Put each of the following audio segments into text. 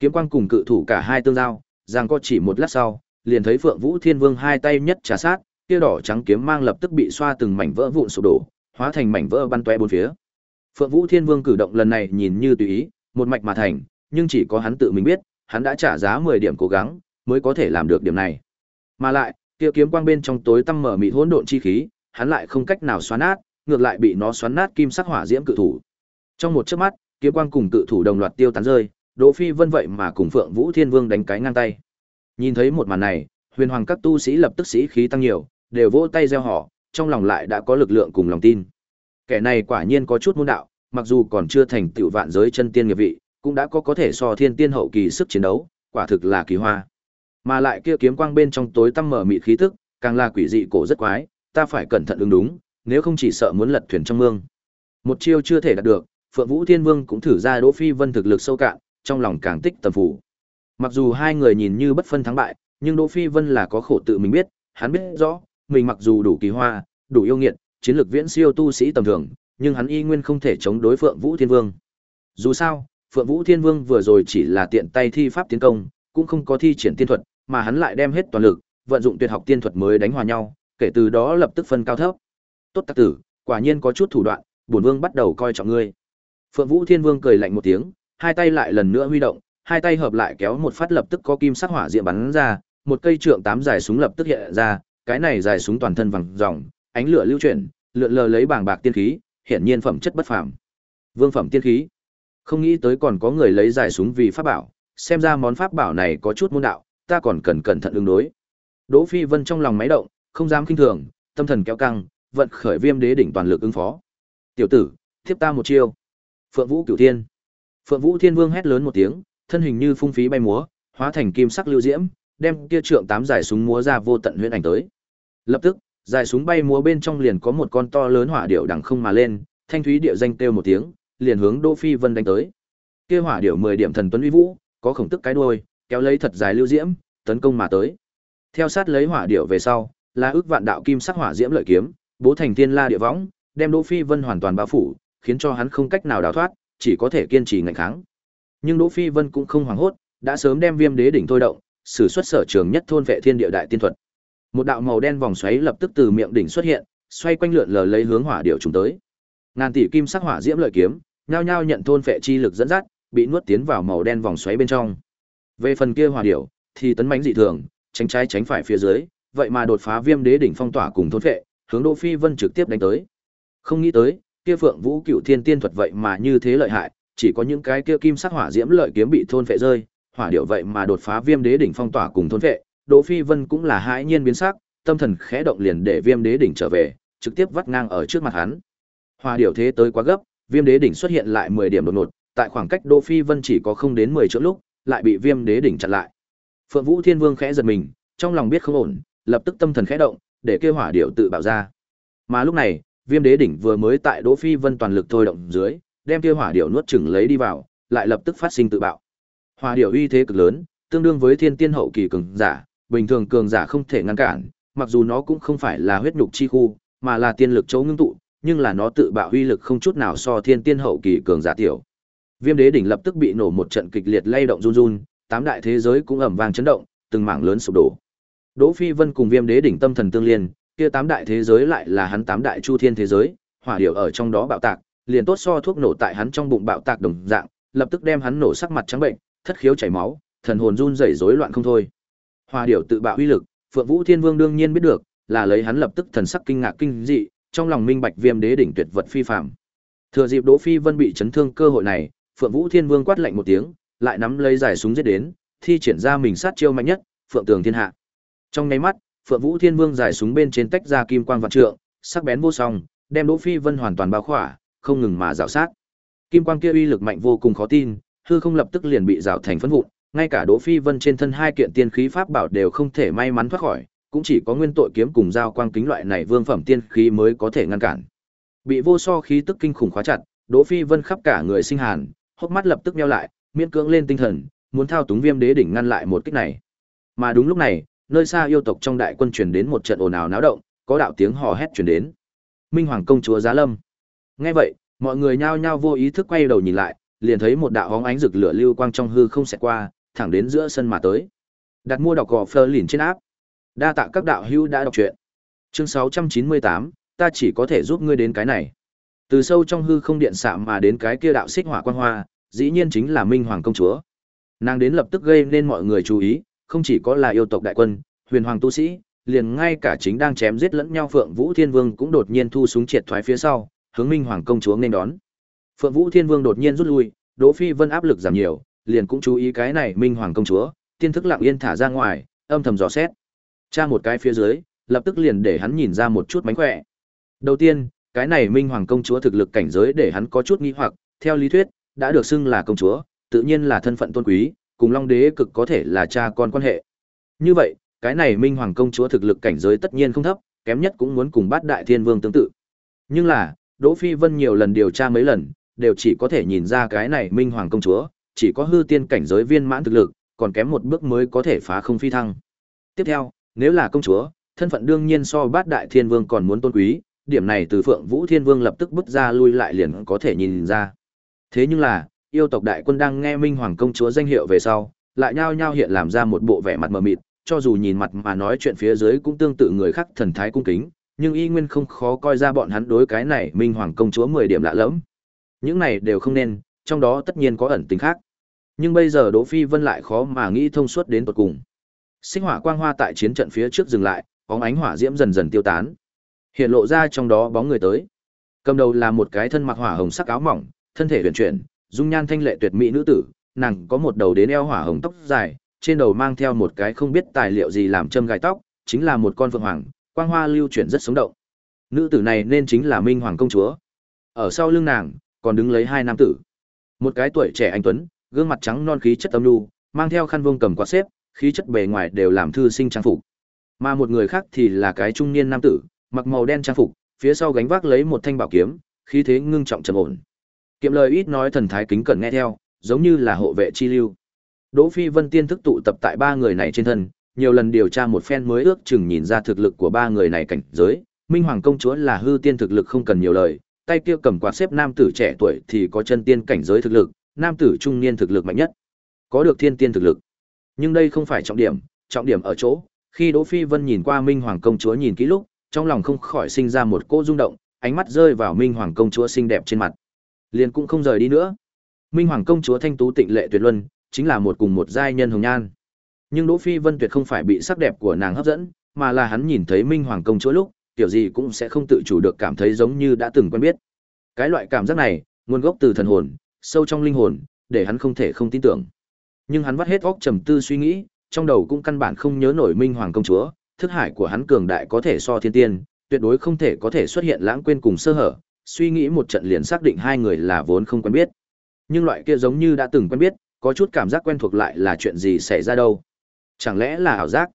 Kiếm quang cùng cự thủ cả hai tương giao, giang có chỉ một lát sau, liền thấy Phượng Vũ Thiên Vương hai tay nhất trà sát, kia đỏ trắng kiếm mang lập tức bị xoa từng mảnh vỡ vụn sụp đổ, hóa thành mảnh vỡ bắn tóe bốn phía. Phượng Vũ Thiên Vương cử động lần này nhìn như tùy ý, một mạch mà thành, nhưng chỉ có hắn tự mình biết, hắn đã trả giá 10 điểm cố gắng mới có thể làm được điểm này. Mà lại, kia kiếm quang bên trong tối tăm mở mịt hỗn độn chi khí, hắn lại không cách nào xoắn nát, ngược lại bị nó xoắn nát kim sắc hỏa diễm cự thủ. Trong một chớp mắt, kiếm quang cùng cự thủ đồng loạt tiêu tán rơi, Đỗ Phi Vân vậy mà cùng Phượng Vũ Thiên Vương đánh cái ngang tay. Nhìn thấy một màn này, huyền hoàng các tu sĩ lập tức sĩ khí tăng nhiều, đều vỗ tay reo hò, trong lòng lại đã có lực lượng cùng lòng tin. Kẻ này quả nhiên có chút môn đạo, mặc dù còn chưa thành tựu vạn giới chân tiên nghiệp vị, cũng đã có có thể so thiên tiên hậu kỳ sức chiến đấu, quả thực là kỳ hoa. Mà lại kia kiếm quang bên trong tối tăm mở mịt khí tức, càng là quỷ dị cổ rất quái, ta phải cẩn thận ứng đúng, nếu không chỉ sợ muốn lật thuyền trong mương. Một chiêu chưa thể đạt được, Phượng Vũ Thiên Vương cũng thử ra Đỗ Phi Vân thực lực sâu cạn, trong lòng càng tích tầm phủ. Mặc dù hai người nhìn như bất phân thắng bại, nhưng Đỗ Phi Vân là có khổ tự mình biết, hắn biết rõ, mình mặc dù đủ kỳ hoa, đủ yêu nghiệt, chiến lược viễn siêu tu sĩ tầm thường, nhưng hắn y nguyên không thể chống đối Phượng Vũ Thiên Vương. Dù sao, Phượng Vũ Thiên Vương vừa rồi chỉ là tiện tay thi pháp tiến công, cũng không có thi triển tiên thuật, mà hắn lại đem hết toàn lực, vận dụng tuyệt học tiên thuật mới đánh hòa nhau, kể từ đó lập tức phân cao thấp. Tốt tác tử, quả nhiên có chút thủ đoạn, bổn vương bắt đầu coi trọng ngươi. Phượng Vũ Thiên Vương cười lạnh một tiếng, hai tay lại lần nữa huy động, hai tay hợp lại kéo một phát lập tức có kim sắc hỏa diệm bắn ra, một cây trượng tám dài súng lập tức hiện ra, cái này dài súng toàn thân vàng ròng, ánh lửa lưu chuyển, lượn lờ lấy bảng bạc tiên khí, hiển nhiên phẩm chất bất phàm. Vương phẩm tiên khí. Không nghĩ tới còn có người lấy dài súng vì pháp bảo, xem ra món pháp bảo này có chút môn đạo, ta còn cần cẩn thận ứng đối. Đỗ Phi Vân trong lòng máy động, không dám kinh thường, tâm thần kéo căng, vận khởi viêm đế đỉnh toàn lực ứng phó. "Tiểu tử, tiếp ta một chiêu." Phượng Vũ Cửu Thiên. Phượng Vũ Thiên Vương hét lớn một tiếng, thân hình như phung phí bay múa, hóa thành kim sắc lưu diễm, đem kia trượng tám giải súng múa ra vô tận huyễn ảnh tới. Lập tức, giải súng bay múa bên trong liền có một con to lớn hỏa điểu đằng không mà lên, thanh thúy địa danh kêu một tiếng, liền hướng Đỗ Phi Vân đánh tới. Kia hỏa điểu 10 điểm thần tuấn uy vũ, có khổng tức cái đuôi, kéo lấy thật dài lưu diễm, tấn công mà tới. Theo sát lấy hỏa điểu về sau, là ước vạn đạo kim sắc hỏa diễm lợi kiếm, bố thành tiên la địa võng, đem Đỗ Phi Vân hoàn toàn bao phủ, khiến cho hắn không cách nào đào thoát, chỉ có thể kiên trì ngạnh kháng. Nhưng Đỗ Phi Vân cũng không hoảng hốt, đã sớm đem Viêm Đế đỉnh thôi động, sử xuất sở trường nhất thôn vệ thiên địa đại tiên thuật. Một đạo màu đen vòng xoáy lập tức từ miệng đỉnh xuất hiện, xoay quanh lượn lờ lấy hướng hỏa điệu chúng tới. Ngàn tỷ kim sắc hỏa diễm lợi kiếm, nhao nhao nhận thôn vệ chi lực dẫn dắt, bị nuốt tiến vào màu đen vòng xoáy bên trong. Về phần kia hỏa điệu, thì tấn mãnh dị thường, tránh trái tránh phải phía dưới, vậy mà đột phá Viêm Đế đỉnh phong tỏa cùng thôn vệ, hướng Đỗ Phi Vân trực tiếp đánh tới. Không nghĩ tới, kia Phượng Vũ Cựu Thiên Tiên thuật vậy mà như thế lợi hại, chỉ có những cái kia kim sắc hỏa diễm lợi kiếm bị thôn vệ rơi, hỏa điệu vậy mà đột phá Viêm Đế đỉnh phong tỏa cùng thôn vệ, Đỗ Phi Vân cũng là hãi nhiên biến sắc, tâm thần khẽ động liền để Viêm Đế đỉnh trở về, trực tiếp vắt ngang ở trước mặt hắn. Hỏa điệu thế tới quá gấp, Viêm Đế đỉnh xuất hiện lại 10 điểm đột ngột, tại khoảng cách Đỗ Phi Vân chỉ có không đến 10 chỗ lúc, lại bị Viêm Đế đỉnh chặn lại. Phượng Vũ Thiên Vương khẽ giật mình, trong lòng biết không ổn, lập tức tâm thần khẽ động, để kêu hỏa điệu tự bạo ra. Mà lúc này, Viêm Đế đỉnh vừa mới tại Đỗ Phi Vân toàn lực thôi động dưới, đem kia hỏa điệu nuốt chửng lấy đi vào, lại lập tức phát sinh tự bạo. Hỏa điệu uy thế cực lớn, tương đương với thiên tiên hậu kỳ cường giả, bình thường cường giả không thể ngăn cản, mặc dù nó cũng không phải là huyết nhục chi khu, mà là tiên lực chấu ngưng tụ, nhưng là nó tự bạo uy lực không chút nào so thiên tiên hậu kỳ cường giả tiểu. Viêm đế đỉnh lập tức bị nổ một trận kịch liệt lay động run run, tám đại thế giới cũng ầm vang chấn động, từng mảng lớn sụp đổ. Đỗ Phi Vân cùng Viêm đế đỉnh tâm thần tương liên, kia tám đại thế giới lại là hắn tám đại chu thiên thế giới, hỏa điệu ở trong đó bạo tạc, liền tốt so thuốc nổ tại hắn trong bụng bạo tạc đồng dạng, lập tức đem hắn nổ sắc mặt trắng bệnh, thất khiếu chảy máu, thần hồn run rẩy rối loạn không thôi. Hỏa điệu tự bạo uy lực, Phượng Vũ Thiên Vương đương nhiên biết được, là lấy hắn lập tức thần sắc kinh ngạc kinh dị, trong lòng minh bạch Viêm Đế đỉnh tuyệt vật phi phàm. Thừa dịp Đỗ Phi Vân bị chấn thương cơ hội này, Phượng Vũ Thiên Vương quát lạnh một tiếng, lại nắm lấy giải súng giết đến, thi triển ra mình sát chiêu mạnh nhất, Phượng Tường Thiên Hạ. Trong nháy mắt, Phượng Vũ Thiên Vương giải súng bên trên tách ra kim quang vạn trượng, sắc bén vô song, đem Đỗ Phi Vân hoàn toàn bao khỏa, không ngừng mà rào sát. Kim quang kia uy lực mạnh vô cùng khó tin, hư không lập tức liền bị rào thành phấn vụn, ngay cả Đỗ Phi Vân trên thân hai kiện tiên khí pháp bảo đều không thể may mắn thoát khỏi, cũng chỉ có nguyên tội kiếm cùng giao quang kính loại này vương phẩm tiên khí mới có thể ngăn cản. Bị vô so khí tức kinh khủng khóa chặt, Đỗ Phi Vân khắp cả người sinh hàn, hốc mắt lập tức nheo lại, miễn cưỡng lên tinh thần, muốn thao túng Viêm Đế đỉnh ngăn lại một kích này. Mà đúng lúc này, nơi xa yêu tộc trong đại quân truyền đến một trận ồn ào náo động, có đạo tiếng hò hét truyền đến. Minh Hoàng công chúa Giá Lâm. Nghe vậy, mọi người nhao nhao vô ý thức quay đầu nhìn lại, liền thấy một đạo hóng ánh rực lửa lưu quang trong hư không xẹt qua, thẳng đến giữa sân mà tới. Đặt mua đọc gò phơ liền trên áp. Đa tạ các đạo hữu đã đọc truyện. Chương 698, ta chỉ có thể giúp ngươi đến cái này. Từ sâu trong hư không điện xạ mà đến cái kia đạo xích hỏa quang hoa, dĩ nhiên chính là Minh Hoàng công chúa. Nàng đến lập tức gây nên mọi người chú ý, không chỉ có là yêu tộc đại quân, huyền hoàng tu sĩ, liền ngay cả chính đang chém giết lẫn nhau Phượng Vũ Thiên Vương cũng đột nhiên thu súng triệt thoái phía sau, hướng Minh Hoàng công chúa nên đón. Phượng Vũ Thiên Vương đột nhiên rút lui, Đỗ Phi Vân áp lực giảm nhiều, liền cũng chú ý cái này Minh Hoàng công chúa, tiên thức lặng yên thả ra ngoài, âm thầm dò xét. Tra một cái phía dưới, lập tức liền để hắn nhìn ra một chút mánh khỏe. Đầu tiên, cái này Minh Hoàng công chúa thực lực cảnh giới để hắn có chút nghi hoặc, theo lý thuyết, đã được xưng là công chúa, tự nhiên là thân phận tôn quý, cùng Long đế cực có thể là cha con quan hệ. Như vậy, cái này Minh Hoàng công chúa thực lực cảnh giới tất nhiên không thấp, kém nhất cũng muốn cùng Bát Đại Thiên Vương tương tự. Nhưng là, Đỗ Phi Vân nhiều lần điều tra mấy lần, đều chỉ có thể nhìn ra cái này Minh Hoàng công chúa, chỉ có hư tiên cảnh giới viên mãn thực lực, còn kém một bước mới có thể phá không phi thăng. Tiếp theo, nếu là công chúa, thân phận đương nhiên so Bát Đại Thiên Vương còn muốn tôn quý, điểm này từ Phượng Vũ Thiên Vương lập tức bước ra lui lại liền có thể nhìn ra. Thế nhưng là, yêu tộc đại quân đang nghe Minh Hoàng công chúa danh hiệu về sau, lại nhao nhao hiện làm ra một bộ vẻ mặt mờ mịt, cho dù nhìn mặt mà nói chuyện phía dưới cũng tương tự người khác thần thái cung kính, nhưng y nguyên không khó coi ra bọn hắn đối cái này Minh Hoàng công chúa 10 điểm lạ lẫm. Những này đều không nên, trong đó tất nhiên có ẩn tình khác. Nhưng bây giờ Đỗ Phi Vân lại khó mà nghĩ thông suốt đến tận cùng. Sinh hỏa quang hoa tại chiến trận phía trước dừng lại, bóng ánh hỏa diễm dần dần tiêu tán. Hiện lộ ra trong đó bóng người tới. Cầm đầu là một cái thân mặc hỏa hồng sắc áo mỏng, thân thể huyền chuyển, dung nhan thanh lệ tuyệt mỹ nữ tử, nàng có một đầu đến eo hỏa hồng tóc dài, trên đầu mang theo một cái không biết tài liệu gì làm châm gai tóc, chính là một con phượng hoàng, quang hoa lưu chuyển rất sống động. Nữ tử này nên chính là Minh Hoàng công chúa. Ở sau lưng nàng, còn đứng lấy hai nam tử. Một cái tuổi trẻ anh tuấn, gương mặt trắng non khí chất âm nhu, mang theo khăn vuông cầm quạt xếp, khí chất bề ngoài đều làm thư sinh trang phục. Mà một người khác thì là cái trung niên nam tử, mặc màu đen trang phục, phía sau gánh vác lấy một thanh bảo kiếm, khí thế ngưng trọng trầm ổn. Kiệm lời ít nói thần thái kính cẩn nghe theo, giống như là hộ vệ chi lưu. Đỗ Phi Vân tiên thức tụ tập tại ba người này trên thân, nhiều lần điều tra một phen mới ước chừng nhìn ra thực lực của ba người này cảnh giới. Minh Hoàng công chúa là hư tiên thực lực không cần nhiều lời, tay kia cầm quạt xếp nam tử trẻ tuổi thì có chân tiên cảnh giới thực lực, nam tử trung niên thực lực mạnh nhất, có được thiên tiên thực lực. Nhưng đây không phải trọng điểm, trọng điểm ở chỗ, khi Đỗ Phi Vân nhìn qua Minh Hoàng công chúa nhìn kỹ lúc, trong lòng không khỏi sinh ra một cỗ rung động, ánh mắt rơi vào Minh Hoàng công chúa xinh đẹp trên mặt. Liền cũng không rời đi nữa. Minh Hoàng công chúa thanh tú tịnh lệ tuyệt luân, chính là một cùng một giai nhân hồng nhan. Nhưng Đỗ Phi Vân tuyệt không phải bị sắc đẹp của nàng hấp dẫn, mà là hắn nhìn thấy Minh Hoàng công chúa lúc, tiểu gì cũng sẽ không tự chủ được cảm thấy giống như đã từng quen biết. Cái loại cảm giác này, nguồn gốc từ thần hồn, sâu trong linh hồn, để hắn không thể không tin tưởng. Nhưng hắn vắt hết óc trầm tư suy nghĩ, trong đầu cũng căn bản không nhớ nổi Minh Hoàng công chúa, thức hải của hắn cường đại có thể so thiên tiên, tuyệt đối không thể có thể xuất hiện lãng quên cùng sơ hở, suy nghĩ một trận liền xác định hai người là vốn không quen biết. Nhưng loại kia giống như đã từng quen biết, có chút cảm giác quen thuộc lại là chuyện gì xảy ra đâu. Chẳng lẽ là ảo giác?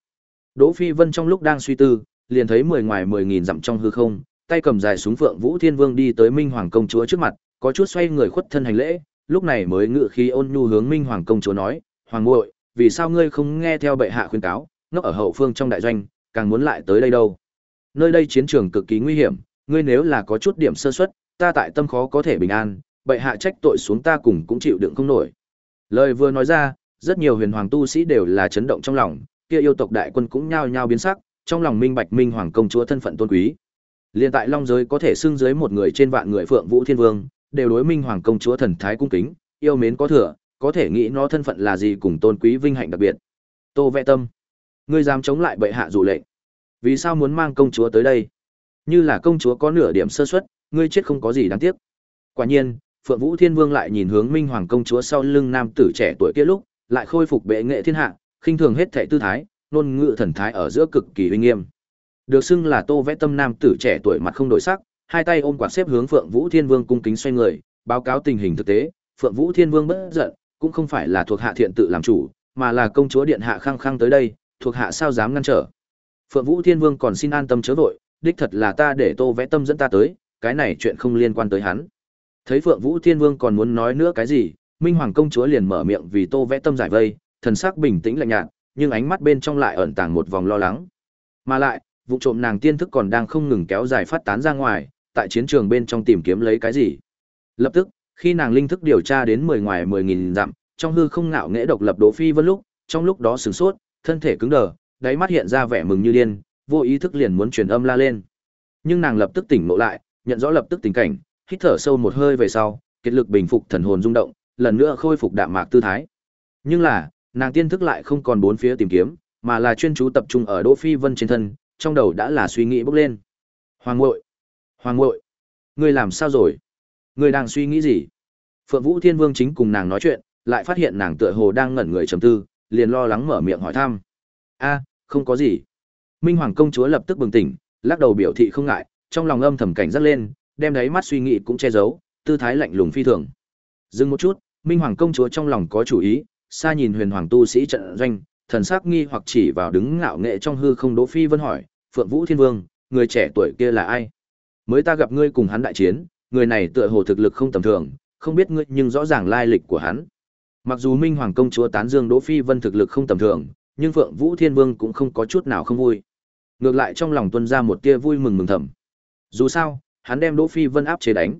Đỗ Phi Vân trong lúc đang suy tư, liền thấy mười ngoài mười nghìn dặm trong hư không, tay cầm dài súng phượng Vũ Thiên Vương đi tới Minh Hoàng công chúa trước mặt, có chút xoay người khuất thân hành lễ, lúc này mới ngự khí ôn nhu hướng Minh Hoàng công chúa nói, "Hoàng muội, vì sao ngươi không nghe theo bệ hạ khuyên cáo, nó ở hậu phương trong đại doanh, càng muốn lại tới đây đâu? Nơi đây chiến trường cực kỳ nguy hiểm, ngươi nếu là có chút điểm sơ suất, ta tại tâm khó có thể bình an, bệ hạ trách tội xuống ta cùng cũng chịu đựng không nổi." Lời vừa nói ra, rất nhiều huyền hoàng tu sĩ đều là chấn động trong lòng, kia yêu tộc đại quân cũng nhao nhao biến sắc, trong lòng minh bạch minh hoàng công chúa thân phận tôn quý. Liên tại long giới có thể xưng dưới một người trên vạn người phượng vũ thiên vương, đều đối minh hoàng công chúa thần thái cung kính, yêu mến có thừa, có thể nghĩ nó thân phận là gì cùng tôn quý vinh hạnh đặc biệt. Tô Vẽ Tâm, ngươi dám chống lại bệ hạ dụ lệnh? Vì sao muốn mang công chúa tới đây? Như là công chúa có nửa điểm sơ suất, ngươi chết không có gì đáng tiếc. Quả nhiên, Phượng Vũ Thiên Vương lại nhìn hướng Minh Hoàng công chúa sau lưng nam tử trẻ tuổi kia lúc, lại khôi phục bệ nghệ thiên hạ, khinh thường hết thảy tư thái, nôn ngự thần thái ở giữa cực kỳ uy nghiêm. Được xưng là Tô Vẽ Tâm nam tử trẻ tuổi mặt không đổi sắc, hai tay ôm quạt xếp hướng Phượng Vũ Thiên Vương cung kính xoay người, báo cáo tình hình thực tế, Phượng Vũ Thiên Vương bất giận, cũng không phải là thuộc hạ thiện tự làm chủ, mà là công chúa điện hạ khăng khăng tới đây, thuộc hạ sao dám ngăn trở. Phượng Vũ Thiên Vương còn xin an tâm chớ vội, đích thật là ta để Tô Vẽ Tâm dẫn ta tới, cái này chuyện không liên quan tới hắn. Thấy Phượng Vũ Thiên Vương còn muốn nói nữa cái gì, Minh Hoàng công chúa liền mở miệng vì Tô Vẽ Tâm giải vây, thần sắc bình tĩnh lạnh nhạt, nhưng ánh mắt bên trong lại ẩn tàng một vòng lo lắng. Mà lại, vụ trộm nàng tiên thức còn đang không ngừng kéo dài phát tán ra ngoài, tại chiến trường bên trong tìm kiếm lấy cái gì. Lập tức, Khi nàng linh thức điều tra đến 10 ngoài 10.000 dặm, trong hư không ngạo nghễ độc lập Đỗ Phi Vân lúc, trong lúc đó sửng sốt, thân thể cứng đờ, đáy mắt hiện ra vẻ mừng như điên, vô ý thức liền muốn truyền âm la lên. Nhưng nàng lập tức tỉnh ngộ lại, nhận rõ lập tức tình cảnh, hít thở sâu một hơi về sau, kết lực bình phục thần hồn rung động, lần nữa khôi phục đạm mạc tư thái. Nhưng là, nàng tiên thức lại không còn bốn phía tìm kiếm, mà là chuyên chú tập trung ở Đỗ Phi Vân trên thân, trong đầu đã là suy nghĩ bốc lên. Hoàng muội, Hoàng muội, ngươi làm sao rồi? Ngươi đang suy nghĩ gì? Phượng Vũ Thiên Vương chính cùng nàng nói chuyện, lại phát hiện nàng tựa hồ đang ngẩn người trầm tư, liền lo lắng mở miệng hỏi thăm. "A, không có gì." Minh Hoàng công chúa lập tức bừng tỉnh, lắc đầu biểu thị không ngại, trong lòng âm thầm cảnh giác lên, đem đáy mắt suy nghĩ cũng che giấu, tư thái lạnh lùng phi thường. Dừng một chút, Minh Hoàng công chúa trong lòng có chủ ý, xa nhìn Huyền Hoàng tu sĩ trận doanh, thần sắc nghi hoặc chỉ vào đứng ngạo nghệ trong hư không Đỗ Phi Vân hỏi, "Phượng Vũ Thiên Vương, người trẻ tuổi kia là ai? Mới ta gặp ngươi cùng hắn đại chiến, người này tựa hồ thực lực không tầm thường, không biết ngươi nhưng rõ ràng lai lịch của hắn." Mặc dù Minh Hoàng công chúa tán dương Đỗ Phi Vân thực lực không tầm thường, nhưng Phượng Vũ Thiên Vương cũng không có chút nào không vui. Ngược lại trong lòng tuân ra một tia vui mừng mừng thầm. Dù sao, hắn đem Đỗ Phi Vân áp chế đánh.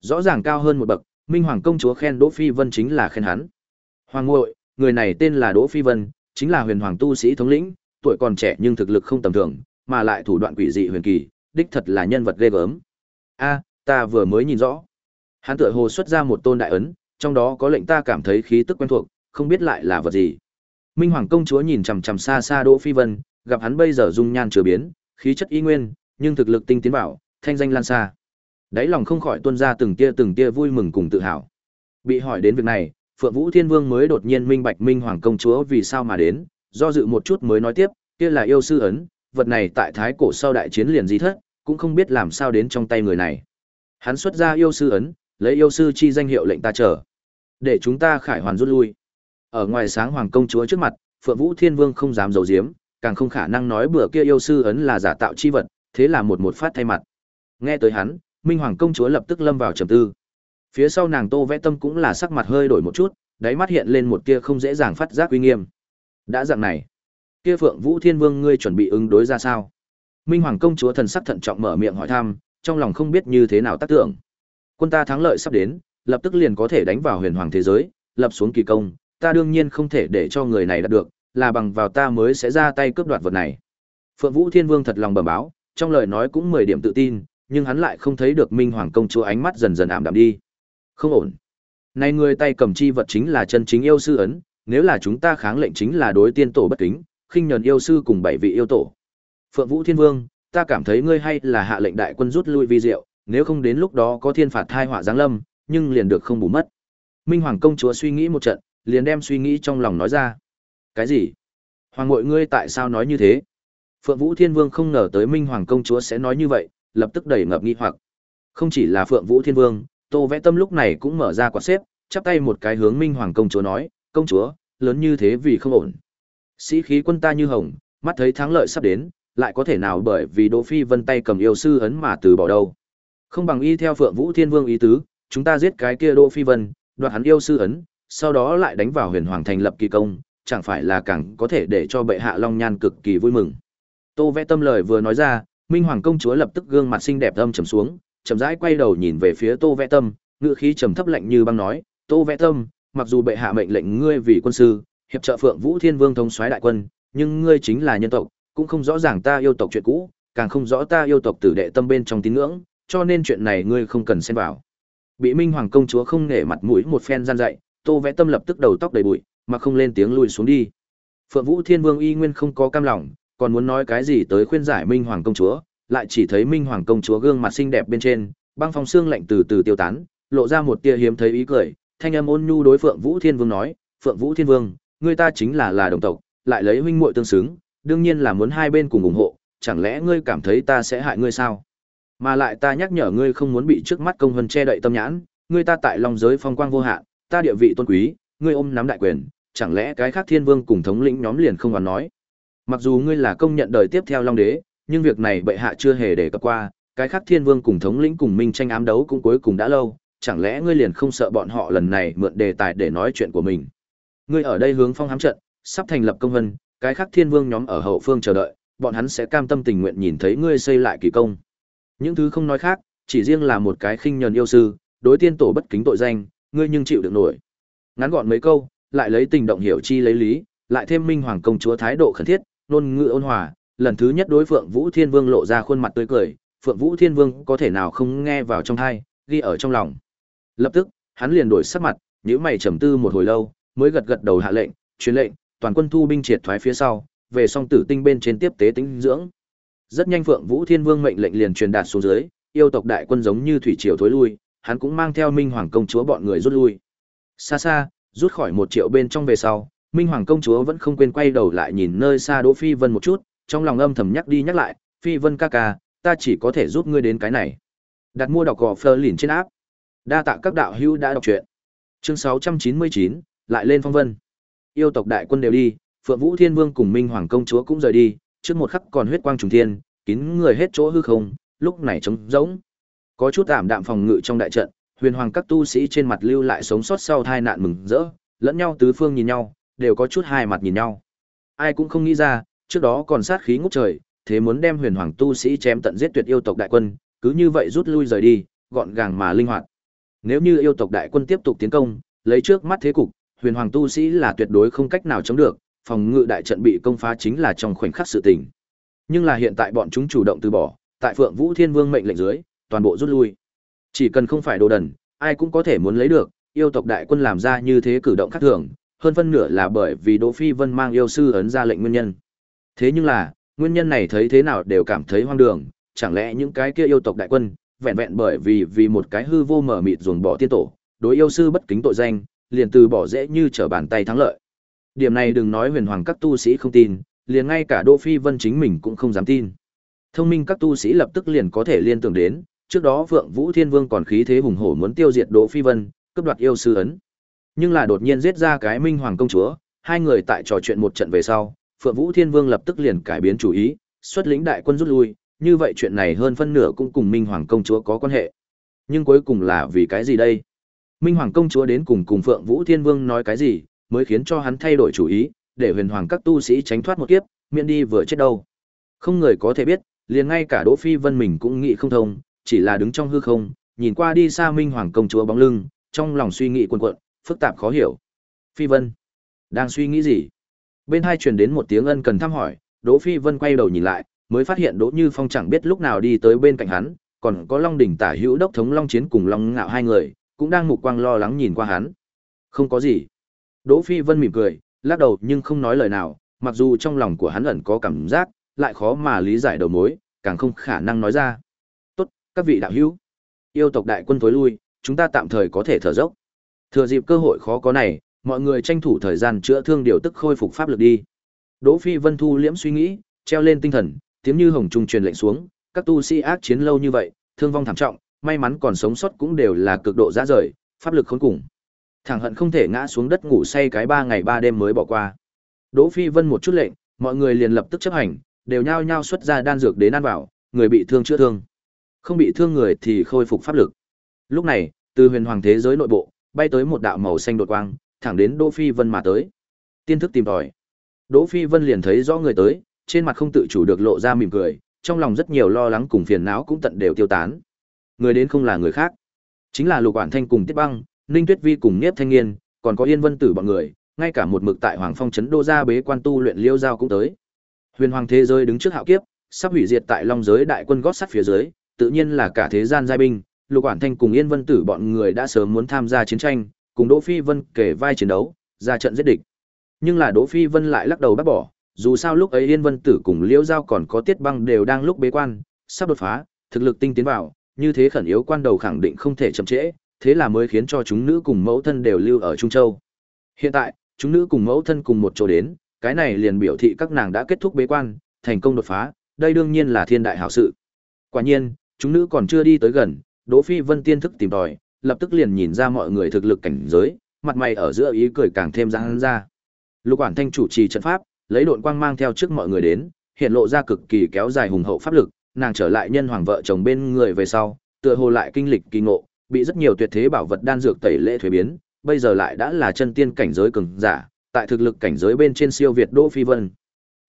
Rõ ràng cao hơn một bậc, Minh Hoàng công chúa khen Đỗ Phi Vân chính là khen hắn. Hoàng ngội, người này tên là Đỗ Phi Vân, chính là huyền hoàng tu sĩ thống lĩnh, tuổi còn trẻ nhưng thực lực không tầm thường, mà lại thủ đoạn quỷ dị huyền kỳ, đích thật là nhân vật ghê gớm. A, ta vừa mới nhìn rõ. Hắn tựa hồ xuất ra một tôn đại ấn, trong đó có lệnh ta cảm thấy khí tức quen thuộc, không biết lại là vật gì. Minh Hoàng công chúa nhìn chằm chằm xa xa Đỗ Phi Vân, gặp hắn bây giờ dung nhan chưa biến, khí chất y nguyên, nhưng thực lực tinh tiến bảo, thanh danh lan xa. Đáy lòng không khỏi tuôn ra từng tia từng tia vui mừng cùng tự hào. Bị hỏi đến việc này, Phượng Vũ Thiên Vương mới đột nhiên minh bạch Minh Hoàng công chúa vì sao mà đến, do dự một chút mới nói tiếp, kia là yêu sư ấn, vật này tại thái cổ sau đại chiến liền di thất, cũng không biết làm sao đến trong tay người này. Hắn xuất ra yêu sư ấn, lấy yêu sư chi danh hiệu lệnh ta chờ, để chúng ta khải hoàn rút lui. Ở ngoài sáng hoàng công chúa trước mặt, Phượng Vũ Thiên Vương không dám giấu giếm, càng không khả năng nói bữa kia yêu sư ấn là giả tạo chi vật, thế là một một phát thay mặt. Nghe tới hắn, Minh Hoàng công chúa lập tức lâm vào trầm tư. Phía sau nàng Tô Vẽ Tâm cũng là sắc mặt hơi đổi một chút, đáy mắt hiện lên một tia không dễ dàng phát giác uy nghiêm. Đã dạng này, kia Phượng Vũ Thiên Vương ngươi chuẩn bị ứng đối ra sao? Minh Hoàng công chúa thần sắc thận trọng mở miệng hỏi thăm, trong lòng không biết như thế nào tác tưởng. Quân ta thắng lợi sắp đến, lập tức liền có thể đánh vào huyền hoàng thế giới, lập xuống kỳ công, ta đương nhiên không thể để cho người này đạt được, là bằng vào ta mới sẽ ra tay cướp đoạt vật này. Phượng Vũ Thiên Vương thật lòng bẩm báo, trong lời nói cũng mười điểm tự tin, nhưng hắn lại không thấy được Minh Hoàng công chúa ánh mắt dần dần ảm đạm đi. Không ổn. Này người tay cầm chi vật chính là chân chính yêu sư ấn, nếu là chúng ta kháng lệnh chính là đối tiên tổ bất kính, khinh nhẫn yêu sư cùng bảy vị yêu tổ. Phượng Vũ Thiên Vương, ta cảm thấy ngươi hay là hạ lệnh đại quân rút lui vi diệu, nếu không đến lúc đó có thiên phạt thai họa giáng lâm, nhưng liền được không bù mất. Minh Hoàng công chúa suy nghĩ một trận, liền đem suy nghĩ trong lòng nói ra. Cái gì? Hoàng ngội ngươi tại sao nói như thế? Phượng Vũ Thiên Vương không ngờ tới Minh Hoàng công chúa sẽ nói như vậy, lập tức đầy ngập nghi hoặc. Không chỉ là Phượng Vũ Thiên Vương, Tô Vẽ Tâm lúc này cũng mở ra quạt xếp, chắp tay một cái hướng Minh Hoàng công chúa nói, "Công chúa, lớn như thế vì không ổn. Sĩ khí quân ta như hồng, mắt thấy thắng lợi sắp đến, lại có thể nào bởi vì Đỗ Phi Vân tay cầm yêu sư ấn mà từ bỏ đâu? Không bằng y theo Phượng Vũ Thiên Vương ý tứ, chúng ta giết cái kia Đỗ Phi Vân, đoạt hắn yêu sư ấn, sau đó lại đánh vào Huyền Hoàng thành lập kỳ công, chẳng phải là càng có thể để cho bệ hạ Long Nhan cực kỳ vui mừng." Tô Vẽ Tâm lời vừa nói ra, Minh Hoàng công chúa lập tức gương mặt xinh đẹp âm trầm xuống, chậm rãi quay đầu nhìn về phía Tô Vẽ Tâm, ngựa khí trầm thấp lạnh như băng nói, "Tô Vẽ Tâm, mặc dù bệ hạ mệnh lệnh ngươi vì quân sư, hiệp trợ Phượng Vũ Thiên Vương thống soái đại quân, nhưng ngươi chính là nhân tộc, cũng không rõ ràng ta yêu tộc chuyện cũ, càng không rõ ta yêu tộc tử đệ tâm bên trong tín ngưỡng, cho nên chuyện này ngươi không cần xen vào." Bị Minh Hoàng công chúa không nể mặt mũi một phen gian dạy, Tô Vẽ Tâm lập tức đầu tóc đầy bụi, mà không lên tiếng lùi xuống đi. Phượng Vũ Thiên Vương y nguyên không có cam lòng, còn muốn nói cái gì tới khuyên giải Minh Hoàng công chúa, lại chỉ thấy Minh Hoàng công chúa gương mặt xinh đẹp bên trên, băng phong xương lạnh từ từ tiêu tán, lộ ra một tia hiếm thấy ý cười, thanh âm ôn nhu đối Phượng Vũ Thiên Vương nói, "Phượng Vũ Thiên Vương, ngươi ta chính là là đồng tộc, lại lấy huynh muội tương xứng, đương nhiên là muốn hai bên cùng ủng hộ, chẳng lẽ ngươi cảm thấy ta sẽ hại ngươi sao? Mà lại ta nhắc nhở ngươi không muốn bị trước mắt công hơn che đậy tâm nhãn, ngươi ta tại long giới phong quang vô hạn, ta địa vị tôn quý, ngươi ôm nắm đại quyền, chẳng lẽ cái khác Thiên Vương cùng thống lĩnh nhóm liền không còn nói? Mặc dù ngươi là công nhận đời tiếp theo Long Đế, nhưng việc này bệ hạ chưa hề đề cập qua, cái khác Thiên Vương cùng thống lĩnh cùng Minh tranh ám đấu cũng cuối cùng đã lâu, chẳng lẽ ngươi liền không sợ bọn họ lần này mượn đề tài để nói chuyện của mình? Ngươi ở đây hướng phong hám trận, sắp thành lập công vân, cái khác Thiên Vương nhóm ở hậu phương chờ đợi, bọn hắn sẽ cam tâm tình nguyện nhìn thấy ngươi xây lại kỳ công. Những thứ không nói khác, chỉ riêng là một cái khinh nhờn yêu sư, đối tiên tổ bất kính tội danh, ngươi nhưng chịu được nổi. Ngắn gọn mấy câu, lại lấy tình động hiểu chi lấy lý, lại thêm minh hoàng công chúa thái độ khẩn thiết, nôn ngữ ôn hòa, lần thứ nhất đối Phượng Vũ Thiên Vương lộ ra khuôn mặt tươi cười, Phượng Vũ Thiên Vương có thể nào không nghe vào trong tai, ghi ở trong lòng. Lập tức, hắn liền đổi sắc mặt, nhíu mày trầm tư một hồi lâu, mới gật gật đầu hạ lệnh, truyền lệnh, toàn quân thu binh triệt thoái phía sau, về song tử tinh bên trên tiếp tế tính dưỡng. Rất nhanh Phượng Vũ Thiên Vương mệnh lệnh liền truyền đạt xuống dưới, yêu tộc đại quân giống như thủy triều thối lui, hắn cũng mang theo Minh Hoàng công chúa bọn người rút lui. Xa xa, rút khỏi một triệu bên trong về sau, Minh Hoàng công chúa vẫn không quên quay đầu lại nhìn nơi xa Đỗ Phi Vân một chút, trong lòng âm thầm nhắc đi nhắc lại, "Phi Vân ca ca, ta chỉ có thể giúp ngươi đến cái này." Đặt mua đọc gò phơ lìn trên áp. Đa tạ các đạo hữu đã đọc truyện. Chương 699, lại lên phong vân. Yêu tộc đại quân đều đi, Phượng Vũ Thiên Vương cùng Minh Hoàng công chúa cũng rời đi, trước một khắc còn huyết quang trùng thiên, kín người hết chỗ hư không, lúc này trống rỗng. Có chút tạm đạm phòng ngự trong đại trận, huyền hoàng các tu sĩ trên mặt lưu lại sống sót sau tai nạn mừng rỡ, lẫn nhau tứ phương nhìn nhau, đều có chút hai mặt nhìn nhau. Ai cũng không nghĩ ra, trước đó còn sát khí ngút trời, thế muốn đem huyền hoàng tu sĩ chém tận giết tuyệt yêu tộc đại quân, cứ như vậy rút lui rời đi, gọn gàng mà linh hoạt. Nếu như yêu tộc đại quân tiếp tục tiến công, lấy trước mắt thế cục, huyền hoàng tu sĩ là tuyệt đối không cách nào chống được, phòng ngự đại trận bị công phá chính là trong khoảnh khắc sự tình. Nhưng là hiện tại bọn chúng chủ động từ bỏ, tại Phượng Vũ Thiên Vương mệnh lệnh dưới, toàn bộ rút lui. Chỉ cần không phải đồ đần, ai cũng có thể muốn lấy được, yêu tộc đại quân làm ra như thế cử động khác thường, hơn phân nửa là bởi vì Đỗ Phi Vân mang yêu sư ấn ra lệnh nguyên nhân. Thế nhưng là, nguyên nhân này thấy thế nào đều cảm thấy hoang đường, chẳng lẽ những cái kia yêu tộc đại quân, vẹn vẹn bởi vì vì một cái hư vô mở mịt ruồng bỏ tiên tổ, đối yêu sư bất kính tội danh, liền từ bỏ dễ như trở bàn tay thắng lợi. Điểm này đừng nói huyền hoàng các tu sĩ không tin, liền ngay cả Đỗ Phi Vân chính mình cũng không dám tin. Thông minh các tu sĩ lập tức liền có thể liên tưởng đến, trước đó Vượng Vũ Thiên Vương còn khí thế hùng hổ muốn tiêu diệt Đỗ Phi Vân, cướp đoạt yêu sư ấn. Nhưng là đột nhiên giết ra cái Minh Hoàng công chúa, hai người tại trò chuyện một trận về sau, Phượng Vũ Thiên Vương lập tức liền cải biến chủ ý, xuất lĩnh đại quân rút lui, như vậy chuyện này hơn phân nửa cũng cùng Minh Hoàng công chúa có quan hệ. Nhưng cuối cùng là vì cái gì đây? Minh Hoàng công chúa đến cùng cùng Phượng Vũ Thiên Vương nói cái gì, mới khiến cho hắn thay đổi chủ ý, để huyền hoàng các tu sĩ tránh thoát một kiếp, miễn đi vừa chết đâu. Không người có thể biết, liền ngay cả Đỗ Phi Vân mình cũng nghĩ không thông, chỉ là đứng trong hư không, nhìn qua đi xa Minh Hoàng công chúa bóng lưng, trong lòng suy nghĩ cuồn cuộn, phức tạp khó hiểu. Phi Vân, đang suy nghĩ gì? Bên hai truyền đến một tiếng ân cần thăm hỏi, Đỗ Phi Vân quay đầu nhìn lại, mới phát hiện Đỗ Như Phong chẳng biết lúc nào đi tới bên cạnh hắn, còn có Long đỉnh tả hữu đốc thống Long Chiến cùng Long Ngạo hai người, cũng đang mục quang lo lắng nhìn qua hắn. Không có gì. Đỗ Phi Vân mỉm cười, lắc đầu nhưng không nói lời nào, mặc dù trong lòng của hắn ẩn có cảm giác, lại khó mà lý giải đầu mối, càng không khả năng nói ra. Các vị đạo hữu. Yêu tộc đại quân thối lui, chúng ta tạm thời có thể thở dốc. Thừa dịp cơ hội khó có này, mọi người tranh thủ thời gian chữa thương điều tức khôi phục pháp lực đi. Đỗ Phi Vân thu liễm suy nghĩ, treo lên tinh thần, tiếng như hồng trung truyền lệnh xuống, các tu sĩ ác chiến lâu như vậy, thương vong thảm trọng, may mắn còn sống sót cũng đều là cực độ dã rời, pháp lực khốn cùng. Thẳng hận không thể ngã xuống đất ngủ say cái ba ngày ba đêm mới bỏ qua. Đỗ Phi Vân một chút lệnh, mọi người liền lập tức chấp hành, đều nhao nhao xuất ra đan dược đến ăn vào, người bị thương chữa thương. Không bị thương người thì khôi phục pháp lực. Lúc này, từ huyền hoàng thế giới nội bộ, bay tới một đạo màu xanh đột quang, thẳng đến Đỗ Phi Vân mà tới. Tiên thức tìm tòi. Đỗ Phi Vân liền thấy rõ người tới, trên mặt không tự chủ được lộ ra mỉm cười, trong lòng rất nhiều lo lắng cùng phiền não cũng tận đều tiêu tán. Người đến không là người khác, chính là Lục Quản Thanh cùng Tiết Băng, Ninh Tuyết Vi cùng Niếp Thanh Nghiên, còn có Yên Vân Tử bọn người, ngay cả một mực tại Hoàng Phong trấn đô gia bế quan tu luyện liêu giao cũng tới. Huyền Hoàng thế giới đứng trước hạo kiếp, sắp hủy diệt tại Long giới đại quân gót sắt phía dưới, tự nhiên là cả thế gian giai binh, Lục Quản Thanh cùng Yên Vân Tử bọn người đã sớm muốn tham gia chiến tranh, cùng Đỗ Phi Vân kể vai chiến đấu, ra trận giết địch. Nhưng là Đỗ Phi Vân lại lắc đầu bác bỏ, dù sao lúc ấy Yên Vân Tử cùng Liễu Giao còn có Tiết Băng đều đang lúc bế quan, sắp đột phá, thực lực tinh tiến vào, như thế khẩn yếu quan đầu khẳng định không thể chậm trễ, thế là mới khiến cho chúng nữ cùng mẫu thân đều lưu ở Trung Châu. Hiện tại, chúng nữ cùng mẫu thân cùng một chỗ đến, cái này liền biểu thị các nàng đã kết thúc bế quan, thành công đột phá, đây đương nhiên là thiên đại hảo sự. Quả nhiên, chúng nữ còn chưa đi tới gần, Đỗ Phi Vân tiên thức tìm tòi, lập tức liền nhìn ra mọi người thực lực cảnh giới, mặt mày ở giữa ý cười càng thêm giãn ra. Lục Quản Thanh chủ trì trận pháp, lấy độn quang mang theo trước mọi người đến, hiện lộ ra cực kỳ kéo dài hùng hậu pháp lực, nàng trở lại nhân hoàng vợ chồng bên người về sau, tựa hồ lại kinh lịch kỳ ngộ, bị rất nhiều tuyệt thế bảo vật đan dược tẩy lễ thuế biến, bây giờ lại đã là chân tiên cảnh giới cường giả, tại thực lực cảnh giới bên trên siêu việt Đỗ Phi Vân.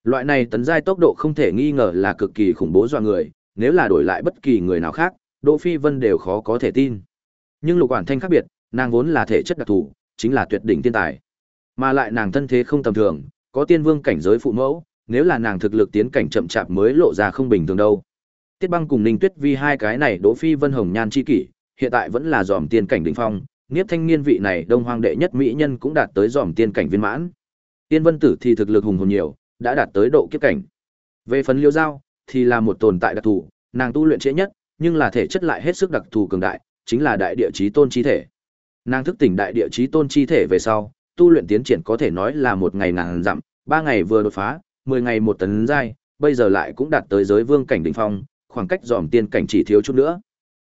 Loại này tấn giai tốc độ không thể nghi ngờ là cực kỳ khủng bố dọa người, nếu là đổi lại bất kỳ người nào khác, Đỗ Phi Vân đều khó có thể tin. Nhưng Lục Quản Thanh khác biệt, nàng vốn là thể chất đặc thù, chính là tuyệt đỉnh tiên tài. Mà lại nàng thân thế không tầm thường, có tiên vương cảnh giới phụ mẫu, nếu là nàng thực lực tiến cảnh chậm chạp mới lộ ra không bình thường đâu. Tiết Băng cùng Ninh Tuyết Vi hai cái này Đỗ Phi Vân Hồng Nhan chi kỷ, hiện tại vẫn là dòm tiên cảnh đỉnh phong, Niếp Thanh Niên vị này Đông Hoang đệ nhất mỹ nhân cũng đạt tới dòm tiên cảnh viên mãn. Tiên Vân Tử thì thực lực hùng hồn nhiều, đã đạt tới độ kiếp cảnh. Về phần Liêu Giao thì là một tồn tại đặc thù, nàng tu luyện trễ nhất, nhưng là thể chất lại hết sức đặc thù cường đại, chính là đại địa chí tôn chi thể. Nàng thức tỉnh đại địa chí tôn chi thể về sau, tu luyện tiến triển có thể nói là một ngày ngàn dặm, ba ngày vừa đột phá, mười ngày một tấn giai, bây giờ lại cũng đạt tới giới vương cảnh đỉnh phong, khoảng cách dòm tiên cảnh chỉ thiếu chút nữa.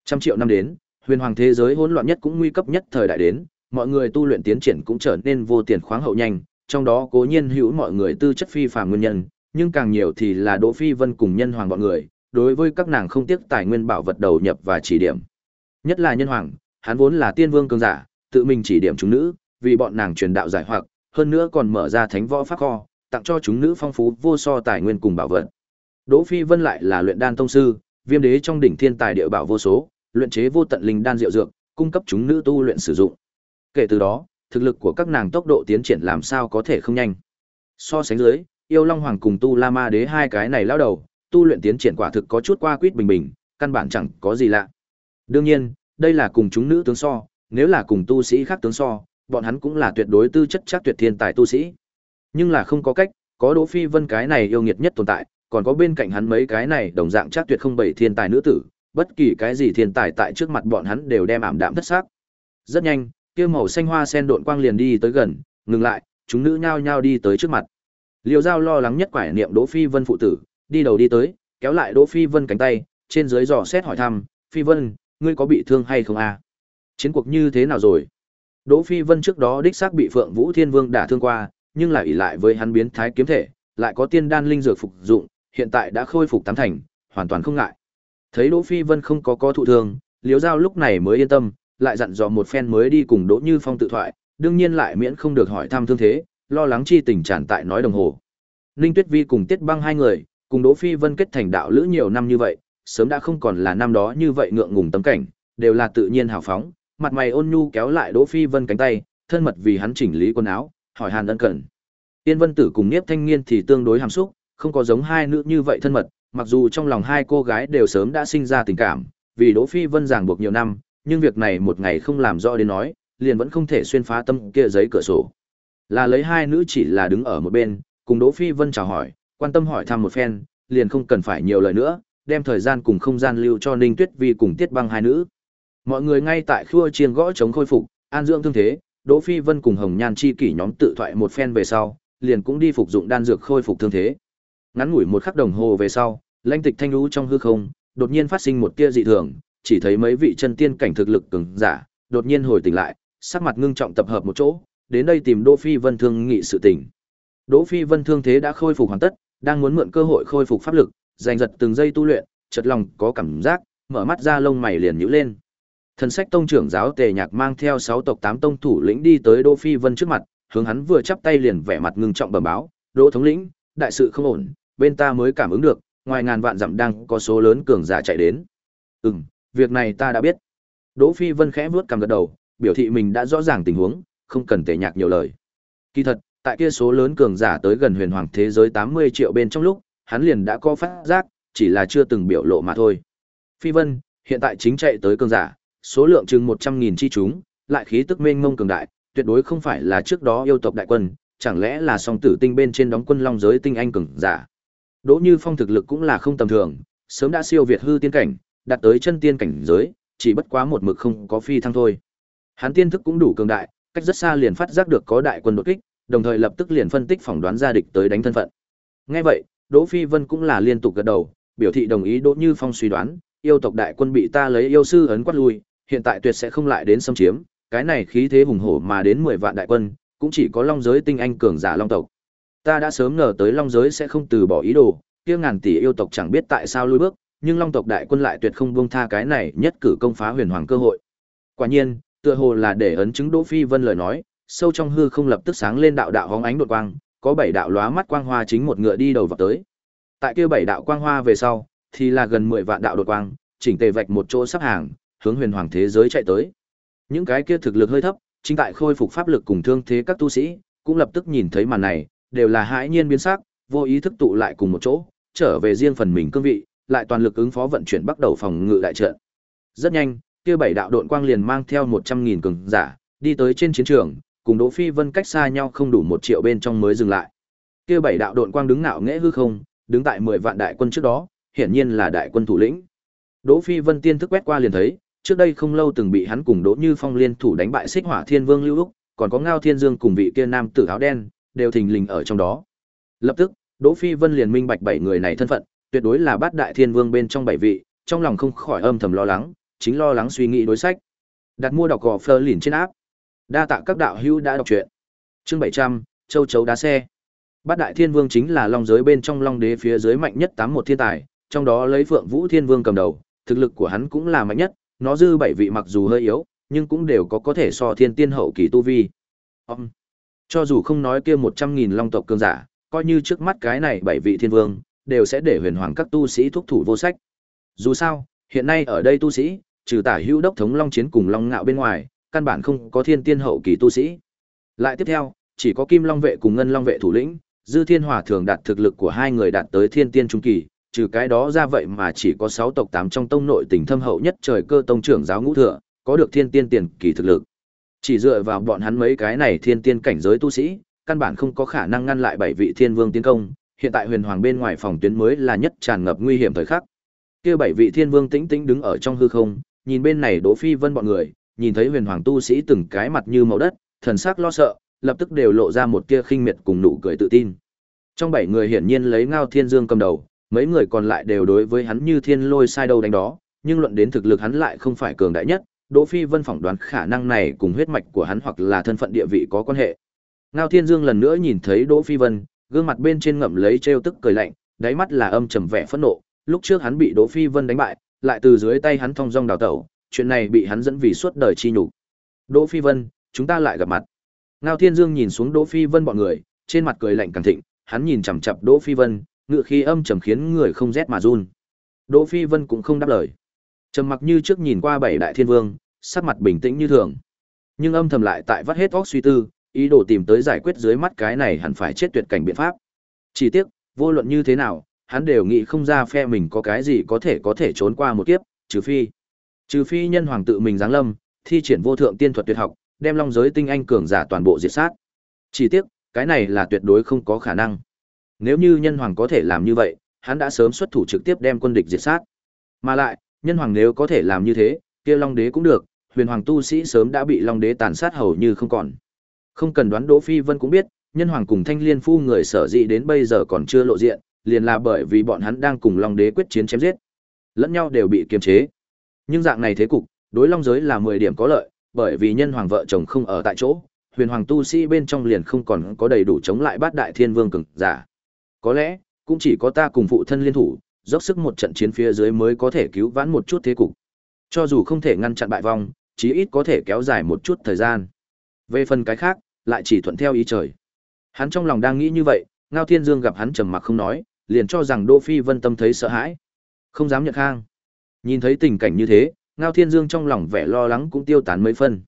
Trăm triệu năm đến, huyền hoàng thế giới hỗn loạn nhất cũng nguy cấp nhất thời đại đến, mọi người tu luyện tiến triển cũng trở nên vô tiền khoáng hậu nhanh, trong đó cố nhiên hữu mọi người tư chất phi phàm nguyên nhân, nhưng càng nhiều thì là Đỗ Phi Vân cùng nhân hoàng bọn người, đối với các nàng không tiếc tài nguyên bảo vật đầu nhập và chỉ điểm. Nhất là nhân hoàng, hắn vốn là tiên vương cường giả, tự mình chỉ điểm chúng nữ, vì bọn nàng truyền đạo giải hoặc, hơn nữa còn mở ra thánh võ pháp kho, tặng cho chúng nữ phong phú vô so tài nguyên cùng bảo vật. Đỗ Phi Vân lại là luyện đan tông sư, viêm đế trong đỉnh thiên tài địa bảo vô số, luyện chế vô tận linh đan diệu dược, cung cấp chúng nữ tu luyện sử dụng. Kể từ đó, thực lực của các nàng tốc độ tiến triển làm sao có thể không nhanh. So sánh dưới, Yêu Long Hoàng cùng Tu La Ma Đế hai cái này lão đầu, tu luyện tiến triển quả thực có chút qua quýt bình bình, căn bản chẳng có gì lạ. Đương nhiên, đây là cùng chúng nữ tướng so, nếu là cùng tu sĩ khác tướng so, bọn hắn cũng là tuyệt đối tư chất chắc tuyệt thiên tài tu sĩ. Nhưng là không có cách, có Đỗ Phi Vân cái này yêu nghiệt nhất tồn tại, còn có bên cạnh hắn mấy cái này đồng dạng chắc tuyệt không bảy thiên tài nữ tử, bất kỳ cái gì thiên tài tại trước mặt bọn hắn đều đem ảm đạm thất xác. Rất nhanh, kia màu xanh hoa sen độn quang liền đi tới gần, ngừng lại, chúng nữ nhao nhao đi tới trước mặt. Liêu Giao lo lắng nhất quải niệm Đỗ Phi Vân phụ tử, đi đầu đi tới, kéo lại Đỗ Phi Vân cánh tay, trên dưới dò xét hỏi thăm, "Phi Vân, ngươi có bị thương hay không a? À? Chiến cuộc như thế nào rồi?" Đỗ Phi Vân trước đó đích xác bị Phượng Vũ Thiên Vương đả thương qua, nhưng lại ỷ lại với hắn biến thái kiếm thể, lại có tiên đan linh dược phục dụng, hiện tại đã khôi phục tám thành, hoàn toàn không ngại. Thấy Đỗ Phi Vân không có có thụ thương, Liễu Giao lúc này mới yên tâm, lại dặn dò một phen mới đi cùng Đỗ Như Phong tự thoại, đương nhiên lại miễn không được hỏi thăm thương thế, lo lắng chi tình tràn tại nói đồng hồ. Ninh Tuyết Vi cùng Tiết Băng hai người, cùng Đỗ Phi Vân kết thành đạo lữ nhiều năm như vậy, sớm đã không còn là năm đó như vậy ngượng ngùng tấm cảnh, đều là tự nhiên hào phóng, mặt mày ôn nhu kéo lại Đỗ Phi Vân cánh tay, thân mật vì hắn chỉnh lý quần áo, hỏi han ân cần. Tiên Vân Tử cùng Niếp Thanh Nghiên thì tương đối hàm xúc, không có giống hai nữ như vậy thân mật, mặc dù trong lòng hai cô gái đều sớm đã sinh ra tình cảm, vì Đỗ Phi Vân ràng buộc nhiều năm, nhưng việc này một ngày không làm rõ đến nói, liền vẫn không thể xuyên phá tâm kia giấy cửa sổ. Là lấy hai nữ chỉ là đứng ở một bên, cùng Đỗ Phi Vân chào hỏi, quan tâm hỏi thăm một phen, liền không cần phải nhiều lời nữa, đem thời gian cùng không gian lưu cho Ninh Tuyết Vi cùng Tiết Băng hai nữ. Mọi người ngay tại khua chiên gõ chống khôi phục, an dưỡng thương thế, Đỗ Phi Vân cùng Hồng Nhan chi kỷ nhóm tự thoại một phen về sau, liền cũng đi phục dụng đan dược khôi phục thương thế. Ngắn ngủi một khắc đồng hồ về sau, Lãnh Tịch thanh lũ trong hư không, đột nhiên phát sinh một tia dị thường, chỉ thấy mấy vị chân tiên cảnh thực lực cường giả, đột nhiên hồi tỉnh lại, sắc mặt ngưng trọng tập hợp một chỗ, đến đây tìm Đỗ Phi Vân thương nghị sự tình. Đỗ Phi Vân thương thế đã khôi phục hoàn tất, đang muốn mượn cơ hội khôi phục pháp lực, giành giật từng giây tu luyện, chợt lòng có cảm giác, mở mắt ra lông mày liền nhíu lên. Thần sách tông trưởng giáo Tề Nhạc mang theo 6 tộc 8 tông thủ lĩnh đi tới Đỗ Phi Vân trước mặt, hướng hắn vừa chắp tay liền vẻ mặt ngưng trọng bẩm báo, "Đỗ thống lĩnh, đại sự không ổn, bên ta mới cảm ứng được, ngoài ngàn vạn dặm đang có số lớn cường giả chạy đến." "Ừm, việc này ta đã biết." Đỗ Phi Vân khẽ vuốt cằm gật đầu, biểu thị mình đã rõ ràng tình huống, không cần Tề Nhạc nhiều lời. Kỳ thật, tại kia số lớn cường giả tới gần huyền hoàng thế giới 80 triệu bên trong lúc, hắn liền đã có phát giác, chỉ là chưa từng biểu lộ mà thôi. Phi Vân, hiện tại chính chạy tới cường giả, số lượng chừng 100.000 chi chúng, lại khí tức mênh mông cường đại, tuyệt đối không phải là trước đó yêu tộc đại quân, chẳng lẽ là song tử tinh bên trên đóng quân long giới tinh anh cường giả. Đỗ Như Phong thực lực cũng là không tầm thường, sớm đã siêu việt hư tiên cảnh, đạt tới chân tiên cảnh giới, chỉ bất quá một mực không có phi thăng thôi. Hắn tiên thức cũng đủ cường đại, cách rất xa liền phát giác được có đại quân đột kích, đồng thời lập tức liền phân tích phỏng đoán ra địch tới đánh thân phận. Nghe vậy, Đỗ Phi Vân cũng là liên tục gật đầu, biểu thị đồng ý Đỗ Như Phong suy đoán, yêu tộc đại quân bị ta lấy yêu sư ấn quát lui, hiện tại tuyệt sẽ không lại đến xâm chiếm, cái này khí thế hùng hổ mà đến 10 vạn đại quân, cũng chỉ có long giới tinh anh cường giả long tộc. Ta đã sớm ngờ tới long giới sẽ không từ bỏ ý đồ, kia ngàn tỷ yêu tộc chẳng biết tại sao lui bước, nhưng long tộc đại quân lại tuyệt không buông tha cái này nhất cử công phá huyền hoàng cơ hội. Quả nhiên, tựa hồ là để ấn chứng Đỗ Phi Vân lời nói, sâu trong hư không lập tức sáng lên đạo đạo hóng ánh đột quang, có bảy đạo lóa mắt quang hoa chính một ngựa đi đầu vào tới. Tại kia bảy đạo quang hoa về sau, thì là gần 10 vạn đạo đột quang, chỉnh tề vạch một chỗ sắp hàng, hướng huyền hoàng thế giới chạy tới. Những cái kia thực lực hơi thấp, chính tại khôi phục pháp lực cùng thương thế các tu sĩ, cũng lập tức nhìn thấy màn này, đều là hãi nhiên biến sắc, vô ý thức tụ lại cùng một chỗ, trở về riêng phần mình cương vị, lại toàn lực ứng phó vận chuyển bắt đầu phòng ngự đại trận. Rất nhanh, kia bảy đạo độn quang liền mang theo 100.000 cường giả, đi tới trên chiến trường, cùng Đỗ Phi Vân cách xa nhau không đủ một triệu bên trong mới dừng lại. Kia bảy đạo độn quang đứng ngạo nghễ hư không, đứng tại 10 vạn đại quân trước đó, hiển nhiên là đại quân thủ lĩnh. Đỗ Phi Vân tiên thức quét qua liền thấy, trước đây không lâu từng bị hắn cùng Đỗ Như Phong liên thủ đánh bại Xích Hỏa Thiên Vương Lưu Úc, còn có Ngao Thiên Dương cùng vị kia nam tử áo đen, đều thình lình ở trong đó. Lập tức, Đỗ Phi Vân liền minh bạch bảy người này thân phận, tuyệt đối là bát đại thiên vương bên trong bảy vị, trong lòng không khỏi âm thầm lo lắng, chính lo lắng suy nghĩ đối sách. Đặt mua đọc gò phơ lìn trên áp. Đa tạ các đạo hữu đã đọc truyện. Chương 700, Châu chấu đá xe. Bát đại thiên vương chính là long giới bên trong long đế phía dưới mạnh nhất tám một thiên tài, trong đó lấy Phượng Vũ Thiên Vương cầm đầu, thực lực của hắn cũng là mạnh nhất, nó dư bảy vị mặc dù hơi yếu, nhưng cũng đều có có thể so thiên tiên hậu kỳ tu vi. Ông, cho dù không nói kia một trăm nghìn long tộc cường giả, coi như trước mắt cái này bảy vị thiên vương, đều sẽ để huyền hoàng các tu sĩ thúc thủ vô sách. Dù sao, hiện nay ở đây tu sĩ, trừ tả hữu đốc thống long chiến cùng long ngạo bên ngoài, căn bản không có thiên tiên hậu kỳ tu sĩ. Lại tiếp theo, chỉ có kim long vệ cùng ngân long vệ thủ lĩnh, dư thiên hòa thường đạt thực lực của hai người đạt tới thiên tiên trung kỳ, trừ cái đó ra vậy mà chỉ có sáu tộc tám trong tông nội tình thâm hậu nhất trời cơ tông trưởng giáo ngũ thừa, có được thiên tiên tiền kỳ thực lực. Chỉ dựa vào bọn hắn mấy cái này thiên tiên cảnh giới tu sĩ, căn bản không có khả năng ngăn lại bảy vị thiên vương tiến công, hiện tại huyền hoàng bên ngoài phòng tuyến mới là nhất tràn ngập nguy hiểm thời khắc. Kia bảy vị thiên vương tĩnh tĩnh đứng ở trong hư không, nhìn bên này Đỗ Phi Vân bọn người, nhìn thấy huyền hoàng tu sĩ từng cái mặt như màu đất, thần sắc lo sợ, lập tức đều lộ ra một tia khinh miệt cùng nụ cười tự tin. Trong bảy người hiển nhiên lấy Ngao Thiên Dương cầm đầu, mấy người còn lại đều đối với hắn như thiên lôi sai đâu đánh đó, nhưng luận đến thực lực hắn lại không phải cường đại nhất, Đỗ Phi Vân phỏng đoán khả năng này cùng huyết mạch của hắn hoặc là thân phận địa vị có quan hệ. Ngao Thiên Dương lần nữa nhìn thấy Đỗ Phi Vân, gương mặt bên trên ngậm lấy trêu tức cười lạnh, đáy mắt là âm trầm vẻ phẫn nộ, lúc trước hắn bị Đỗ Phi Vân đánh bại, lại từ dưới tay hắn thông dong đào tẩu, chuyện này bị hắn dẫn vì suốt đời chi nhục. Đỗ Phi Vân, chúng ta lại gặp mặt. Ngao Thiên Dương nhìn xuống Đỗ Phi Vân bọn người, trên mặt cười lạnh càng thịnh, hắn nhìn chằm chằm Đỗ Phi Vân, ngựa khí âm trầm khiến người không rét mà run. Đỗ Phi Vân cũng không đáp lời. Trầm mặc như trước nhìn qua bảy đại thiên vương, sắc mặt bình tĩnh như thường. Nhưng âm thầm lại tại vắt hết óc suy tư, ý đồ tìm tới giải quyết dưới mắt cái này hẳn phải chết tuyệt cảnh biện pháp. Chỉ tiếc, vô luận như thế nào, hắn đều nghĩ không ra phe mình có cái gì có thể có thể trốn qua một kiếp, trừ phi. Trừ phi nhân hoàng tự mình giáng lâm, thi triển vô thượng tiên thuật tuyệt học, đem long giới tinh anh cường giả toàn bộ diệt sát. Chỉ tiếc, cái này là tuyệt đối không có khả năng. Nếu như nhân hoàng có thể làm như vậy, hắn đã sớm xuất thủ trực tiếp đem quân địch diệt sát. Mà lại, nhân hoàng nếu có thể làm như thế, kia long đế cũng được, huyền hoàng tu sĩ sớm đã bị long đế tàn sát hầu như không còn. Không cần đoán Đỗ Phi Vân cũng biết, nhân hoàng cùng thanh liên phu người sở dĩ đến bây giờ còn chưa lộ diện, liền là bởi vì bọn hắn đang cùng long đế quyết chiến chém giết. Lẫn nhau đều bị kiềm chế. Nhưng dạng này thế cục, đối long giới là 10 điểm có lợi, bởi vì nhân hoàng vợ chồng không ở tại chỗ, huyền hoàng tu sĩ bên trong liền không còn có đầy đủ chống lại bát đại thiên vương cường giả. Có lẽ, cũng chỉ có ta cùng phụ thân liên thủ, dốc sức một trận chiến phía dưới mới có thể cứu vãn một chút thế cục. Cho dù không thể ngăn chặn bại vong, chí ít có thể kéo dài một chút thời gian. Về phần cái khác, lại chỉ thuận theo ý trời. Hắn trong lòng đang nghĩ như vậy, Ngao Thiên Dương gặp hắn trầm mặc không nói, liền cho rằng Đỗ Phi Vân tâm thấy sợ hãi, không dám nhận khang. Nhìn thấy tình cảnh như thế, Ngao Thiên Dương trong lòng vẻ lo lắng cũng tiêu tán mấy phân.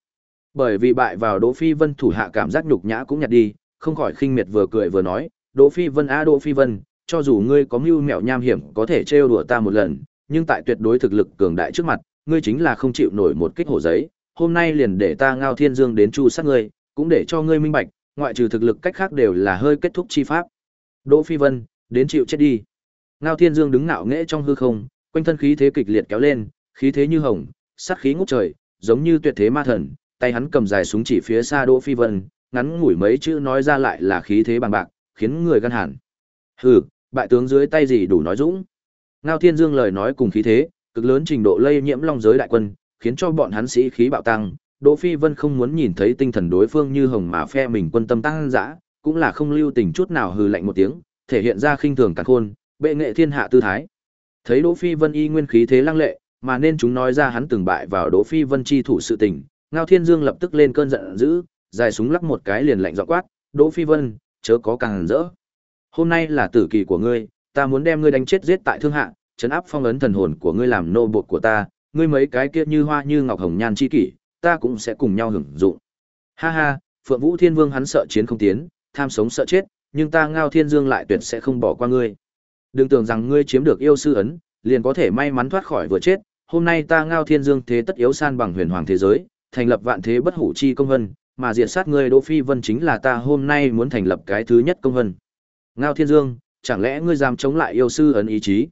Bởi vì bại vào Đỗ Phi Vân thủ hạ cảm giác nhục nhã cũng nhạt đi, không khỏi khinh miệt vừa cười vừa nói, Đỗ Phi Vân a Đỗ Phi Vân, cho dù ngươi có mưu mẹo nham hiểm có thể trêu đùa ta một lần, nhưng tại tuyệt đối thực lực cường đại trước mặt, ngươi chính là không chịu nổi một kích hổ giấy. Hôm nay liền để ta Ngao Thiên Dương đến chu sát ngươi, cũng để cho ngươi minh bạch, ngoại trừ thực lực cách khác đều là hơi kết thúc chi pháp. Đỗ Phi Vân, đến chịu chết đi. Ngao Thiên Dương đứng ngạo nghễ trong hư không, quanh thân khí thế kịch liệt kéo lên, khí thế như hồng, sát khí ngút trời, giống như tuyệt thế ma thần, tay hắn cầm dài súng chỉ phía xa Đỗ Phi Vân, ngắn ngủi mấy chữ nói ra lại là khí thế bằng bạc, khiến người gan hẳn. Hừ, bại tướng dưới tay gì đủ nói dũng. Ngao Thiên Dương lời nói cùng khí thế, cực lớn trình độ lây nhiễm long giới đại quân, khiến cho bọn hắn sĩ khí bạo tăng. Đỗ Phi Vân không muốn nhìn thấy tinh thần đối phương như hồng mà phe mình quân tâm tăng dã, cũng là không lưu tình chút nào hừ lạnh một tiếng, thể hiện ra khinh thường càn khôn, bệ nghệ thiên hạ tư thái. Thấy Đỗ Phi Vân y nguyên khí thế lăng lệ, mà nên chúng nói ra hắn từng bại vào Đỗ Phi Vân chi thủ sự tình, Ngao Thiên Dương lập tức lên cơn giận dữ, dài súng lắc một cái liền lạnh giọng quát, "Đỗ Phi Vân, chớ có càng rỡ. Hôm nay là tử kỳ của ngươi, ta muốn đem ngươi đánh chết giết tại thương hạ, chấn áp phong ấn thần hồn của ngươi làm nô bộc của ta, ngươi mấy cái kia như hoa như ngọc hồng nhan chi kỷ, ta cũng sẽ cùng nhau hưởng dụng. Ha ha, Phượng Vũ Thiên Vương hắn sợ chiến không tiến, tham sống sợ chết, nhưng ta Ngao Thiên Dương lại tuyệt sẽ không bỏ qua ngươi. Đừng tưởng rằng ngươi chiếm được yêu sư ấn, liền có thể may mắn thoát khỏi vừa chết, hôm nay ta Ngao Thiên Dương thế tất yếu san bằng huyền hoàng thế giới, thành lập vạn thế bất hủ chi công vân, mà diệt sát ngươi Đỗ Phi Vân chính là ta hôm nay muốn thành lập cái thứ nhất công vân. Ngao Thiên Dương, chẳng lẽ ngươi dám chống lại yêu sư ấn ý chí?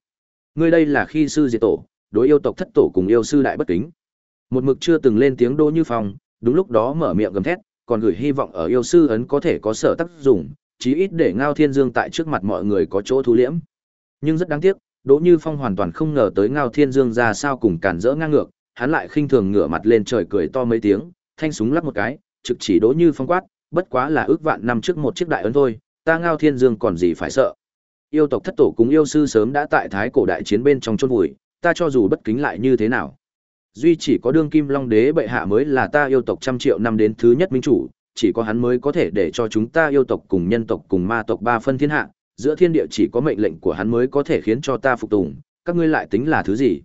Ngươi đây là khi sư diệt tổ, đối yêu tộc thất tổ cùng yêu sư đại bất kính. Một mực chưa từng lên tiếng Đỗ Như Phong, đúng lúc đó mở miệng gầm thét, còn gửi hy vọng ở yêu sư ấn có thể có sở tác dụng, chí ít để Ngao Thiên Dương tại trước mặt mọi người có chỗ thu liễm. Nhưng rất đáng tiếc, Đỗ Như Phong hoàn toàn không ngờ tới Ngao Thiên Dương ra sao cùng cản rỡ ngang ngược, hắn lại khinh thường ngửa mặt lên trời cười to mấy tiếng, thanh súng lắc một cái, trực chỉ Đỗ Như Phong quát, bất quá là ước vạn năm trước một chiếc đại ấn thôi, ta Ngao Thiên Dương còn gì phải sợ. Yêu tộc thất tổ cùng yêu sư sớm đã tại thái cổ đại chiến bên trong chôn vùi, ta cho dù bất kính lại như thế nào. Duy chỉ có đương kim long đế bệ hạ mới là ta yêu tộc trăm triệu năm đến thứ nhất minh chủ, chỉ có hắn mới có thể để cho chúng ta yêu tộc cùng nhân tộc cùng ma tộc ba phân thiên hạ, giữa thiên địa chỉ có mệnh lệnh của hắn mới có thể khiến cho ta phục tùng, các ngươi lại tính là thứ gì?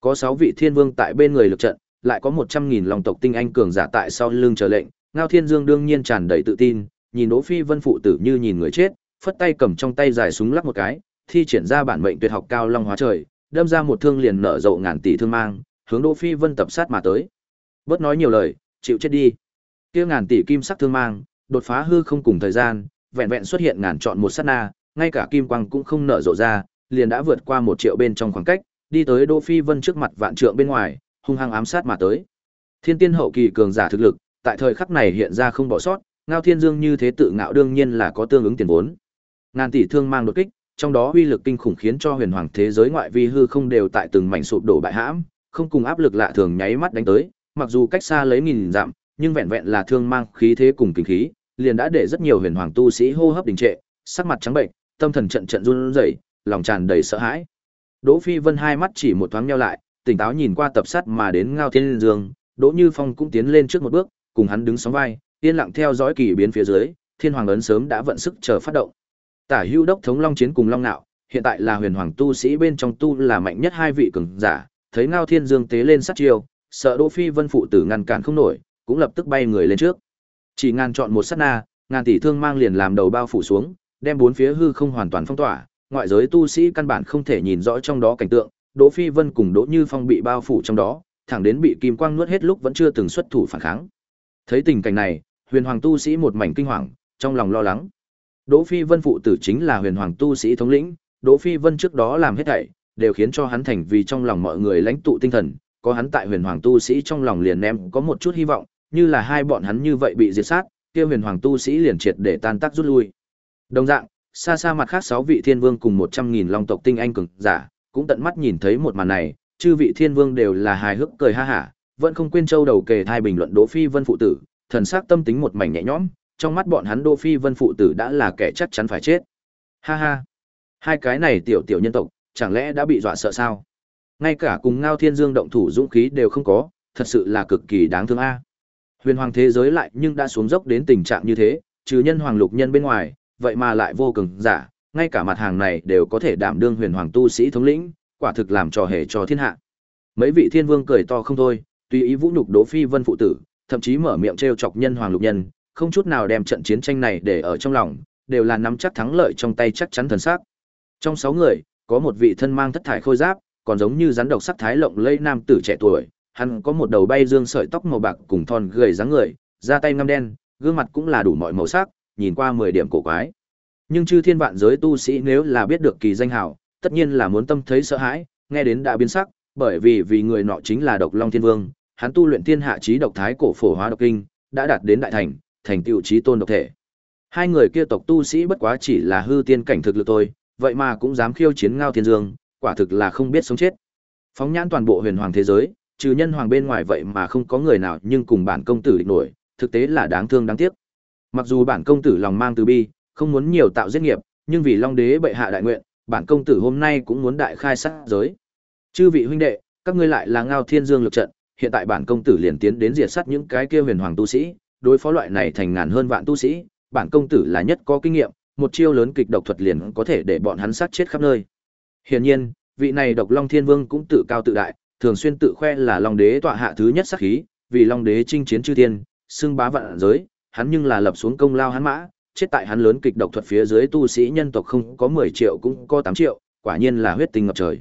Có 6 vị thiên vương tại bên người lực trận, lại có 100.000 lòng tộc tinh anh cường giả tại sau lưng chờ lệnh, Ngao Thiên Dương đương nhiên tràn đầy tự tin, nhìn Đỗ Phi Vân phụ tử như nhìn người chết, phất tay cầm trong tay dài súng lắc một cái, thi triển ra bản mệnh tuyệt học cao long hóa trời, đâm ra một thương liền nở rộ ngàn tỷ thương mang, hướng Đỗ Phi Vân tập sát mà tới. Bớt nói nhiều lời, chịu chết đi. Kia ngàn tỷ kim sắc thương mang, đột phá hư không cùng thời gian, vẹn vẹn xuất hiện ngàn chọn một sát na, ngay cả kim quang cũng không nở rộ ra, liền đã vượt qua một triệu bên trong khoảng cách, đi tới Đỗ Phi Vân trước mặt vạn trượng bên ngoài, hung hăng ám sát mà tới. Thiên tiên hậu kỳ cường giả thực lực, tại thời khắc này hiện ra không bỏ sót, Ngao Thiên Dương như thế tự ngạo đương nhiên là có tương ứng tiền vốn. Ngàn tỷ thương mang đột kích, trong đó uy lực kinh khủng khiến cho huyền hoàng thế giới ngoại vi hư không đều tại từng mảnh sụp đổ bại hãm, không cùng áp lực lạ thường nháy mắt đánh tới, mặc dù cách xa lấy nghìn dặm, nhưng vẹn vẹn là thương mang khí thế cùng kinh khí, liền đã để rất nhiều huyền hoàng tu sĩ hô hấp đình trệ, sắc mặt trắng bệnh, tâm thần trận trận run rẩy, lòng tràn đầy sợ hãi. Đỗ Phi Vân hai mắt chỉ một thoáng nheo lại, tỉnh táo nhìn qua tập sát mà đến Ngao Thiên Dương, Đỗ Như Phong cũng tiến lên trước một bước, cùng hắn đứng sóng vai, yên lặng theo dõi kỳ biến phía dưới, Thiên Hoàng ấn sớm đã vận sức chờ phát động. Tả Hưu đốc thống Long chiến cùng Long Nạo, hiện tại là huyền hoàng tu sĩ bên trong tu là mạnh nhất hai vị cường giả, thấy Ngao Thiên Dương tế lên sát chiêu, sợ Đỗ Phi Vân phụ tử ngăn cản không nổi, cũng lập tức bay người lên trước. Chỉ ngàn chọn một sát na, ngàn tỷ thương mang liền làm đầu bao phủ xuống, đem bốn phía hư không hoàn toàn phong tỏa, ngoại giới tu sĩ căn bản không thể nhìn rõ trong đó cảnh tượng, Đỗ Phi Vân cùng Đỗ Như Phong bị bao phủ trong đó, thẳng đến bị kim quang nuốt hết lúc vẫn chưa từng xuất thủ phản kháng. Thấy tình cảnh này, Huyền Hoàng tu sĩ một mảnh kinh hoàng, trong lòng lo lắng. Đỗ Phi Vân phụ tử chính là Huyền Hoàng tu sĩ thống lĩnh, Đỗ Phi Vân trước đó làm hết thảy, đều khiến cho hắn thành vì trong lòng mọi người lãnh tụ tinh thần, có hắn tại Huyền Hoàng tu sĩ trong lòng liền ném có một chút hy vọng, như là hai bọn hắn như vậy bị diệt sát, kia Huyền Hoàng tu sĩ liền triệt để tan tác rút lui. Đồng dạng, xa xa mặt khác sáu vị thiên vương cùng một trăm nghìn long tộc tinh anh cường giả, cũng tận mắt nhìn thấy một màn này, chư vị thiên vương đều là hài hước cười ha hả, vẫn không quên châu đầu kề thai bình luận Đỗ Phi Vân phụ tử, thần sắc tâm tính một mảnh nhẹ nhõm, trong mắt bọn hắn Đỗ Phi Vân phụ tử đã là kẻ chắc chắn phải chết. Ha ha, hai cái này tiểu tiểu nhân tộc, chẳng lẽ đã bị dọa sợ sao? Ngay cả cùng Ngao Thiên Dương động thủ dũng khí đều không có, thật sự là cực kỳ đáng thương a. Huyền hoàng thế giới lại nhưng đã xuống dốc đến tình trạng như thế, trừ nhân hoàng lục nhân bên ngoài, vậy mà lại vô cùng giả, ngay cả mặt hàng này đều có thể đảm đương huyền hoàng tu sĩ thống lĩnh, quả thực làm trò hề cho thiên hạ. Mấy vị thiên vương cười to không thôi, tùy ý vũ nhục Đỗ Phi Vân phụ tử, thậm chí mở miệng trêu chọc nhân hoàng lục nhân, không chút nào đem trận chiến tranh này để ở trong lòng, đều là nắm chắc thắng lợi trong tay chắc chắn thần sắc. Trong sáu người, có một vị thân mang thất thải khôi giáp, còn giống như rắn độc sắc thái lộng lẫy nam tử trẻ tuổi, hắn có một đầu bay dương sợi tóc màu bạc cùng thon gầy dáng người, da tay ngăm đen, gương mặt cũng là đủ mọi màu sắc, nhìn qua 10 điểm cổ quái. Nhưng chư thiên vạn giới tu sĩ nếu là biết được kỳ danh hào, tất nhiên là muốn tâm thấy sợ hãi, nghe đến đã biến sắc, bởi vì vì người nọ chính là Độc Long Thiên Vương, hắn tu luyện thiên hạ chí độc thái cổ phổ hóa độc kinh, đã đạt đến đại thành, thành tựu chí tôn độc thể. Hai người kia tộc tu sĩ bất quá chỉ là hư tiên cảnh thực lực thôi, vậy mà cũng dám khiêu chiến Ngao Thiên Dương, quả thực là không biết sống chết. Phóng nhãn toàn bộ huyền hoàng thế giới, trừ nhân hoàng bên ngoài vậy mà không có người nào nhưng cùng bản công tử địch nổi, thực tế là đáng thương đáng tiếc. Mặc dù bản công tử lòng mang từ bi, không muốn nhiều tạo giết nghiệp, nhưng vì Long đế bệ hạ đại nguyện, bản công tử hôm nay cũng muốn đại khai sát giới. Chư vị huynh đệ, các ngươi lại là Ngao Thiên Dương lực trận, hiện tại bản công tử liền tiến đến diệt sát những cái kia huyền hoàng tu sĩ, đối phó loại này thành ngàn hơn vạn tu sĩ, bản công tử là nhất có kinh nghiệm, một chiêu lớn kịch độc thuật liền có thể để bọn hắn sát chết khắp nơi. Hiển nhiên, vị này Độc Long Thiên Vương cũng tự cao tự đại, thường xuyên tự khoe là Long đế tọa hạ thứ nhất sát khí, vì Long Đế chinh chiến chư thiên, xưng bá vạn giới, hắn nhưng là lập xuống công lao hắn mã, chết tại hắn lớn kịch độc thuật phía dưới tu sĩ nhân tộc không có 10 triệu cũng có 8 triệu, quả nhiên là huyết tinh ngập trời.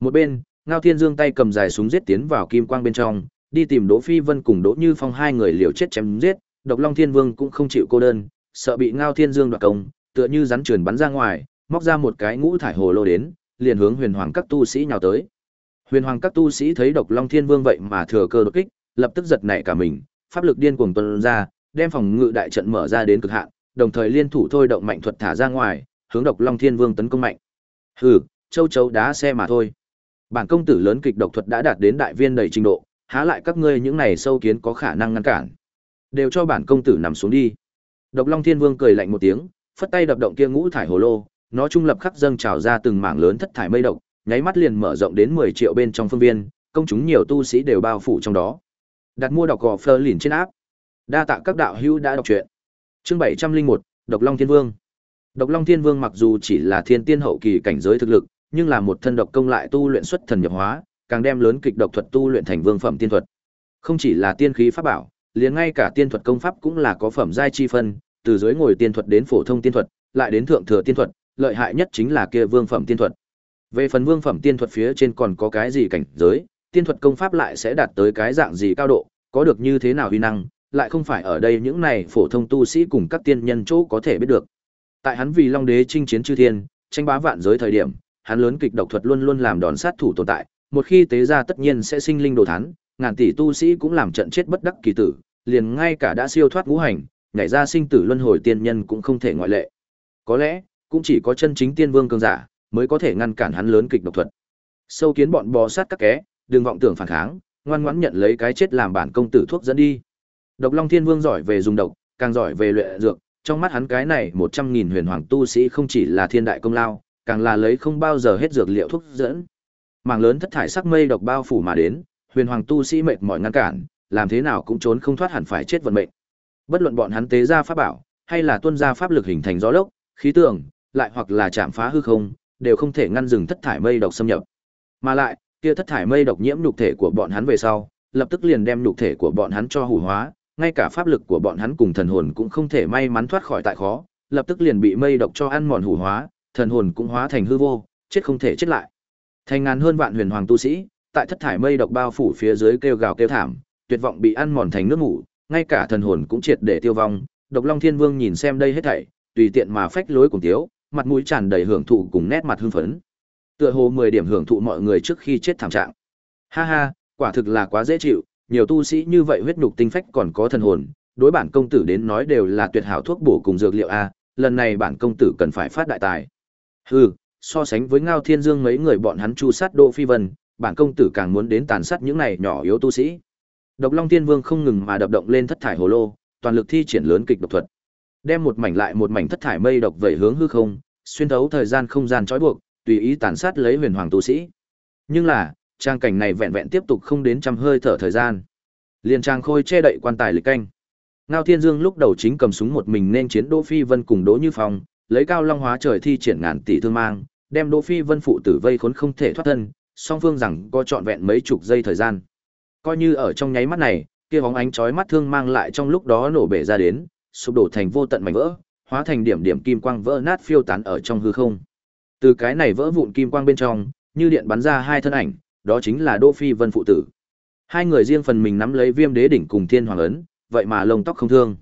Một bên, Ngao Thiên Dương tay cầm dài súng giết tiến vào kim quang bên trong, đi tìm Đỗ Phi Vân cùng Đỗ Như Phong hai người liều chết chém giết, Độc Long Thiên Vương cũng không chịu cô đơn, sợ bị Ngao Thiên Dương đoạt công, tựa như rắn trườn bắn ra ngoài, móc ra một cái ngũ thải hồ lô đến, liền hướng Huyền Hoàng các tu sĩ nhào tới. Huyền Hoàng các tu sĩ thấy Độc Long Thiên Vương vậy mà thừa cơ đột kích, lập tức giật nảy cả mình, pháp lực điên cuồng tuôn ra, đem phòng ngự đại trận mở ra đến cực hạn, đồng thời liên thủ thôi động mạnh thuật thả ra ngoài, hướng Độc Long Thiên Vương tấn công mạnh. Hừ, châu chấu đá xe mà thôi. Bản công tử lớn kịch độc thuật đã đạt đến đại viên đầy trình độ, há lại các ngươi những này sâu kiến có khả năng ngăn cản. Đều cho bản công tử nằm xuống đi. Độc Long Thiên Vương cười lạnh một tiếng, phất tay đập động kia ngũ thải hồ lô, nó trung lập khắc dâng trào ra từng mảng lớn thất thải mây độc, nháy mắt liền mở rộng đến 10 triệu bên trong phương viên, công chúng nhiều tu sĩ đều bao phủ trong đó. Đặt mua đọc gò Fleur liền trên áp. Đa tạ các đạo hữu đã đọc truyện. Chương 701, Độc Long Thiên Vương. Độc Long Thiên Vương mặc dù chỉ là thiên tiên hậu kỳ cảnh giới thực lực, nhưng là một thân độc công lại tu luyện xuất thần nhập hóa, càng đem lớn kịch độc thuật tu luyện thành vương phẩm tiên thuật. Không chỉ là tiên khí pháp bảo, liền ngay cả tiên thuật công pháp cũng là có phẩm giai chi phân, từ dưới ngồi tiên thuật đến phổ thông tiên thuật, lại đến thượng thừa tiên thuật, lợi hại nhất chính là kia vương phẩm tiên thuật. Về phần vương phẩm tiên thuật phía trên còn có cái gì cảnh giới, tiên thuật công pháp lại sẽ đạt tới cái dạng gì cao độ, có được như thế nào uy năng, lại không phải ở đây những này phổ thông tu sĩ cùng các tiên nhân chỗ có thể biết được. Tại hắn vì Long Đế chinh chiến chư thiên, tranh bá vạn giới thời điểm, hắn lớn kịch độc thuật luôn luôn làm đòn sát thủ tồn tại, một khi tế ra tất nhiên sẽ sinh linh đồ thán, ngàn tỷ tu sĩ cũng làm trận chết bất đắc kỳ tử, liền ngay cả đã siêu thoát ngũ hành, nhảy ra sinh tử luân hồi tiên nhân cũng không thể ngoại lệ. Có lẽ, cũng chỉ có chân chính tiên vương cường giả mới có thể ngăn cản hắn lớn kịch độc thuật. Sâu kiến bọn bò sát các ké, đừng vọng tưởng phản kháng, ngoan ngoãn nhận lấy cái chết làm bản công tử thuốc dẫn đi. Độc Long Thiên Vương giỏi về dùng độc, càng giỏi về luyện dược, trong mắt hắn cái này một trăm nghìn huyền hoàng tu sĩ không chỉ là thiên đại công lao, càng là lấy không bao giờ hết dược liệu thuốc dẫn. Mảng lớn thất thải sắc mây độc bao phủ mà đến, huyền hoàng tu sĩ mệt mỏi ngăn cản, làm thế nào cũng trốn không thoát hẳn phải chết vận mệnh. Bất luận bọn hắn tế ra pháp bảo, hay là tuân ra pháp lực hình thành gió lốc, khí tượng, lại hoặc là chạm phá hư không, đều không thể ngăn dừng thất thải mây độc xâm nhập. Mà lại, kia thất thải mây độc nhiễm nhục thể của bọn hắn về sau, lập tức liền đem nhục thể của bọn hắn cho hủ hóa, ngay cả pháp lực của bọn hắn cùng thần hồn cũng không thể may mắn thoát khỏi tại khó, lập tức liền bị mây độc cho ăn mòn hủ hóa, thần hồn cũng hóa thành hư vô, chết không thể chết lại. Thành ngàn hơn vạn huyền hoàng tu sĩ, tại thất thải mây độc bao phủ phía dưới kêu gào kêu thảm, tuyệt vọng bị ăn mòn thành nước ngủ, ngay cả thần hồn cũng triệt để tiêu vong. Độc Long Thiên Vương nhìn xem đây hết thảy, tùy tiện mà phách lối cùng thiếu, mặt mũi tràn đầy hưởng thụ cùng nét mặt hưng phấn. Tựa hồ 10 điểm hưởng thụ mọi người trước khi chết thảm trạng. Ha ha, quả thực là quá dễ chịu, nhiều tu sĩ như vậy huyết nhục tinh phách còn có thần hồn, đối bản công tử đến nói đều là tuyệt hảo thuốc bổ cùng dược liệu a, lần này bản công tử cần phải phát đại tài. Hừ, so sánh với Ngao Thiên Dương mấy người bọn hắn chu sát Đỗ Phi Vân, bản công tử càng muốn đến tàn sát những này nhỏ yếu tu sĩ. Độc Long Thiên Vương không ngừng mà đập động lên thất thải hồ lô, toàn lực thi triển lớn kịch độc thuật. Đem một mảnh lại một mảnh thất thải mây độc vẩy hướng hư không, xuyên thấu thời gian không gian trói buộc, tùy ý tàn sát lấy huyền hoàng tu sĩ. Nhưng là, trang cảnh này vẹn vẹn tiếp tục không đến trăm hơi thở thời gian. Liên trang khôi che đậy quan tài lịch canh. Ngao Thiên Dương lúc đầu chính cầm súng một mình nên chiến Đỗ Phi Vân cùng Đỗ Như Phong, lấy cao long hóa trời thi triển ngàn tỷ thương mang, đem Đỗ Phi Vân phụ tử vây khốn không thể thoát thân, song phương rằng có trọn vẹn mấy chục giây thời gian. Coi như ở trong nháy mắt này, kia bóng ánh chói mắt thương mang lại trong lúc đó nổ bể ra đến, sụp đổ thành vô tận mảnh vỡ, hóa thành điểm điểm kim quang vỡ nát phiêu tán ở trong hư không. Từ cái này vỡ vụn kim quang bên trong, như điện bắn ra hai thân ảnh, đó chính là Đỗ Phi Vân phụ tử. Hai người riêng phần mình nắm lấy Viêm Đế đỉnh cùng Thiên Hoàng ấn, vậy mà lông tóc không thương.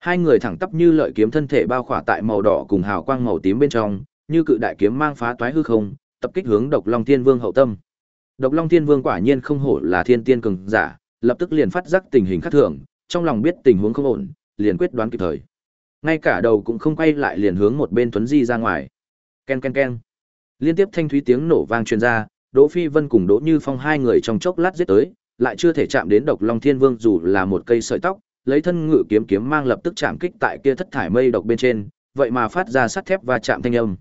Hai người thẳng tắp như lợi kiếm thân thể bao khỏa tại màu đỏ cùng hào quang màu tím bên trong, như cự đại kiếm mang phá toái hư không, tập kích hướng Độc Long Thiên Vương hậu tâm. Độc Long Thiên Vương quả nhiên không hổ là thiên tiên cường giả, lập tức liền phát giác tình hình khác thường, trong lòng biết tình huống không ổn, liền quyết đoán kịp thời. Ngay cả đầu cũng không quay lại liền hướng một bên tuấn di ra ngoài. Ken ken ken. Liên tiếp thanh thúy tiếng nổ vang truyền ra, Đỗ Phi Vân cùng Đỗ Như Phong hai người trong chốc lát giết tới, lại chưa thể chạm đến Độc Long Thiên Vương dù là một cây sợi tóc, lấy thân ngự kiếm kiếm mang lập tức chạm kích tại kia thất thải mây độc bên trên, vậy mà phát ra sắt thép và chạm thanh âm.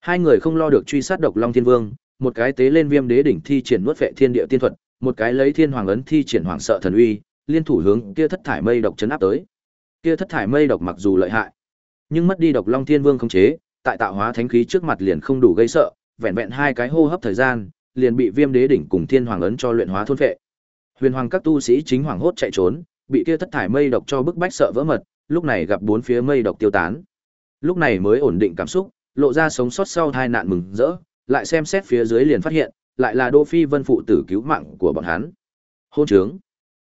Hai người không lo được truy sát Độc Long Thiên Vương, một cái tế lên Viêm Đế đỉnh thi triển nuốt vệ thiên địa tiên thuật, một cái lấy Thiên Hoàng ấn thi triển hoàng sợ thần uy, liên thủ hướng kia thất thải mây độc chấn áp tới. Kia thất thải mây độc mặc dù lợi hại, nhưng mất đi Độc Long Thiên Vương khống chế, tại tạo hóa thánh khí trước mặt liền không đủ gây sợ, vẹn vẹn hai cái hô hấp thời gian, liền bị Viêm Đế đỉnh cùng Thiên Hoàng ấn cho luyện hóa thôn phệ. Huyền Hoàng các tu sĩ chính hoàng hốt chạy trốn, bị kia thất thải mây độc cho bức bách sợ vỡ mật, lúc này gặp bốn phía mây độc tiêu tán. Lúc này mới ổn định cảm xúc, lộ ra sống sót sau tai nạn mừng rỡ, lại xem xét phía dưới liền phát hiện, lại là Đỗ Phi Vân phụ tử cứu mạng của bọn hắn. Hôn trướng,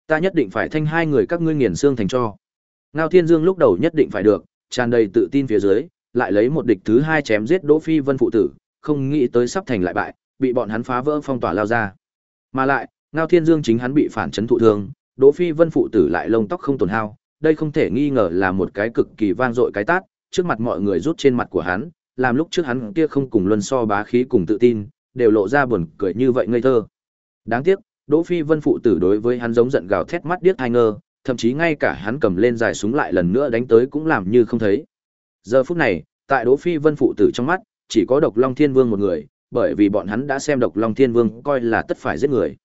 ta nhất định phải thanh hai người các ngươi nghiền xương thành cho. Ngao Thiên Dương lúc đầu nhất định phải được, tràn đầy tự tin phía dưới, lại lấy một địch thứ hai chém giết Đỗ Phi Vân phụ tử, không nghĩ tới sắp thành lại bại, bị bọn hắn phá vỡ phong tỏa lao ra. Mà lại, Ngao Thiên Dương chính hắn bị phản chấn thụ thương, Đỗ Phi Vân phụ tử lại lông tóc không tổn hao, đây không thể nghi ngờ là một cái cực kỳ vang dội cái tát, trước mặt mọi người rút trên mặt của hắn, làm lúc trước hắn kia không cùng luân so bá khí cùng tự tin, đều lộ ra buồn cười như vậy ngây thơ. Đáng tiếc, Đỗ Phi Vân phụ tử đối với hắn giống giận gào thét mắt điếc hai ngơ, thậm chí ngay cả hắn cầm lên dài súng lại lần nữa đánh tới cũng làm như không thấy. Giờ phút này, tại Đỗ Phi Vân phụ tử trong mắt, chỉ có Độc Long Thiên Vương một người, bởi vì bọn hắn đã xem Độc Long Thiên Vương coi là tất phải giết người.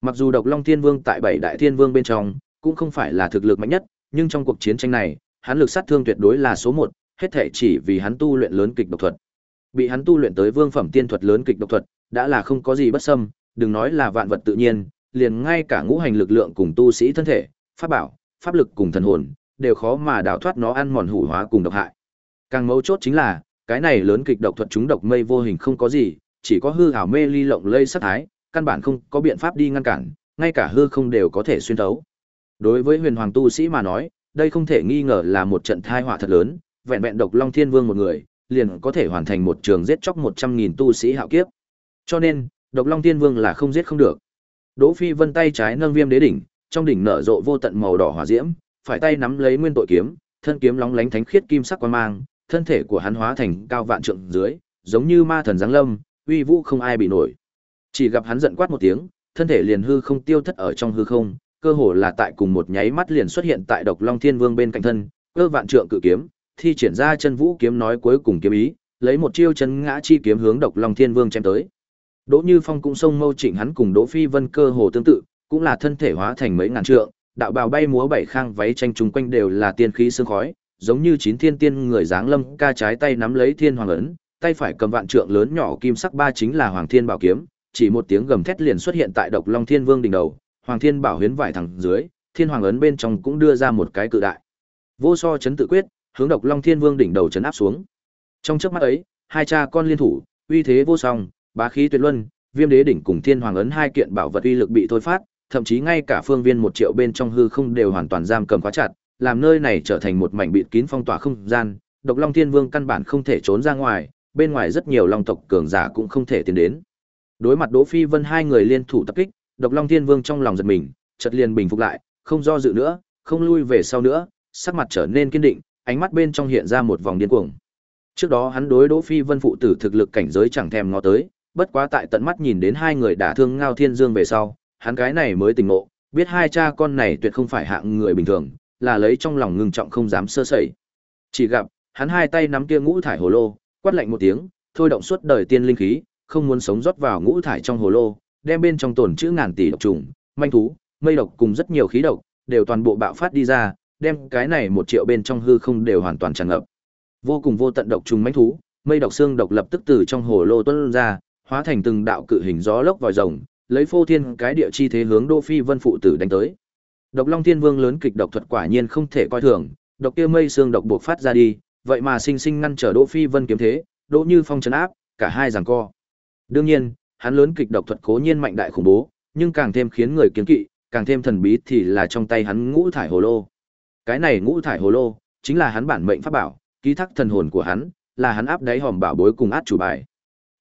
Mặc dù Độc Long Thiên Vương tại bảy đại thiên vương bên trong, cũng không phải là thực lực mạnh nhất, nhưng trong cuộc chiến tranh này, hắn lực sát thương tuyệt đối là số một, hết thể chỉ vì hắn tu luyện lớn kịch độc thuật. Bị hắn tu luyện tới vương phẩm tiên thuật lớn kịch độc thuật, đã là không có gì bất xâm, đừng nói là vạn vật tự nhiên, liền ngay cả ngũ hành lực lượng cùng tu sĩ thân thể, pháp bảo, pháp lực cùng thần hồn, đều khó mà đào thoát nó ăn mòn hủ hóa cùng độc hại. Càng mấu chốt chính là, cái này lớn kịch độc thuật chúng độc mây vô hình không có gì, chỉ có hư ảo mê ly lộng lây sát thái, căn bản không có biện pháp đi ngăn cản, ngay cả hư không đều có thể xuyên thấu. Đối với huyền hoàng tu sĩ mà nói, đây không thể nghi ngờ là một trận tai họa thật lớn, vẹn vẹn độc long thiên vương một người, liền có thể hoàn thành một trường giết chóc một trăm nghìn tu sĩ hạo kiếp. Cho nên, độc long thiên vương là không giết không được. Đỗ Phi Vân tay trái nâng viêm đế đỉnh, trong đỉnh nở rộ vô tận màu đỏ hỏa diễm, phải tay nắm lấy nguyên tội kiếm, thân kiếm lóng lánh thánh khiết kim sắc quang mang, thân thể của hắn hóa thành cao vạn trượng dưới, giống như ma thần giáng lâm, uy vũ không ai bị nổi. Chỉ gặp hắn giận quát một tiếng, thân thể liền hư không tiêu thất ở trong hư không, cơ hồ là tại cùng một nháy mắt liền xuất hiện tại Độc Long Thiên Vương bên cạnh thân, cơ vạn trượng cự kiếm, thi triển ra chân vũ kiếm nói cuối cùng kiếm ý, lấy một chiêu chân ngã chi kiếm hướng Độc Long Thiên Vương chém tới. Đỗ Như Phong cũng xông mâu chỉnh hắn cùng Đỗ Phi Vân cơ hồ tương tự, cũng là thân thể hóa thành mấy ngàn trượng, đạo bào bay múa bảy khang váy tranh trùng quanh đều là tiên khí sương khói, giống như chín thiên tiên người dáng lâm ca trái tay nắm lấy thiên hoàng ấn, tay phải cầm vạn trượng lớn nhỏ kim sắc ba chính là Hoàng Thiên Bảo kiếm, chỉ một tiếng gầm thét liền xuất hiện tại Độc Long Thiên Vương đỉnh đầu, Hoàng Thiên Bảo huyến vải thẳng dưới, Thiên Hoàng ấn bên trong cũng đưa ra một cái cự đại. Vô so chấn tự quyết, hướng Độc Long Thiên Vương đỉnh đầu chấn áp xuống. Trong chớp mắt ấy, hai cha con liên thủ, uy thế vô song, bá khí tuyệt luân, Viêm Đế đỉnh cùng Thiên Hoàng ấn hai kiện bảo vật uy lực bị thôi phát, thậm chí ngay cả phương viên một triệu bên trong hư không đều hoàn toàn giam cầm khóa chặt, làm nơi này trở thành một mảnh bịt kín phong tỏa không gian, Độc Long Thiên Vương căn bản không thể trốn ra ngoài, bên ngoài rất nhiều long tộc cường giả cũng không thể tiến đến. Đối mặt Đỗ Phi Vân hai người liên thủ tập kích, Độc Long Thiên Vương trong lòng giật mình, chợt liền bình phục lại, không do dự nữa, không lui về sau nữa, sắc mặt trở nên kiên định, ánh mắt bên trong hiện ra một vòng điên cuồng. Trước đó hắn đối Đỗ Phi Vân phụ tử thực lực cảnh giới chẳng thèm ngó tới, bất quá tại tận mắt nhìn đến hai người đả thương Ngao Thiên Dương về sau, hắn cái này mới tỉnh ngộ, biết hai cha con này tuyệt không phải hạng người bình thường, là lấy trong lòng ngưng trọng không dám sơ sẩy. Chỉ gặp, hắn hai tay nắm kia ngũ thải hồ lô, quát lạnh một tiếng, thôi động suốt đời tiên linh khí, không muốn sống rót vào ngũ thải trong hồ lô, đem bên trong tổn chữ ngàn tỷ độc trùng, manh thú, mây độc cùng rất nhiều khí độc, đều toàn bộ bạo phát đi ra, đem cái này một triệu bên trong hư không đều hoàn toàn tràn ngập. Vô cùng vô tận độc trùng manh thú, mây độc xương độc lập tức từ trong hồ lô tuôn ra, hóa thành từng đạo cự hình gió lốc vòi rồng, lấy phô thiên cái địa chi thế hướng Đỗ Phi Vân phụ tử đánh tới. Độc Long Thiên Vương lớn kịch độc thuật quả nhiên không thể coi thường, độc kia mây xương độc buộc phát ra đi, vậy mà sinh sinh ngăn trở Đỗ Phi Vân kiếm thế, Đỗ Như Phong trấn áp, cả hai giằng co. Đương nhiên, hắn lớn kịch độc thuật cố nhiên mạnh đại khủng bố, nhưng càng thêm khiến người kiêng kỵ, càng thêm thần bí thì là trong tay hắn ngũ thải hồ lô. Cái này ngũ thải hồ lô chính là hắn bản mệnh pháp bảo, ký thác thần hồn của hắn, là hắn áp đáy hòm bảo bối cùng át chủ bài.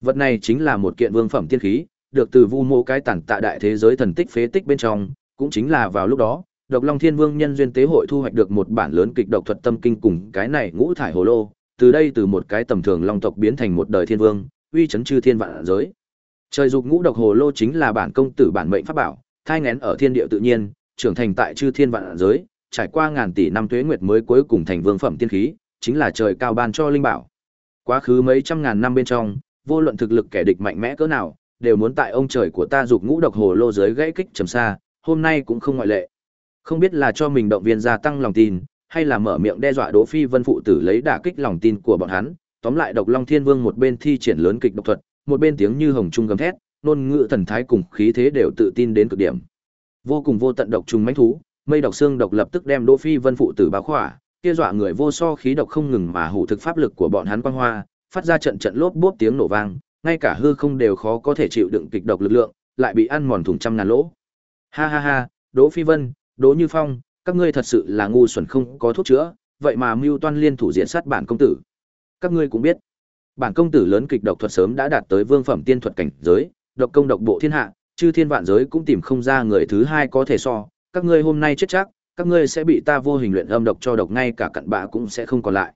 Vật này chính là một kiện vương phẩm tiên khí, được từ vu mô cái tản tạ đại thế giới thần tích phế tích bên trong, cũng chính là vào lúc đó, Độc Long Thiên Vương nhân duyên tế hội thu hoạch được một bản lớn kịch độc thuật tâm kinh cùng cái này ngũ thải hồ lô, từ đây từ một cái tầm thường long tộc biến thành một đời thiên vương, uy chấn chư thiên vạn giới. Trời dục ngũ độc hồ lô chính là bản công tử bản mệnh pháp bảo, thai nghén ở thiên địa tự nhiên, trưởng thành tại chư thiên vạn giới, trải qua ngàn tỷ năm tuế nguyệt mới cuối cùng thành vương phẩm tiên khí, chính là trời cao ban cho linh bảo. Quá khứ mấy trăm ngàn năm bên trong, vô luận thực lực kẻ địch mạnh mẽ cỡ nào, đều muốn tại ông trời của ta dục ngũ độc hồ lô dưới gãy kích trầm xa, hôm nay cũng không ngoại lệ. Không biết là cho mình động viên gia tăng lòng tin, hay là mở miệng đe dọa Đỗ Phi Vân phụ tử lấy đả kích lòng tin của bọn hắn, tóm lại Độc Long Thiên Vương một bên thi triển lớn kịch độc thuật, một bên tiếng như hồng trung gầm thét, nôn ngữ thần thái cùng khí thế đều tự tin đến cực điểm. Vô cùng vô tận độc trùng mãnh thú, mây độc xương độc lập tức đem Đỗ Phi Vân phụ tử bao khỏa, kia dọa người vô so khí độc không ngừng mà hủ thực pháp lực của bọn hắn quang hoa, phát ra trận trận lốp bốp tiếng nổ vang, ngay cả hư không đều khó có thể chịu đựng kịch độc lực lượng, lại bị ăn mòn thủng trăm ngàn lỗ. Ha ha ha, Đỗ Phi Vân, Đỗ Như Phong, các ngươi thật sự là ngu xuẩn không có thuốc chữa, vậy mà mưu toan liên thủ diện sát bản công tử. Các ngươi cũng biết, bản công tử lớn kịch độc thuật sớm đã đạt tới vương phẩm tiên thuật cảnh giới, độc công độc bộ thiên hạ, chư thiên vạn giới cũng tìm không ra người thứ hai có thể so, các ngươi hôm nay chết chắc, các ngươi sẽ bị ta vô hình luyện âm độc cho độc ngay cả cặn bã cũng sẽ không còn lại.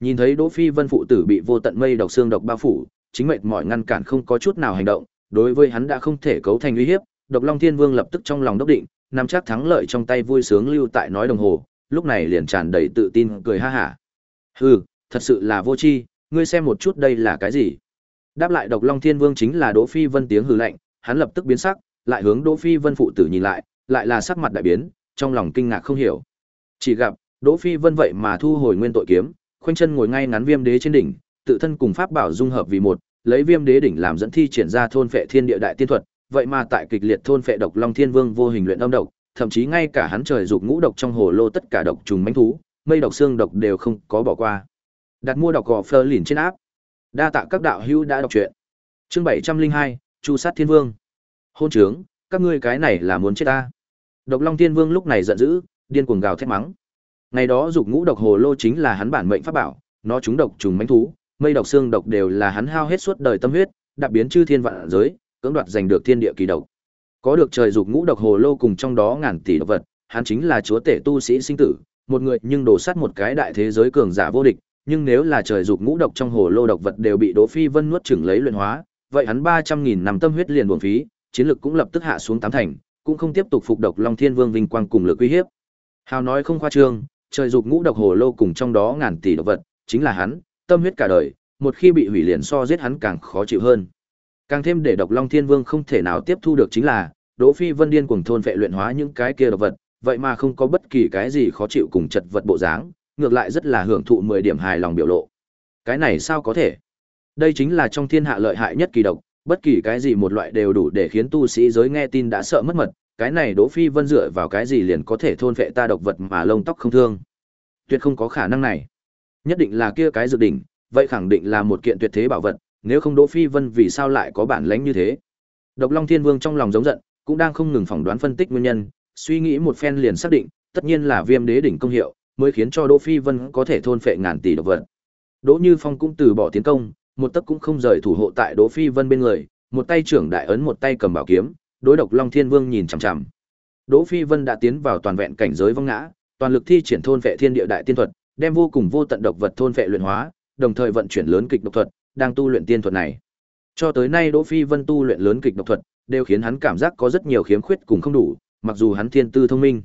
Nhìn thấy Đỗ Phi Vân phụ tử bị vô tận mây độc xương độc bao phủ, chính mệt mỏi ngăn cản không có chút nào hành động, đối với hắn đã không thể cấu thành uy hiếp, Độc Long Thiên Vương lập tức trong lòng đốc định, nắm chắc thắng lợi trong tay vui sướng lưu tại nói đồng hồ, lúc này liền tràn đầy tự tin cười ha hả. Hừ, thật sự là vô tri, ngươi xem một chút đây là cái gì? Đáp lại Độc Long Thiên Vương chính là Đỗ Phi Vân tiếng hừ lạnh, hắn lập tức biến sắc, lại hướng Đỗ Phi Vân phụ tử nhìn lại, lại là sắc mặt đại biến, trong lòng kinh ngạc không hiểu. Chỉ gặp, Đỗ Phi Vân vậy mà thu hồi nguyên tội kiếm, khoanh chân ngồi ngay ngắn viêm đế trên đỉnh, tự thân cùng pháp bảo dung hợp vì một, lấy viêm đế đỉnh làm dẫn thi triển ra thôn phệ thiên địa đại tiên thuật, vậy mà tại kịch liệt thôn phệ độc long thiên vương vô hình luyện âm độc, thậm chí ngay cả hắn trời dục ngũ độc trong hồ lô tất cả độc trùng mãnh thú, mây độc xương độc đều không có bỏ qua. Đặt mua đọc gò Fleur lìn trên áp. Đa tạ các đạo hữu đã đọc truyện. Chương 702, Chu sát thiên vương. Hôn trướng, các ngươi cái này là muốn chết ta. Độc Long Thiên Vương lúc này giận dữ, điên cuồng gào thét mắng. Ngày đó dục ngũ độc hồ lô chính là hắn bản mệnh pháp bảo, nó chúng độc trùng mãnh thú, mây độc xương độc đều là hắn hao hết suốt đời tâm huyết, đặc biến chư thiên vạn giới, cưỡng đoạt giành được thiên địa kỳ độc. Có được trời dục ngũ độc hồ lô cùng trong đó ngàn tỷ độc vật, hắn chính là chúa tể tu sĩ sinh tử, một người nhưng đổ sát một cái đại thế giới cường giả vô địch, nhưng nếu là trời dục ngũ độc trong hồ lô độc vật đều bị Đỗ Phi Vân nuốt chửng lấy luyện hóa, vậy hắn 300.000 năm tâm huyết liền uổng phí, chiến lực cũng lập tức hạ xuống tám thành, cũng không tiếp tục phục độc Long Thiên Vương vinh quang cùng lực uy hiếp. Hào nói không khoa trương, trời dục ngũ độc hồ lô cùng trong đó ngàn tỷ độc vật, chính là hắn, tâm huyết cả đời, một khi bị hủy liền so giết hắn càng khó chịu hơn. Càng thêm để độc Long Thiên Vương không thể nào tiếp thu được chính là, Đỗ Phi Vân điên cuồng thôn vệ luyện hóa những cái kia độc vật, vậy mà không có bất kỳ cái gì khó chịu cùng chật vật bộ dáng, ngược lại rất là hưởng thụ 10 điểm hài lòng biểu lộ. Cái này sao có thể? Đây chính là trong thiên hạ lợi hại nhất kỳ độc, bất kỳ cái gì một loại đều đủ để khiến tu sĩ giới nghe tin đã sợ mất mật, cái này Đỗ Phi Vân dựa vào cái gì liền có thể thôn vệ ta độc vật mà lông tóc không thương. Tuyệt không có khả năng này. Nhất định là kia cái dự đỉnh, vậy khẳng định là một kiện tuyệt thế bảo vật, nếu không Đỗ Phi Vân vì sao lại có bản lãnh như thế? Độc Long Thiên Vương trong lòng giống giận, cũng đang không ngừng phỏng đoán phân tích nguyên nhân, suy nghĩ một phen liền xác định, tất nhiên là Viêm Đế đỉnh công hiệu, mới khiến cho Đỗ Phi Vân có thể thôn phệ ngàn tỷ độc vật. Đỗ Như Phong cũng từ bỏ tiến công, một tấc cũng không rời thủ hộ tại Đỗ Phi Vân bên người, một tay trưởng đại ấn một tay cầm bảo kiếm, đối độc Long Thiên Vương nhìn chằm chằm. Đỗ Phi Vân đã tiến vào toàn vẹn cảnh giới vong ngã, toàn lực thi triển thôn phệ thiên địa đại tiên thuật, đem vô cùng vô tận độc vật thôn phệ luyện hóa, đồng thời vận chuyển lớn kịch độc thuật, đang tu luyện tiên thuật này. Cho tới nay Đỗ Phi Vân tu luyện lớn kịch độc thuật, đều khiến hắn cảm giác có rất nhiều khiếm khuyết cùng không đủ, mặc dù hắn thiên tư thông minh,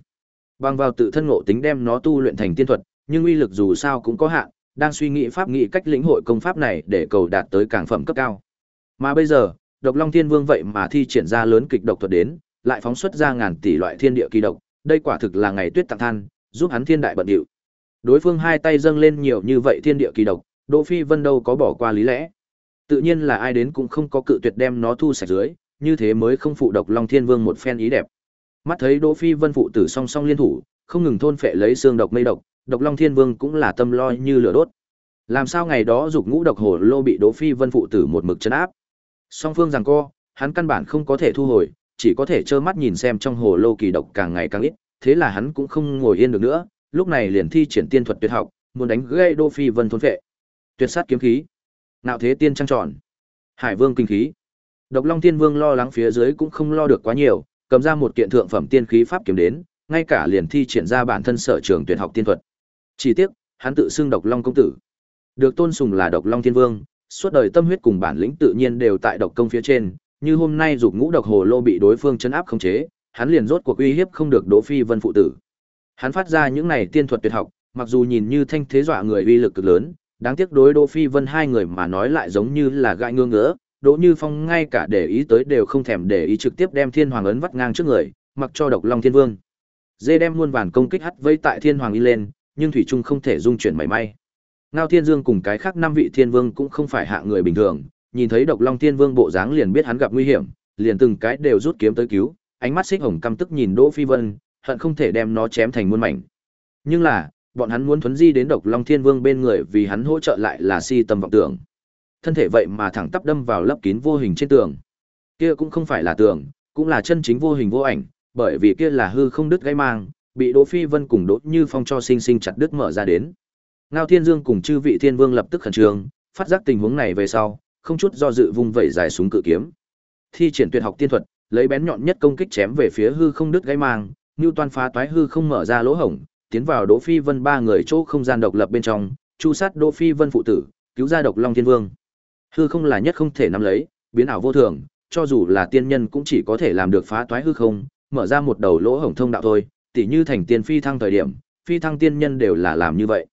bằng vào tự thân ngộ tính đem nó tu luyện thành tiên thuật, nhưng uy lực dù sao cũng có hạn, đang suy nghĩ pháp nghị cách lĩnh hội công pháp này để cầu đạt tới càng phẩm cấp cao. Mà bây giờ, Độc Long Thiên Vương vậy mà thi triển ra lớn kịch độc thuật đến, lại phóng xuất ra ngàn tỷ loại thiên địa kỳ độc, đây quả thực là ngày tuyết tặng than, giúp hắn thiên đại bận điệu. Đối phương hai tay dâng lên nhiều như vậy thiên địa kỳ độc, Đỗ Phi Vân đâu có bỏ qua lý lẽ. Tự nhiên là ai đến cũng không có cự tuyệt đem nó thu sạch dưới, như thế mới không phụ độc Long Thiên Vương một phen ý đẹp. Mắt thấy Đỗ Phi Vân phụ tử song song liên thủ, không ngừng thôn phệ lấy xương độc mây độc, độc Long Thiên Vương cũng là tâm lo như lửa đốt. Làm sao ngày đó dục ngũ độc hồ lô bị Đỗ Phi Vân phụ tử một mực chấn áp. Song phương giằng co, hắn căn bản không có thể thu hồi, chỉ có thể trơ mắt nhìn xem trong hồ lô kỳ độc càng ngày càng ít, thế là hắn cũng không ngồi yên được nữa, lúc này liền thi triển tiên thuật tuyệt học, muốn đánh gãy Đô Phi Vân thôn vệ, Tuyệt sát kiếm khí, nạo thế tiên trăng tròn, Hải Vương kinh khí. Độc Long Tiên Vương lo lắng phía dưới cũng không lo được quá nhiều, cầm ra một kiện thượng phẩm tiên khí pháp kiếm đến, ngay cả liền thi triển ra bản thân sở trường tuyệt học tiên thuật. Chỉ tiếc, hắn tự xưng Độc Long công tử, được tôn sùng là Độc Long Thiên Vương, suốt đời tâm huyết cùng bản lĩnh tự nhiên đều tại độc công phía trên, như hôm nay dục ngũ độc hồ lô bị đối phương chấn áp khống chế, hắn liền rốt cuộc uy hiếp không được Đỗ Phi Vân phụ tử. Hắn phát ra những này tiên thuật tuyệt học, mặc dù nhìn như thanh thế dọa người uy lực cực lớn, đáng tiếc đối Đỗ Phi Vân hai người mà nói lại giống như là gãi ngương ngỡ, Đỗ Như Phong ngay cả để ý tới đều không thèm để ý trực tiếp đem Thiên Hoàng ấn vắt ngang trước người, mặc cho Độc Long Thiên Vương. Dê đem muôn vàn công kích hắt vây tại Thiên Hoàng y lên, nhưng thủy trung không thể dung chuyển mảy may. Ngao Thiên Dương cùng cái khác năm vị Thiên Vương cũng không phải hạ người bình thường, nhìn thấy Độc Long Thiên Vương bộ dáng liền biết hắn gặp nguy hiểm, liền từng cái đều rút kiếm tới cứu, ánh mắt xích hồng căm tức nhìn Đỗ Phi Vân, hận không thể đem nó chém thành muôn mảnh. Nhưng là, bọn hắn muốn thuấn di đến Độc Long Thiên Vương bên người vì hắn hỗ trợ lại là si tâm vọng tưởng. Thân thể vậy mà thẳng tắp đâm vào lấp kín vô hình trên tường. Kia cũng không phải là tường, cũng là chân chính vô hình vô ảnh, bởi vì kia là hư không đứt gãy mang, bị Đỗ Phi Vân cùng Đỗ Như Phong cho sinh sinh chặt đứt mở ra đến. Ngao Thiên Dương cùng chư vị thiên vương lập tức khẩn trương, phát giác tình huống này về sau, không chút do dự vung vẩy dài súng cự kiếm. Thi triển tuyệt học tiên thuật, lấy bén nhọn nhất công kích chém về phía hư không đứt gãy mang, Nưu Toan phá toái hư không mở ra lỗ hổng, tiến vào Đỗ Phi Vân ba người chỗ không gian độc lập bên trong, chu sát Đỗ Phi Vân phụ tử, cứu ra độc Long Thiên Vương. Hư không là nhất không thể nắm lấy, biến ảo vô thường, cho dù là tiên nhân cũng chỉ có thể làm được phá toái hư không, mở ra một đầu lỗ hổng thông đạo thôi, tỉ như thành tiên phi thăng thời điểm, phi thăng tiên nhân đều là làm như vậy.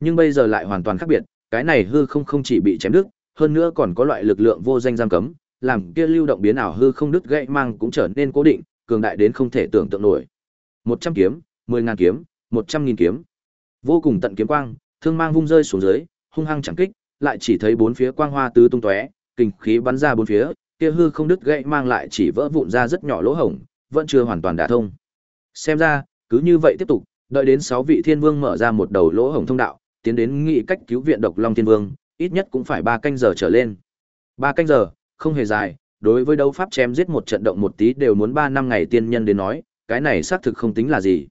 Nhưng bây giờ lại hoàn toàn khác biệt, cái này hư không không chỉ bị chém đứt, hơn nữa còn có loại lực lượng vô danh giam cấm, làm kia lưu động biến ảo hư không đứt gãy mang cũng trở nên cố định, cường đại đến không thể tưởng tượng nổi. Một trăm kiếm, mười ngàn kiếm, một trăm nghìn kiếm. Vô cùng tận kiếm quang, thương mang vung rơi xuống dưới, hung hăng chẳng kích, lại chỉ thấy bốn phía quang hoa tứ tung tóe, kinh khí bắn ra bốn phía, kia hư không đứt gãy mang lại chỉ vỡ vụn ra rất nhỏ lỗ hổng, vẫn chưa hoàn toàn đả thông. Xem ra, cứ như vậy tiếp tục, đợi đến sáu vị thiên vương mở ra một đầu lỗ hổng thông đạo, tiến đến nghị cách cứu viện độc long thiên vương, ít nhất cũng phải ba canh giờ trở lên. Ba canh giờ, không hề dài, đối với đấu pháp chém giết một trận động một tí đều muốn ba năm ngày tiên nhân đến nói, cái này xác thực không tính là gì.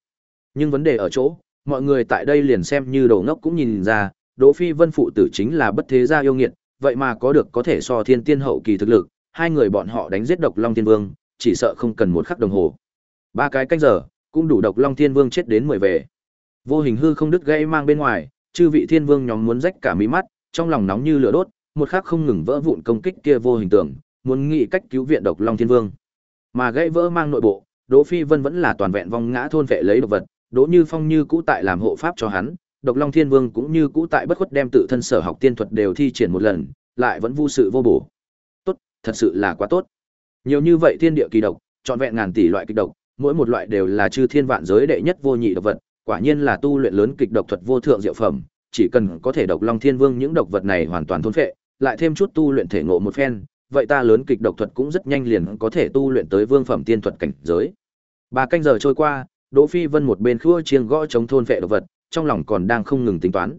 Nhưng vấn đề ở chỗ, mọi người tại đây liền xem như đồ ngốc cũng nhìn ra, Đỗ Phi Vân phụ tử chính là bất thế gia yêu nghiệt, vậy mà có được có thể so thiên tiên hậu kỳ thực lực, hai người bọn họ đánh giết độc long thiên vương, chỉ sợ không cần một khắc đồng hồ. Ba cái canh giờ, cũng đủ độc long thiên vương chết đến mười về. Vô hình hư không đứt gãy mang bên ngoài, chư vị thiên vương nhóm muốn rách cả mí mắt, trong lòng nóng như lửa đốt, một khắc không ngừng vỡ vụn công kích kia vô hình tưởng, muốn nghĩ cách cứu viện độc long thiên vương. Mà gãy vỡ mang nội bộ, Đỗ Phi Vân vẫn là toàn vẹn vong ngã thôn vệ lấy độc vật, Đỗ Như Phong như cũ tại làm hộ pháp cho hắn, Độc Long Thiên Vương cũng như cũ tại bất khuất đem tự thân sở học tiên thuật đều thi triển một lần, lại vẫn vô sự vô bổ. Tốt, thật sự là quá tốt. Nhiều như vậy thiên địa kỳ độc, trọn vẹn ngàn tỷ loại kịch độc, mỗi một loại đều là chư thiên vạn giới đệ nhất vô nhị độc vật, quả nhiên là tu luyện lớn kịch độc thuật vô thượng diệu phẩm, chỉ cần có thể độc long thiên vương những độc vật này hoàn toàn thôn phệ, lại thêm chút tu luyện thể ngộ một phen, vậy ta lớn kịch độc thuật cũng rất nhanh liền có thể tu luyện tới vương phẩm tiên thuật cảnh giới. Ba canh giờ trôi qua, Đỗ Phi Vân một bên khua chiêng gõ chống thôn vệ độc vật, trong lòng còn đang không ngừng tính toán.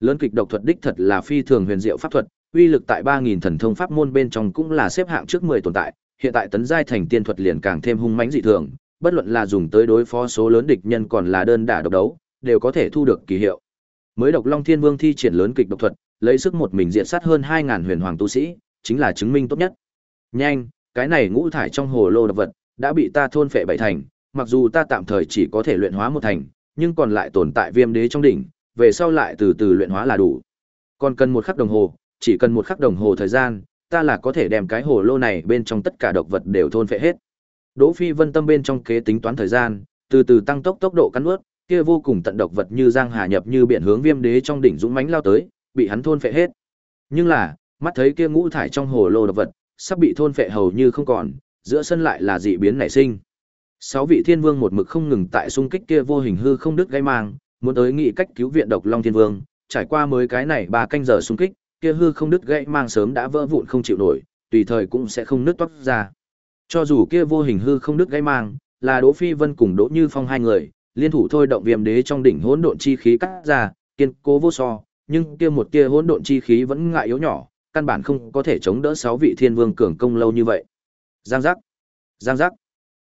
Lớn kịch độc thuật đích thật là phi thường huyền diệu pháp thuật, uy lực tại 3000 thần thông pháp môn bên trong cũng là xếp hạng trước 10 tồn tại, hiện tại tấn giai thành tiên thuật liền càng thêm hung mãnh dị thường, bất luận là dùng tới đối phó số lớn địch nhân còn là đơn đả độc đấu, đều có thể thu được kỳ hiệu. Mới độc Long Thiên Vương thi triển lớn kịch độc thuật, lấy sức một mình diện sát hơn 2000 huyền hoàng tu sĩ, chính là chứng minh tốt nhất. Nhanh, cái này ngũ thải trong hồ lô độc vật đã bị ta thôn phệ bảy thành, mặc dù ta tạm thời chỉ có thể luyện hóa một thành, nhưng còn lại tồn tại viêm đế trong đỉnh, về sau lại từ từ luyện hóa là đủ. Còn cần một khắc đồng hồ, chỉ cần một khắc đồng hồ thời gian, ta là có thể đem cái hồ lô này bên trong tất cả độc vật đều thôn phệ hết. Đỗ Phi Vân tâm bên trong kế tính toán thời gian, từ từ tăng tốc tốc độ cắn nuốt, kia vô cùng tận độc vật như giang hà nhập như biển hướng viêm đế trong đỉnh dũng mãnh lao tới, bị hắn thôn phệ hết. Nhưng là, mắt thấy kia ngũ thải trong hồ lô độc vật, sắp bị thôn phệ hầu như không còn, giữa sân lại là dị biến nảy sinh. Sáu vị thiên vương một mực không ngừng tại xung kích kia vô hình hư không đứt gây mang, muốn tới nghị cách cứu viện độc long thiên vương, trải qua mới cái này ba canh giờ xung kích, kia hư không đứt gãy mang sớm đã vỡ vụn không chịu nổi, tùy thời cũng sẽ không nứt toát ra. Cho dù kia vô hình hư không đứt gãy mang, là Đỗ Phi Vân cùng Đỗ Như Phong hai người, liên thủ thôi động viêm đế trong đỉnh hỗn độn chi khí cắt ra, kiên cố vô so, nhưng kia một kia hỗn độn chi khí vẫn ngại yếu nhỏ, căn bản không có thể chống đỡ sáu vị thiên vương cường công lâu như vậy. Giang giác, giang giác.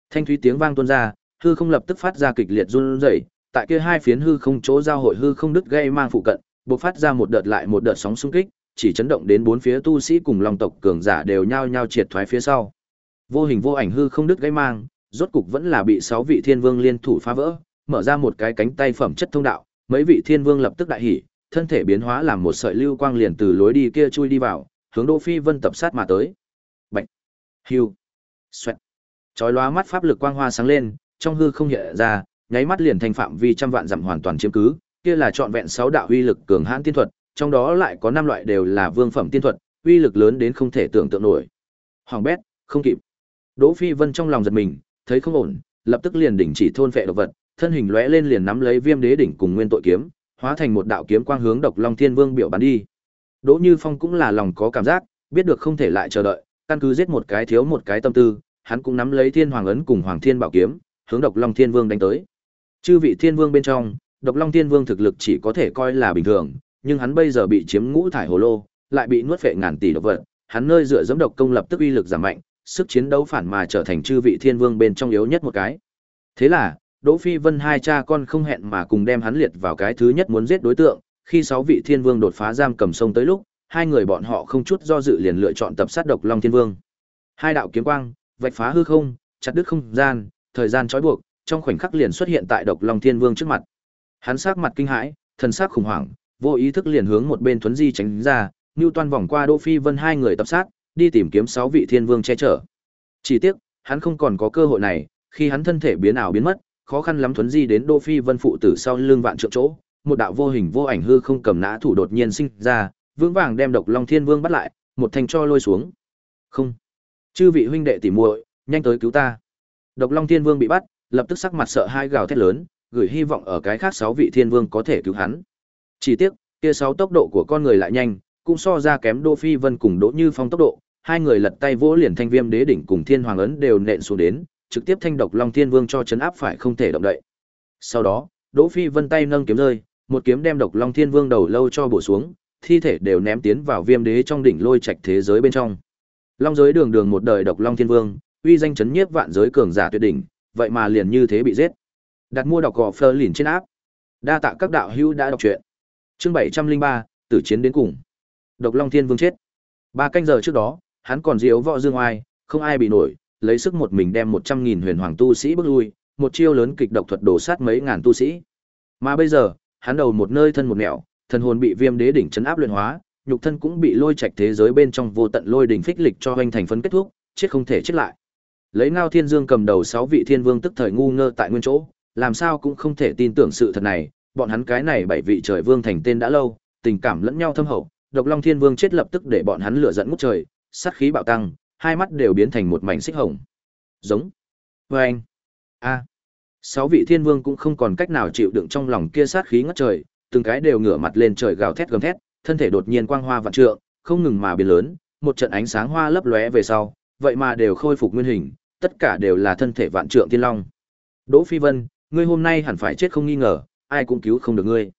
Thanh thúy tiếng vang tuôn ra, hư không lập tức phát ra kịch liệt run rẩy, tại kia hai phiến hư không chỗ giao hội hư không đứt gây mang phụ cận, bộc phát ra một đợt lại một đợt sóng xung kích, chỉ chấn động đến bốn phía tu sĩ cùng lòng tộc cường giả đều nhao nhao triệt thoái phía sau. Vô hình vô ảnh hư không đứt gây mang, rốt cục vẫn là bị sáu vị thiên vương liên thủ phá vỡ, mở ra một cái cánh tay phẩm chất thông đạo, mấy vị thiên vương lập tức đại hỉ, thân thể biến hóa làm một sợi lưu quang liền từ lối đi kia chui đi vào, hướng Đỗ Phi Vân tập sát mà tới. Bạch, hưu, xoẹt. Chói lóa mắt pháp lực quang hoa sáng lên, trong hư không hiện ra, nháy mắt liền thành phạm vi trăm vạn dặm hoàn toàn chiếm cứ, kia là trọn vẹn sáu đạo uy lực cường hãn tiên thuật, trong đó lại có năm loại đều là vương phẩm tiên thuật, uy lực lớn đến không thể tưởng tượng nổi. Hoàng bét, không kịp. Đỗ Phi Vân trong lòng giật mình, thấy không ổn, lập tức liền đình chỉ thôn phệ độc vật, thân hình lóe lên liền nắm lấy Viêm Đế đỉnh cùng Nguyên Tội kiếm, hóa thành một đạo kiếm quang hướng Độc Long Thiên Vương biểu bắn đi. Đỗ Như Phong cũng là lòng có cảm giác, biết được không thể lại chờ đợi, căn cứ giết một cái thiếu một cái tâm tư, hắn cũng nắm lấy Thiên Hoàng ấn cùng Hoàng Thiên Bảo kiếm, hướng Độc Long Thiên Vương đánh tới. Chư vị Thiên Vương bên trong, Độc Long Thiên Vương thực lực chỉ có thể coi là bình thường, nhưng hắn bây giờ bị chiếm ngũ thải hồ lô, lại bị nuốt phệ ngàn tỷ độc vật, hắn nơi dựa dẫm độc công lập tức uy lực giảm mạnh, sức chiến đấu phản mà trở thành chư vị Thiên Vương bên trong yếu nhất một cái. Thế là, Đỗ Phi Vân hai cha con không hẹn mà cùng đem hắn liệt vào cái thứ nhất muốn giết đối tượng, khi sáu vị Thiên Vương đột phá giam cầm sông tới lúc, hai người bọn họ không chút do dự liền lựa chọn tập sát độc Long Thiên Vương. Hai đạo kiếm quang, vạch phá hư không, chặt đứt không gian, thời gian trói buộc, trong khoảnh khắc liền xuất hiện tại độc Long Thiên Vương trước mặt. Hắn sắc mặt kinh hãi, thần sắc khủng hoảng, vô ý thức liền hướng một bên thuấn di tránh ra, Nưu Toan vòng qua Đỗ Phi Vân hai người tập sát, đi tìm kiếm sáu vị Thiên Vương che chở. Chỉ tiếc, hắn không còn có cơ hội này, khi hắn thân thể biến ảo biến mất, khó khăn lắm thuấn di đến đô Phi Vân phụ tử sau lưng vạn trượng chỗ, một đạo vô hình vô ảnh hư không cầm nã thủ đột nhiên sinh ra, vững vàng đem Độc Long Thiên Vương bắt lại, một thanh cho lôi xuống. Không. Chư vị huynh đệ tỉ muội, nhanh tới cứu ta. Độc Long Thiên Vương bị bắt, lập tức sắc mặt sợ hai gào thét lớn, gửi hy vọng ở cái khác sáu vị thiên vương có thể cứu hắn. Chỉ tiếc, kia sáu tốc độ của con người lại nhanh, cũng so ra kém Đỗ Phi Vân cùng Đỗ Như Phong tốc độ, hai người lật tay vỗ liền thanh viêm đế đỉnh cùng thiên hoàng ấn đều nện xuống đến, trực tiếp thanh độc long thiên vương cho chấn áp phải không thể động đậy. Sau đó, Đỗ Phi Vân tay nâng kiếm rơi, một kiếm đem độc long thiên vương đầu lâu cho bổ xuống, thi thể đều ném tiến vào viêm đế trong đỉnh lôi trạch thế giới bên trong. Long giới đường đường một đời độc long thiên vương, uy danh chấn nhiếp vạn giới cường giả tuyệt đỉnh, vậy mà liền như thế bị giết. Đặt mua đọc gò phơ lìn trên áp. Đa tạ các đạo hữu đã đọc truyện. Chương 703, tử chiến đến cùng. Độc Long Thiên Vương chết. Ba canh giờ trước đó, hắn còn diếu võ dương oai, không ai bị nổi, lấy sức một mình đem 100.000 huyền hoàng tu sĩ bước lui, một chiêu lớn kịch độc thuật đổ sát mấy ngàn tu sĩ. Mà bây giờ, hắn đầu một nơi thân một nẻo, thần hồn bị viêm đế đỉnh chấn áp luyện hóa, nhục thân cũng bị lôi trạch thế giới bên trong vô tận lôi đỉnh phích lịch cho hoành thành phấn kết thúc, chết không thể chết lại. Lấy Ngao Thiên Dương cầm đầu 6 vị thiên vương tức thời ngu ngơ tại nguyên chỗ, làm sao cũng không thể tin tưởng sự thật này, bọn hắn cái này bảy vị trời vương thành tên đã lâu, tình cảm lẫn nhau thâm hậu, Độc Long Thiên Vương chết lập tức để bọn hắn lửa giận ngút trời, sát khí bạo tăng, hai mắt đều biến thành một mảnh xích hồng. Giống. Oeng. A. Sáu vị thiên vương cũng không còn cách nào chịu đựng trong lòng kia sát khí ngất trời, từng cái đều ngửa mặt lên trời gào thét gầm thét, thân thể đột nhiên quang hoa vạn trượng, không ngừng mà biến lớn, một trận ánh sáng hoa lấp lóe về sau, vậy mà đều khôi phục nguyên hình, tất cả đều là thân thể vạn trượng thiên long. Đỗ Phi Vân, ngươi hôm nay hẳn phải chết không nghi ngờ, ai cũng cứu không được ngươi.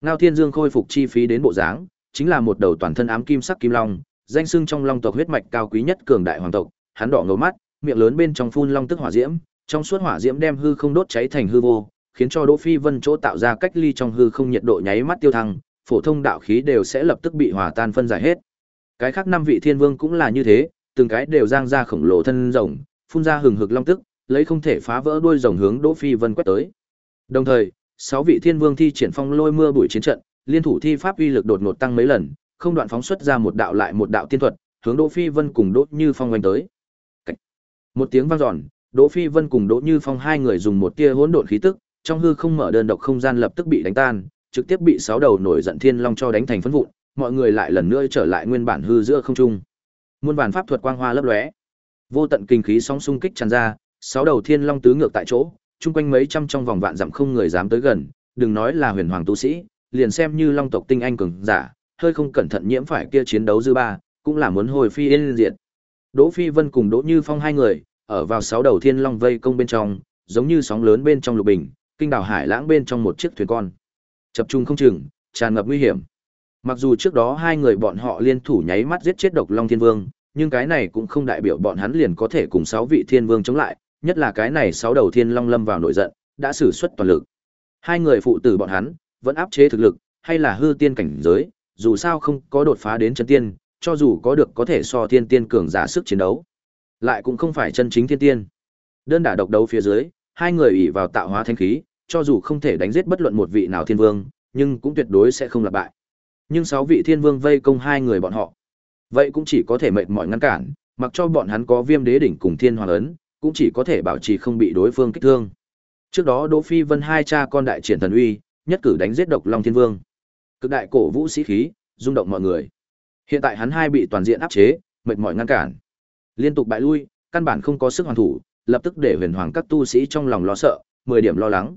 Ngao Thiên Dương khôi phục chi phí đến bộ dáng, chính là một đầu toàn thân ám kim sắc kim long, danh xưng trong long tộc huyết mạch cao quý nhất cường đại hoàng tộc, hắn đỏ ngầu mắt, miệng lớn bên trong phun long tức hỏa diễm, trong suốt hỏa diễm đem hư không đốt cháy thành hư vô, khiến cho Đỗ Phi Vân chỗ tạo ra cách ly trong hư không nhiệt độ nháy mắt tiêu thăng, phổ thông đạo khí đều sẽ lập tức bị hòa tan phân giải hết. Cái khác năm vị thiên vương cũng là như thế, từng cái đều giang ra khổng lồ thân rồng, phun ra hừng hực long tức, lấy không thể phá vỡ đuôi rồng hướng Đỗ Phi Vân quét tới. Đồng thời, sáu vị thiên vương thi triển phong lôi mưa bụi chiến trận, liên thủ thi pháp uy lực đột ngột tăng mấy lần, không đoạn phóng xuất ra một đạo lại một đạo tiên thuật, hướng Đỗ Phi Vân cùng Đỗ Như Phong vánh tới. Cách. Một tiếng vang dọn, Đỗ Phi Vân cùng Đỗ Như Phong hai người dùng một tia hỗn độn khí tức, trong hư không mở đơn độc không gian lập tức bị đánh tan, trực tiếp bị sáu đầu nổi giận thiên long cho đánh thành phấn vụn, mọi người lại lần nữa trở lại nguyên bản hư giữa không trung. Muôn bản pháp thuật quang hoa lấp lóe, vô tận kinh khí sóng xung kích tràn ra, sáu đầu thiên long tứ ngược tại chỗ, chung quanh mấy trăm trong vòng vạn dặm không người dám tới gần, đừng nói là huyền hoàng tu sĩ, liền xem như long tộc tinh anh cường giả, hơi không cẩn thận nhiễm phải kia chiến đấu dư ba, cũng là muốn hồi phi yên diệt. Đỗ Phi Vân cùng Đỗ Như Phong hai người, ở vào sáu đầu thiên long vây công bên trong, giống như sóng lớn bên trong lục bình, kinh đảo hải lãng bên trong một chiếc thuyền con. Chập trung không chừng, tràn ngập nguy hiểm. Mặc dù trước đó hai người bọn họ liên thủ nháy mắt giết chết độc long thiên vương, nhưng cái này cũng không đại biểu bọn hắn liền có thể cùng sáu vị thiên vương chống lại, nhất là cái này sáu đầu thiên long lâm vào nội giận, đã sử xuất toàn lực. Hai người phụ tử bọn hắn vẫn áp chế thực lực, hay là hư tiên cảnh giới, dù sao không có đột phá đến chân tiên, cho dù có được có thể so thiên tiên cường giả sức chiến đấu, lại cũng không phải chân chính thiên tiên. Đơn đả độc đấu phía dưới, hai người ủy vào tạo hóa thanh khí, cho dù không thể đánh giết bất luận một vị nào thiên vương, nhưng cũng tuyệt đối sẽ không là bại. Nhưng sáu vị thiên vương vây công hai người bọn họ, vậy cũng chỉ có thể mệt mỏi ngăn cản, mặc cho bọn hắn có viêm đế đỉnh cùng thiên hoàng ấn, cũng chỉ có thể bảo trì không bị đối phương kích thương. Trước đó Đỗ Phi Vân hai cha con đại triển thần uy, nhất cử đánh giết độc long thiên vương. Cực đại cổ vũ sĩ khí, rung động mọi người. Hiện tại hắn hai bị toàn diện áp chế, mệt mỏi ngăn cản. Liên tục bại lui, căn bản không có sức hoàn thủ, lập tức để huyền hoàng các tu sĩ trong lòng lo sợ, 10 điểm lo lắng.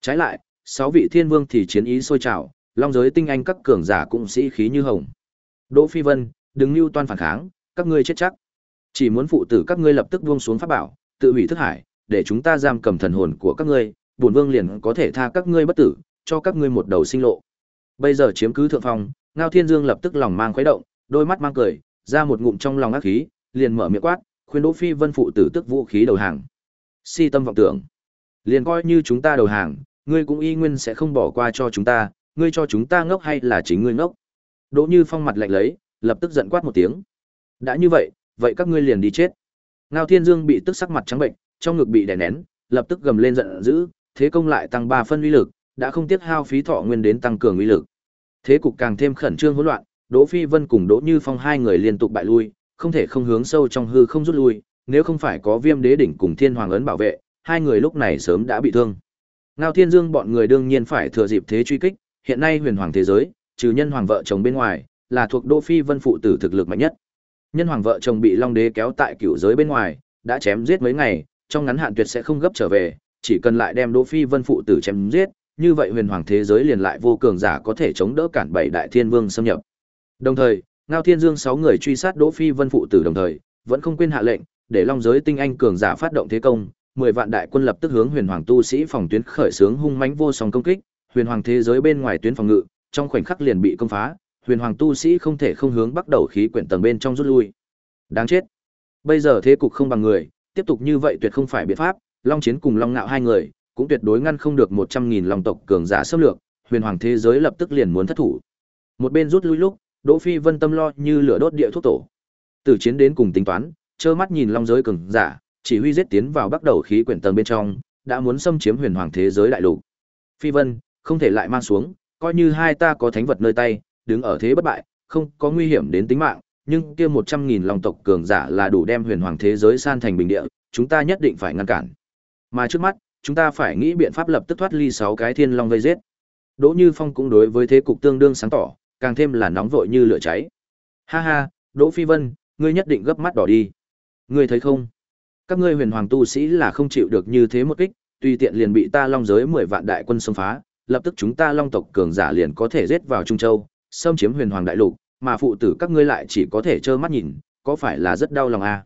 Trái lại, sáu vị thiên vương thì chiến ý sôi trào, long giới tinh anh các cường giả cũng sĩ khí như hồng. Đỗ Phi Vân, đừng lưu toan phản kháng, các ngươi chết chắc. Chỉ muốn phụ tử các ngươi lập tức buông xuống pháp bảo, tự hủy thức hải, để chúng ta giam cầm thần hồn của các ngươi, bổn vương liền có thể tha các ngươi bất tử, cho các ngươi một đầu sinh lộ. Bây giờ chiếm cứ thượng phong, Ngao Thiên Dương lập tức lòng mang khuấy động, đôi mắt mang cười, ra một ngụm trong lòng ác khí, liền mở miệng quát, khuyên Đỗ Phi Vân phụ tử tức vũ khí đầu hàng. Si tâm vọng tưởng, liền coi như chúng ta đầu hàng, ngươi cũng y nguyên sẽ không bỏ qua cho chúng ta, ngươi cho chúng ta ngốc hay là chính ngươi ngốc? Đỗ Như Phong mặt lạnh lấy, lập tức giận quát một tiếng. Đã như vậy, vậy các ngươi liền đi chết. Ngao Thiên Dương bị tức sắc mặt trắng bệnh, trong ngực bị đè nén, lập tức gầm lên giận dữ, thế công lại tăng 3 phân uy lực, đã không tiếc hao phí thọ nguyên đến tăng cường uy lực. Thế cục càng thêm khẩn trương hỗn loạn, Đỗ Phi Vân cùng Đỗ Như Phong hai người liên tục bại lui, không thể không hướng sâu trong hư không rút lui, nếu không phải có Viêm Đế đỉnh cùng Thiên Hoàng ấn bảo vệ, hai người lúc này sớm đã bị thương. Ngao Thiên Dương bọn người đương nhiên phải thừa dịp thế truy kích, hiện nay huyền hoàng thế giới, trừ nhân hoàng vợ chồng bên ngoài, là thuộc Đỗ Phi Vân phụ tử thực lực mạnh nhất. Nhân hoàng vợ chồng bị Long Đế kéo tại cửu giới bên ngoài, đã chém giết mấy ngày, trong ngắn hạn tuyệt sẽ không gấp trở về, chỉ cần lại đem Đỗ Phi Vân phụ tử chém giết, như vậy huyền hoàng thế giới liền lại vô cường giả có thể chống đỡ cản bảy đại thiên vương xâm nhập. Đồng thời, Ngao Thiên Dương sáu người truy sát Đỗ Phi Vân phụ tử đồng thời, vẫn không quên hạ lệnh, để Long giới tinh anh cường giả phát động thế công, mười vạn đại quân lập tức hướng huyền hoàng tu sĩ phòng tuyến khởi xướng hung mãnh vô song công kích, huyền hoàng thế giới bên ngoài tuyến phòng ngự, trong khoảnh khắc liền bị công phá, huyền hoàng tu sĩ không thể không hướng bắt đầu khí quyển tầng bên trong rút lui. Đáng chết. Bây giờ thế cục không bằng người, tiếp tục như vậy tuyệt không phải biện pháp, Long Chiến cùng Long Nạo hai người, cũng tuyệt đối ngăn không được một trăm nghìn long tộc cường giả xâm lược, huyền hoàng thế giới lập tức liền muốn thất thủ. Một bên rút lui lúc, Đỗ Phi Vân tâm lo như lửa đốt địa thuốc tổ. Từ chiến đến cùng tính toán, trơ mắt nhìn long giới cường giả, chỉ huy giết tiến vào bắt đầu khí quyển tầng bên trong, đã muốn xâm chiếm huyền hoàng thế giới đại lục. Phi Vân, không thể lại mang xuống, coi như hai ta có thánh vật nơi tay, đứng ở thế bất bại, không có nguy hiểm đến tính mạng, nhưng kia một trăm nghìn long tộc cường giả là đủ đem huyền hoàng thế giới san thành bình địa, chúng ta nhất định phải ngăn cản. Mà trước mắt, chúng ta phải nghĩ biện pháp lập tức thoát ly sáu cái thiên long vây giết. Đỗ Như Phong cũng đối với thế cục tương đương sáng tỏ, càng thêm là nóng vội như lửa cháy. Ha ha, Đỗ Phi Vân, ngươi nhất định gấp mắt đỏ đi. Ngươi thấy không? Các ngươi huyền hoàng tu sĩ là không chịu được như thế một kích, tùy tiện liền bị ta long giới mười vạn đại quân xông phá, lập tức chúng ta long tộc cường giả liền có thể giết vào Trung Châu, xâm chiếm huyền hoàng đại lục, mà phụ tử các ngươi lại chỉ có thể trơ mắt nhìn, có phải là rất đau lòng à?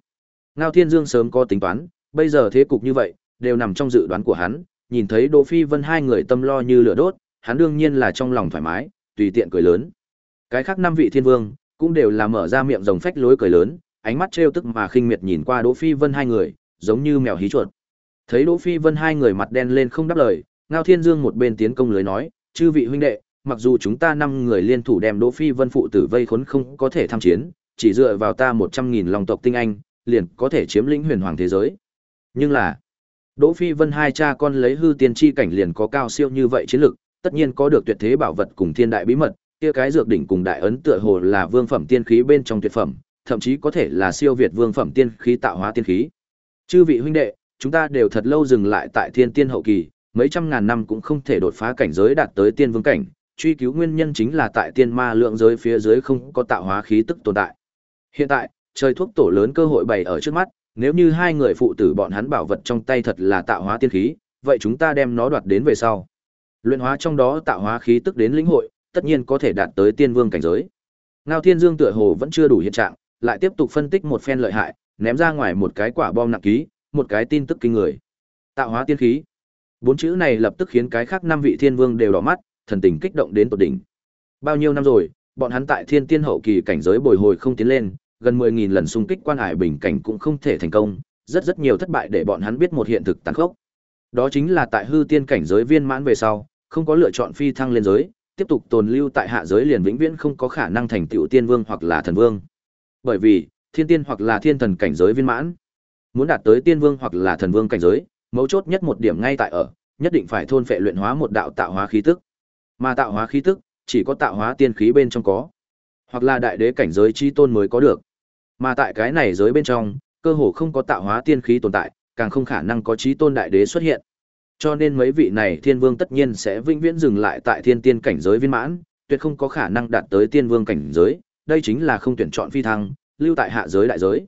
Ngao Thiên Dương sớm có tính toán, bây giờ thế cục như vậy, đều nằm trong dự đoán của hắn, nhìn thấy Đỗ Phi Vân hai người tâm lo như lửa đốt, hắn đương nhiên là trong lòng thoải mái, tùy tiện cười lớn. Cái khác năm vị thiên vương cũng đều là mở ra miệng rồng phách lối cười lớn, ánh mắt trêu tức mà khinh miệt nhìn qua Đỗ Phi Vân hai người, giống như mèo hí chuột. Thấy Đỗ Phi Vân hai người mặt đen lên không đáp lời, Ngao Thiên Dương một bên tiến công lưới nói, "Chư vị huynh đệ, mặc dù chúng ta năm người liên thủ đem Đỗ Phi Vân phụ tử vây khốn không có thể tham chiến, chỉ dựa vào ta một trăm nghìn lòng tộc tinh anh, liền có thể chiếm lĩnh huyền hoàng thế giới. Nhưng là, Đỗ Phi Vân hai cha con lấy hư tiên chi cảnh liền có cao siêu như vậy chiến lực, tất nhiên có được tuyệt thế bảo vật cùng thiên đại bí mật, kia cái dược đỉnh cùng đại ấn tựa hồ là vương phẩm tiên khí bên trong tuyệt phẩm, thậm chí có thể là siêu việt vương phẩm tiên khí tạo hóa tiên khí. Chư vị huynh đệ, chúng ta đều thật lâu dừng lại tại thiên tiên hậu kỳ, mấy trăm ngàn năm cũng không thể đột phá cảnh giới đạt tới tiên vương cảnh, truy cứu nguyên nhân chính là tại tiên ma lượng giới phía dưới không có tạo hóa khí tức tồn tại. Hiện tại, trời thuốc tổ lớn cơ hội bày ở trước mắt, nếu như hai người phụ tử bọn hắn bảo vật trong tay thật là tạo hóa tiên khí, vậy chúng ta đem nó đoạt đến về sau. Luyện hóa trong đó tạo hóa khí tức đến lĩnh hội, tất nhiên có thể đạt tới tiên vương cảnh giới. Ngao Thiên Dương tựa hồ vẫn chưa đủ hiện trạng, lại tiếp tục phân tích một phen lợi hại, ném ra ngoài một cái quả bom nặng ký, một cái tin tức kinh người. Tạo hóa tiên khí. Bốn chữ này lập tức khiến cái khác năm vị thiên vương đều đỏ mắt, thần tình kích động đến tột đỉnh. Bao nhiêu năm rồi, bọn hắn tại thiên tiên hậu kỳ cảnh giới bồi hồi không tiến lên, gần 10.000 lần xung kích quan hải bình cảnh cũng không thể thành công, rất rất nhiều thất bại để bọn hắn biết một hiện thực tàn khốc. Đó chính là tại hư tiên cảnh giới viên mãn về sau, không có lựa chọn phi thăng lên giới, tiếp tục tồn lưu tại hạ giới liền vĩnh viễn không có khả năng thành tựu tiên vương hoặc là thần vương. Bởi vì, thiên tiên hoặc là thiên thần cảnh giới viên mãn, muốn đạt tới tiên vương hoặc là thần vương cảnh giới, mấu chốt nhất một điểm ngay tại ở, nhất định phải thôn phệ luyện hóa một đạo tạo hóa khí tức. Mà tạo hóa khí tức, chỉ có tạo hóa tiên khí bên trong có, hoặc là đại đế cảnh giới chi tôn mới có được. Mà tại cái này giới bên trong, cơ hồ không có tạo hóa tiên khí tồn tại, càng không khả năng có trí tôn đại đế xuất hiện. Cho nên mấy vị này thiên vương tất nhiên sẽ vĩnh viễn dừng lại tại thiên tiên cảnh giới viên mãn, tuyệt không có khả năng đạt tới tiên vương cảnh giới, đây chính là không tuyển chọn phi thăng, lưu tại hạ giới đại giới.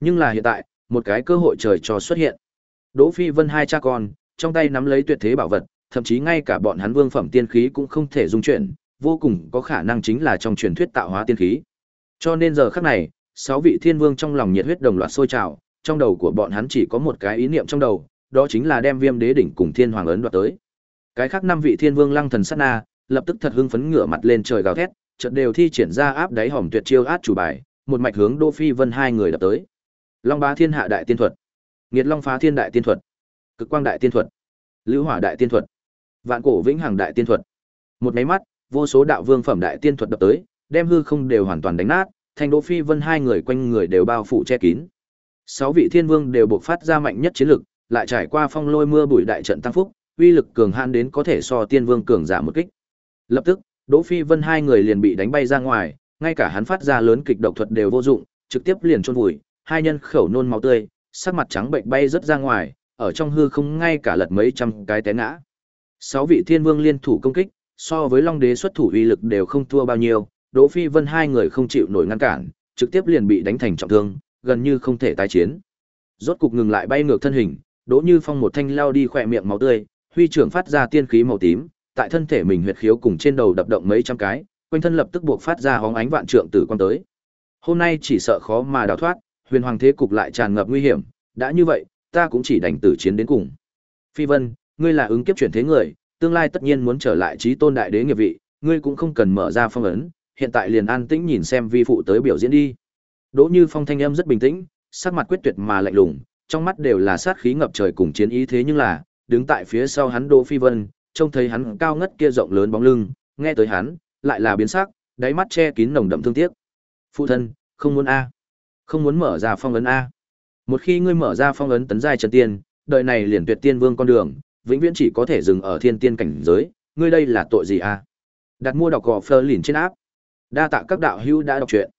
Nhưng là hiện tại, một cái cơ hội trời cho xuất hiện. Đỗ Phi Vân hai cha con, trong tay nắm lấy tuyệt thế bảo vật, thậm chí ngay cả bọn hắn vương phẩm tiên khí cũng không thể dung chuyển, vô cùng có khả năng chính là trong truyền thuyết tạo hóa tiên khí. Cho nên giờ khắc này, sáu vị thiên vương trong lòng nhiệt huyết đồng loạt sôi trào, trong đầu của bọn hắn chỉ có một cái ý niệm trong đầu, đó chính là đem Viêm Đế đỉnh cùng Thiên Hoàng ấn đoạt tới. Cái khác năm vị thiên vương lăng thần sát na, lập tức thật hưng phấn ngửa mặt lên trời gào thét, chợt đều thi triển ra áp đáy hòm tuyệt chiêu át chủ bài, một mạch hướng Đỗ Phi Vân hai người đập tới. Long Bá Thiên Hạ đại tiên thuật, Nghiệt Long Phá Thiên đại tiên thuật, Cực Quang đại tiên thuật, Lữ Hỏa đại tiên thuật, Vạn Cổ Vĩnh Hằng đại tiên thuật. Một máy mắt, vô số đạo vương phẩm đại tiên thuật đập tới, đem hư không đều hoàn toàn đánh nát, thành Đỗ Phi Vân hai người quanh người đều bao phủ che kín. Sáu vị thiên vương đều bộc phát ra mạnh nhất chiến lực, lại trải qua phong lôi mưa bụi đại trận tăng phúc, uy lực cường hãn đến có thể so tiên vương cường giả một kích. Lập tức, Đỗ Phi Vân hai người liền bị đánh bay ra ngoài, ngay cả hắn phát ra lớn kịch độc thuật đều vô dụng, trực tiếp liền chôn vùi, hai nhân khẩu nôn máu tươi, sắc mặt trắng bệnh bay rất ra ngoài, ở trong hư không ngay cả lật mấy trăm cái té ngã. Sáu vị thiên vương liên thủ công kích, so với Long Đế xuất thủ uy lực đều không thua bao nhiêu, Đỗ Phi Vân hai người không chịu nổi ngăn cản, trực tiếp liền bị đánh thành trọng thương, gần như không thể tái chiến. Rốt cục ngừng lại bay ngược thân hình, Đỗ Như Phong một thanh lao đi khỏe miệng máu tươi, huy trưởng phát ra tiên khí màu tím, tại thân thể mình huyệt khiếu cùng trên đầu đập động mấy trăm cái, quanh thân lập tức buộc phát ra hóng ánh vạn trượng tử quan tới. Hôm nay chỉ sợ khó mà đào thoát, huyền hoàng thế cục lại tràn ngập nguy hiểm, đã như vậy, ta cũng chỉ đành tử chiến đến cùng. Phi Vân, ngươi là ứng kiếp chuyển thế người, tương lai tất nhiên muốn trở lại chí tôn đại đế nghiệp vị, ngươi cũng không cần mở ra phong ấn, hiện tại liền an tĩnh nhìn xem vi phụ tới biểu diễn đi. Đỗ Như Phong thanh âm rất bình tĩnh, sắc mặt quyết tuyệt mà lạnh lùng, trong mắt đều là sát khí ngập trời cùng chiến ý thế nhưng là, đứng tại phía sau hắn Đỗ Phi Vân, trông thấy hắn cao ngất kia rộng lớn bóng lưng, nghe tới hắn, lại là biến sắc, đáy mắt che kín nồng đậm thương tiếc. Phụ thân, không muốn a, không muốn mở ra phong ấn a. Một khi ngươi mở ra phong ấn tấn giai chân tiên, đời này liền tuyệt tiên vương con đường, vĩnh viễn chỉ có thể dừng ở thiên tiên cảnh giới, ngươi đây là tội gì a? Đặt mua đọc gò phơ lìn trên áp. Đa tạ các đạo hữu đã đọc truyện.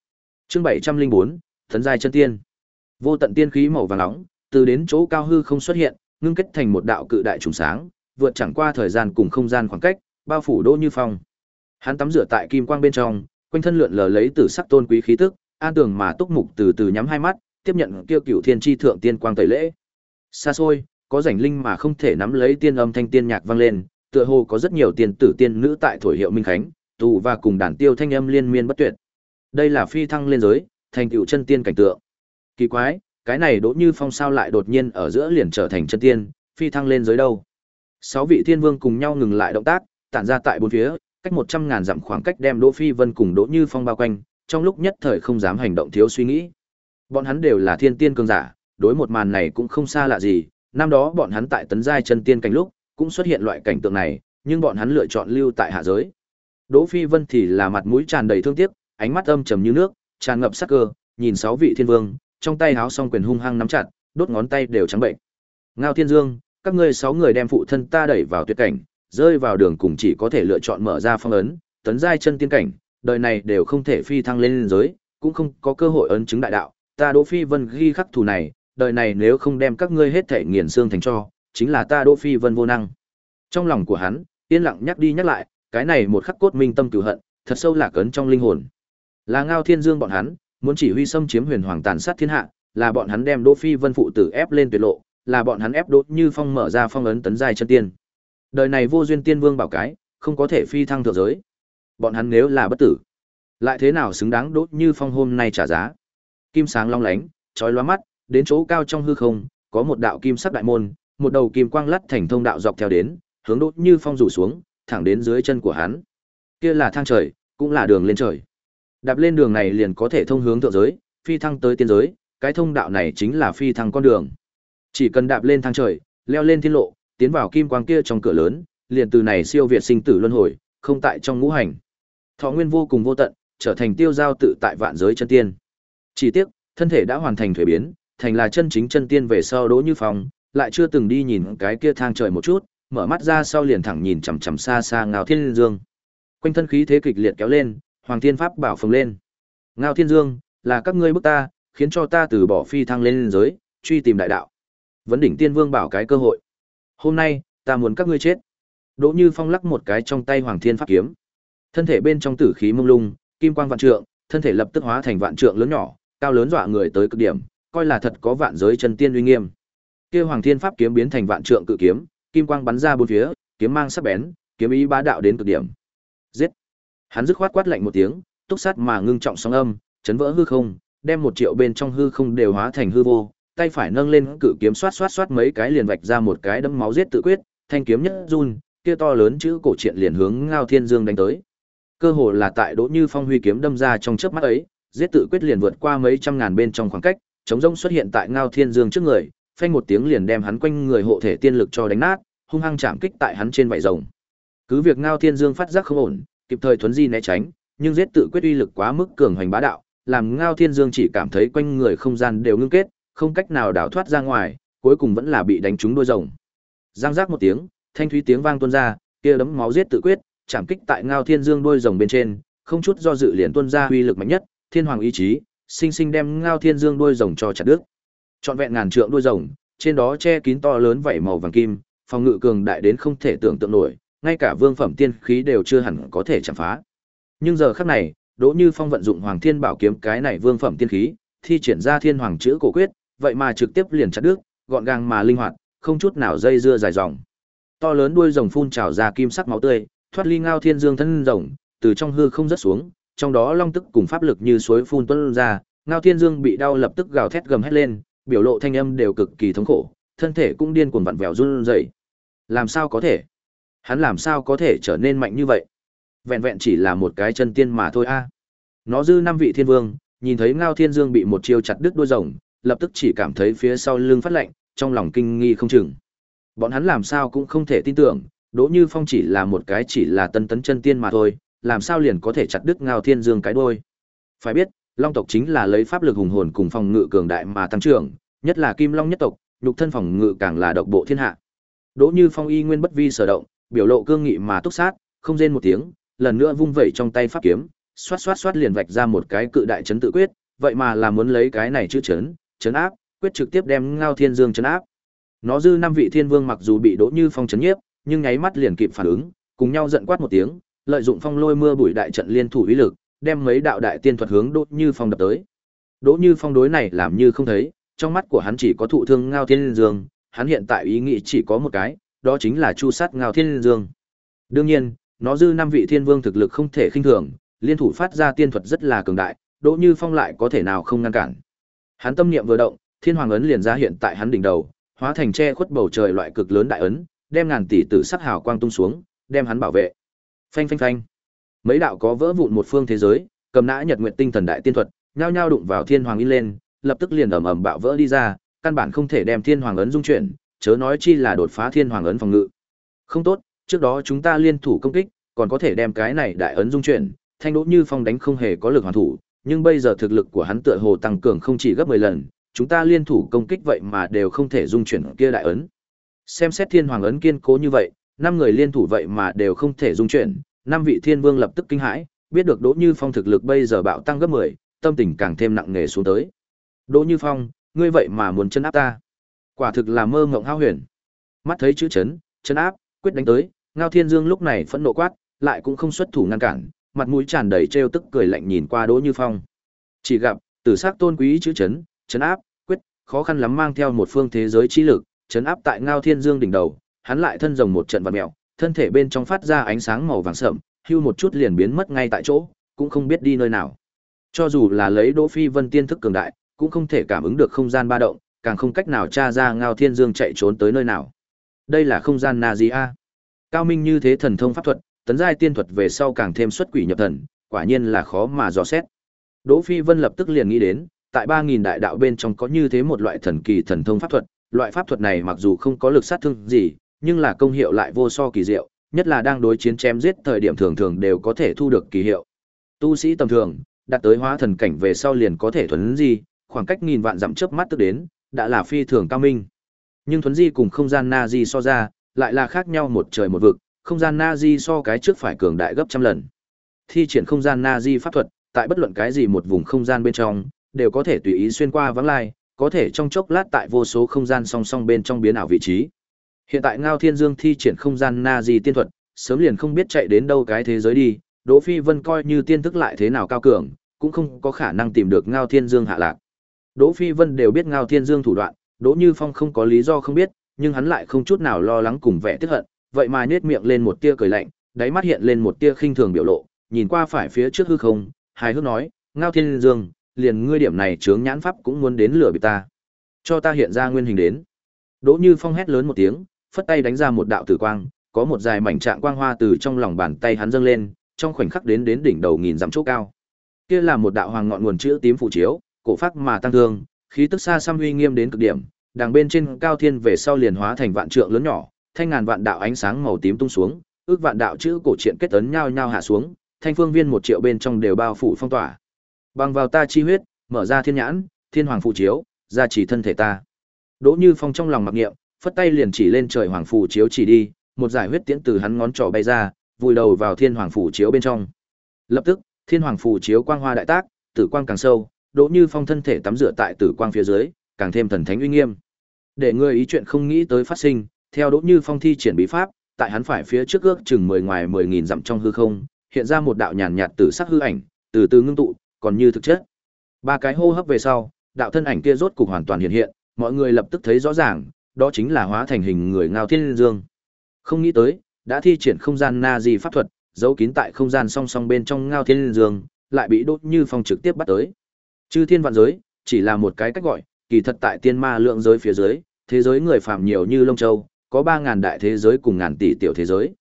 Chương 704, thần giai chân tiên. Vô tận tiên khí màu vàng nóng, từ đến chỗ cao hư không xuất hiện, ngưng kết thành một đạo cự đại trùng sáng, vượt chẳng qua thời gian cùng không gian khoảng cách, bao phủ Đỗ Như Phong. Hắn tắm rửa tại kim quang bên trong, quanh thân lượn lờ lấy tử sắc tôn quý khí tức, an tường mà túc mục từ từ nhắm hai mắt, tiếp nhận kêu cửu thiên chi thượng tiên quang tẩy lễ. Xa xôi, có rảnh linh mà không thể nắm lấy tiên âm thanh tiên nhạc vang lên, tựa hồ có rất nhiều tiên tử tiên nữ tại thổi hiệu minh khánh, tù và cùng đàn tiêu thanh âm liên miên bất tuyệt. Đây là phi thăng lên giới, thành tựu chân tiên cảnh tượng. Kỳ quái, cái này Đỗ Như Phong sao lại đột nhiên ở giữa liền trở thành chân tiên, phi thăng lên giới đâu? Sáu vị thiên vương cùng nhau ngừng lại động tác, tản ra tại bốn phía, cách một trăm ngàn dặm khoảng cách đem Đỗ Phi Vân cùng Đỗ Như Phong bao quanh, trong lúc nhất thời không dám hành động thiếu suy nghĩ. Bọn hắn đều là thiên tiên cường giả, đối một màn này cũng không xa lạ gì, năm đó bọn hắn tại tấn giai chân tiên cảnh lúc, cũng xuất hiện loại cảnh tượng này, nhưng bọn hắn lựa chọn lưu tại hạ giới. Đỗ Phi Vân thì là mặt mũi tràn đầy thương tiếc, ánh mắt âm trầm như nước, tràn ngập sắc cơ, nhìn sáu vị thiên vương, trong tay háo song quyền hung hăng nắm chặt, đốt ngón tay đều trắng bệnh. Ngao Thiên Dương, các ngươi sáu người đem phụ thân ta đẩy vào tuyệt cảnh, rơi vào đường cùng chỉ có thể lựa chọn mở ra phong ấn, tấn giai chân tiên cảnh, đời này đều không thể phi thăng lên giới, cũng không có cơ hội ấn chứng đại đạo. Ta Đỗ Phi Vân ghi khắc thù này, đời này nếu không đem các ngươi hết thể nghiền xương thành cho, chính là ta Đỗ Phi Vân vô năng. Trong lòng của hắn, yên lặng nhắc đi nhắc lại, cái này một khắc cốt minh tâm cửu hận, thật sâu lạc ấn trong linh hồn. Là Ngao Thiên Dương bọn hắn, muốn chỉ huy xâm chiếm huyền hoàng tàn sát thiên hạ, là bọn hắn đem Đỗ Phi Vân phụ tử ép lên tuyệt lộ, là bọn hắn ép Đỗ Như Phong mở ra phong ấn tấn giai chân tiên. Đời này vô duyên tiên vương bảo cái, không có thể phi thăng thượng giới. Bọn hắn nếu là bất tử, lại thế nào xứng đáng Đỗ Như Phong hôm nay trả giá. Kim sáng long lánh, chói lóa mắt, đến chỗ cao trong hư không, có một đạo kim sắc đại môn, một đầu kim quang lắt thành thông đạo dọc theo đến, hướng Đỗ Như Phong rủ xuống, thẳng đến dưới chân của hắn. Kia là thang trời, cũng là đường lên trời. Đạp lên đường này liền có thể thông hướng thượng giới, phi thăng tới tiên giới, cái thông đạo này chính là phi thăng con đường. Chỉ cần đạp lên thang trời, leo lên thiên lộ, tiến vào kim quang kia trong cửa lớn, liền từ này siêu việt sinh tử luân hồi, không tại trong ngũ hành. Thọ nguyên vô cùng vô tận, trở thành tiêu giao tự tại vạn giới chân tiên. Chỉ tiếc, thân thể đã hoàn thành thủy biến, thành là chân chính chân tiên về sau Đỗ Như Phong, lại chưa từng đi nhìn cái kia thang trời một chút, mở mắt ra sau liền thẳng nhìn chằm chằm xa xa Ngao Thiên Dương. Quanh thân khí thế kịch liệt kéo lên, Hoàng Thiên Pháp bảo phồng lên. Ngao Thiên Dương, là các ngươi bức ta, khiến cho ta từ bỏ phi thăng lên giới, truy tìm đại đạo. Vấn đỉnh tiên vương bảo cái cơ hội. Hôm nay, ta muốn các ngươi chết. Đỗ Như Phong lắc một cái trong tay Hoàng Thiên Pháp kiếm. Thân thể bên trong tử khí mông lung, kim quang vạn trượng, thân thể lập tức hóa thành vạn trượng lớn nhỏ, cao lớn dọa người tới cực điểm, coi là thật có vạn giới chân tiên uy nghiêm. Kia Hoàng Thiên Pháp kiếm biến thành vạn trượng cự kiếm, kim quang bắn ra bốn phía, kiếm mang sắc bén, kiếm ý bá đạo đến cực điểm. Giết! Hắn dứt khoát quát lạnh một tiếng, túc sát mà ngưng trọng sóng âm, chấn vỡ hư không, đem một triệu bên trong hư không đều hóa thành hư vô, tay phải nâng lên cự kiếm xoát xoát xoát mấy cái liền vạch ra một cái đấm máu giết tự quyết, thanh kiếm nhất run, kia to lớn chữ cổ truyện liền hướng Ngao Thiên Dương đánh tới. Cơ hồ là tại Đỗ Như Phong huy kiếm đâm ra trong chớp mắt ấy, giết tự quyết liền vượt qua mấy trăm ngàn bên trong khoảng cách, chống rông xuất hiện tại Ngao Thiên Dương trước người, phanh một tiếng liền đem hắn quanh người hộ thể tiên lực cho đánh nát, hung hăng chạm kích tại hắn trên vảy rồng. Cứ việc Ngao Thiên Dương phát giác không ổn, kịp thời thuấn di né tránh, nhưng giết tự quyết uy lực quá mức cường hoành bá đạo, làm Ngao Thiên Dương chỉ cảm thấy quanh người không gian đều ngưng kết, không cách nào đào thoát ra ngoài, cuối cùng vẫn là bị đánh trúng đuôi rồng. Giang giác một tiếng, thanh thúy tiếng vang tuôn ra, kia đấm máu giết tự quyết, chạm kích tại Ngao Thiên Dương đuôi rồng bên trên, không chút do dự liền tuôn ra uy lực mạnh nhất, Thiên Hoàng ý chí, sinh sinh đem Ngao Thiên Dương đuôi rồng cho chặt đứt. Trọn vẹn ngàn trượng đuôi rồng, trên đó che kín to lớn vảy màu vàng kim, phòng ngự cường đại đến không thể tưởng tượng nổi, ngay cả vương phẩm tiên khí đều chưa hẳn có thể chạm phá. Nhưng giờ khắc này, Đỗ Như Phong vận dụng Hoàng Thiên Bảo kiếm cái này vương phẩm tiên khí, thi triển ra Thiên Hoàng chữ cổ quyết, vậy mà trực tiếp liền chặt đứt, gọn gàng mà linh hoạt, không chút nào dây dưa dài dòng. To lớn đuôi rồng phun trào ra kim sắc máu tươi, thoát ly ngao thiên dương thân rồng, từ trong hư không rất xuống, trong đó long tức cùng pháp lực như suối phun tuôn ra, ngao thiên dương bị đau lập tức gào thét gầm hết lên, biểu lộ thanh âm đều cực kỳ thống khổ, thân thể cũng điên cuồng vặn vẹo run rẩy. Làm sao có thể? Hắn làm sao có thể trở nên mạnh như vậy? Vẹn vẹn chỉ là một cái chân tiên mà thôi a. Nó dư năm vị thiên vương, nhìn thấy Ngao Thiên Dương bị một chiêu chặt đứt đuôi rồng, lập tức chỉ cảm thấy phía sau lưng phát lạnh, trong lòng kinh nghi không chừng. Bọn hắn làm sao cũng không thể tin tưởng, Đỗ Như Phong chỉ là một cái chỉ là tân tấn chân tiên mà thôi, làm sao liền có thể chặt đứt Ngao Thiên Dương cái đuôi. Phải biết, Long tộc chính là lấy pháp lực hùng hồn cùng phòng ngự cường đại mà tăng trưởng, nhất là Kim Long nhất tộc, nhục thân phòng ngự càng là độc bộ thiên hạ. Đỗ Như Phong y nguyên bất vi sở động, biểu lộ cương nghị mà túc sát, không rên một tiếng, lần nữa vung vẩy trong tay pháp kiếm, xoát xoát xoát liền vạch ra một cái cự đại chấn tự quyết, vậy mà là muốn lấy cái này chữ chấn, chấn áp, quyết trực tiếp đem Ngao Thiên Dương chấn áp. Nó dư năm vị thiên vương mặc dù bị Đỗ Như Phong chấn nhiếp, nhưng nháy mắt liền kịp phản ứng, cùng nhau giận quát một tiếng, lợi dụng phong lôi mưa bụi đại trận liên thủ uy lực, đem mấy đạo đại tiên thuật hướng Đỗ Như Phong đập tới. Đỗ Như Phong đối này làm như không thấy, trong mắt của hắn chỉ có thụ thương Ngao Thiên Dương, hắn hiện tại ý nghĩ chỉ có một cái, đó chính là chu sát Ngao Thiên Dương. Đương nhiên, nó dư năm vị thiên vương thực lực không thể khinh thường, liên thủ phát ra tiên thuật rất là cường đại, Đỗ Như Phong lại có thể nào không ngăn cản. Hắn tâm niệm vừa động, Thiên Hoàng ấn liền ra hiện tại hắn đỉnh đầu, hóa thành che khuất bầu trời loại cực lớn đại ấn, đem ngàn tỷ tử sắc hào quang tung xuống, đem hắn bảo vệ. Phanh phanh phanh. Mấy đạo có vỡ vụn một phương thế giới, cầm nã Nhật nguyện Tinh Thần Đại Tiên thuật, nhao nhao đụng vào Thiên Hoàng in lên, lập tức liền ầm ầm bạo vỡ đi ra, căn bản không thể đem Thiên Hoàng ấn dung chuyển, chớ nói chi là đột phá Thiên Hoàng ấn phòng ngự. Không tốt, trước đó chúng ta liên thủ công kích, còn có thể đem cái này đại ấn dung chuyển, Thanh Đỗ Như Phong đánh không hề có lực hoàn thủ, nhưng bây giờ thực lực của hắn tựa hồ tăng cường không chỉ gấp 10 lần, chúng ta liên thủ công kích vậy mà đều không thể dung chuyển kia đại ấn. Xem xét Thiên Hoàng ấn kiên cố như vậy, năm người liên thủ vậy mà đều không thể dung chuyển, năm vị thiên vương lập tức kinh hãi, biết được Đỗ Như Phong thực lực bây giờ bạo tăng gấp 10, tâm tình càng thêm nặng nề xuống tới. Đỗ Như Phong, ngươi vậy mà muốn chân áp ta? Quả thực là mơ mộng hao huyền. Mắt thấy chữ chấn, chân áp, quyết đánh tới, Ngao Thiên Dương lúc này phẫn nộ quát, lại cũng không xuất thủ ngăn cản, mặt mũi tràn đầy trêu tức cười lạnh nhìn qua Đỗ Như Phong. Chỉ gặp, tử sắc tôn quý chữ chấn, chấn áp, quyết, khó khăn lắm mang theo một phương thế giới chi lực, chấn áp tại Ngao Thiên Dương đỉnh đầu, hắn lại thân rồng một trận vật mèo, thân thể bên trong phát ra ánh sáng màu vàng sậm, hưu một chút liền biến mất ngay tại chỗ, cũng không biết đi nơi nào. Cho dù là lấy Đỗ Phi Vân tiên thức cường đại, cũng không thể cảm ứng được không gian ba động, càng không cách nào tra ra Ngao Thiên Dương chạy trốn tới nơi nào. Đây là không gian na gì a? Cao minh như thế thần thông pháp thuật, tấn giai tiên thuật về sau càng thêm xuất quỷ nhập thần, quả nhiên là khó mà dò xét. Đỗ Phi Vân lập tức liền nghĩ đến, tại 3000 đại đạo bên trong có như thế một loại thần kỳ thần thông pháp thuật, loại pháp thuật này mặc dù không có lực sát thương gì, nhưng là công hiệu lại vô so kỳ diệu, nhất là đang đối chiến chém giết thời điểm thường thường đều có thể thu được kỳ hiệu. Tu sĩ tầm thường, đạt tới hóa thần cảnh về sau liền có thể thuần di, khoảng cách nghìn vạn dặm chớp mắt tức đến, đã là phi thường cao minh. Nhưng thuần di cùng không gian na di so ra, lại là khác nhau một trời một vực, không gian na di so cái trước phải cường đại gấp trăm lần. Thi triển không gian na di pháp thuật, tại bất luận cái gì một vùng không gian bên trong, đều có thể tùy ý xuyên qua vắng lai, có thể trong chốc lát tại vô số không gian song song bên trong biến ảo vị trí. Hiện tại Ngao Thiên Dương thi triển không gian na di tiên thuật, sớm liền không biết chạy đến đâu cái thế giới đi, Đỗ Phi Vân coi như tiên thức lại thế nào cao cường, cũng không có khả năng tìm được Ngao Thiên Dương hạ lạc. Đỗ Phi Vân đều biết Ngao Thiên Dương thủ đoạn, Đỗ Như Phong không có lý do không biết, nhưng hắn lại không chút nào lo lắng cùng vẻ tức hận, vậy mà nhếch miệng lên một tia cười lạnh, đáy mắt hiện lên một tia khinh thường biểu lộ, nhìn qua phải phía trước hư không, hài hước nói, "Ngao Thiên Dương, liền ngươi điểm này chướng nhãn pháp cũng muốn đến lửa bị ta. Cho ta hiện ra nguyên hình đến. Đỗ Như Phong hét lớn một tiếng, phất tay đánh ra một đạo tử quang, có một dài mảnh trạng quang hoa từ trong lòng bàn tay hắn dâng lên, trong khoảnh khắc đến đến đỉnh đầu nghìn dặm chỗ cao. Kia là một đạo hoàng ngọn nguồn chữ tím phụ chiếu, cổ phát mà tăng thương, khí tức xa xăm uy nghiêm đến cực điểm, đằng bên trên cao thiên về sau liền hóa thành vạn trượng lớn nhỏ, thanh ngàn vạn đạo ánh sáng màu tím tung xuống, ước vạn đạo chữ cổ truyện kết ấn nhau nhau hạ xuống, thanh phương viên một triệu bên trong đều bao phủ phong tỏa. Bằng vào ta chi huyết, mở ra thiên nhãn, thiên hoàng phụ chiếu, gia trì thân thể ta. Đỗ Như Phong trong lòng mặc niệm, phất tay liền chỉ lên trời hoàng phù chiếu chỉ đi, một giải huyết tiễn từ hắn ngón trỏ bay ra, vùi đầu vào thiên hoàng phù chiếu bên trong. Lập tức, thiên hoàng phù chiếu quang hoa đại tác, tử quang càng sâu, Đỗ Như Phong thân thể tắm rửa tại tử quang phía dưới, càng thêm thần thánh uy nghiêm. Để người ý chuyện không nghĩ tới phát sinh, theo Đỗ Như Phong thi triển bí pháp, tại hắn phải phía trước ước chừng 10 ngoài mười nghìn dặm trong hư không, hiện ra một đạo nhàn nhạt tử sắc hư ảnh, từ từ ngưng tụ, còn như thực chất. Ba cái hô hấp về sau, đạo thân ảnh kia rốt cục hoàn toàn hiện hiện, mọi người lập tức thấy rõ ràng, đó chính là hóa thành hình người Ngao Thiên Dương. Không nghĩ tới, đã thi triển không gian na di pháp thuật, giấu kín tại không gian song song bên trong Ngao Thiên Dương, lại bị đốt như phong trực tiếp bắt tới. Chư thiên vạn giới, chỉ là một cái cách gọi, kỳ thật tại tiên ma lượng giới phía dưới, thế giới người phàm nhiều như lông châu, có 3000 đại thế giới cùng ngàn tỷ tiểu thế giới.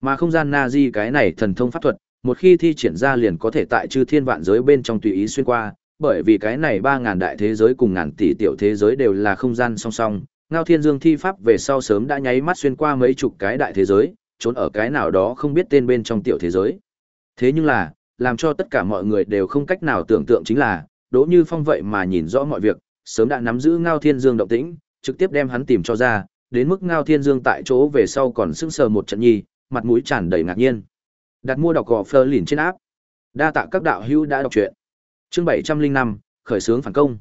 Mà không gian na di cái này thần thông pháp thuật, một khi thi triển ra liền có thể tại chư thiên vạn giới bên trong tùy ý xuyên qua, bởi vì cái này 3000 đại thế giới cùng ngàn tỷ tiểu thế giới đều là không gian song song, Ngao Thiên Dương thi pháp về sau sớm đã nháy mắt xuyên qua mấy chục cái đại thế giới, trốn ở cái nào đó không biết tên bên trong tiểu thế giới. Thế nhưng là, làm cho tất cả mọi người đều không cách nào tưởng tượng chính là, Đỗ Như Phong vậy mà nhìn rõ mọi việc, sớm đã nắm giữ Ngao Thiên Dương động tĩnh, trực tiếp đem hắn tìm cho ra, đến mức Ngao Thiên Dương tại chỗ về sau còn sững sờ một trận nhi, mặt mũi tràn đầy ngạc nhiên. Đặt mua đọc gò Fleur lìn trên áp. Đa tạ các đạo hữu đã đọc truyện. Chương 705, khởi xướng phản công.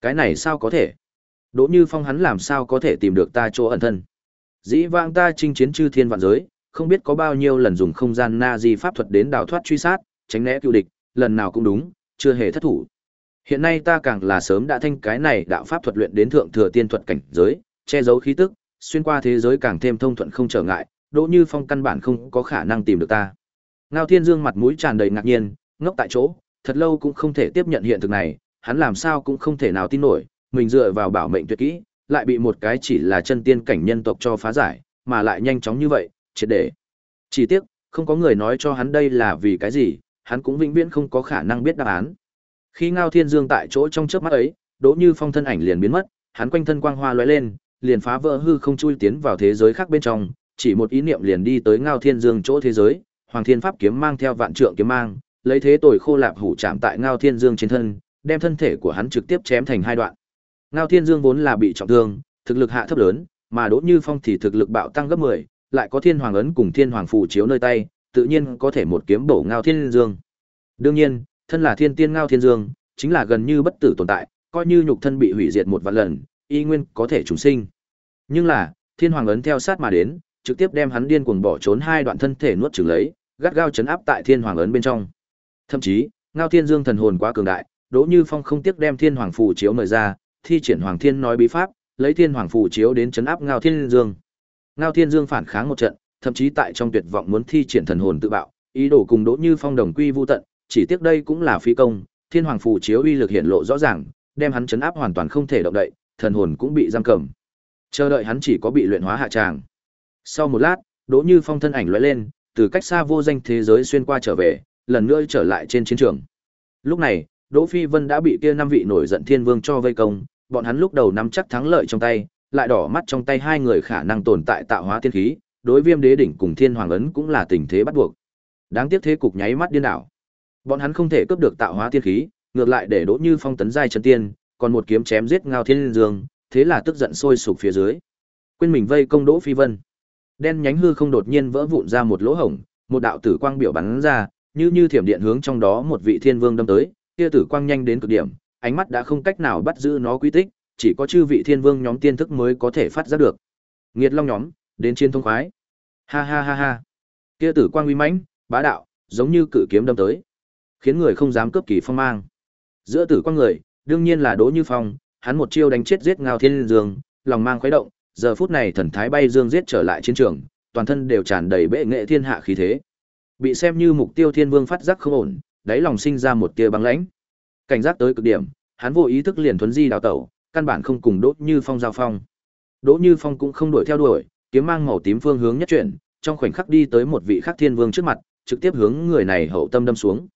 Cái này sao có thể? Đỗ Như Phong hắn làm sao có thể tìm được ta chỗ ẩn thân? Dĩ vãng ta chinh chiến chư thiên vạn giới, không biết có bao nhiêu lần dùng không gian na di pháp thuật đến đào thoát truy sát, tránh né cựu địch, lần nào cũng đúng, chưa hề thất thủ. Hiện nay ta càng là sớm đã thanh cái này đạo pháp thuật luyện đến thượng thừa tiên thuật cảnh giới, che giấu khí tức, xuyên qua thế giới càng thêm thông thuận không trở ngại, Đỗ Như Phong căn bản không có khả năng tìm được ta. Ngao Thiên Dương mặt mũi tràn đầy ngạc nhiên, ngốc tại chỗ, thật lâu cũng không thể tiếp nhận hiện thực này, hắn làm sao cũng không thể nào tin nổi, mình dựa vào bảo mệnh tuyệt kỹ, lại bị một cái chỉ là chân tiên cảnh nhân tộc cho phá giải, mà lại nhanh chóng như vậy, triệt để. Chỉ tiếc, không có người nói cho hắn đây là vì cái gì, hắn cũng vĩnh viễn không có khả năng biết đáp án. Khi Ngao Thiên Dương tại chỗ trong chớp mắt ấy, Đỗ Như Phong thân ảnh liền biến mất, hắn quanh thân quang hoa lóe lên, liền phá vỡ hư không chui tiến vào thế giới khác bên trong, chỉ một ý niệm liền đi tới Ngao Thiên Dương chỗ thế giới, Hoàng Thiên Pháp kiếm mang theo vạn trượng kiếm mang, lấy thế tồi khô lạp hủ chạm tại Ngao Thiên Dương trên thân, đem thân thể của hắn trực tiếp chém thành hai đoạn. Ngao Thiên Dương vốn là bị trọng thương, thực lực hạ thấp lớn, mà Đỗ Như Phong thì thực lực bạo tăng gấp 10, lại có Thiên Hoàng ấn cùng Thiên Hoàng phù chiếu nơi tay, tự nhiên có thể một kiếm bổ Ngao Thiên Dương. Đương nhiên, thân là Thiên Tiên Ngao Thiên Dương, chính là gần như bất tử tồn tại, coi như nhục thân bị hủy diệt một vạn lần, y nguyên có thể trùng sinh. Nhưng là, Thiên Hoàng ấn theo sát mà đến, trực tiếp đem hắn điên cuồng bỏ trốn hai đoạn thân thể nuốt chửng lấy, gắt gao chấn áp tại Thiên Hoàng ấn bên trong. Thậm chí, Ngao Thiên Dương thần hồn quá cường đại, Đỗ Như Phong không tiếc đem Thiên Hoàng phù chiếu mời ra, thi triển Hoàng Thiên nói bí pháp, lấy Thiên Hoàng phù chiếu đến chấn áp Ngao Thiên Dương. Ngao Thiên Dương phản kháng một trận, thậm chí tại trong tuyệt vọng muốn thi triển thần hồn tự bạo, ý đồ cùng Đỗ Như Phong đồng quy vu tận, chỉ tiếc đây cũng là phi công, Thiên Hoàng phù chiếu uy lực hiện lộ rõ ràng, đem hắn chấn áp hoàn toàn không thể động đậy, thần hồn cũng bị giam cầm. Chờ đợi hắn chỉ có bị luyện hóa hạ tràng. Sau một lát, Đỗ Như Phong thân ảnh lóe lên, từ cách xa vô danh thế giới xuyên qua trở về, lần nữa trở lại trên chiến trường. Lúc này, Đỗ Phi Vân đã bị kia năm vị nổi giận thiên vương cho vây công, bọn hắn lúc đầu nắm chắc thắng lợi trong tay, lại đỏ mắt trong tay hai người khả năng tồn tại tạo hóa thiên khí, đối Viêm Đế đỉnh cùng Thiên Hoàng ấn cũng là tình thế bắt buộc. Đáng tiếc thế cục nháy mắt điên đảo. Bọn hắn không thể cướp được tạo hóa thiên khí, ngược lại để Đỗ Như Phong tấn giai chân tiên, còn một kiếm chém giết Ngao Thiên Dương, thế là tức giận sôi sục phía dưới. Quên mình vây công Đỗ Phi Vân. Đen nhánh hư không đột nhiên vỡ vụn ra một lỗ hổng, một đạo tử quang biểu bắn ra, như như thiểm điện hướng trong đó một vị thiên vương đâm tới, kia tử quang nhanh đến cực điểm, ánh mắt đã không cách nào bắt giữ nó quy tích, chỉ có chư vị thiên vương nhóm tiên thức mới có thể phát giác được. Nghiệt Long nhóm, đến chiến thông khoái. Ha ha ha ha. Kia tử quang uy mãnh, bá đạo, giống như cự kiếm đâm tới, khiến người không dám cướp kỳ phong mang. Giữa tử quang người, đương nhiên là Đỗ Như Phong, hắn một chiêu đánh chết giết Ngao Thiên Dương, lòng mang khuấy động, giờ phút này thần thái bay dương giết trở lại chiến trường, toàn thân đều tràn đầy bệ nghệ thiên hạ khí thế. Bị xem như mục tiêu thiên vương phát giác không ổn, đáy lòng sinh ra một tia băng lãnh. Cảnh giác tới cực điểm, hắn vô ý thức liền thuấn di đào tẩu, căn bản không cùng Đỗ Như Phong giao phong. Đỗ Như Phong cũng không đuổi theo đuổi, kiếm mang màu tím phương hướng nhất chuyển, trong khoảnh khắc đi tới một vị khác thiên vương trước mặt, trực tiếp hướng người này hậu tâm đâm xuống.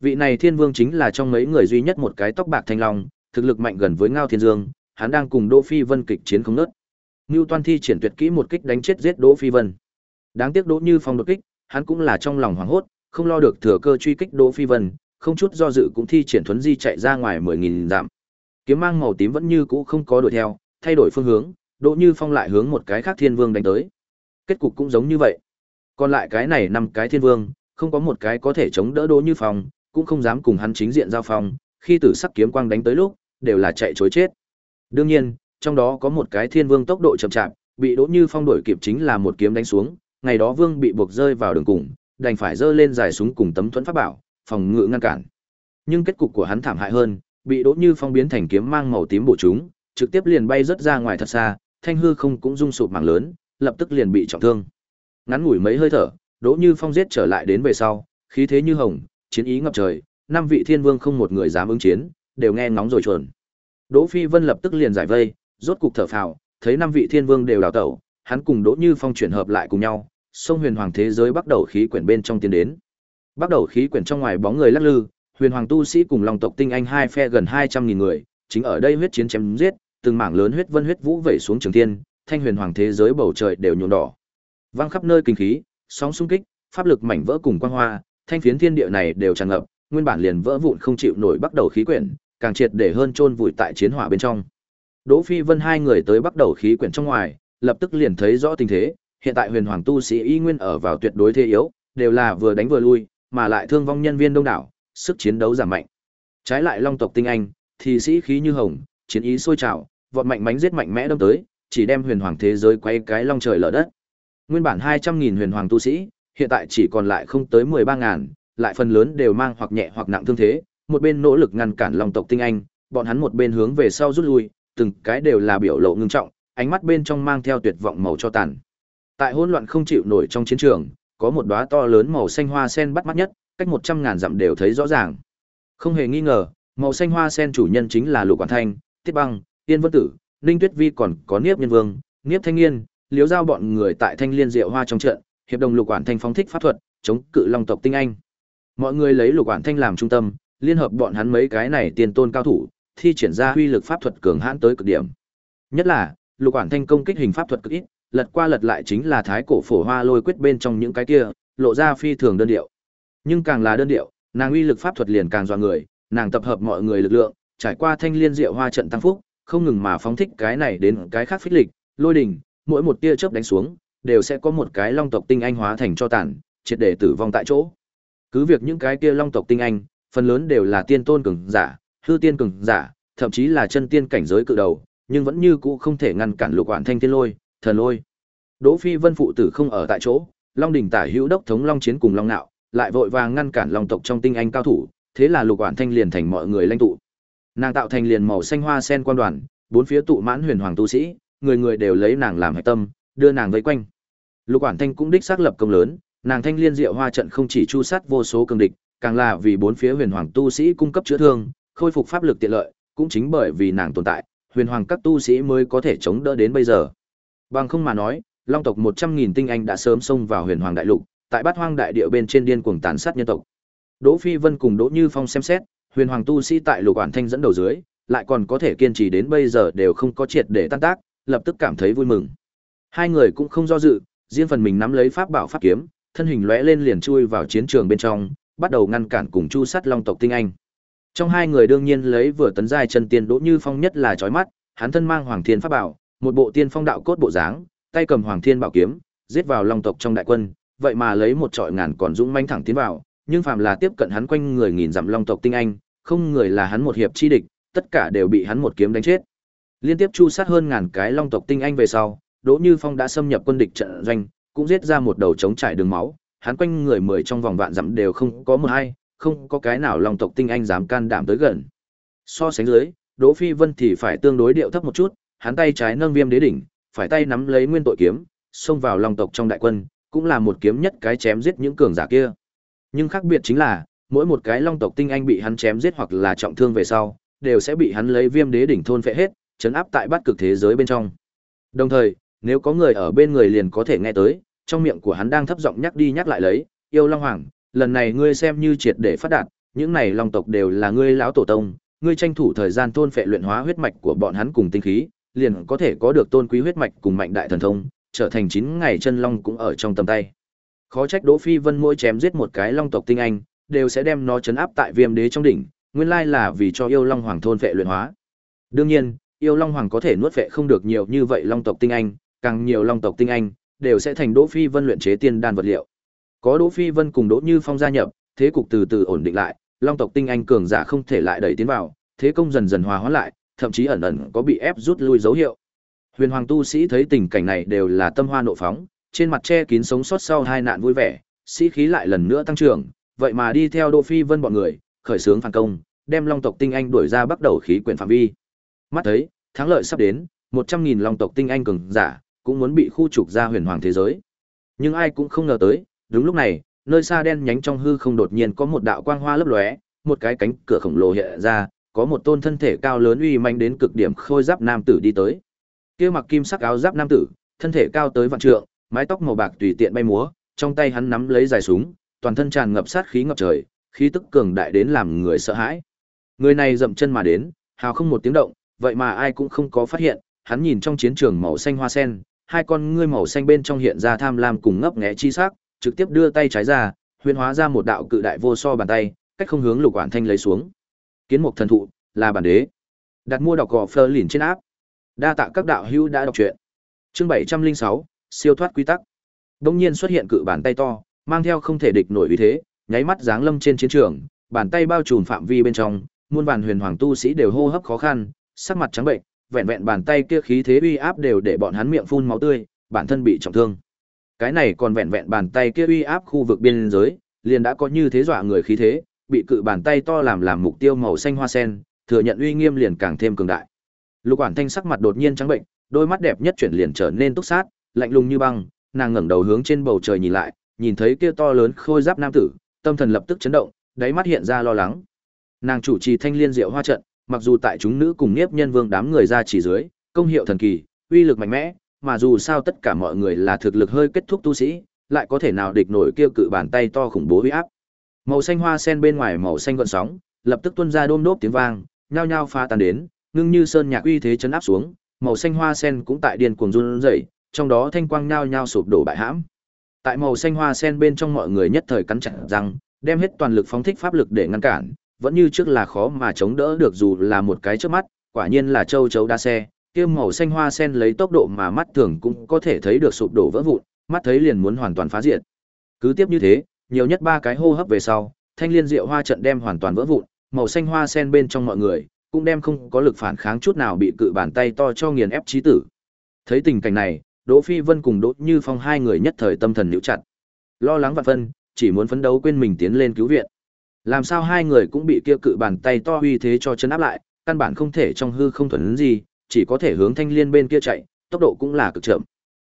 Vị này thiên vương chính là trong mấy người duy nhất một cái tóc bạc thanh long, thực lực mạnh gần với Ngao Thiên Dương, hắn đang cùng Đỗ Phi Vân kịch chiến không ngớt. Ngưu Toan thi triển tuyệt kỹ một kích đánh chết giết Đỗ Phi Vân. Đáng tiếc Đỗ Như Phong đột kích, hắn cũng là trong lòng hoảng hốt, không lo được thừa cơ truy kích Đỗ Phi Vân, không chút do dự cũng thi triển thuấn di chạy ra ngoài 10000 dặm. Kiếm mang màu tím vẫn như cũ không có đuổi theo, thay đổi phương hướng, Đỗ Như Phong lại hướng một cái khác Thiên Vương đánh tới. Kết cục cũng giống như vậy. Còn lại cái này năm cái Thiên Vương, không có một cái có thể chống đỡ Đỗ Như Phong, cũng không dám cùng hắn chính diện giao phong, khi tử sắc kiếm quang đánh tới lúc, đều là chạy chối chết. Đương nhiên, trong đó có một cái Thiên Vương tốc độ chậm chạp, bị Đỗ Như Phong đuổi kịp chính là một kiếm đánh xuống, ngày đó Vương bị buộc rơi vào đường cùng, đành phải giơ lên dài súng cùng tấm thuẫn pháp bảo, phòng ngự ngăn cản. Nhưng kết cục của hắn thảm hại hơn, bị Đỗ Như Phong biến thành kiếm mang màu tím bổ chúng, trực tiếp liền bay rất ra ngoài thật xa, thanh hư không cũng rung sụp mảng lớn, lập tức liền bị trọng thương. Ngắn ngủi mấy hơi thở, Đỗ Như Phong giết trở lại đến về sau, khí thế như hồng, chiến ý ngập trời, năm vị thiên vương không một người dám ứng chiến, đều nghe ngóng rồi chuẩn. Đỗ Phi Vân lập tức liền giải vây, rốt cục thở phào, thấy năm vị thiên vương đều đào tẩu, hắn cùng Đỗ Như Phong chuyển hợp lại cùng nhau, sông huyền hoàng thế giới bắt đầu khí quyển bên trong tiến đến. Bắt đầu khí quyển trong ngoài bóng người lắc lư, huyền hoàng tu sĩ cùng long tộc tinh anh hai phe gần hai trăm nghìn người, chính ở đây huyết chiến chém giết, từng mảng lớn huyết vân huyết vũ vẩy xuống trường thiên, thanh huyền hoàng thế giới bầu trời đều nhuộm đỏ. Vang khắp nơi kinh khí, sóng xung kích, pháp lực mảnh vỡ cùng quang hoa, thanh phiến thiên địa này đều tràn ngập, nguyên bản liền vỡ vụn không chịu nổi bắt đầu khí quyển, càng triệt để hơn chôn vùi tại chiến hỏa bên trong. Đỗ Phi Vân hai người tới bắt đầu khí quyển trong ngoài, lập tức liền thấy rõ tình thế, hiện tại huyền hoàng tu sĩ y nguyên ở vào tuyệt đối thế yếu, đều là vừa đánh vừa lui, mà lại thương vong nhân viên đông đảo, sức chiến đấu giảm mạnh. Trái lại long tộc tinh anh, thì sĩ khí như hồng, chiến ý sôi trào, vọt mạnh mánh giết mạnh mẽ đâm tới, chỉ đem huyền hoàng thế giới quay cái long trời lở đất. Nguyên bản 200.000 huyền hoàng tu sĩ, hiện tại chỉ còn lại không tới 13.000, lại phần lớn đều mang hoặc nhẹ hoặc nặng thương thế, một bên nỗ lực ngăn cản long tộc tinh anh, bọn hắn một bên hướng về sau rút lui, từng cái đều là biểu lộ ngưng trọng, ánh mắt bên trong mang theo tuyệt vọng màu cho tàn. Tại hỗn loạn không chịu nổi trong chiến trường, có một đóa to lớn màu xanh hoa sen bắt mắt nhất, cách 100 ngàn dặm đều thấy rõ ràng. Không hề nghi ngờ, màu xanh hoa sen chủ nhân chính là Lục Quản Thanh, Tiết Băng, Tiên Vân Tử, Ninh Tuyết Vi còn có Niếp Nhân Vương, Niếp Thanh Nghiên, liếu giao bọn người tại Thanh Liên Diệu Hoa trong trận, hiệp đồng Lục Quản Thanh phóng thích pháp thuật, chống cự Long tộc tinh anh. Mọi người lấy Lục Quản Thanh làm trung tâm, liên hợp bọn hắn mấy cái này tiền tôn cao thủ, thi triển ra huy lực pháp thuật cường hãn tới cực điểm. Nhất là, Lục Quản Thanh công kích hình pháp thuật cực ít, lật qua lật lại chính là thái cổ phổ hoa lôi quyết bên trong những cái kia, lộ ra phi thường đơn điệu. Nhưng càng là đơn điệu, nàng uy lực pháp thuật liền càng dọa người, nàng tập hợp mọi người lực lượng, trải qua thanh liên diệu hoa trận tăng phúc, không ngừng mà phóng thích cái này đến cái khác phích lịch, lôi đỉnh, mỗi một tia chớp đánh xuống, đều sẽ có một cái long tộc tinh anh hóa thành cho tàn, triệt để tử vong tại chỗ. Cứ việc những cái kia long tộc tinh anh, phần lớn đều là tiên tôn cường giả, hư tiên cường giả, thậm chí là chân tiên cảnh giới cự đầu, nhưng vẫn như cũ không thể ngăn cản lục quản thanh tiên lôi, thần lôi. Đỗ Phi Vân phụ tử không ở tại chỗ, Long đỉnh tả hữu đốc thống Long chiến cùng Long nạo, lại vội vàng ngăn cản Long tộc trong tinh anh cao thủ, thế là lục quản thanh liền thành mọi người lãnh tụ. Nàng tạo thành liền màu xanh hoa sen quan đoàn, bốn phía tụ mãn huyền hoàng tu sĩ, người người đều lấy nàng làm hệ tâm, đưa nàng vây quanh. Lục quản thanh cũng đích xác lập công lớn, nàng thanh liên diệu hoa trận không chỉ chu sát vô số cường địch, càng là vì bốn phía huyền hoàng tu sĩ cung cấp chữa thương, khôi phục pháp lực tiện lợi, cũng chính bởi vì nàng tồn tại, huyền hoàng các tu sĩ mới có thể chống đỡ đến bây giờ. Bằng không mà nói, long tộc một trăm nghìn tinh anh đã sớm xông vào huyền hoàng đại lục, tại bát hoang đại địa bên trên điên cuồng tàn sát nhân tộc. Đỗ Phi Vân cùng Đỗ Như Phong xem xét, huyền hoàng tu sĩ tại lục quản thanh dẫn đầu dưới, lại còn có thể kiên trì đến bây giờ đều không có triệt để tan tác, lập tức cảm thấy vui mừng. Hai người cũng không do dự, riêng phần mình nắm lấy pháp bảo pháp kiếm, thân hình lóe lên liền chui vào chiến trường bên trong, bắt đầu ngăn cản cùng chu sát long tộc tinh anh. Trong hai người đương nhiên lấy vừa tấn giai chân tiên Đỗ Như Phong nhất là chói mắt, hắn thân mang Hoàng Thiên pháp bảo, một bộ tiên phong đạo cốt bộ dáng, tay cầm Hoàng Thiên bảo kiếm, giết vào long tộc trong đại quân, vậy mà lấy một trọi ngàn còn dũng manh thẳng tiến vào, nhưng phàm là tiếp cận hắn quanh người nghìn dặm long tộc tinh anh, không người là hắn một hiệp chi địch, tất cả đều bị hắn một kiếm đánh chết. Liên tiếp chu sát hơn ngàn cái long tộc tinh anh về sau, Đỗ Như Phong đã xâm nhập quân địch trận doanh, cũng giết ra một đầu chống trải đường máu, hắn quanh người mười trong vòng vạn dặm đều không có một ai, không có cái nào long tộc tinh anh dám can đảm tới gần. So sánh dưới, Đỗ Phi Vân thì phải tương đối điệu thấp một chút, hắn tay trái nâng viêm đế đỉnh, phải tay nắm lấy nguyên tội kiếm, xông vào long tộc trong đại quân, cũng là một kiếm nhất cái chém giết những cường giả kia. Nhưng khác biệt chính là, mỗi một cái long tộc tinh anh bị hắn chém giết hoặc là trọng thương về sau, đều sẽ bị hắn lấy viêm đế đỉnh thôn phệ hết, chấn áp tại bát cực thế giới bên trong. Đồng thời, nếu có người ở bên người liền có thể nghe tới, trong miệng của hắn đang thấp giọng nhắc đi nhắc lại lấy, "Yêu Long Hoàng, lần này ngươi xem như triệt để phát đạt, những này long tộc đều là ngươi lão tổ tông, ngươi tranh thủ thời gian thôn phệ luyện hóa huyết mạch của bọn hắn cùng tinh khí, liền có thể có được tôn quý huyết mạch cùng mạnh đại thần thông, trở thành chín ngày chân long cũng ở trong tầm tay." Khó trách Đỗ Phi Vân mỗi chém giết một cái long tộc tinh anh, đều sẽ đem nó chấn áp tại Viêm Đế trong đỉnh, nguyên lai là vì cho yêu long hoàng thôn phệ luyện hóa. Đương nhiên, yêu long hoàng có thể nuốt phệ không được nhiều như vậy long tộc tinh anh, càng nhiều long tộc tinh anh đều sẽ thành Đỗ Phi Vân luyện chế tiên đan vật liệu. Có Đỗ Phi Vân cùng Đỗ Như Phong gia nhập, thế cục từ từ ổn định lại, long tộc tinh anh cường giả không thể lại đẩy tiến vào, thế công dần dần hòa hóa lại, thậm chí ẩn ẩn có bị ép rút lui dấu hiệu. Huyền Hoàng tu sĩ thấy tình cảnh này đều là tâm hoa nộ phóng, trên mặt che kín sống sót sau hai nạn vui vẻ, sĩ khí lại lần nữa tăng trưởng, vậy mà đi theo Đỗ Phi Vân bọn người, khởi xướng phản công, đem Long tộc tinh anh đuổi ra bắt đầu khí quyển phạm vi. Mắt thấy, thắng lợi sắp đến, 100.000 Long tộc tinh anh cường giả cũng muốn bị khu trục ra huyền hoàng thế giới. Nhưng ai cũng không ngờ tới, đúng lúc này, nơi xa đen nhánh trong hư không đột nhiên có một đạo quang hoa lấp lóe, một cái cánh cửa khổng lồ hiện ra, có một tôn thân thể cao lớn uy manh đến cực điểm khôi giáp nam tử đi tới. Kia mặc kim sắc áo giáp nam tử, thân thể cao tới vạn trượng, mái tóc màu bạc tùy tiện bay múa, trong tay hắn nắm lấy dài súng, toàn thân tràn ngập sát khí ngập trời, khí tức cường đại đến làm người sợ hãi. Người này dậm chân mà đến, hào không một tiếng động, vậy mà ai cũng không có phát hiện, hắn nhìn trong chiến trường màu xanh hoa sen, hai con ngươi màu xanh bên trong hiện ra tham lam cùng ngấp nghé chi sắc, trực tiếp đưa tay trái ra, huyền hóa ra một đạo cự đại vô so bàn tay, cách không hướng Lục Quản Thanh lấy xuống. Kiến mục thần thụ, là bản đế. Đặt mua đọc gò phơ lìn trên áp. Đa tạ các đạo hữu đã đọc truyện. Chương 706, siêu thoát quy tắc. Đông nhiên xuất hiện cự bàn tay to, mang theo không thể địch nổi uy thế, nháy mắt giáng lâm trên chiến trường, bàn tay bao trùm phạm vi bên trong, muôn vàn huyền hoàng tu sĩ đều hô hấp khó khăn, sắc mặt trắng bệnh, vẹn vẹn bàn tay kia khí thế uy áp đều để bọn hắn miệng phun máu tươi, bản thân bị trọng thương. Cái này còn vẹn vẹn bàn tay kia uy áp khu vực biên giới, liền đã có như thế dọa người khí thế, bị cự bàn tay to làm làm mục tiêu màu xanh hoa sen, thừa nhận uy nghiêm liền càng thêm cường đại. Lục Quản Thanh sắc mặt đột nhiên trắng bệnh, đôi mắt đẹp nhất chuyển liền trở nên túc sát, lạnh lùng như băng, nàng ngẩng đầu hướng trên bầu trời nhìn lại, nhìn thấy kia to lớn khôi giáp nam tử, tâm thần lập tức chấn động, đáy mắt hiện ra lo lắng. Nàng chủ trì Thanh Liên Diệu Hoa trận, mặc dù tại chúng nữ cùng Niếp Nhân Vương đám người ra chỉ dưới, công hiệu thần kỳ, uy lực mạnh mẽ, mà dù sao tất cả mọi người là thực lực hơi kết thúc tu sĩ, lại có thể nào địch nổi kia cự bàn tay to khủng bố uy áp. Màu xanh hoa sen bên ngoài màu xanh gợn sóng, lập tức tuôn ra đôm đốp tiếng vang, nhao nhao pha tan đến, ngưng như sơn nhạc uy thế chấn áp xuống, màu xanh hoa sen cũng tại điên cuồng run rẩy, trong đó thanh quang nhao nhao sụp đổ bại hãm. Tại màu xanh hoa sen bên trong mọi người nhất thời cắn chặt răng, đem hết toàn lực phóng thích pháp lực để ngăn cản, vẫn như trước là khó mà chống đỡ được dù là một cái trước mắt, quả nhiên là châu chấu đa xe, kia màu xanh hoa sen lấy tốc độ mà mắt thường cũng có thể thấy được sụp đổ vỡ vụn, mắt thấy liền muốn hoàn toàn phá diệt. Cứ tiếp như thế, nhiều nhất ba cái hô hấp về sau, thanh liên diệu hoa trận đem hoàn toàn vỡ vụn, màu xanh hoa sen bên trong mọi người cũng đem không có lực phản kháng chút nào bị cự bàn tay to cho nghiền ép chí tử. Thấy tình cảnh này, Đỗ Phi Vân cùng Đỗ Như Phong hai người nhất thời tâm thần nhíu chặt. Lo lắng vạn phân, chỉ muốn phấn đấu quên mình tiến lên cứu viện. Làm sao hai người cũng bị kia cự bàn tay to uy thế cho chấn áp lại, căn bản không thể trong hư không thuần gì, chỉ có thể hướng thanh liên bên kia chạy, tốc độ cũng là cực chậm.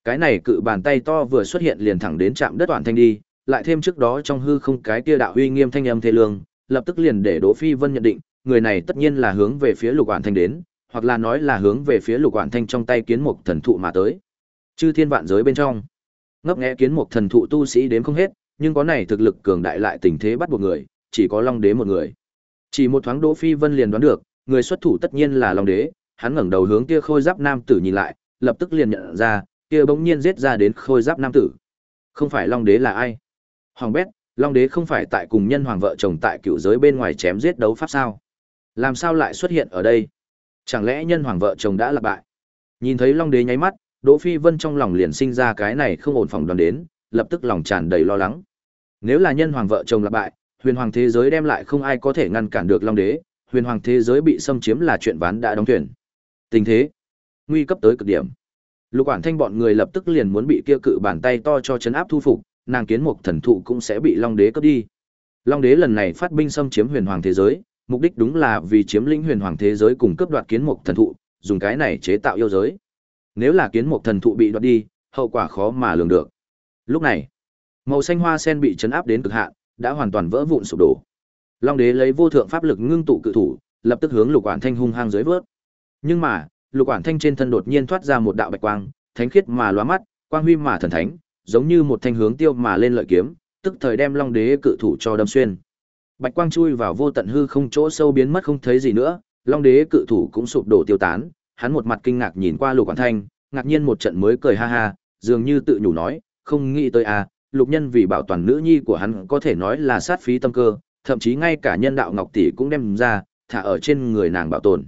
Cái này cự bàn tay to vừa xuất hiện liền thẳng đến chạm đất toàn thanh đi, lại thêm trước đó trong hư không cái kia đạo uy nghiêm thanh âm thế lương, lập tức liền để Đỗ Phi Vân nhận định, người này tất nhiên là hướng về phía Lục Quản Thanh đến, hoặc là nói là hướng về phía Lục Quản Thanh trong tay kiến mục thần thụ mà tới. Chư thiên vạn giới bên trong, ngấp nghé kiến mục thần thụ tu sĩ đến không hết, nhưng có này thực lực cường đại lại tình thế bắt buộc người, chỉ có Long Đế một người. Chỉ một thoáng Đỗ Phi Vân liền đoán được, người xuất thủ tất nhiên là Long Đế, hắn ngẩng đầu hướng kia khôi giáp nam tử nhìn lại, lập tức liền nhận ra, kia bỗng nhiên giết ra đến khôi giáp nam tử. Không phải Long Đế là ai? Hoàng bét, Long Đế không phải tại cùng nhân hoàng vợ chồng tại cựu giới bên ngoài chém giết đấu pháp sao? Làm sao lại xuất hiện ở đây? Chẳng lẽ nhân hoàng vợ chồng đã lạc bại? Nhìn thấy Long Đế nháy mắt, Đỗ Phi Vân trong lòng liền sinh ra cái này không ổn phòng đoán đến, lập tức lòng tràn đầy lo lắng. Nếu là nhân hoàng vợ chồng lạc bại, huyền hoàng thế giới đem lại không ai có thể ngăn cản được Long Đế, huyền hoàng thế giới bị xâm chiếm là chuyện ván đã đóng thuyền. Tình thế nguy cấp tới cực điểm. Lục Quản Thanh bọn người lập tức liền muốn bị kia cự bàn tay to cho chấn áp thu phục, nàng kiến mục thần thụ cũng sẽ bị Long Đế cướp đi. Long Đế lần này phát binh xâm chiếm huyền hoàng thế giới, mục đích đúng là vì chiếm lĩnh huyền hoàng thế giới cùng cướp đoạt kiến mục thần thụ, dùng cái này chế tạo yêu giới. Nếu là kiến mục thần thụ bị đoạt đi, hậu quả khó mà lường được. Lúc này, màu xanh hoa sen bị chấn áp đến cực hạn, đã hoàn toàn vỡ vụn sụp đổ. Long đế lấy vô thượng pháp lực ngưng tụ cự thủ, lập tức hướng Lục Quản Thanh hung hăng dưới vớt. Nhưng mà, Lục Quản Thanh trên thân đột nhiên thoát ra một đạo bạch quang, thánh khiết mà lóa mắt, quang huy mà thần thánh, giống như một thanh hướng tiêu mà lên lợi kiếm, tức thời đem Long đế cự thủ cho đâm xuyên. Bạch quang chui vào vô tận hư không chỗ sâu biến mất không thấy gì nữa, Long đế cự thủ cũng sụp đổ tiêu tán, hắn một mặt kinh ngạc nhìn qua Lục Quán Thanh, ngạc nhiên một trận mới cười ha ha, dường như tự nhủ nói, không nghĩ tới à, Lục Nhân vì bảo toàn nữ nhi của hắn có thể nói là sát phí tâm cơ, thậm chí ngay cả nhân đạo ngọc tỷ cũng đem ra, thả ở trên người nàng bảo tồn.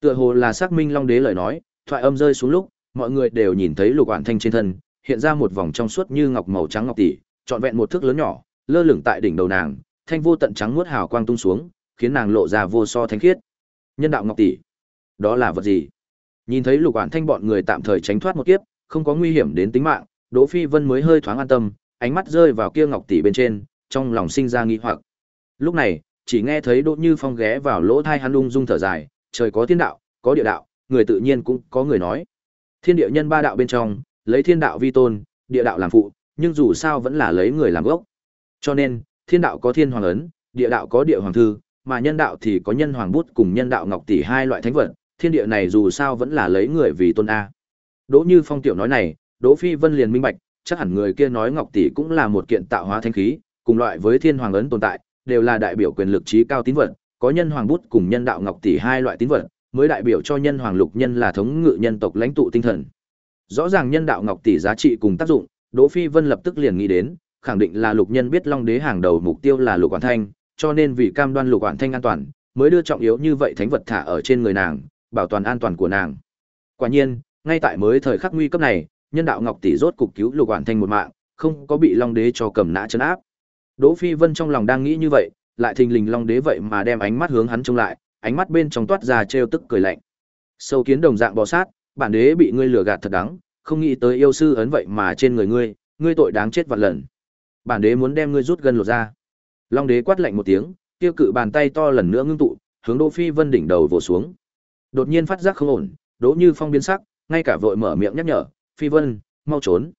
Tựa hồ là xác minh Long đế lời nói, thoại âm rơi xuống lúc, mọi người đều nhìn thấy Lục Quán Thanh trên thân, hiện ra một vòng trong suốt như ngọc màu trắng ngọc tỷ, trọn vẹn một thước lớn nhỏ, lơ lửng tại đỉnh đầu nàng, thanh vô tận trắng muốt hào quang tung xuống, khiến nàng lộ ra vô so thánh khiết. Nhân đạo ngọc tỷ, đó là vật gì? Nhìn thấy Lục Quản Thanh bọn người tạm thời tránh thoát một kiếp, không có nguy hiểm đến tính mạng, Đỗ Phi Vân mới hơi thoáng an tâm, ánh mắt rơi vào kia ngọc tỷ bên trên, trong lòng sinh ra nghi hoặc. Lúc này, chỉ nghe thấy Đỗ Như Phong ghé vào lỗ tai hắn lung dung thở dài, trời có thiên đạo, có địa đạo, người tự nhiên cũng có người nói. Thiên địa nhân ba đạo bên trong, lấy thiên đạo vi tôn, địa đạo làm phụ, nhưng dù sao vẫn là lấy người làm gốc. Cho nên, thiên đạo có thiên hoàng ấn, địa đạo có địa hoàng thư, mà nhân đạo thì có nhân hoàng bút cùng nhân đạo ngọc tỷ hai loại thánh vật, thiên địa này dù sao vẫn là lấy người vì tôn a. Đỗ Như Phong tiểu nói này, Đỗ Phi Vân liền minh bạch, chắc hẳn người kia nói ngọc tỷ cũng là một kiện tạo hóa thánh khí, cùng loại với thiên hoàng ấn tồn tại, đều là đại biểu quyền lực trí cao tín vật, có nhân hoàng bút cùng nhân đạo ngọc tỷ hai loại tín vật, mới đại biểu cho nhân hoàng lục nhân là thống ngự nhân tộc lãnh tụ tinh thần. Rõ ràng nhân đạo ngọc tỷ giá trị cùng tác dụng, Đỗ Phi Vân lập tức liền nghĩ đến, khẳng định là lục nhân biết Long Đế hàng đầu mục tiêu là lục quản thanh, cho nên vì cam đoan lục quản thanh an toàn, mới đưa trọng yếu như vậy thánh vật thả ở trên người nàng, bảo toàn an toàn của nàng. Quả nhiên, ngay tại mới thời khắc nguy cấp này, nhân đạo ngọc tỷ rốt cục cứu lục quản thanh một mạng, không có bị Long Đế cho cầm nã chấn áp. Đỗ Phi Vân trong lòng đang nghĩ như vậy, lại thình lình Long Đế vậy mà đem ánh mắt hướng hắn trông lại, ánh mắt bên trong toát ra trêu tức cười lạnh. Sâu kiến đồng dạng bò sát, bản đế bị ngươi lừa gạt thật đáng, không nghĩ tới yêu sư ấn vậy mà trên người ngươi, ngươi tội đáng chết vạn lần. Bản đế muốn đem ngươi rút gần lột ra. Long đế quát lạnh một tiếng, tiêu cự bàn tay to lần nữa ngưng tụ, hướng Đỗ Phi Vân đỉnh đầu vồ xuống. Đột nhiên phát giác không ổn, Đỗ Như Phong biến sắc, ngay cả vội mở miệng nhắc nhở, "Phi Vân, mau trốn."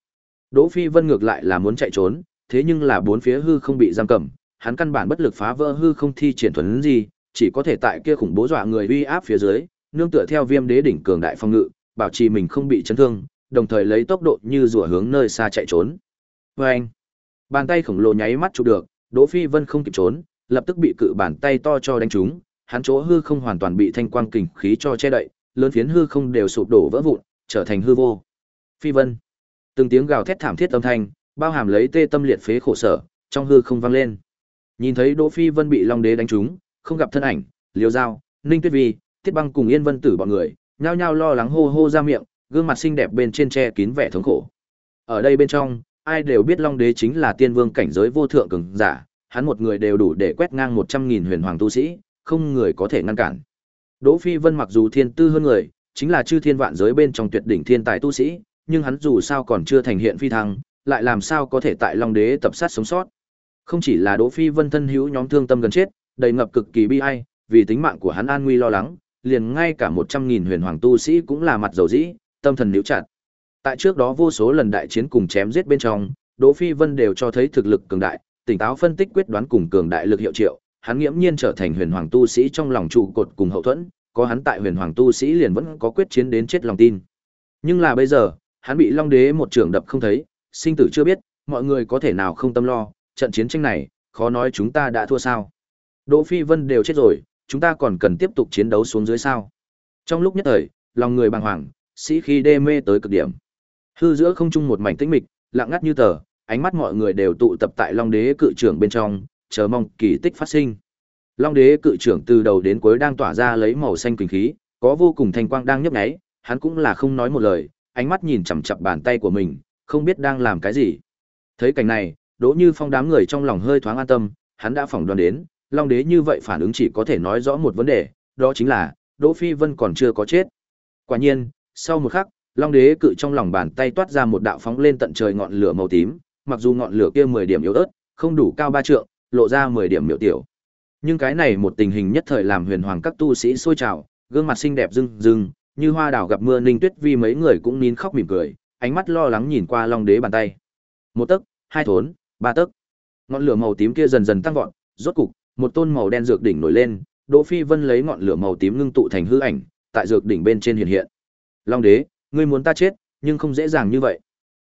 Đỗ Phi Vân ngược lại là muốn chạy trốn, thế nhưng là bốn phía hư không bị giam cầm, hắn căn bản bất lực phá vỡ hư không thi triển thuần gì, chỉ có thể tại kia khủng bố dọa người uy áp phía dưới, nương tựa theo Viêm Đế đỉnh cường đại phong ngự, bảo trì mình không bị chấn thương, đồng thời lấy tốc độ như rùa hướng nơi xa chạy trốn. Vâng! Bàn tay khổng lồ nháy mắt chụp được, Đỗ Phi Vân không kịp trốn, lập tức bị cự bàn tay to cho đánh trúng, hắn chỗ hư không hoàn toàn bị thanh quang kình khí cho che đậy, lớn phiến hư không đều sụp đổ vỡ vụn, trở thành hư vô. Phi Vân! Từng tiếng gào thét thảm thiết âm thanh, bao hàm lấy tê tâm liệt phế khổ sở, trong hư không vang lên. Nhìn thấy Đỗ Phi Vân bị Long Đế đánh trúng, không gặp thân ảnh, Liêu dao, Ninh Tuyết Vi, Tiết Băng cùng Yên Vân Tử bọn người, nhao nhao lo lắng hô hô ra miệng, gương mặt xinh đẹp bên trên che kín vẻ thống khổ. Ở đây bên trong, ai đều biết Long Đế chính là tiên vương cảnh giới vô thượng cường giả, hắn một người đều đủ để quét ngang một trăm nghìn huyền hoàng tu sĩ, không người có thể ngăn cản. Đỗ Phi Vân mặc dù thiên tư hơn người, chính là chư thiên vạn giới bên trong tuyệt đỉnh thiên tài tu sĩ, nhưng hắn dù sao còn chưa thành hiện phi thăng, lại làm sao có thể tại Long Đế tập sát sống sót. Không chỉ là Đỗ Phi Vân thân hữu nhóm thương tâm gần chết, đầy ngập cực kỳ bi ai, vì tính mạng của hắn an nguy lo lắng, liền ngay cả một trăm nghìn huyền hoàng tu sĩ cũng là mặt dầu dĩ, tâm thần níu chặt. Tại trước đó vô số lần đại chiến cùng chém giết bên trong, Đỗ Phi Vân đều cho thấy thực lực cường đại, tỉnh táo phân tích quyết đoán cùng cường đại lực hiệu triệu, hắn nghiễm nhiên trở thành huyền hoàng tu sĩ trong lòng trụ cột cùng hậu thuẫn, có hắn tại huyền hoàng tu sĩ liền vẫn có quyết chiến đến chết lòng tin. Nhưng là bây giờ, hắn bị Long Đế một trường đập không thấy, sinh tử chưa biết, mọi người có thể nào không tâm lo, trận chiến tranh này, khó nói chúng ta đã thua sao? Đỗ Phi Vân đều chết rồi, chúng ta còn cần tiếp tục chiến đấu xuống dưới sao? Trong lúc nhất thời, lòng người bàng hoàng, sĩ khi đê mê tới cực điểm. Hư giữa không trung một mảnh tĩnh mịch, lặng ngắt như tờ, ánh mắt mọi người đều tụ tập tại Long Đế cự trưởng bên trong, chờ mong kỳ tích phát sinh. Long Đế cự trưởng từ đầu đến cuối đang tỏa ra lấy màu xanh kinh khí, có vô cùng thanh quang đang nhấp nháy, hắn cũng là không nói một lời, ánh mắt nhìn chằm chặp bàn tay của mình, không biết đang làm cái gì. Thấy cảnh này, Đỗ Như Phong đám người trong lòng hơi thoáng an tâm, hắn đã phỏng đoán đến, Long Đế như vậy phản ứng chỉ có thể nói rõ một vấn đề, đó chính là Đỗ Phi Vân còn chưa có chết. Quả nhiên, sau một khắc, Long Đế cự trong lòng bàn tay toát ra một đạo phóng lên tận trời ngọn lửa màu tím, mặc dù ngọn lửa kia 10 điểm yếu ớt, không đủ cao ba trượng, lộ ra 10 điểm miểu tiểu. Nhưng cái này một tình hình nhất thời làm huyền hoàng các tu sĩ sôi trào, gương mặt xinh đẹp rưng rưng, như hoa đào gặp mưa Ninh Tuyết Vi mấy người cũng nín khóc mỉm cười, ánh mắt lo lắng nhìn qua Long Đế bàn tay. Một tấc, hai thốn, ba tấc. Ngọn lửa màu tím kia dần dần tăng vọt, rốt cục, một tôn màu đen dược đỉnh nổi lên, Đỗ Phi Vân lấy ngọn lửa màu tím ngưng tụ thành hư ảnh, tại dược đỉnh bên trên hiện hiện. Long đế, ngươi muốn ta chết, nhưng không dễ dàng như vậy.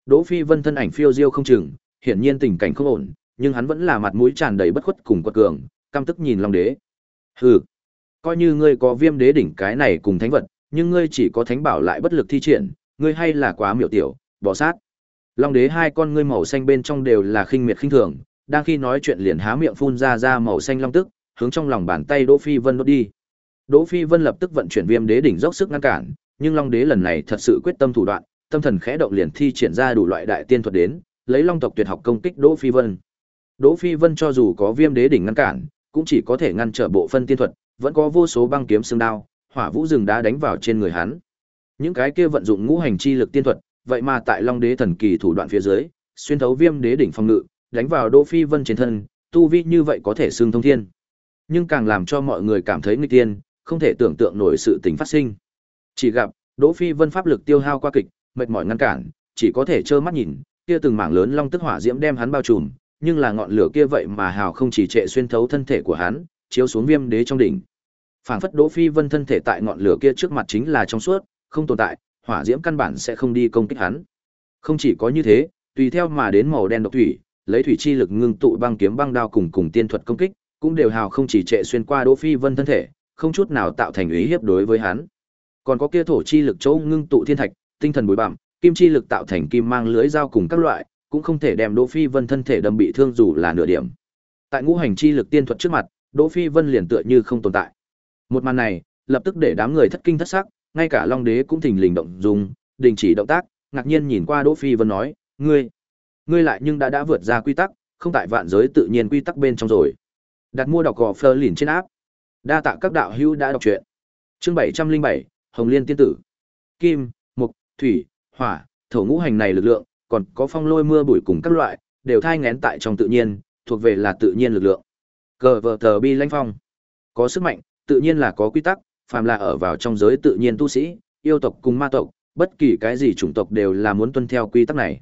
Đỗ Phi Vân thân ảnh phiêu diêu không chừng, hiển nhiên tình cảnh không ổn, nhưng hắn vẫn là mặt mũi tràn đầy bất khuất cùng quật cường, căm tức nhìn Long đế. Hừ, coi như ngươi có Viêm đế đỉnh cái này cùng thánh vật, nhưng ngươi chỉ có thánh bảo lại bất lực thi triển, ngươi hay là quá miểu tiểu, bỏ sát. Long đế hai con ngươi màu xanh bên trong đều là khinh miệt khinh thường, đang khi nói chuyện liền há miệng phun ra ra màu xanh long tức, hướng trong lòng bàn tay Đỗ Phi Vân đốt đi. Đỗ Phi Vân lập tức vận chuyển Viêm Đế đỉnh dốc sức ngăn cản, nhưng Long Đế lần này thật sự quyết tâm thủ đoạn, tâm thần khẽ động liền thi triển ra đủ loại đại tiên thuật đến, lấy Long tộc tuyệt học công kích Đỗ Phi Vân. Đỗ Phi Vân cho dù có Viêm Đế đỉnh ngăn cản, cũng chỉ có thể ngăn trở bộ phân tiên thuật, vẫn có vô số băng kiếm xương đao, hỏa vũ rừng đá đánh vào trên người hắn. Những cái kia vận dụng ngũ hành chi lực tiên thuật, vậy mà tại Long Đế thần kỳ thủ đoạn phía dưới, xuyên thấu Viêm Đế đỉnh phòng ngự, đánh vào Đỗ Phi Vân trên thân, tu vi như vậy có thể xưng thông thiên. Nhưng càng làm cho mọi người cảm thấy nguy tiên, không thể tưởng tượng nổi sự tình phát sinh. Chỉ gặp, Đỗ Phi Vân pháp lực tiêu hao qua kịch, mệt mỏi ngăn cản, chỉ có thể trơ mắt nhìn, kia từng mảng lớn long tức hỏa diễm đem hắn bao trùm, nhưng là ngọn lửa kia vậy mà hào không chỉ trệ xuyên thấu thân thể của hắn, chiếu xuống viêm đế trong đỉnh. Phảng phất Đỗ Phi Vân thân thể tại ngọn lửa kia trước mặt chính là trong suốt, không tồn tại, hỏa diễm căn bản sẽ không đi công kích hắn. Không chỉ có như thế, tùy theo mà đến màu đen độc thủy, lấy thủy chi lực ngưng tụ băng kiếm băng đao cùng cùng tiên thuật công kích, cũng đều hào không chỉ trệ xuyên qua Đỗ Phi Vân thân thể, không chút nào tạo thành ý hiếp đối với hắn. Còn có kia thổ chi lực chỗ ngưng tụ thiên thạch, tinh thần bối bặm, kim chi lực tạo thành kim mang lưới dao cùng các loại, cũng không thể đem Đỗ Phi Vân thân thể đâm bị thương dù là nửa điểm. Tại ngũ hành chi lực tiên thuật trước mặt, Đỗ Phi Vân liền tựa như không tồn tại. Một màn này, lập tức để đám người thất kinh thất sắc, ngay cả Long Đế cũng thình lình động dung, đình chỉ động tác, ngạc nhiên nhìn qua Đỗ Phi Vân nói, "Ngươi, ngươi lại nhưng đã đã vượt ra quy tắc, không tại vạn giới tự nhiên quy tắc bên trong rồi." Đặt mua đọc gò Fleur lìn trên áp. Đa tạ các đạo hữu đã đọc truyện. Chương 707, Hồng Liên tiên tử. Kim, mộc, thủy, hỏa, thổ ngũ hành này lực lượng, còn có phong lôi mưa bụi cùng các loại, đều thai nghén tại trong tự nhiên, thuộc về là tự nhiên lực lượng. Cờ vở tờ bi lãnh phong. Có sức mạnh, tự nhiên là có quy tắc, phàm là ở vào trong giới tự nhiên tu sĩ, yêu tộc cùng ma tộc, bất kỳ cái gì chủng tộc đều là muốn tuân theo quy tắc này.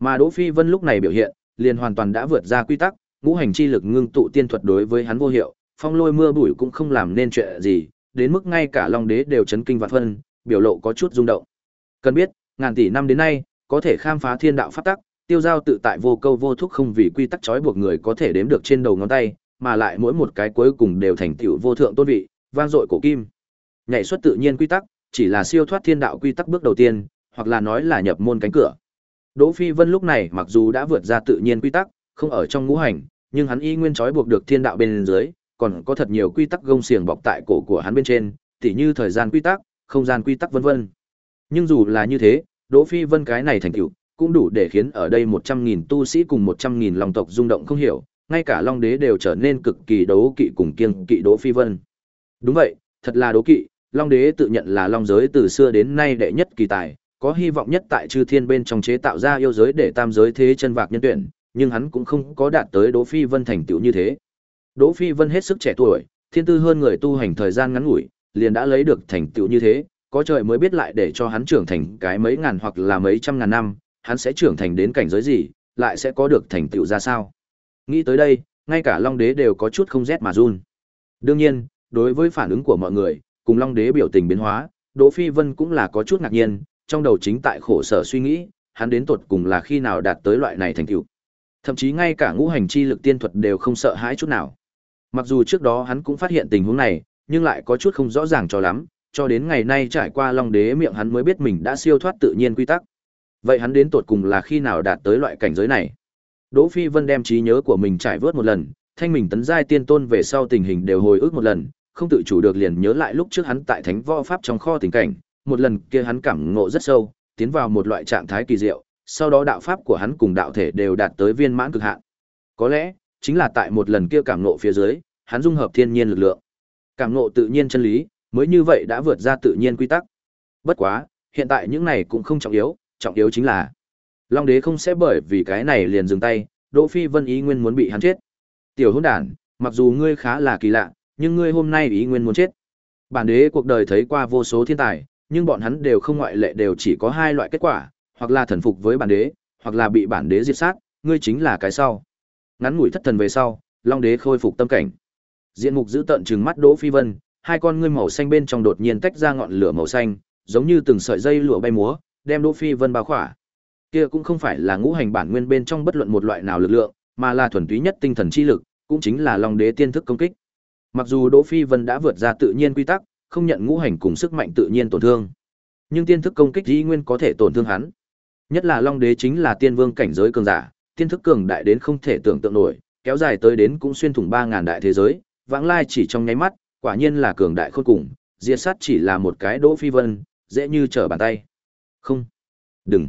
Mà Đỗ Phi Vân lúc này biểu hiện, liền hoàn toàn đã vượt ra quy tắc, ngũ hành chi lực ngưng tụ tiên thuật đối với hắn vô hiệu, phong lôi mưa bụi cũng không làm nên chuyện gì, đến mức ngay cả Long Đế đều chấn kinh vạn phân, biểu lộ có chút rung động. Cần biết, ngàn tỷ năm đến nay, có thể khám phá thiên đạo pháp tắc, tiêu giao tự tại vô câu vô thúc không vì quy tắc trói buộc người có thể đếm được trên đầu ngón tay, mà lại mỗi một cái cuối cùng đều thành tựu vô thượng tôn vị, vang dội cổ kim. Nhảy xuất tự nhiên quy tắc, chỉ là siêu thoát thiên đạo quy tắc bước đầu tiên, hoặc là nói là nhập môn cánh cửa. Đỗ Phi Vân lúc này mặc dù đã vượt ra tự nhiên quy tắc, không ở trong ngũ hành, nhưng hắn y nguyên trói buộc được thiên đạo bên dưới, còn có thật nhiều quy tắc gông xiềng bọc tại cổ của hắn bên trên, tỉ như thời gian quy tắc, không gian quy tắc vân vân. Nhưng dù là như thế, Đỗ Phi Vân cái này thành tựu cũng đủ để khiến ở đây 100.000 tu sĩ cùng 100.000 long tộc rung động không hiểu, ngay cả Long Đế đều trở nên cực kỳ đấu kỵ cùng kiêng kỵ Đỗ Phi Vân. Đúng vậy, thật là đấu kỵ, Long Đế tự nhận là long giới từ xưa đến nay đệ nhất kỳ tài, có hy vọng nhất tại chư thiên bên trong chế tạo ra yêu giới để tam giới thế chân vạc nhân tuyển, nhưng hắn cũng không có đạt tới Đỗ Phi Vân thành tựu như thế. Đỗ Phi Vân hết sức trẻ tuổi, thiên tư hơn người tu hành thời gian ngắn ngủi, liền đã lấy được thành tựu như thế, có trời mới biết lại để cho hắn trưởng thành cái mấy ngàn hoặc là mấy trăm ngàn năm, hắn sẽ trưởng thành đến cảnh giới gì, lại sẽ có được thành tựu ra sao. Nghĩ tới đây, ngay cả Long Đế đều có chút không rét mà run. Đương nhiên, đối với phản ứng của mọi người, cùng Long Đế biểu tình biến hóa, Đỗ Phi Vân cũng là có chút ngạc nhiên, trong đầu chính tại khổ sở suy nghĩ, hắn đến tột cùng là khi nào đạt tới loại này thành tựu. Thậm chí ngay cả ngũ hành chi lực tiên thuật đều không sợ hãi chút nào. Mặc dù trước đó hắn cũng phát hiện tình huống này, nhưng lại có chút không rõ ràng cho lắm, cho đến ngày nay trải qua Long Đế miệng hắn mới biết mình đã siêu thoát tự nhiên quy tắc. Vậy hắn đến tột cùng là khi nào đạt tới loại cảnh giới này? Đỗ Phi Vân đem trí nhớ của mình trải vớt một lần, thanh mình tấn giai tiên tôn về sau tình hình đều hồi ức một lần, không tự chủ được liền nhớ lại lúc trước hắn tại Thánh Võ Pháp trong kho tình cảnh, một lần kia hắn cảm ngộ rất sâu, tiến vào một loại trạng thái kỳ diệu, sau đó đạo pháp của hắn cùng đạo thể đều đạt tới viên mãn cực hạn. Có lẽ, chính là tại một lần kia cảm ngộ phía dưới, hắn dung hợp thiên nhiên lực lượng. Cảm ngộ tự nhiên chân lý, mới như vậy đã vượt ra tự nhiên quy tắc. Bất quá, hiện tại những này cũng không trọng yếu, trọng yếu chính là Long đế không sẽ bởi vì cái này liền dừng tay, Đỗ Phi Vân ý nguyên muốn bị hắn chết. Tiểu hỗn đản, mặc dù ngươi khá là kỳ lạ, nhưng ngươi hôm nay ý nguyên muốn chết. Bản đế cuộc đời thấy qua vô số thiên tài, nhưng bọn hắn đều không ngoại lệ đều chỉ có hai loại kết quả, hoặc là thần phục với bản đế, hoặc là bị bản đế diệt sát, ngươi chính là cái sau. Ngắn ngủi thất thần về sau, Long đế khôi phục tâm cảnh. Diện mục giữ tận trừng mắt Đỗ Phi Vân, hai con ngươi màu xanh bên trong đột nhiên tách ra ngọn lửa màu xanh, giống như từng sợi dây lụa bay múa, đem Đỗ Phi Vân bao khỏa. Kia cũng không phải là ngũ hành bản nguyên bên trong bất luận một loại nào lực lượng, mà là thuần túy nhất tinh thần chi lực, cũng chính là Long Đế tiên thức công kích. Mặc dù Đỗ Phi Vân đã vượt ra tự nhiên quy tắc, không nhận ngũ hành cùng sức mạnh tự nhiên tổn thương, nhưng tiên thức công kích dĩ nguyên có thể tổn thương hắn. Nhất là Long Đế chính là tiên vương cảnh giới cường giả, tiên thức cường đại đến không thể tưởng tượng nổi, kéo dài tới đến cũng xuyên thủng 3000 đại thế giới, vãng lai chỉ trong nháy mắt, quả nhiên là cường đại khôn cùng, diệt sát chỉ là một cái Đỗ Phi Vân, dễ như trở bàn tay. Không. Đừng.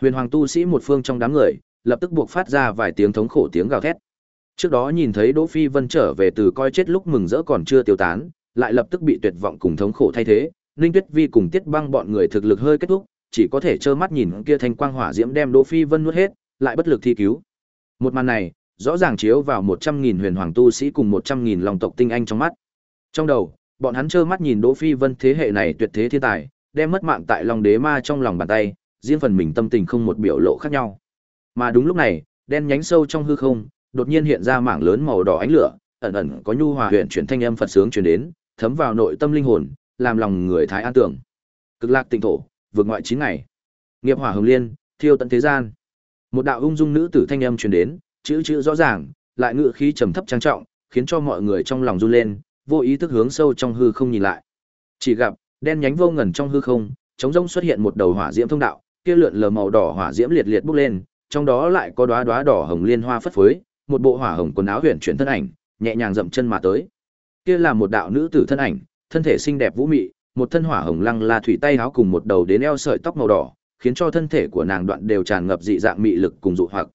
Huyền Hoàng tu sĩ một phương trong đám người, lập tức buộc phát ra vài tiếng thống khổ tiếng gào thét. Trước đó nhìn thấy Đỗ Phi Vân trở về từ coi chết lúc mừng rỡ còn chưa tiêu tán, lại lập tức bị tuyệt vọng cùng thống khổ thay thế, Ninh Tuyết Vi cùng Tiết Băng bọn người thực lực hơi kết thúc, chỉ có thể trơ mắt nhìn kia thanh quang hỏa diễm đem Đỗ Phi Vân nuốt hết, lại bất lực thi cứu. Một màn này, rõ ràng chiếu vào 100.000 huyền hoàng tu sĩ cùng 100.000 lòng tộc tinh anh trong mắt. Trong đầu, bọn hắn trơ mắt nhìn Đỗ Phi Vân thế hệ này tuyệt thế thiên tài, đem mất mạng tại Long Đế Ma trong lòng bàn tay, riêng phần mình tâm tình không một biểu lộ khác nhau. Mà đúng lúc này, đen nhánh sâu trong hư không, đột nhiên hiện ra mảng lớn màu đỏ ánh lửa, ẩn ẩn có nhu hòa huyền chuyển thanh âm Phật sướng truyền đến, thấm vào nội tâm linh hồn, làm lòng người thái an tưởng. Cực lạc tịnh thổ, vượt ngoại chín ngày. Nghiệp hỏa hồng liên, thiêu tận thế gian. Một đạo ung dung nữ tử thanh âm truyền đến, chữ chữ rõ ràng, lại ngự khí trầm thấp trang trọng, khiến cho mọi người trong lòng run lên, vô ý thức hướng sâu trong hư không nhìn lại. Chỉ gặp, đen nhánh vô ngần trong hư không, trống rỗng xuất hiện một đầu hỏa diễm thông đạo, kia lượn lờ màu đỏ hỏa diễm liệt liệt bốc lên, trong đó lại có đóa đóa đỏ hồng liên hoa phất phới, một bộ hỏa hồng quần áo huyền chuyển thân ảnh, nhẹ nhàng dậm chân mà tới. Kia là một đạo nữ tử thân ảnh, thân thể xinh đẹp vũ mị, một thân hỏa hồng lăng la thủy tay áo cùng một đầu đến eo sợi tóc màu đỏ, khiến cho thân thể của nàng đoạn đều tràn ngập dị dạng mị lực cùng dụ hoặc.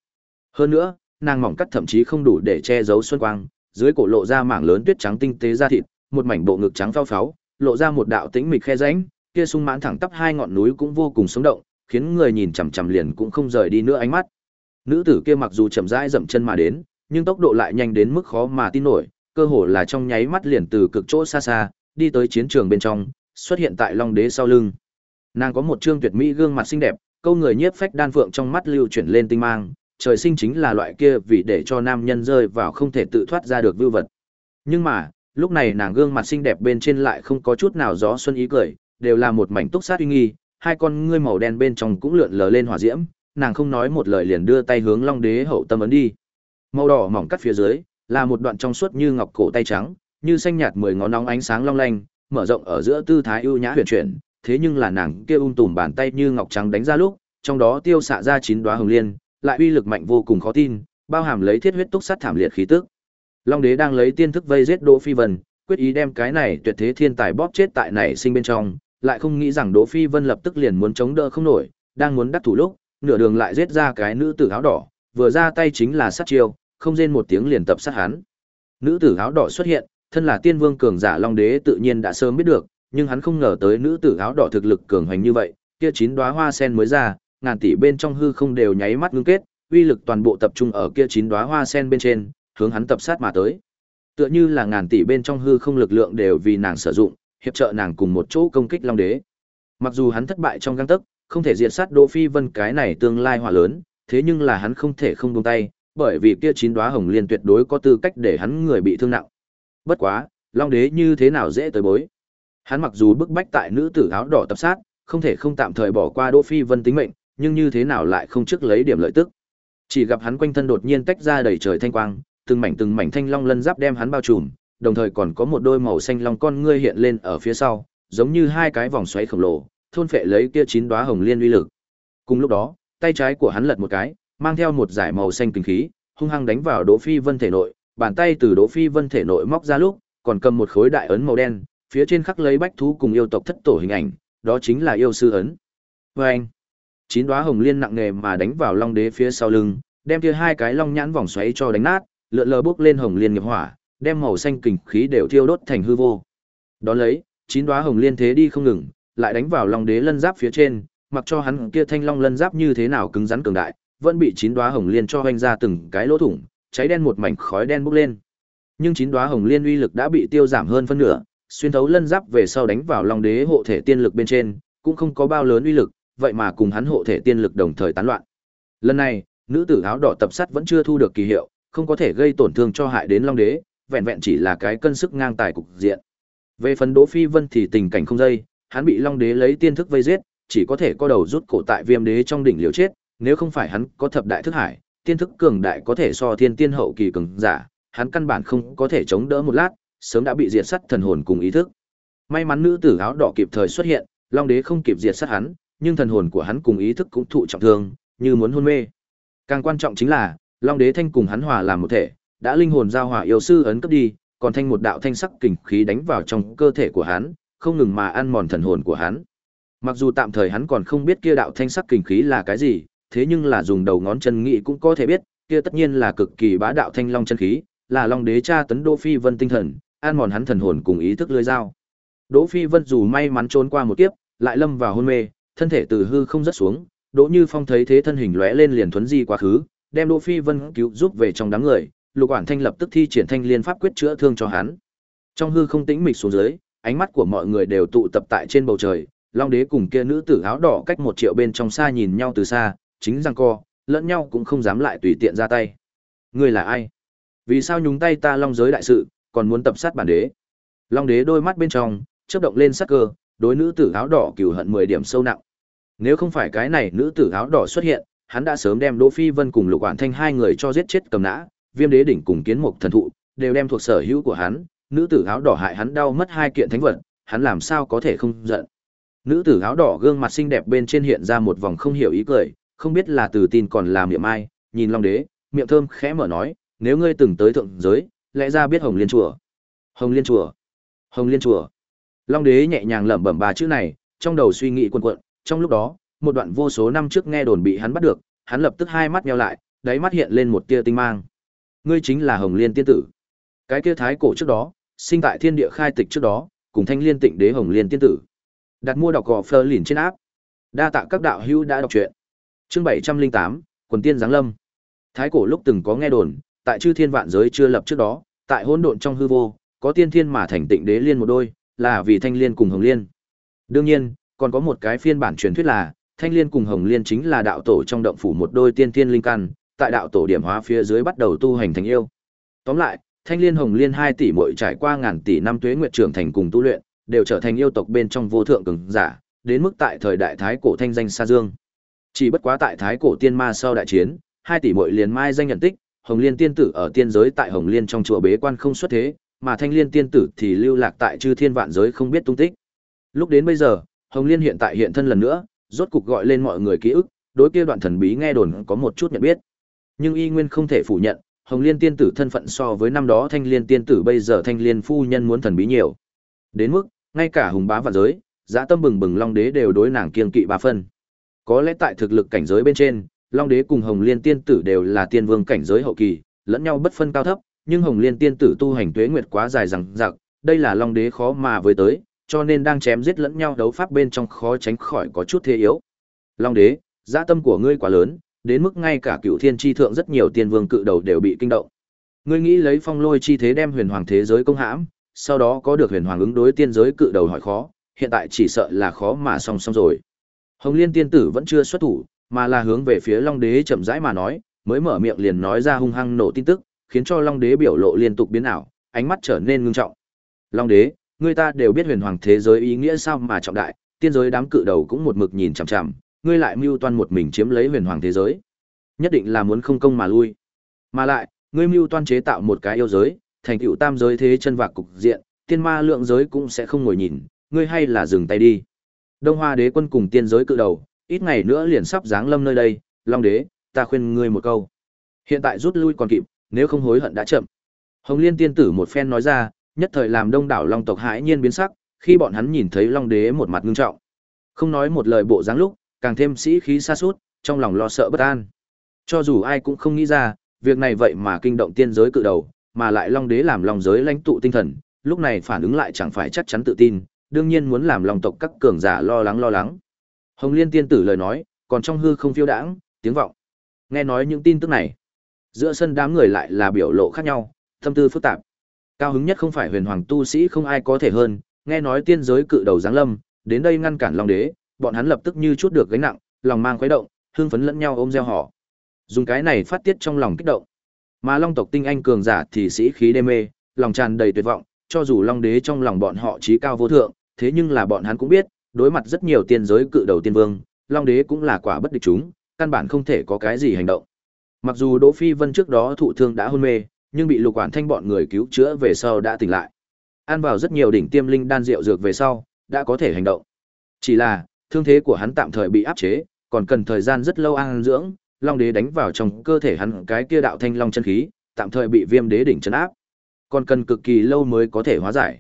Hơn nữa, nàng mỏng cắt thậm chí không đủ để che giấu xuân quang, dưới cổ lộ ra mảng lớn tuyết trắng tinh tế da thịt, một mảnh bộ ngực trắng phao pháo, lộ ra một đạo tĩnh mịch khe rãnh, kia sung mãn thẳng tắp hai ngọn núi cũng vô cùng sống động, khiến người nhìn chằm chằm liền cũng không rời đi nữa ánh mắt. Nữ tử kia mặc dù chậm rãi dậm chân mà đến, nhưng tốc độ lại nhanh đến mức khó mà tin nổi, cơ hồ là trong nháy mắt liền từ cực chỗ xa xa, đi tới chiến trường bên trong, xuất hiện tại Long Đế sau lưng. Nàng có một trương tuyệt mỹ gương mặt xinh đẹp, câu người nhiếp phách đan phượng trong mắt lưu chuyển lên tinh mang, trời sinh chính là loại kia vì để cho nam nhân rơi vào không thể tự thoát ra được vưu vật. Nhưng mà, lúc này nàng gương mặt xinh đẹp bên trên lại không có chút nào gió xuân ý cười, đều là một mảnh túc sát uy nghi, hai con ngươi màu đen bên trong cũng lượn lờ lên hỏa diễm, nàng không nói một lời liền đưa tay hướng Long Đế hậu tâm ấn đi. Màu đỏ mỏng cắt phía dưới, là một đoạn trong suốt như ngọc cổ tay trắng, như xanh nhạt mười ngón nóng ánh sáng long lanh, mở rộng ở giữa tư thái ưu nhã huyền chuyển, thế nhưng là nàng kia ung tùm bàn tay như ngọc trắng đánh ra lúc, trong đó tiêu xạ ra chín đóa hồng liên, lại uy lực mạnh vô cùng khó tin, bao hàm lấy thiết huyết túc sát thảm liệt khí tức. Long đế đang lấy tiên thức vây giết Đỗ Phi Vân, quyết ý đem cái này tuyệt thế thiên tài bóp chết tại này sinh bên trong, lại không nghĩ rằng Đỗ Phi Vân lập tức liền muốn chống đỡ không nổi, đang muốn đắc thủ lúc, nửa đường lại giết ra cái nữ tử áo đỏ, vừa ra tay chính là sát chiêu, không rên một tiếng liền tập sát hắn. Nữ tử áo đỏ xuất hiện, thân là tiên vương cường giả Long đế tự nhiên đã sớm biết được, nhưng hắn không ngờ tới nữ tử áo đỏ thực lực cường hành như vậy, kia chín đóa hoa sen mới ra, ngàn tỷ bên trong hư không đều nháy mắt ngưng kết, uy lực toàn bộ tập trung ở kia chín đóa hoa sen bên trên, hướng hắn tập sát mà tới. Tựa như là ngàn tỷ bên trong hư không lực lượng đều vì nàng sử dụng, hiệp trợ nàng cùng một chỗ công kích Long Đế. Mặc dù hắn thất bại trong gang tấc, không thể diệt sát Đỗ Phi Vân cái này tương lai hỏa lớn, thế nhưng là hắn không thể không buông tay, bởi vì kia chín đóa hồng liên tuyệt đối có tư cách để hắn người bị thương nặng. Bất quá, Long Đế như thế nào dễ tới bối. Hắn mặc dù bức bách tại nữ tử áo đỏ tập sát, không thể không tạm thời bỏ qua Đỗ Phi Vân tính mệnh, nhưng như thế nào lại không trước lấy điểm lợi tức. Chỉ gặp hắn quanh thân đột nhiên tách ra đầy trời thanh quang, từng mảnh từng mảnh thanh long lân giáp đem hắn bao trùm, đồng thời còn có một đôi màu xanh long con ngươi hiện lên ở phía sau, giống như hai cái vòng xoáy khổng lồ, thôn phệ lấy kia chín đóa hồng liên uy lực. Cùng lúc đó, tay trái của hắn lật một cái, mang theo một giải màu xanh kinh khí, hung hăng đánh vào Đỗ Phi Vân thể nội, bàn tay từ Đỗ Phi Vân thể nội móc ra lúc, còn cầm một khối đại ấn màu đen, phía trên khắc lấy bách thú cùng yêu tộc thất tổ hình ảnh, đó chính là yêu sư ấn. Và anh, chín đóa hồng liên nặng nề mà đánh vào long đế phía sau lưng, đem kia hai cái long nhãn vòng xoáy cho đánh nát, lượn lờ bước lên hồng liên nghiệp hỏa, đem màu xanh kình khí đều thiêu đốt thành hư vô. Đó lấy, chín đóa hồng liên thế đi không ngừng, lại đánh vào long đế lân giáp phía trên, mặc cho hắn kia thanh long lân giáp như thế nào cứng rắn cường đại, vẫn bị chín đóa hồng liên cho hoành ra từng cái lỗ thủng, cháy đen một mảnh khói đen bốc lên. Nhưng chín đóa hồng liên uy lực đã bị tiêu giảm hơn phân nửa, xuyên thấu lân giáp về sau đánh vào long đế hộ thể tiên lực bên trên, cũng không có bao lớn uy lực, vậy mà cùng hắn hộ thể tiên lực đồng thời tán loạn. Lần này, nữ tử áo đỏ tập sát vẫn chưa thu được kỳ hiệu, không có thể gây tổn thương cho hại đến long đế, vẹn vẹn chỉ là cái cân sức ngang tài cục diện. Về phần Đỗ Phi Vân thì tình cảnh không dây, hắn bị Long Đế lấy tiên thức vây giết, chỉ có thể co đầu rút cổ tại Viêm Đế trong đỉnh liều chết, nếu không phải hắn có thập đại thức hải, tiên thức cường đại có thể so thiên tiên hậu kỳ cường giả, hắn căn bản không có thể chống đỡ một lát, sớm đã bị diệt sát thần hồn cùng ý thức. May mắn nữ tử áo đỏ kịp thời xuất hiện, Long Đế không kịp diệt sát hắn, nhưng thần hồn của hắn cùng ý thức cũng thụ trọng thương, như muốn hôn mê. Càng quan trọng chính là, Long Đế thanh cùng hắn hòa làm một thể, đã linh hồn giao hòa yêu sư ấn cấp đi, còn thanh một đạo thanh sắc kình khí đánh vào trong cơ thể của hắn, không ngừng mà ăn mòn thần hồn của hắn. Mặc dù tạm thời hắn còn không biết kia đạo thanh sắc kình khí là cái gì, thế nhưng là dùng đầu ngón chân nghĩ cũng có thể biết, kia tất nhiên là cực kỳ bá đạo thanh long chân khí, là long đế cha tấn Đỗ Phi Vân tinh thần, an mòn hắn thần hồn cùng ý thức lưỡi dao. Đỗ Phi Vân dù may mắn trốn qua một kiếp, lại lâm vào hôn mê, thân thể từ hư không rất xuống, Đỗ Như Phong thấy thế thân hình lóe lên liền thuấn di quá khứ, đem Đỗ Phi Vân cứu giúp về trong đám người, Lục Quản Thanh lập tức thi triển Thanh Liên pháp quyết chữa thương cho hắn. Trong hư không tĩnh mịch xuống dưới, ánh mắt của mọi người đều tụ tập tại trên bầu trời, Long Đế cùng kia nữ tử áo đỏ cách một triệu bên trong xa nhìn nhau từ xa, chính rằng co, lẫn nhau cũng không dám lại tùy tiện ra tay. Ngươi là ai? Vì sao nhúng tay ta Long giới đại sự, còn muốn tập sát bản đế? Long Đế đôi mắt bên trong chớp động lên sắc cơ, đối nữ tử áo đỏ cừu hận 10 điểm sâu nặng. Nếu không phải cái này nữ tử áo đỏ xuất hiện, hắn đã sớm đem Đỗ Phi Vân cùng Lục Quản Thanh hai người cho giết chết cầm nã, Viêm Đế đỉnh cùng Kiến Mục thần thụ đều đem thuộc sở hữu của hắn, nữ tử áo đỏ hại hắn đau mất hai kiện thánh vật, hắn làm sao có thể không giận. Nữ tử áo đỏ gương mặt xinh đẹp bên trên hiện ra một vòng không hiểu ý cười, không biết là từ tin còn làm miệng ai, nhìn Long Đế, miệng thơm khẽ mở nói, nếu ngươi từng tới thượng giới, lẽ ra biết Hồng Liên chùa. Hồng Liên chùa. Hồng Liên chùa. Long Đế nhẹ nhàng lẩm bẩm ba chữ này, trong đầu suy nghĩ cuộn cuộn, trong lúc đó, một đoạn vô số năm trước nghe đồn bị hắn bắt được, hắn lập tức hai mắt nheo lại, đáy mắt hiện lên một tia tinh mang. Ngươi chính là Hồng Liên tiên tử. Cái kia thái cổ trước đó, sinh tại thiên địa khai tịch trước đó, cùng Thanh Liên Tịnh Đế Hồng Liên tiên tử. Đặt mua đọc gò Fleur lìn trên áp. Đa tạ các đạo hữu đã đọc truyện. Chương bảy trăm linh tám Quần tiên giáng lâm. Thái cổ lúc từng có nghe đồn, tại chư thiên vạn giới chưa lập trước đó, tại hỗn độn trong hư vô, có tiên thiên mà thành tịnh đế liên một đôi, là vì Thanh Liên cùng Hồng Liên. Đương nhiên, còn có một cái phiên bản truyền thuyết là, Thanh Liên cùng Hồng Liên chính là đạo tổ trong động phủ một đôi tiên thiên linh căn, tại đạo tổ điểm hóa phía dưới bắt đầu tu hành thành yêu. Tóm lại, Thanh Liên Hồng Liên hai tỷ muội trải qua ngàn tỷ năm tuế nguyệt trưởng thành cùng tu luyện, đều trở thành yêu tộc bên trong vô thượng cường giả, đến mức tại thời đại thái cổ thanh danh xa dương. Chỉ bất quá tại thái cổ tiên ma sau đại chiến, hai tỷ muội liền mai danh nhận tích, Hồng Liên tiên tử ở tiên giới tại Hồng Liên trong chùa bế quan không xuất thế, mà Thanh Liên tiên tử thì lưu lạc tại chư thiên vạn giới không biết tung tích. Lúc đến bây giờ, Hồng Liên hiện tại hiện thân lần nữa, rốt cục gọi lên mọi người ký ức, đối kia đoạn thần bí nghe đồn có một chút nhận biết. Nhưng y nguyên không thể phủ nhận, Hồng Liên tiên tử thân phận so với năm đó Thanh Liên tiên tử bây giờ Thanh Liên phu nhân muốn thần bí nhiều. Đến mức, ngay cả hùng bá vạn giới, Giá tâm bừng bừng Long Đế đều đối nàng kiên kỵ ba phân. Có lẽ tại thực lực cảnh giới bên trên, Long Đế cùng Hồng Liên tiên tử đều là tiên vương cảnh giới hậu kỳ, lẫn nhau bất phân cao thấp, nhưng Hồng Liên tiên tử tu hành tuế nguyệt quá dài rằng rạc, đây là Long Đế khó mà với tới, cho nên đang chém giết lẫn nhau đấu pháp bên trong khó tránh khỏi có chút thế yếu. Long Đế, dạ tâm của ngươi quá lớn, đến mức ngay cả cựu thiên chi thượng rất nhiều tiên vương cự đầu đều bị kinh động. Ngươi nghĩ lấy phong lôi chi thế đem huyền hoàng thế giới công hãm, sau đó có được huyền hoàng ứng đối tiên giới cự đầu hỏi khó, hiện tại chỉ sợ là khó mà song song rồi. Hồng Liên tiên tử vẫn chưa xuất thủ, mà là hướng về phía Long Đế chậm rãi mà nói, mới mở miệng liền nói ra hung hăng nổ tin tức, khiến cho Long Đế biểu lộ liên tục biến ảo, ánh mắt trở nên ngưng trọng. Long Đế, người ta đều biết huyền hoàng thế giới ý nghĩa sao mà trọng đại, tiên giới đám cự đầu cũng một mực nhìn chằm chằm, ngươi lại mưu toan một mình chiếm lấy huyền hoàng thế giới. Nhất định là muốn không công mà lui. Mà lại, ngươi mưu toan chế tạo một cái yêu giới, thành tựu tam giới thế chân vạc cục diện, tiên ma lượng giới cũng sẽ không ngồi nhìn, ngươi hay là dừng tay đi. Đông Hoa đế quân cùng tiên giới cự đầu, ít ngày nữa liền sắp giáng lâm nơi đây, Long đế, ta khuyên ngươi một câu. Hiện tại rút lui còn kịp, nếu không hối hận đã chậm. Hồng Liên tiên tử một phen nói ra, nhất thời làm đông đảo Long tộc hãi nhiên biến sắc, khi bọn hắn nhìn thấy Long đế một mặt ngưng trọng. Không nói một lời bộ dáng lúc, càng thêm sĩ khí xa sút trong lòng lo sợ bất an. Cho dù ai cũng không nghĩ ra, việc này vậy mà kinh động tiên giới cự đầu, mà lại Long Đế làm lòng giới lãnh tụ tinh thần, lúc này phản ứng lại chẳng phải chắc chắn tự tin, đương nhiên muốn làm lòng tộc các cường giả lo lắng lo lắng. Hồng Liên tiên tử lời nói, còn trong hư không phiêu đãng, tiếng vọng. Nghe nói những tin tức này, giữa sân đám người lại là biểu lộ khác nhau, tâm tư phức tạp. Cao hứng nhất không phải huyền hoàng tu sĩ không ai có thể hơn, nghe nói tiên giới cự đầu giáng lâm, đến đây ngăn cản Long Đế, bọn hắn lập tức như chút được gánh nặng, lòng mang khuấy động, hưng phấn lẫn nhau ôm gieo họ. Dùng cái này phát tiết trong lòng kích động. Mà Long tộc tinh anh cường giả thì sĩ khí đê mê, lòng tràn đầy tuyệt vọng, cho dù Long Đế trong lòng bọn họ trí cao vô thượng, thế nhưng là bọn hắn cũng biết, đối mặt rất nhiều tiên giới cự đầu tiên vương, Long Đế cũng là quả bất địch chúng, căn bản không thể có cái gì hành động. Mặc dù Đỗ Phi Vân trước đó thụ thương đã hôn mê, nhưng bị Lục Quản Thanh bọn người cứu chữa về sau đã tỉnh lại. Ăn vào rất nhiều đỉnh tiêm linh đan rượu dược về sau, đã có thể hành động. Chỉ là, thương thế của hắn tạm thời bị áp chế, còn cần thời gian rất lâu ăn dưỡng, Long Đế đánh vào trong cơ thể hắn cái kia đạo thanh long chân khí, tạm thời bị Viêm Đế đỉnh trấn áp. Còn cần cực kỳ lâu mới có thể hóa giải.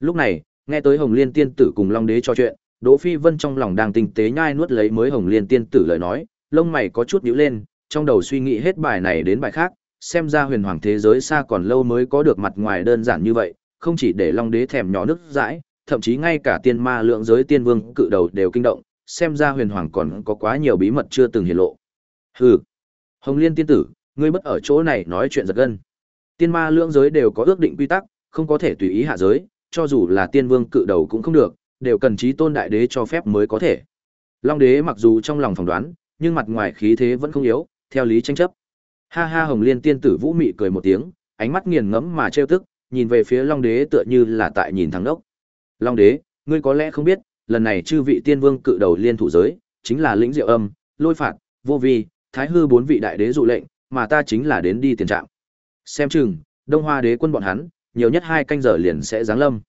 Lúc này, nghe tới Hồng Liên tiên tử cùng Long Đế trò chuyện, Đỗ Phi Vân trong lòng đang tinh tế nhai nuốt lấy mới Hồng Liên tiên tử lời nói, lông mày có chút nhíu lên, trong đầu suy nghĩ hết bài này đến bài khác, xem ra huyền hoàng thế giới xa còn lâu mới có được mặt ngoài đơn giản như vậy, không chỉ để Long Đế thèm nhỏ nước dãi, thậm chí ngay cả tiên ma lượng giới tiên vương cự đầu đều kinh động, xem ra huyền hoàng còn có quá nhiều bí mật chưa từng hiển lộ. Hừ. Hồng Liên tiên tử, ngươi bất ở chỗ này nói chuyện giật gân. Tiên ma lưỡng giới đều có ước định quy tắc, không có thể tùy ý hạ giới, cho dù là tiên vương cự đầu cũng không được, đều cần trí tôn đại đế cho phép mới có thể. Long đế mặc dù trong lòng phỏng đoán, nhưng mặt ngoài khí thế vẫn không yếu, theo lý tranh chấp. Ha ha Hồng Liên tiên tử Vũ Mị cười một tiếng, ánh mắt nghiền ngẫm mà trêu tức, nhìn về phía Long đế tựa như là tại nhìn thằng đốc. Long đế, ngươi có lẽ không biết, lần này chư vị tiên vương cự đầu liên thủ giới, chính là lĩnh diệu âm, lôi phạt, vô vi, thái hư bốn vị đại đế dụ lệnh, mà ta chính là đến đi tiền trạng. Xem chừng, Đông Hoa đế quân bọn hắn, nhiều nhất hai canh giờ liền sẽ giáng lâm.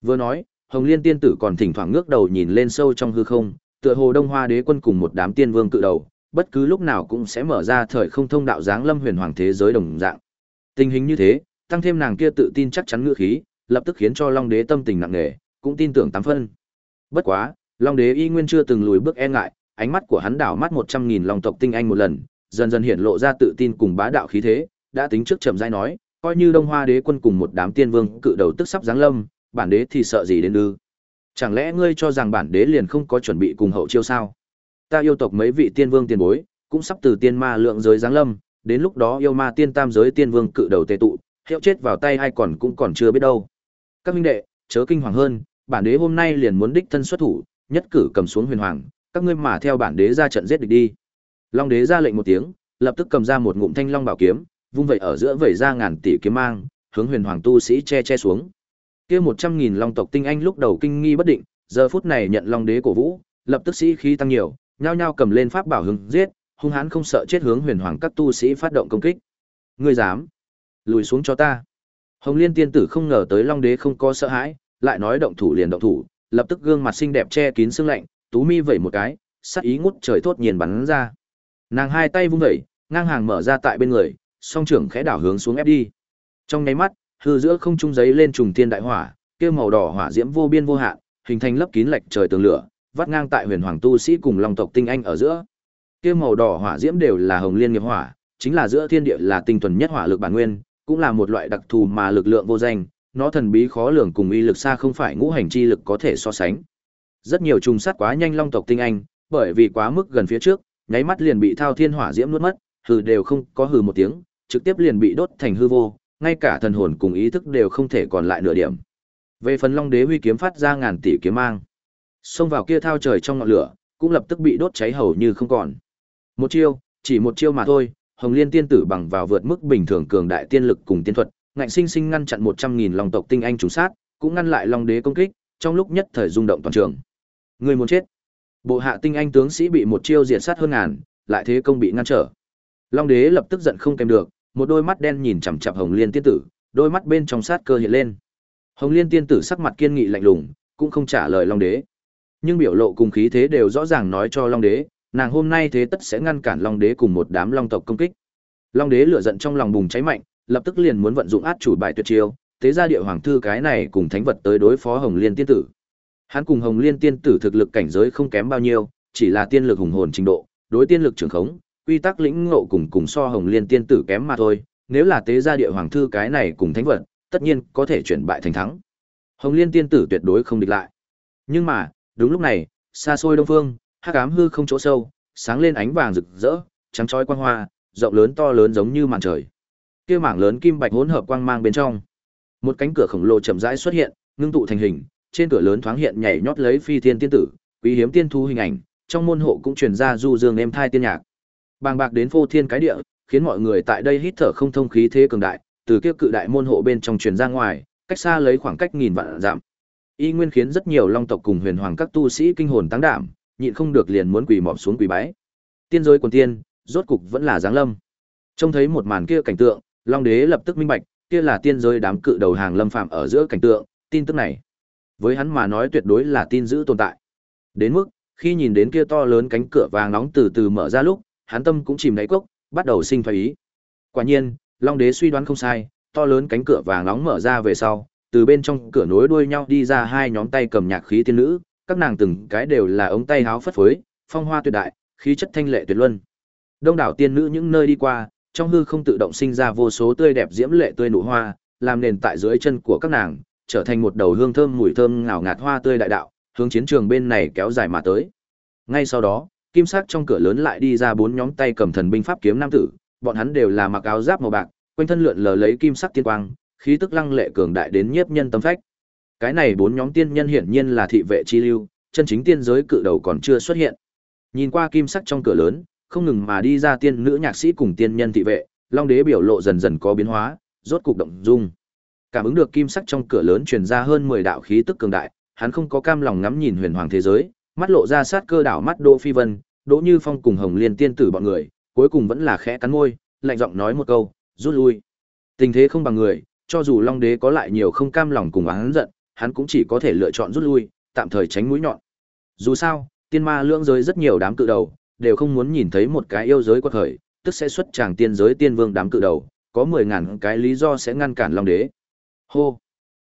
Vừa nói, Hồng Liên tiên tử còn thỉnh thoảng ngước đầu nhìn lên sâu trong hư không, tựa hồ Đông Hoa đế quân cùng một đám tiên vương cự đầu, bất cứ lúc nào cũng sẽ mở ra thời không thông đạo giáng lâm huyền hoàng thế giới đồng dạng. Tình hình như thế, tăng thêm nàng kia tự tin chắc chắn ngựa khí, lập tức khiến cho Long đế tâm tình nặng nề, cũng tin tưởng tám phân. Bất quá, Long đế y nguyên chưa từng lùi bước e ngại, ánh mắt của hắn đảo mắt một trăm nghìn long tộc tinh anh một lần, dần dần hiện lộ ra tự tin cùng bá đạo khí thế, đã tính trước chậm rãi nói, coi như Đông Hoa đế quân cùng một đám tiên vương cự đầu tức sắp giáng lâm, bản đế thì sợ gì đến ư? Chẳng lẽ ngươi cho rằng bản đế liền không có chuẩn bị cùng hậu chiêu sao? Ta yêu tộc mấy vị tiên vương tiền bối, cũng sắp từ tiên ma lượng giới giáng lâm, đến lúc đó yêu ma tiên tam giới tiên vương cự đầu tề tụ, hiệu chết vào tay ai còn cũng còn chưa biết đâu. Các huynh đệ, chớ kinh hoàng hơn, bản đế hôm nay liền muốn đích thân xuất thủ, nhất cử cầm xuống huyền hoàng, các ngươi mà theo bản đế ra trận giết địch đi. Long đế ra lệnh một tiếng, lập tức cầm ra một ngụm thanh long bảo kiếm, vung vậy ở giữa vẩy ra ngàn tỷ kiếm mang, hướng huyền hoàng tu sĩ che che xuống. Kia một trăm nghìn long tộc tinh anh lúc đầu kinh nghi bất định, giờ phút này nhận long đế cổ vũ, lập tức sĩ khí tăng nhiều, nhao nhao cầm lên pháp bảo hướng giết, hung hãn không sợ chết hướng huyền hoàng các tu sĩ phát động công kích. Ngươi dám? Lùi xuống cho ta. Hồng Liên tiên tử không ngờ tới long đế không có sợ hãi, lại nói động thủ liền động thủ, lập tức gương mặt xinh đẹp che kín sương lạnh, tú mi vẩy một cái, sắc ý ngút trời thốt nhiên bắn ra. Nàng hai tay vung vẩy, ngang hàng mở ra tại bên người, song trưởng khẽ đảo hướng xuống ép đi. Trong nháy mắt, hư giữa không trung giấy lên trùng thiên đại hỏa, kia màu đỏ hỏa diễm vô biên vô hạn, hình thành lớp kín lệch trời tường lửa, vắt ngang tại huyền hoàng tu sĩ cùng long tộc tinh anh ở giữa. Kia màu đỏ hỏa diễm đều là hồng liên nghiệp hỏa, chính là giữa thiên địa là tinh thuần nhất hỏa lực bản nguyên, cũng là một loại đặc thù mà lực lượng vô danh, nó thần bí khó lường cùng uy lực xa không phải ngũ hành chi lực có thể so sánh. Rất nhiều trùng sát quá nhanh long tộc tinh anh, bởi vì quá mức gần phía trước, nháy mắt liền bị thao thiên hỏa diễm nuốt mất, hừ đều không có hừ một tiếng, trực tiếp liền bị đốt thành hư vô, ngay cả thần hồn cùng ý thức đều không thể còn lại nửa điểm. Về phần Long Đế huy kiếm phát ra ngàn tỷ kiếm mang, xông vào kia thao trời trong ngọn lửa, cũng lập tức bị đốt cháy hầu như không còn. Một chiêu, chỉ một chiêu mà thôi, Hồng Liên tiên tử bằng vào vượt mức bình thường cường đại tiên lực cùng tiên thuật, ngạnh sinh sinh ngăn chặn 100.000 long tộc tinh anh trùng sát, cũng ngăn lại Long Đế công kích, trong lúc nhất thời rung động toàn trường. Người muốn chết. Bộ hạ tinh anh tướng sĩ bị một chiêu diệt sát hơn ngàn, lại thế công bị ngăn trở. Long Đế lập tức giận không kèm được, một đôi mắt đen nhìn chằm chằm Hồng Liên tiên tử, đôi mắt bên trong sát cơ hiện lên. Hồng Liên tiên tử sắc mặt kiên nghị lạnh lùng, cũng không trả lời Long Đế. Nhưng biểu lộ cùng khí thế đều rõ ràng nói cho Long Đế, nàng hôm nay thế tất sẽ ngăn cản Long Đế cùng một đám Long tộc công kích. Long Đế lửa giận trong lòng bùng cháy mạnh, lập tức liền muốn vận dụng át chủ bài tuyệt chiêu, thế ra địa hoàng thư cái này cùng thánh vật tới đối phó Hồng Liên tiên tử. Hắn cùng Hồng Liên tiên tử thực lực cảnh giới không kém bao nhiêu, chỉ là tiên lực hùng hồn trình độ, đối tiên lực trưởng khống, quy tắc lĩnh ngộ cùng cùng so Hồng Liên tiên tử kém mà thôi, nếu là tế gia địa hoàng thư cái này cùng thánh vật, tất nhiên có thể chuyển bại thành thắng. Hồng Liên tiên tử tuyệt đối không địch lại. Nhưng mà, đúng lúc này, xa xôi đông phương, hắc ám hư không chỗ sâu, sáng lên ánh vàng rực rỡ, trắng chói quang hoa, rộng lớn to lớn giống như màn trời. Kia mảng lớn kim bạch hỗn hợp quang mang bên trong, một cánh cửa khổng lồ chậm rãi xuất hiện, ngưng tụ thành hình, trên cửa lớn thoáng hiện nhảy nhót lấy phi thiên tiên tử, quý hiếm tiên thu hình ảnh, trong môn hộ cũng truyền ra du dương êm thai tiên nhạc. Bàng bạc đến vô thiên cái địa, khiến mọi người tại đây hít thở không thông khí thế cường đại, từ kia cự đại môn hộ bên trong truyền ra ngoài, cách xa lấy khoảng cách nghìn vạn dặm. Y nguyên khiến rất nhiều long tộc cùng huyền hoàng các tu sĩ kinh hồn tăng đảm, nhịn không được liền muốn quỳ mọp xuống quỳ bái. Tiên giới quần tiên, rốt cục vẫn là giáng lâm. Trông thấy một màn kia cảnh tượng, Long Đế lập tức minh bạch, kia là tiên giới đám cự đầu hàng lâm phạm ở giữa cảnh tượng, tin tức này. Với hắn mà nói tuyệt đối là tin giữ tồn tại. Đến mức, khi nhìn đến kia to lớn cánh cửa vàng nóng từ từ mở ra lúc, hắn tâm cũng chìm đáy cốc, bắt đầu sinh phái ý. Quả nhiên, Long Đế suy đoán không sai, to lớn cánh cửa vàng nóng mở ra về sau, từ bên trong cửa nối đuôi nhau đi ra hai nhóm tay cầm nhạc khí tiên nữ, các nàng từng cái đều là ống tay háo phất phới, phong hoa tuyệt đại, khí chất thanh lệ tuyệt luân. Đông đảo tiên nữ những nơi đi qua, trong hư không tự động sinh ra vô số tươi đẹp diễm lệ tươi nụ hoa, làm nền tại dưới chân của các nàng, trở thành một đầu hương thơm mùi thơm ngào ngạt hoa tươi đại đạo, hướng chiến trường bên này kéo dài mà tới. Ngay sau đó, kim sắc trong cửa lớn lại đi ra bốn nhóm tay cầm thần binh pháp kiếm nam tử, bọn hắn đều là mặc áo giáp màu bạc, quanh thân lượn lờ lấy kim sắc tiên quang, khí tức lăng lệ cường đại đến nhiếp nhân tâm phách. Cái này bốn nhóm tiên nhân hiển nhiên là thị vệ chi lưu, chân chính tiên giới cự đầu còn chưa xuất hiện. Nhìn qua kim sắc trong cửa lớn, không ngừng mà đi ra tiên nữ nhạc sĩ cùng tiên nhân thị vệ, Long Đế biểu lộ dần dần có biến hóa, rốt cục động dung. Cảm ứng được kim sắc trong cửa lớn truyền ra hơn 10 đạo khí tức cường đại, hắn không có cam lòng ngắm nhìn huyền hoàng thế giới, mắt lộ ra sát cơ đảo mắt Đỗ Phi Vân, Đỗ Như Phong cùng Hồng Liên tiên tử bọn người, cuối cùng vẫn là khẽ cắn môi, lạnh giọng nói một câu, rút lui. Tình thế không bằng người, cho dù Long Đế có lại nhiều không cam lòng cùng hắn giận, hắn cũng chỉ có thể lựa chọn rút lui, tạm thời tránh mũi nhọn. Dù sao, tiên ma lưỡng giới rất nhiều đám cự đầu, đều không muốn nhìn thấy một cái yêu giới quật khởi, tức sẽ xuất tràng tiên giới tiên vương đám cự đầu, có mười ngàn cái lý do sẽ ngăn cản Long Đế. Hô!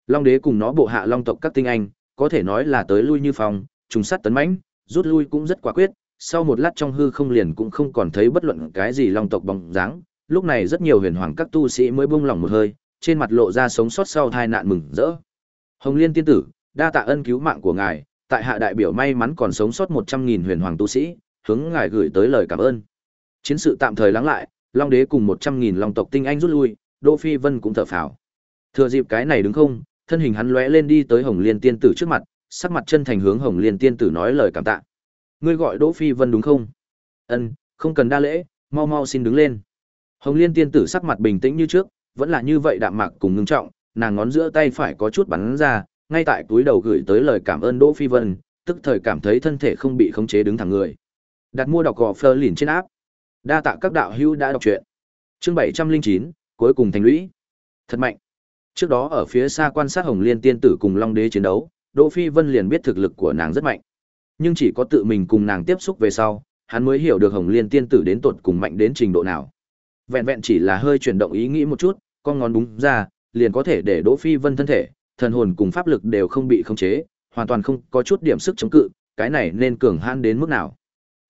Long Đế cùng nó bộ hạ Long tộc các tinh anh, có thể nói là tới lui như phòng, trùng sát tấn mãnh, rút lui cũng rất quả quyết, sau một lát trong hư không liền cũng không còn thấy bất luận cái gì Long tộc bóng dáng, lúc này rất nhiều huyền hoàng các tu sĩ mới buông lỏng một hơi, trên mặt lộ ra sống sót sau tai nạn mừng rỡ. Hồng Liên tiên tử, đa tạ ân cứu mạng của ngài, tại hạ đại biểu may mắn còn sống sót một trăm nghìn huyền hoàng tu sĩ, hướng ngài gửi tới lời cảm ơn. Chiến sự tạm thời lắng lại, Long đế cùng một trăm nghìn long tộc tinh anh rút lui, Đỗ Phi Vân cũng thở phào. Thừa dịp cái này đứng không, thân hình hắn lóe lên đi tới Hồng Liên tiên tử trước mặt, sắc mặt chân thành hướng Hồng Liên tiên tử nói lời cảm tạ. Ngươi gọi Đỗ Phi Vân đúng không? Ân, không cần đa lễ, mau mau xin đứng lên. Hồng Liên tiên tử sắc mặt bình tĩnh như trước, vẫn là như vậy đạm mạc cùng ngưng trọng, nàng ngón giữa tay phải có chút bắn ra, ngay tại túi đầu gửi tới lời cảm ơn Đỗ Phi Vân, tức thời cảm thấy thân thể không bị khống chế đứng thẳng người. Đặt mua đọc gò Fleur lìn trên áp. Đa tạ các đạo hữu đã đọc truyện. Chương 709, cuối cùng thành lũy. Thật mạnh. Trước đó ở phía xa quan sát Hồng Liên tiên tử cùng Long Đế chiến đấu, Đỗ Phi Vân liền biết thực lực của nàng rất mạnh. Nhưng chỉ có tự mình cùng nàng tiếp xúc về sau, hắn mới hiểu được Hồng Liên tiên tử đến tột cùng mạnh đến trình độ nào. Vẹn vẹn chỉ là hơi chuyển động ý nghĩ một chút, con ngón đúng ra, liền có thể để Đỗ Phi Vân thân thể, thần hồn cùng pháp lực đều không bị khống chế, hoàn toàn không có chút điểm sức chống cự, cái này nên cường hãn đến mức nào.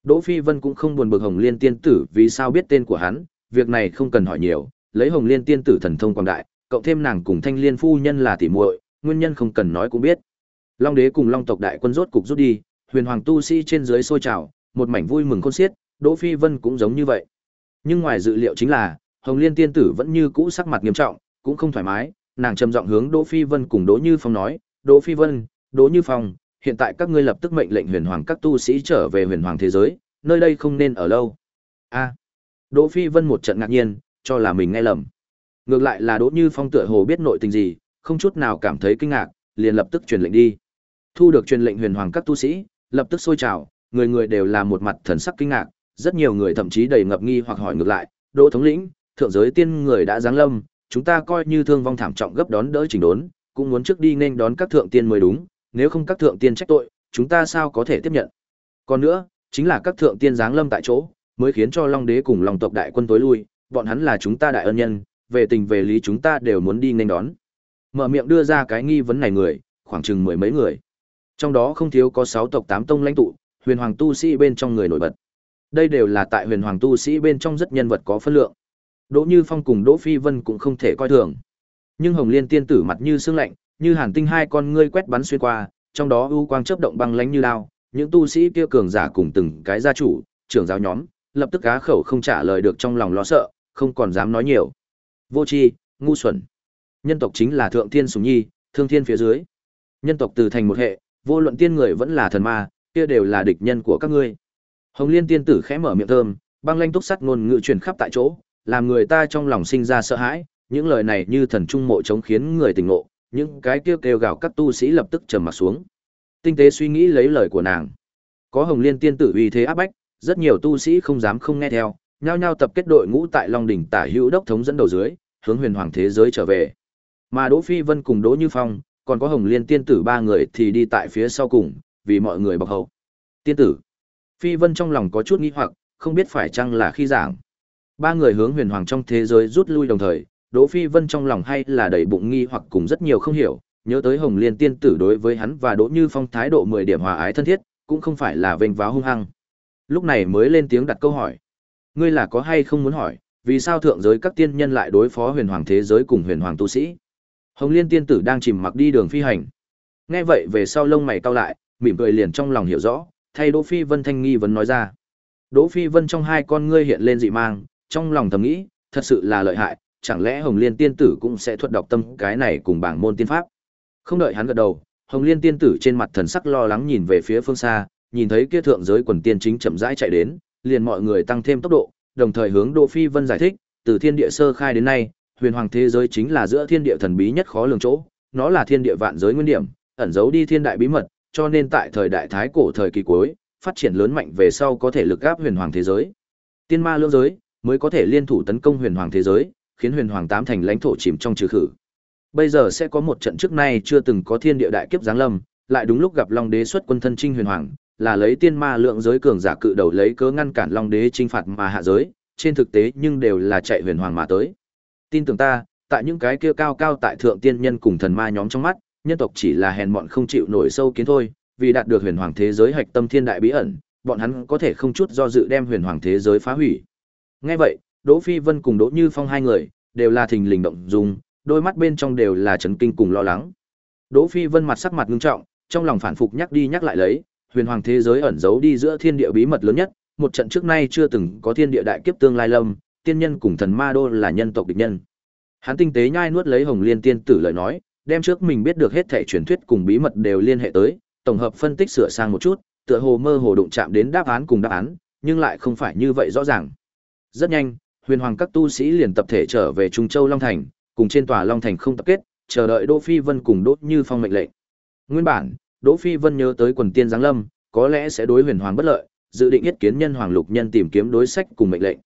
Đỗ Phi Vân cũng không buồn bực Hồng Liên tiên tử vì sao biết tên của hắn, việc này không cần hỏi nhiều, lấy Hồng Liên tiên tử thần thông quảng đại, cộng thêm nàng cùng Thanh Liên phu nhân là tỉ muội, nguyên nhân không cần nói cũng biết. Long đế cùng Long tộc đại quân rốt cục rút đi, huyền hoàng tu sĩ trên dưới sôi trào, một mảnh vui mừng khôn xiết, Đỗ Phi Vân cũng giống như vậy. Nhưng ngoài dự liệu chính là, Hồng Liên tiên tử vẫn như cũ sắc mặt nghiêm trọng, cũng không thoải mái, nàng trầm giọng hướng Đỗ Phi Vân cùng Đỗ Như Phong nói, "Đỗ Phi Vân, Đỗ Như Phong, hiện tại các ngươi lập tức mệnh lệnh huyền hoàng các tu sĩ trở về huyền hoàng thế giới, nơi đây không nên ở lâu." A. Đỗ Phi Vân một trận ngạc nhiên, cho là mình nghe lầm. Ngược lại là Đỗ Như Phong tựa hồ biết nội tình gì, không chút nào cảm thấy kinh ngạc, liền lập tức truyền lệnh đi. Thu được truyền lệnh huyền hoàng các tu sĩ, lập tức sôi trào, người người đều là một mặt thần sắc kinh ngạc, rất nhiều người thậm chí đầy ngập nghi hoặc hỏi ngược lại, "Đỗ thống lĩnh, thượng giới tiên người đã giáng lâm, chúng ta coi như thương vong thảm trọng gấp đón đỡ chỉnh đốn, cũng muốn trước đi nên đón các thượng tiên mới đúng, nếu không các thượng tiên trách tội, chúng ta sao có thể tiếp nhận. Còn nữa, chính là các thượng tiên giáng lâm tại chỗ, mới khiến cho Long đế cùng Long tộc đại quân tối lui, bọn hắn là chúng ta đại ân nhân, về tình về lý chúng ta đều muốn đi nên đón. Mở miệng đưa ra cái nghi vấn này người, khoảng chừng mười mấy người. Trong đó không thiếu có sáu tộc tám tông lãnh tụ, huyền hoàng tu sĩ bên trong người nổi bật. Đây đều là tại huyền hoàng tu sĩ bên trong rất nhân vật có phân lượng. Đỗ Như Phong cùng Đỗ Phi Vân cũng không thể coi thường. Nhưng Hồng Liên tiên tử mặt như sương lạnh, như hàn tinh hai con ngươi quét bắn xuyên qua, trong đó u quang chớp động băng lãnh như lao, những tu sĩ kia cường giả cùng từng cái gia chủ, trưởng giáo nhóm, lập tức cá khẩu không trả lời được trong lòng lo sợ, không còn dám nói nhiều. Vô tri, ngu xuẩn. Nhân tộc chính là thượng thiên sủng nhi, thương thiên phía dưới. Nhân tộc từ thành một hệ, vô luận tiên người vẫn là thần ma, kia đều là địch nhân của các ngươi. Hồng Liên tiên tử khẽ mở miệng thơm, băng lanh túc sắt ngôn ngữ truyền khắp tại chỗ, làm người ta trong lòng sinh ra sợ hãi, Những lời này như thần trung mộ chống khiến người tỉnh ngộ, những cái kêu kêu gào các tu sĩ lập tức trầm mặt xuống. Tinh tế suy nghĩ lấy lời của nàng. Có Hồng Liên tiên tử uy thế áp bách, rất nhiều tu sĩ không dám không nghe theo, nhao nhao tập kết đội ngũ tại Long đỉnh Tả Hữu đốc thống dẫn đầu dưới, hướng Huyền Hoàng thế giới trở về. Mà Đỗ Phi Vân cùng Đỗ Như Phong, còn có Hồng Liên tiên tử ba người thì đi tại phía sau cùng, vì mọi người bọc hậu. Tiên tử. Phi Vân trong lòng có chút nghi hoặc, không biết phải chăng là khi giảng. Ba người hướng Huyền Hoàng trong thế giới rút lui đồng thời, Đỗ Phi Vân trong lòng hay là đầy bụng nghi hoặc cùng rất nhiều không hiểu, nhớ tới Hồng Liên tiên tử đối với hắn và Đỗ Như Phong thái độ 10 điểm hòa ái thân thiết, cũng không phải là vênh váo hung hăng. Lúc này mới lên tiếng đặt câu hỏi. Ngươi là có hay không muốn hỏi, vì sao thượng giới các tiên nhân lại đối phó huyền hoàng thế giới cùng huyền hoàng tu sĩ? Hồng Liên tiên tử đang chìm mặc đi đường phi hành. Nghe vậy về sau lông mày cau lại, mỉm cười liền trong lòng hiểu rõ, thay Đỗ Phi Vân thanh nghi vấn nói ra. Đỗ Phi Vân trong hai con ngươi hiện lên dị mang, trong lòng thầm nghĩ, thật sự là lợi hại, chẳng lẽ Hồng Liên tiên tử cũng sẽ thuật đọc tâm cái này cùng bảng môn tiên pháp. Không đợi hắn gật đầu, Hồng Liên tiên tử trên mặt thần sắc lo lắng nhìn về phía phương xa, nhìn thấy kia thượng giới quần tiên chính chậm rãi chạy đến, liền mọi người tăng thêm tốc độ, đồng thời hướng Đỗ Phi Vân giải thích, từ thiên địa sơ khai đến nay, huyền hoàng thế giới chính là giữa thiên địa thần bí nhất khó lường chỗ, nó là thiên địa vạn giới nguyên điểm, ẩn giấu đi thiên đại bí mật, cho nên tại thời đại thái cổ thời kỳ cuối, phát triển lớn mạnh về sau có thể lực áp huyền hoàng thế giới. Tiên ma lưỡng giới mới có thể liên thủ tấn công huyền hoàng thế giới, khiến huyền hoàng tám thành lãnh thổ chìm trong trừ khử. Bây giờ sẽ có một trận trước nay chưa từng có thiên địa đại kiếp giáng lâm, lại đúng lúc gặp Long Đế xuất quân thân chinh huyền hoàng, là lấy tiên ma lượng giới cường giả cự đầu lấy cớ ngăn cản Long Đế chinh phạt mà hạ giới, trên thực tế nhưng đều là chạy huyền hoàng mà tới. Tin tưởng ta, tại những cái kia cao cao tại thượng tiên nhân cùng thần ma nhóm trong mắt, nhân tộc chỉ là hèn mọn không chịu nổi sâu kiến thôi, vì đạt được huyền hoàng thế giới hạch tâm thiên đại bí ẩn, bọn hắn có thể không chút do dự đem huyền hoàng thế giới phá hủy. Nghe vậy, Đỗ Phi Vân cùng Đỗ Như Phong hai người đều là thình lình động dung, đôi mắt bên trong đều là chấn kinh cùng lo lắng. Đỗ Phi Vân mặt sắc mặt nghiêm trọng, trong lòng phản phục nhắc đi nhắc lại lấy, huyền hoàng thế giới ẩn giấu đi giữa thiên địa bí mật lớn nhất, một trận trước nay chưa từng có thiên địa đại kiếp tương lai lâm, tiên nhân cùng thần ma đô là nhân tộc địch nhân. Hắn tinh tế nhai nuốt lấy Hồng Liên tiên tử lời nói, đem trước mình biết được hết thảy truyền thuyết cùng bí mật đều liên hệ tới, tổng hợp phân tích sửa sang một chút, tựa hồ mơ hồ đụng chạm đến đáp án cùng đáp án, nhưng lại không phải như vậy rõ ràng. Rất nhanh, huyền hoàng các tu sĩ liền tập thể trở về Trung Châu Long Thành, cùng trên tòa Long Thành không tập kết, chờ đợi Đỗ Phi Vân cùng Đỗ Như Phong mệnh lệnh. Nguyên bản, Đỗ Phi Vân nhớ tới quần tiên giáng lâm, có lẽ sẽ đối huyền hoàng bất lợi, dự định yết kiến nhân hoàng lục nhân tìm kiếm đối sách cùng mệnh lệnh.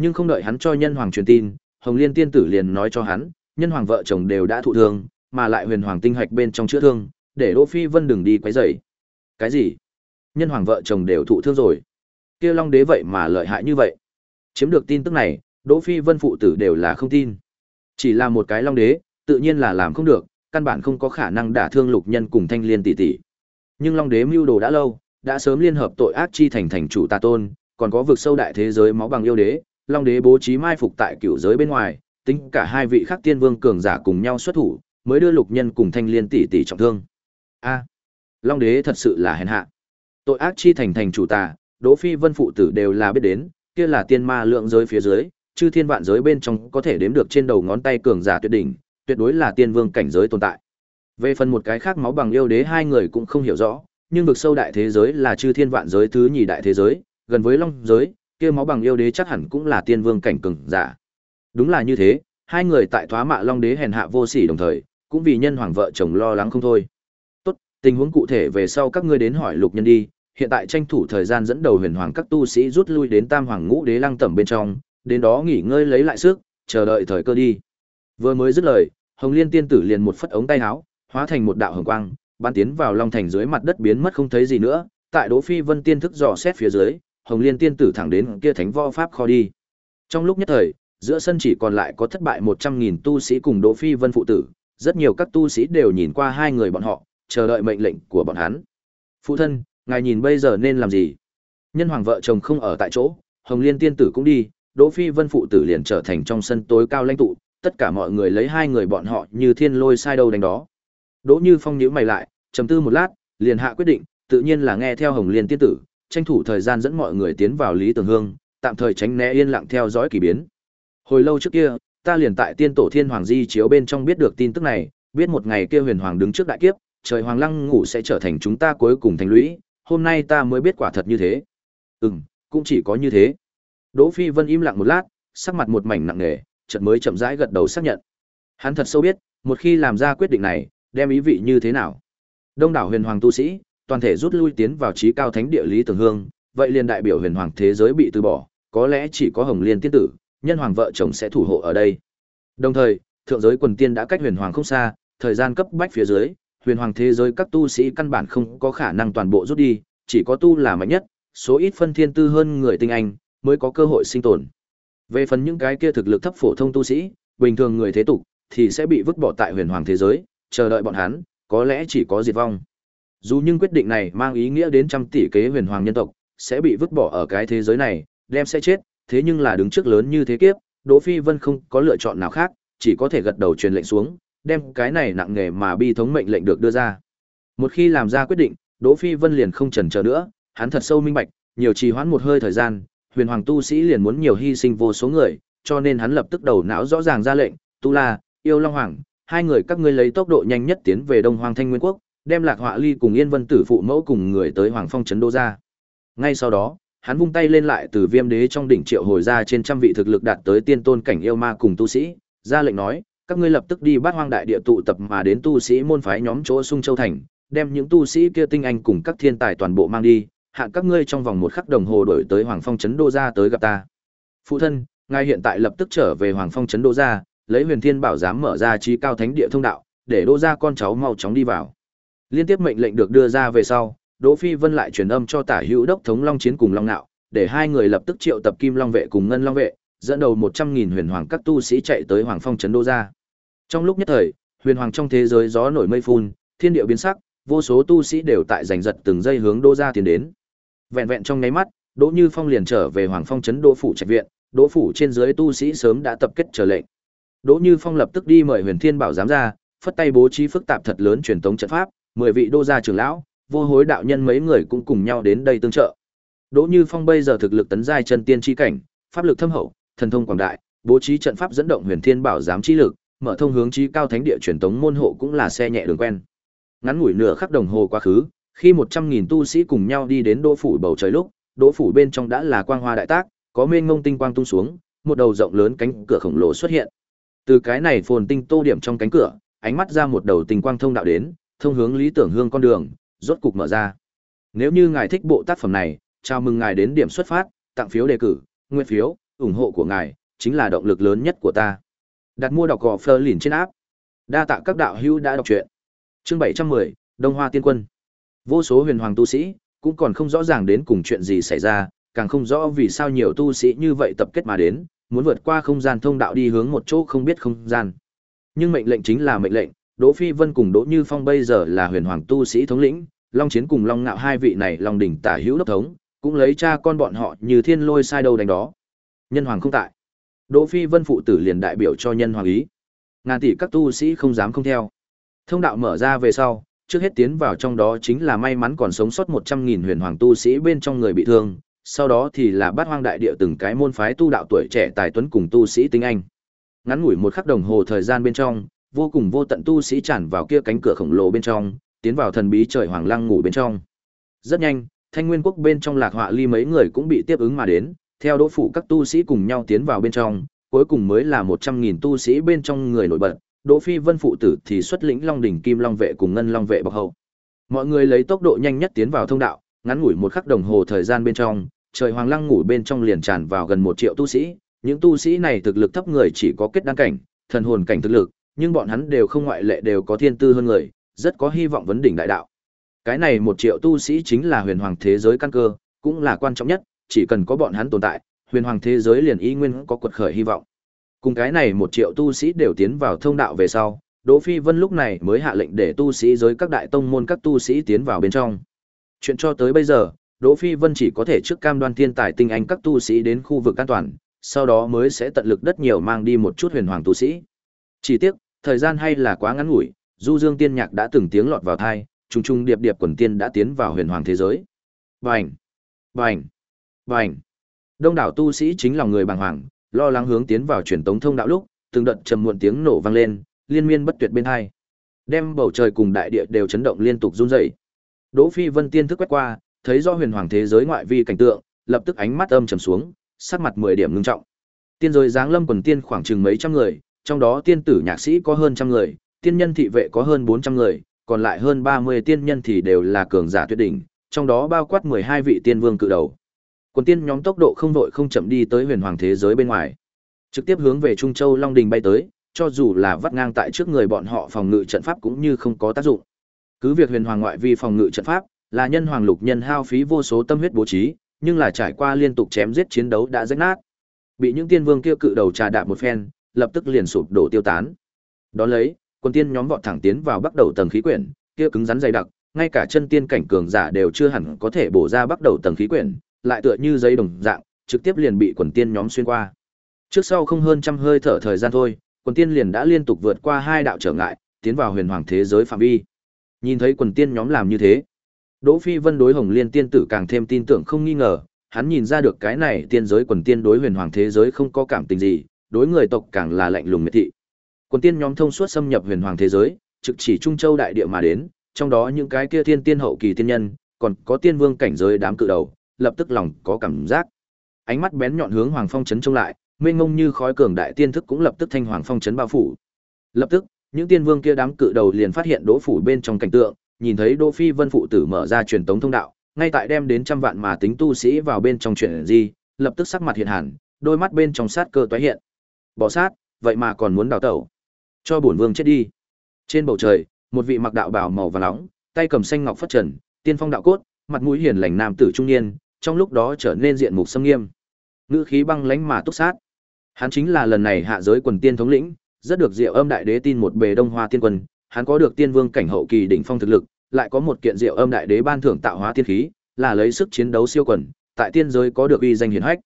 Nhưng không đợi hắn cho nhân hoàng truyền tin, Hồng Liên tiên tử liền nói cho hắn, nhân hoàng vợ chồng đều đã thụ thương, mà lại huyền hoàng tinh hạch bên trong chữa thương, để Đỗ Phi Vân đừng đi quấy rầy. Cái gì? Nhân hoàng vợ chồng đều thụ thương rồi? Kia Long đế vậy mà lợi hại như vậy? Chiếm được tin tức này, Đỗ Phi Vân phụ tử đều là không tin. Chỉ là một cái Long đế, tự nhiên là làm không được, căn bản không có khả năng đả thương lục nhân cùng thanh liên tỷ tỷ. Nhưng Long đế mưu đồ đã lâu, đã sớm liên hợp tội ác chi thành thành chủ ta tôn, còn có vực sâu đại thế giới máu bằng yêu đế, Long đế bố trí mai phục tại cựu giới bên ngoài, tính cả hai vị khác tiên vương cường giả cùng nhau xuất thủ, mới đưa lục nhân cùng thanh liên tỷ tỷ trọng thương. A, Long đế thật sự là hèn hạ. Tội ác chi thành thành chủ ta, Đỗ Phi Vân phụ tử đều là biết đến, kia là tiên ma lượng giới phía dưới, chư thiên vạn giới bên trong có thể đếm được trên đầu ngón tay cường giả tuyệt đỉnh, tuyệt đối là tiên vương cảnh giới tồn tại. Về phần một cái khác máu bằng yêu đế hai người cũng không hiểu rõ, nhưng vực sâu đại thế giới là chư thiên vạn giới thứ nhì đại thế giới, gần với long giới, kia máu bằng yêu đế chắc hẳn cũng là tiên vương cảnh cường giả. Đúng là như thế, hai người tại thoá mạ long đế hèn hạ vô sỉ đồng thời, cũng vì nhân hoàng vợ chồng lo lắng không thôi. Tốt, tình huống cụ thể về sau các ngươi đến hỏi lục nhân đi, hiện tại tranh thủ thời gian dẫn đầu huyền hoàng các tu sĩ rút lui đến tam hoàng ngũ đế lăng tẩm bên trong, đến đó nghỉ ngơi lấy lại sức, chờ đợi thời cơ đi. Vừa mới dứt lời, Hồng Liên tiên tử liền một phất ống tay áo, hóa thành một đạo hồng quang, bắn tiến vào long thành dưới mặt đất biến mất không thấy gì nữa. Tại Đỗ Phi Vân tiên thức dò xét phía dưới, Hồng Liên tiên tử thẳng đến kia thánh võ pháp kho đi. Trong lúc nhất thời, giữa sân chỉ còn lại có thất bại 100.000 tu sĩ cùng Đỗ Phi Vân phụ tử, rất nhiều các tu sĩ đều nhìn qua hai người bọn họ, chờ đợi mệnh lệnh của bọn hắn. Phụ thân, ngài nhìn bây giờ nên làm gì? Nhân hoàng vợ chồng không ở tại chỗ, Hồng Liên tiên tử cũng đi, Đỗ Phi Vân phụ tử liền trở thành trong sân tối cao lãnh tụ, tất cả mọi người lấy hai người bọn họ như thiên lôi sai đâu đánh đó. Đỗ Như Phong nhíu mày lại, trầm tư một lát, liền hạ quyết định, tự nhiên là nghe theo Hồng Liên tiên tử, tranh thủ thời gian dẫn mọi người tiến vào Lý Tường Hương, tạm thời tránh né yên lặng theo dõi kỳ biến. Hồi lâu trước kia, ta liền tại Tiên Tổ Thiên Hoàng Di chiếu bên trong biết được tin tức này, biết một ngày kia Huyền Hoàng đứng trước đại kiếp, trời hoàng lăng ngủ sẽ trở thành chúng ta cuối cùng thành lũy, hôm nay ta mới biết quả thật như thế. Ừm, cũng chỉ có như thế. Đỗ Phi Vân im lặng một lát, sắc mặt một mảnh nặng nề, chợt mới chậm rãi gật đầu xác nhận. Hắn thật sâu biết, một khi làm ra quyết định này, đem ý vị như thế nào. Đông đảo huyền hoàng tu sĩ, toàn thể rút lui tiến vào trí cao thánh địa lý tường hương, vậy liền đại biểu huyền hoàng thế giới bị từ bỏ, có lẽ chỉ có Hồng Liên tiên tử, nhân hoàng vợ chồng sẽ thủ hộ ở đây. Đồng thời, thượng giới quần tiên đã cách huyền hoàng không xa, thời gian cấp bách phía dưới, huyền hoàng thế giới các tu sĩ căn bản không có khả năng toàn bộ rút đi, chỉ có tu là mạnh nhất, số ít phân thiên tư hơn người tinh anh mới có cơ hội sinh tồn. Về phần những cái kia thực lực thấp phổ thông tu sĩ, bình thường người thế tục thì sẽ bị vứt bỏ tại huyền hoàng thế giới, chờ đợi bọn hắn, có lẽ chỉ có diệt vong. Dù nhưng quyết định này mang ý nghĩa đến trăm tỷ kế huyền hoàng nhân tộc sẽ bị vứt bỏ ở cái thế giới này, đem sẽ chết, thế nhưng là đứng trước lớn như thế kiếp, Đỗ Phi Vân không có lựa chọn nào khác, chỉ có thể gật đầu truyền lệnh xuống, đem cái này nặng nghề mà bi thống mệnh lệnh được đưa ra. Một khi làm ra quyết định, Đỗ Phi Vân liền không chần chờ nữa, hắn thật sâu minh bạch, nhiều trì hoãn một hơi thời gian, huyền hoàng tu sĩ liền muốn nhiều hy sinh vô số người, cho nên hắn lập tức đầu não rõ ràng ra lệnh, Tu La, Yêu Long Hoàng, hai người các ngươi lấy tốc độ nhanh nhất tiến về Đông Hoàng Thanh Nguyên Quốc, đem Lạc Họa Ly cùng Yên Vân Tử phụ mẫu cùng người tới Hoàng Phong trấn đô ra. Ngay sau đó, hắn vung tay lên lại từ Viêm Đế trong đỉnh triệu hồi ra trên trăm vị thực lực đạt tới tiên tôn cảnh yêu ma cùng tu sĩ, ra lệnh nói, các ngươi lập tức đi bắt hoang đại địa tụ tập mà đến tu sĩ môn phái nhóm chỗ Sung Châu thành, đem những tu sĩ kia tinh anh cùng các thiên tài toàn bộ mang đi, hạn các ngươi trong vòng một khắc đồng hồ đổi tới Hoàng Phong trấn đô ra tới gặp ta. Phụ thân, ngài hiện tại lập tức trở về Hoàng Phong trấn đô ra, lấy Huyền Thiên Bảo giám mở ra trí cao thánh địa thông đạo, để đô ra con cháu mau chóng đi vào. Liên tiếp mệnh lệnh được đưa ra về sau, Đỗ Phi Vân lại truyền âm cho Tả Hữu Đốc thống Long Chiến cùng Long Nạo, để hai người lập tức triệu tập Kim Long vệ cùng Ngân Long vệ, dẫn đầu 100.000 huyền hoàng các tu sĩ chạy tới Hoàng Phong trấn đô ra. Trong lúc nhất thời, huyền hoàng trong thế giới gió nổi mây phun, thiên địa biến sắc, vô số tu sĩ đều tại giành giật từng giây hướng đô ra tiến đến. Vẹn vẹn trong nháy mắt, Đỗ Như Phong liền trở về Hoàng Phong trấn Đỗ phủ trạch viện, Đỗ phủ trên dưới tu sĩ sớm đã tập kết chờ lệnh. Đỗ Như Phong lập tức đi mời Huyền Thiên Bảo giám ra, phất tay bố trí phức tạp thật lớn truyền tống trận pháp, mười vị đô gia trưởng lão, vô hối đạo nhân mấy người cũng cùng nhau đến đây tương trợ. Đỗ Như Phong bây giờ thực lực tấn giai chân tiên chi cảnh, pháp lực thâm hậu, thần thông quảng đại, bố trí trận pháp dẫn động Huyền Thiên Bảo giám chi lực, mở thông hướng chí cao thánh địa truyền tống môn hộ cũng là xe nhẹ đường quen. Ngắn ngủi nửa khắc đồng hồ quá khứ, khi một trăm nghìn tu sĩ cùng nhau đi đến đỗ phủ bầu trời lúc, đỗ phủ bên trong đã là quang hoa đại tác, có mênh ngông tinh quang tung xuống, một đầu rộng lớn cánh cửa khổng lồ xuất hiện. Từ cái này phồn tinh tô điểm trong cánh cửa, ánh mắt ra một đầu tinh quang thông đạo đến, thông hướng lý tưởng hương con đường, rốt cục mở ra. Nếu như ngài thích bộ tác phẩm này, chào mừng ngài đến điểm xuất phát, tặng phiếu đề cử, nguyên phiếu, ủng hộ của ngài chính là động lực lớn nhất của ta. Đặt mua đọc gò Fleur lìn trên áp. Đa tạ các đạo hữu đã đọc truyện. Chương 710, Đông Hoa Tiên Quân. Vô số huyền hoàng tu sĩ cũng còn không rõ ràng đến cùng chuyện gì xảy ra, càng không rõ vì sao nhiều tu sĩ như vậy tập kết mà đến, muốn vượt qua không gian thông đạo đi hướng một chỗ không biết không gian. Nhưng mệnh lệnh chính là mệnh lệnh, Đỗ Phi Vân cùng Đỗ Như Phong bây giờ là huyền hoàng tu sĩ thống lĩnh, Long Chiến cùng Long Ngạo hai vị này Long đỉnh tả hữu đốc thống, cũng lấy cha con bọn họ như thiên lôi sai đâu đánh đó. Nhân hoàng không tại. Đỗ Phi Vân phụ tử liền đại biểu cho nhân hoàng ý. Ngàn tỷ các tu sĩ không dám không theo. Thông đạo mở ra về sau, trước hết tiến vào trong đó chính là may mắn còn sống sót 100.000 huyền hoàng tu sĩ bên trong người bị thương, sau đó thì là bát hoang đại địa từng cái môn phái tu đạo tuổi trẻ tài tuấn cùng tu sĩ tinh anh. Ngắn ngủi một khắc đồng hồ thời gian bên trong, vô cùng vô tận tu sĩ tràn vào kia cánh cửa khổng lồ bên trong, tiến vào thần bí trời hoàng lăng ngủ bên trong. Rất nhanh, Thanh Nguyên quốc bên trong Lạc Họa Ly mấy người cũng bị tiếp ứng mà đến, theo đỗ phụ các tu sĩ cùng nhau tiến vào bên trong, cuối cùng mới là 100.000 tu sĩ bên trong người nổi bật, Đỗ Phi Vân phụ tử thì xuất lĩnh Long đỉnh Kim Long vệ cùng Ngân Long vệ bọc hậu. Mọi người lấy tốc độ nhanh nhất tiến vào thông đạo, ngắn ngủi một khắc đồng hồ thời gian bên trong, trời hoàng lăng ngủ bên trong liền tràn vào gần một triệu tu sĩ, những tu sĩ này thực lực thấp người chỉ có kết đăng cảnh, thần hồn cảnh thực lực, nhưng bọn hắn đều không ngoại lệ đều có thiên tư hơn người, rất có hy vọng vấn đỉnh đại đạo. Cái này một triệu tu sĩ chính là huyền hoàng thế giới căn cơ, cũng là quan trọng nhất, chỉ cần có bọn hắn tồn tại, huyền hoàng thế giới liền y nguyên có quật khởi hy vọng. Cùng cái này một triệu tu sĩ đều tiến vào thông đạo về sau, Đỗ Phi Vân lúc này mới hạ lệnh để tu sĩ giới các đại tông môn các tu sĩ tiến vào bên trong. Chuyện cho tới bây giờ, Đỗ Phi Vân chỉ có thể trước cam đoan thiên tài tinh anh các tu sĩ đến khu vực an toàn, sau đó mới sẽ tận lực đất nhiều mang đi một chút huyền hoàng tu sĩ. Chỉ tiếc, thời gian hay là quá ngắn ngủi, Du Dương Tiên Nhạc đã từng tiếng lọt vào tai, trùng trùng điệp điệp quần tiên đã tiến vào huyền hoàng thế giới. Bành, bành, bành. Đông đảo tu sĩ chính lòng người bàng hoàng, lo lắng hướng tiến vào truyền tống thông đạo lúc, từng đợt trầm muộn tiếng nổ vang lên, liên miên bất tuyệt bên hai. Đem bầu trời cùng đại địa đều chấn động liên tục run rẩy. Đỗ Phi Vân tiên thức quét qua, thấy do huyền hoàng thế giới ngoại vi cảnh tượng, lập tức ánh mắt âm trầm xuống, sắc mặt mười điểm ngưng trọng. Tiên rồi giáng lâm quần tiên khoảng chừng mấy trăm người, trong đó tiên tử nhạc sĩ có hơn trăm người, tiên nhân thị vệ có hơn 400 người, còn lại hơn 30 tiên nhân thì đều là cường giả tuyệt đỉnh, trong đó bao quát 12 vị tiên vương cự đầu. Quần tiên nhóm tốc độ không vội không chậm đi tới huyền hoàng thế giới bên ngoài. Trực tiếp hướng về Trung Châu Long Đình bay tới, cho dù là vắt ngang tại trước người bọn họ phòng ngự trận pháp cũng như không có tác dụng. Cứ việc huyền hoàng ngoại vi phòng ngự trận pháp, là nhân hoàng lục nhân hao phí vô số tâm huyết bố trí, nhưng là trải qua liên tục chém giết chiến đấu đã rách nát. Bị những tiên vương kia cự đầu trà đạp một phen, lập tức liền sụp đổ tiêu tán. Đó lấy, quân tiên nhóm vọt thẳng tiến vào bắt đầu tầng khí quyển, kia cứng rắn dày đặc, ngay cả chân tiên cảnh cường giả đều chưa hẳn có thể bổ ra bắt đầu tầng khí quyển, lại tựa như giấy đồng dạng, trực tiếp liền bị quần tiên nhóm xuyên qua. Trước sau không hơn trăm hơi thở thời gian thôi, quần tiên liền đã liên tục vượt qua hai đạo trở ngại, tiến vào huyền hoàng thế giới phạm vi. Nhìn thấy quần tiên nhóm làm như thế, Đỗ Phi Vân đối Hồng Liên tiên tử càng thêm tin tưởng không nghi ngờ, hắn nhìn ra được cái này tiên giới quần tiên đối huyền hoàng thế giới không có cảm tình gì, đối người tộc càng là lạnh lùng miệt thị. Quân tiên nhóm thông suốt xâm nhập huyền hoàng thế giới, trực chỉ Trung Châu đại địa mà đến, trong đó những cái kia thiên tiên hậu kỳ tiên nhân, còn có tiên vương cảnh giới đám cự đầu, lập tức lòng có cảm giác. Ánh mắt bén nhọn hướng Hoàng Phong chấn trông lại, mênh ngông như khói cường đại tiên thức cũng lập tức thanh Hoàng Phong chấn bao phủ. Lập tức, những tiên vương kia đám cự đầu liền phát hiện Đỗ phủ bên trong cảnh tượng, nhìn thấy Đỗ Phi Vân phụ tử mở ra truyền tống thông đạo, ngay tại đem đến trăm vạn mà tính tu sĩ vào bên trong chuyện gì, lập tức sắc mặt hiện hẳn, đôi mắt bên trong sát cơ tóe hiện. Bỏ sát, vậy mà còn muốn đào tẩu. Cho bổn vương chết đi. Trên bầu trời, một vị mặc đạo bào màu vàng nóng, tay cầm xanh ngọc phất trần, tiên phong đạo cốt, mặt mũi hiền lành nam tử trung niên, trong lúc đó trở nên diện mục xâm nghiêm. Ngữ khí băng lãnh mà túc sát. Hắn chính là lần này hạ giới quần tiên thống lĩnh, rất được Diệu Âm Đại Đế tin một bề Đông Hoa Tiên Quân, hắn có được tiên vương cảnh hậu kỳ đỉnh phong thực lực, lại có một kiện Diệu Âm Đại Đế ban thưởng tạo hóa tiên khí, là lấy sức chiến đấu siêu quần, tại tiên giới có được uy danh hiển hách.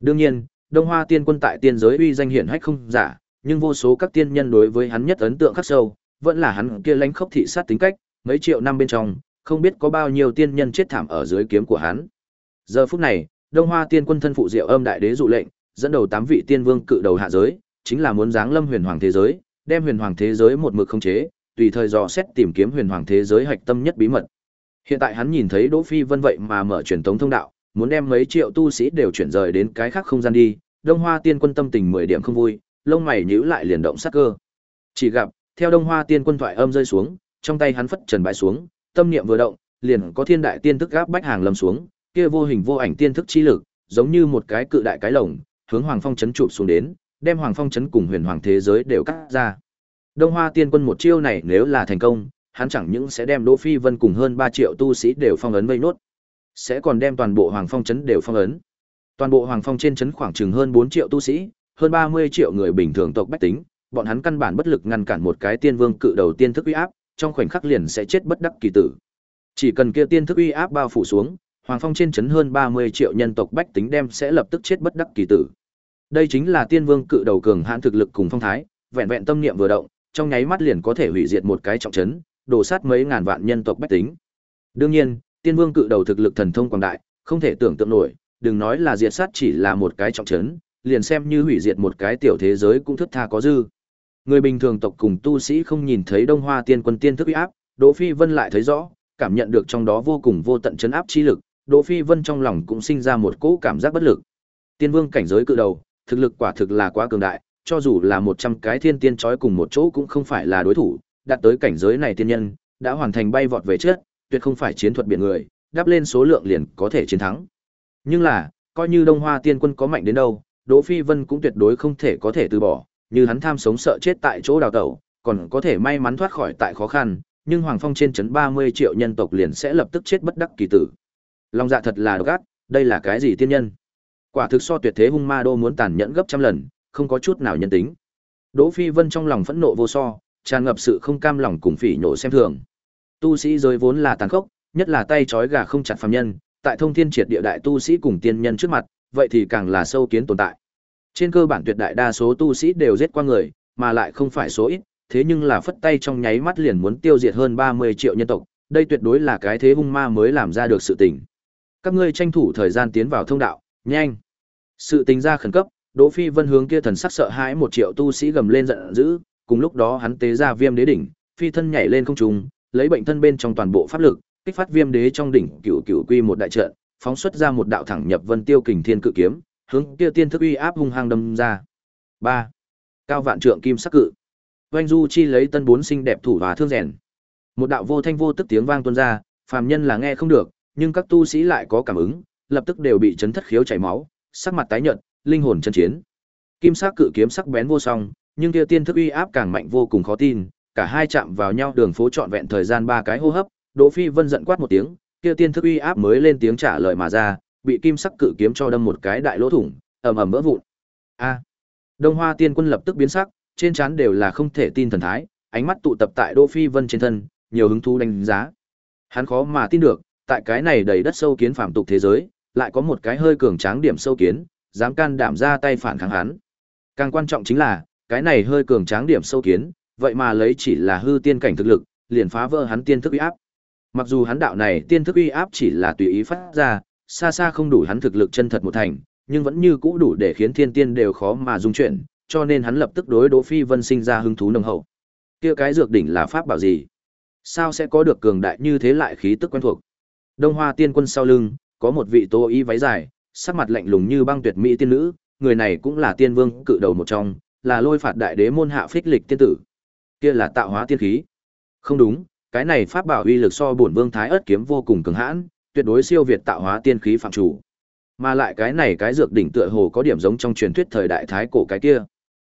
Đương nhiên, Đông Hoa Tiên Quân tại tiên giới uy danh hiển hách không giả, nhưng vô số các tiên nhân đối với hắn nhất ấn tượng khắc sâu, vẫn là hắn kia lãnh khốc thị sát tính cách, mấy triệu năm bên trong, không biết có bao nhiêu tiên nhân chết thảm ở dưới kiếm của hắn. Giờ phút này, Đông Hoa Tiên Quân thân phụ Diệu Âm Đại Đế dụ lệnh, dẫn đầu tám vị tiên vương cự đầu hạ giới, chính là muốn giáng lâm huyền hoàng thế giới, đem huyền hoàng thế giới một mực khống chế, tùy thời dò xét tìm kiếm huyền hoàng thế giới hạch tâm nhất bí mật. Hiện tại hắn nhìn thấy Đỗ Phi Vân vậy mà mở truyền tống thông đạo, muốn đem mấy triệu tu sĩ đều chuyển rời đến cái khác không gian đi, Đông Hoa Tiên Quân tâm tình 10 điểm không vui, lông mày nhíu lại liền động sát cơ. Chỉ gặp, theo Đông Hoa Tiên Quân thoại âm rơi xuống, trong tay hắn phất trần bãi xuống, tâm niệm vừa động, liền có thiên đại tiên thức gáp bách hàng lâm xuống, kia vô hình vô ảnh tiên thức chi lực, giống như một cái cự đại cái lồng, hướng Hoàng Phong chấn chụp xuống đến, đem Hoàng Phong chấn cùng huyền hoàng thế giới đều cắt ra. Đông Hoa Tiên Quân một chiêu này nếu là thành công, hắn chẳng những sẽ đem Đỗ Phi Vân cùng hơn 3 triệu tu sĩ đều phong ấn vây nốt, sẽ còn đem toàn bộ Hoàng Phong trấn đều phong ấn. Toàn bộ Hoàng Phong trên trấn khoảng chừng hơn bốn triệu tu sĩ, hơn 30 triệu người bình thường tộc bách tính, bọn hắn căn bản bất lực ngăn cản một cái tiên vương cự đầu tiên thức uy áp, trong khoảnh khắc liền sẽ chết bất đắc kỳ tử. Chỉ cần kia tiên thức uy áp bao phủ xuống, Hoàng Phong trên trấn hơn 30 triệu nhân tộc bách tính đem sẽ lập tức chết bất đắc kỳ tử. Đây chính là tiên vương cự đầu cường hãn thực lực cùng phong thái, vẹn vẹn tâm niệm vừa động, trong nháy mắt liền có thể hủy diệt một cái trọng trấn, đổ sát mấy ngàn vạn nhân tộc bách tính. Đương nhiên, tiên vương cự đầu thực lực thần thông quảng đại, không thể tưởng tượng nổi, đừng nói là diệt sát chỉ là một cái trọng trấn, liền xem như hủy diệt một cái tiểu thế giới cũng thức tha có dư. Người bình thường tộc cùng tu sĩ không nhìn thấy Đông Hoa Tiên Quân tiên thức uy áp, Đỗ Phi Vân lại thấy rõ, cảm nhận được trong đó vô cùng vô tận chấn áp chi lực, Đỗ Phi Vân trong lòng cũng sinh ra một cỗ cảm giác bất lực. Tiên vương cảnh giới cự đầu, thực lực quả thực là quá cường đại, cho dù là 100 cái thiên tiên chói cùng một chỗ cũng không phải là đối thủ, đạt tới cảnh giới này tiên nhân, đã hoàn thành bay vọt về trước, tuyệt không phải chiến thuật biển người, đáp lên số lượng liền có thể chiến thắng. Nhưng là, coi như Đông Hoa Tiên Quân có mạnh đến đâu, Đỗ Phi Vân cũng tuyệt đối không thể có thể từ bỏ, như hắn tham sống sợ chết tại chỗ đào tẩu, còn có thể may mắn thoát khỏi tại khó khăn, nhưng Hoàng Phong trên trấn 30 triệu nhân tộc liền sẽ lập tức chết bất đắc kỳ tử. Long dạ thật là độc ác, đây là cái gì tiên nhân? Quả thực so tuyệt thế hung ma đô muốn tàn nhẫn gấp trăm lần, không có chút nào nhân tính. Đỗ Phi Vân trong lòng phẫn nộ vô so, tràn ngập sự không cam lòng cùng phỉ nhổ xem thường. Tu sĩ giới vốn là tàn khốc, nhất là tay trói gà không chặt phàm nhân, tại thông thiên triệt địa đại tu sĩ cùng tiên nhân trước mặt, vậy thì càng là sâu kiến tồn tại. Trên cơ bản tuyệt đại đa số tu sĩ đều giết qua người, mà lại không phải số ít, thế nhưng là phất tay trong nháy mắt liền muốn tiêu diệt hơn 30 triệu nhân tộc, đây tuyệt đối là cái thế hung ma mới làm ra được sự tình. Các ngươi tranh thủ thời gian tiến vào thông đạo, nhanh. Sự tình ra khẩn cấp, Đỗ Phi Vân hướng kia thần sắc sợ hãi một triệu tu sĩ gầm lên giận dữ, cùng lúc đó hắn tế ra viêm đế đỉnh, phi thân nhảy lên không trung, lấy bệnh thân bên trong toàn bộ pháp lực, kích phát viêm đế trong đỉnh cửu cửu quy một đại trận, phóng xuất ra một đạo thẳng nhập vân tiêu kình thiên cự kiếm, hướng kia tiên thức uy áp hung hăng đâm ra. ba Cao vạn trượng kim sắc cự. Oanh Du Chi lấy tân bốn sinh đẹp thủ và thương rèn. Một đạo vô thanh vô tức tiếng vang tuôn ra, phàm nhân là nghe không được, nhưng các tu sĩ lại có cảm ứng, lập tức đều bị chấn thất khiếu chảy máu, sắc mặt tái nhợt, linh hồn chân chiến. Kim sắc cự kiếm sắc bén vô song, nhưng kia tiên thức uy áp càng mạnh vô cùng khó tin, cả hai chạm vào nhau đường phố trọn vẹn thời gian ba cái hô hấp, Đỗ Phi Vân giận quát một tiếng, kia tiên thức uy áp mới lên tiếng trả lời mà ra, bị kim sắc cự kiếm cho đâm một cái đại lỗ thủng, ầm ầm vỡ vụn. A. Đông Hoa Tiên Quân lập tức biến sắc, trên trán đều là không thể tin thần thái, ánh mắt tụ tập tại Đỗ Phi Vân trên thân, nhiều hứng thú đánh giá. Hắn khó mà tin được, tại cái này đầy đất sâu kiến phạm tục thế giới, lại có một cái hơi cường tráng điểm sâu kiến, dám can đảm ra tay phản kháng hắn. Càng quan trọng chính là, cái này hơi cường tráng điểm sâu kiến, vậy mà lấy chỉ là hư tiên cảnh thực lực, liền phá vỡ hắn tiên thức uy áp. Mặc dù hắn đạo này tiên thức uy áp chỉ là tùy ý phát ra, xa xa không đủ hắn thực lực chân thật một thành, nhưng vẫn như cũ đủ để khiến thiên tiên đều khó mà dung chuyển, cho nên hắn lập tức đối Đỗ Phi Vân sinh ra hứng thú nồng hậu. Kia cái dược đỉnh là pháp bảo gì? Sao sẽ có được cường đại như thế lại khí tức quen thuộc? Đông Hoa Tiên Quân sau lưng, có một vị tô y váy dài, sắc mặt lạnh lùng như băng tuyệt mỹ tiên nữ, người này cũng là tiên vương cự đầu một trong, là lôi phạt đại đế môn hạ phích lịch tiên tử. Kia là tạo hóa tiên khí. Không đúng, cái này pháp bảo uy lực so bổn vương thái ớt kiếm vô cùng cường hãn, tuyệt đối siêu việt tạo hóa tiên khí phạm chủ. Mà lại cái này cái dược đỉnh tựa hồ có điểm giống trong truyền thuyết thời đại thái cổ cái kia.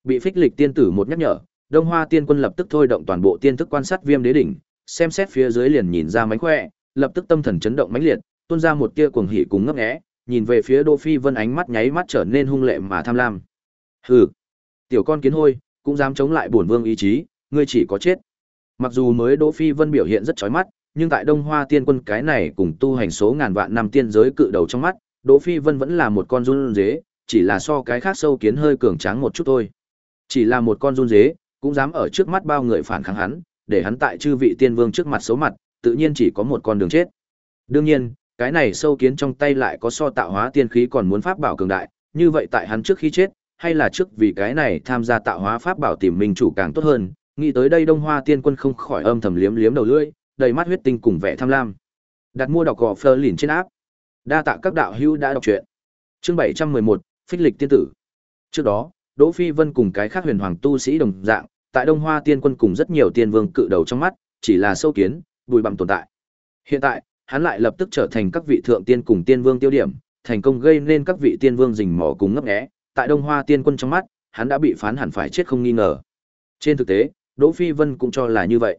Bị phích lịch tiên tử một nhắc nhở, Đông Hoa tiên quân lập tức thôi động toàn bộ tiên thức quan sát viêm đế đỉnh, xem xét phía dưới liền nhìn ra mánh khỏe, lập tức tâm thần chấn động mãnh liệt, tuôn ra một tia cuồng hỉ cùng ngấp nghé, nhìn về phía Đỗ Phi Vân ánh mắt nháy mắt trở nên hung lệ mà tham lam. Hừ, tiểu con kiến hôi, cũng dám chống lại bổn vương ý chí, ngươi chỉ có chết. Mặc dù mới Đỗ Phi Vân biểu hiện rất chói mắt, nhưng tại Đông Hoa Tiên Quân cái này cùng tu hành số ngàn vạn năm tiên giới cự đầu trong mắt, Đỗ Phi Vân vẫn là một con run dế, chỉ là so cái khác sâu kiến hơi cường tráng một chút thôi. Chỉ là một con run dế, cũng dám ở trước mắt bao người phản kháng hắn, để hắn tại chư vị tiên vương trước mặt xấu mặt, tự nhiên chỉ có một con đường chết. Đương nhiên, cái này sâu kiến trong tay lại có so tạo hóa tiên khí còn muốn pháp bảo cường đại, như vậy tại hắn trước khi chết, hay là trước vì cái này tham gia tạo hóa pháp bảo tìm minh chủ càng tốt hơn, nghĩ tới đây Đông Hoa Tiên Quân không khỏi âm thầm liếm liếm đầu lưỡi, đầy mắt huyết tinh cùng vẻ tham lam. Đặt mua đọc gò phơ lìn trên áp. Đa tạ các đạo hữu đã đọc truyện. Chương 711, Phích lịch tiên tử. Trước đó, Đỗ Phi Vân cùng cái khác huyền hoàng tu sĩ đồng dạng, tại Đông Hoa Tiên Quân cùng rất nhiều tiên vương cự đầu trong mắt, chỉ là sâu kiến, bùi bặm tồn tại. Hiện tại, hắn lại lập tức trở thành các vị thượng tiên cùng tiên vương tiêu điểm, thành công gây nên các vị tiên vương rình mò cùng ngấp nghé. Tại Đông Hoa Tiên Quân trong mắt, hắn đã bị phán hẳn phải chết không nghi ngờ. Trên thực tế, Đỗ Phi Vân cũng cho là như vậy.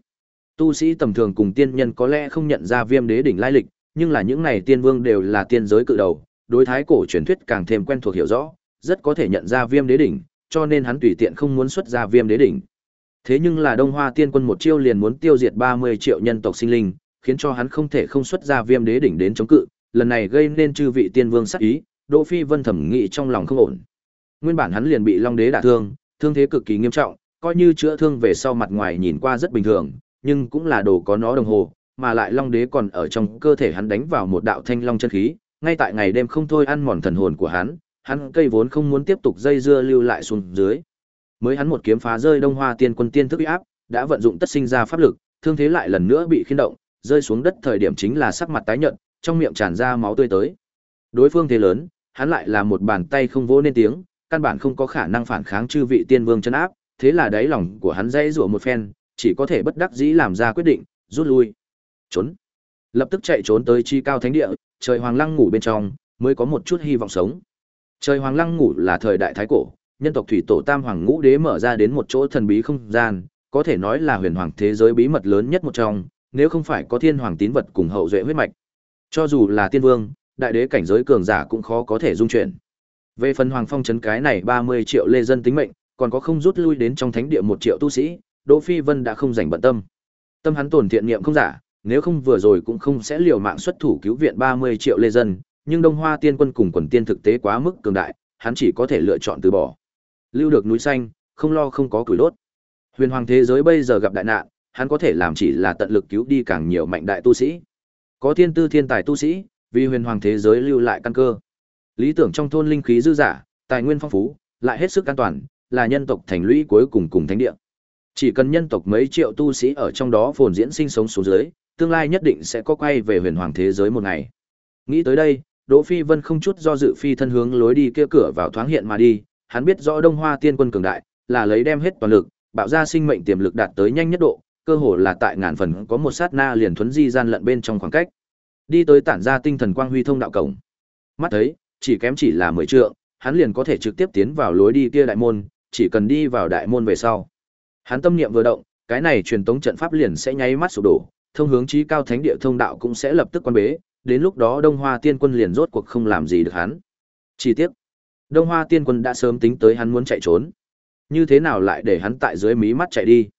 Tu sĩ tầm thường cùng tiên nhân có lẽ không nhận ra Viêm Đế đỉnh lai lịch, nhưng là những này tiên vương đều là tiên giới cự đầu, đối thái cổ truyền thuyết càng thêm quen thuộc hiểu rõ, rất có thể nhận ra Viêm Đế đỉnh, cho nên hắn tùy tiện không muốn xuất ra Viêm Đế đỉnh. Thế nhưng là Đông Hoa Tiên Quân một chiêu liền muốn tiêu diệt 30 triệu nhân tộc sinh linh, khiến cho hắn không thể không xuất ra Viêm Đế đỉnh đến chống cự, lần này gây nên chư vị tiên vương sát ý, Đỗ Phi Vân thẩm nghĩ trong lòng không ổn. Nguyên bản hắn liền bị Long Đế đả thương, thương thế cực kỳ nghiêm trọng, coi như chữa thương về sau mặt ngoài nhìn qua rất bình thường, nhưng cũng là đồ có nó đồng hồ, mà lại Long Đế còn ở trong cơ thể hắn đánh vào một đạo thanh long chân khí, ngay tại ngày đêm không thôi ăn mòn thần hồn của hắn, hắn cây vốn không muốn tiếp tục dây dưa lưu lại xuống dưới. Mới hắn một kiếm phá rơi Đông Hoa Tiên Quân tiên thức uy áp, đã vận dụng tất sinh ra pháp lực, thương thế lại lần nữa bị khiên động, rơi xuống đất thời điểm chính là sắc mặt tái nhợt, trong miệng tràn ra máu tươi tới. Đối phương thế lớn, hắn lại là một bàn tay không vỗ nên tiếng, căn bản không có khả năng phản kháng chư vị tiên vương chân áp, thế là đáy lòng của hắn dãy rủa một phen, chỉ có thể bất đắc dĩ làm ra quyết định, rút lui. Trốn. Lập tức chạy trốn tới chi cao thánh địa, trời hoàng lăng ngủ bên trong, mới có một chút hy vọng sống. Trời hoàng lăng ngủ là thời đại thái cổ, nhân tộc thủy tổ tam hoàng ngũ đế mở ra đến một chỗ thần bí không gian, có thể nói là huyền hoàng thế giới bí mật lớn nhất một trong, nếu không phải có thiên hoàng tín vật cùng hậu duệ huyết mạch. Cho dù là tiên vương, đại đế cảnh giới cường giả cũng khó có thể dung chuyển. Về phần hoàng phong trấn cái này 30 triệu lê dân tính mệnh, còn có không rút lui đến trong thánh địa một triệu tu sĩ, Đỗ Phi Vân đã không dành bận tâm. Tâm hắn tổn thiện niệm không giả, nếu không vừa rồi cũng không sẽ liều mạng xuất thủ cứu viện 30 triệu lê dân, nhưng Đông Hoa Tiên quân cùng quần tiên thực tế quá mức cường đại, hắn chỉ có thể lựa chọn từ bỏ. Lưu được núi xanh, không lo không có củi đốt. Huyền hoàng thế giới bây giờ gặp đại nạn, hắn có thể làm chỉ là tận lực cứu đi càng nhiều mạnh đại tu sĩ. Có thiên tư thiên tài tu sĩ, vì huyền hoàng thế giới lưu lại căn cơ. Lý tưởng trong thôn linh khí dư giả, tài nguyên phong phú, lại hết sức an toàn, là nhân tộc thành lũy cuối cùng cùng thánh địa. Chỉ cần nhân tộc mấy triệu tu sĩ ở trong đó phồn diễn sinh sống xuống dưới, tương lai nhất định sẽ có quay về huyền hoàng thế giới một ngày. Nghĩ tới đây, Đỗ Phi Vân không chút do dự phi thân hướng lối đi kia cửa vào thoáng hiện mà đi, hắn biết rõ Đông Hoa Tiên Quân cường đại, là lấy đem hết toàn lực, bạo ra sinh mệnh tiềm lực đạt tới nhanh nhất độ, cơ hồ là tại ngàn phần có một sát na liền thuấn di gian lận bên trong khoảng cách. Đi tới tản ra tinh thần quang huy thông đạo cổng. Mắt thấy, chỉ kém chỉ là 10 trượng, hắn liền có thể trực tiếp tiến vào lối đi kia đại môn, chỉ cần đi vào đại môn về sau. Hắn tâm niệm vừa động, cái này truyền tống trận pháp liền sẽ nháy mắt sụp đổ, thông hướng chí cao thánh địa thông đạo cũng sẽ lập tức quan bế, đến lúc đó Đông Hoa Tiên Quân liền rốt cuộc không làm gì được hắn. Chi tiết. Đông Hoa Tiên Quân đã sớm tính tới hắn muốn chạy trốn. Như thế nào lại để hắn tại dưới mí mắt chạy đi?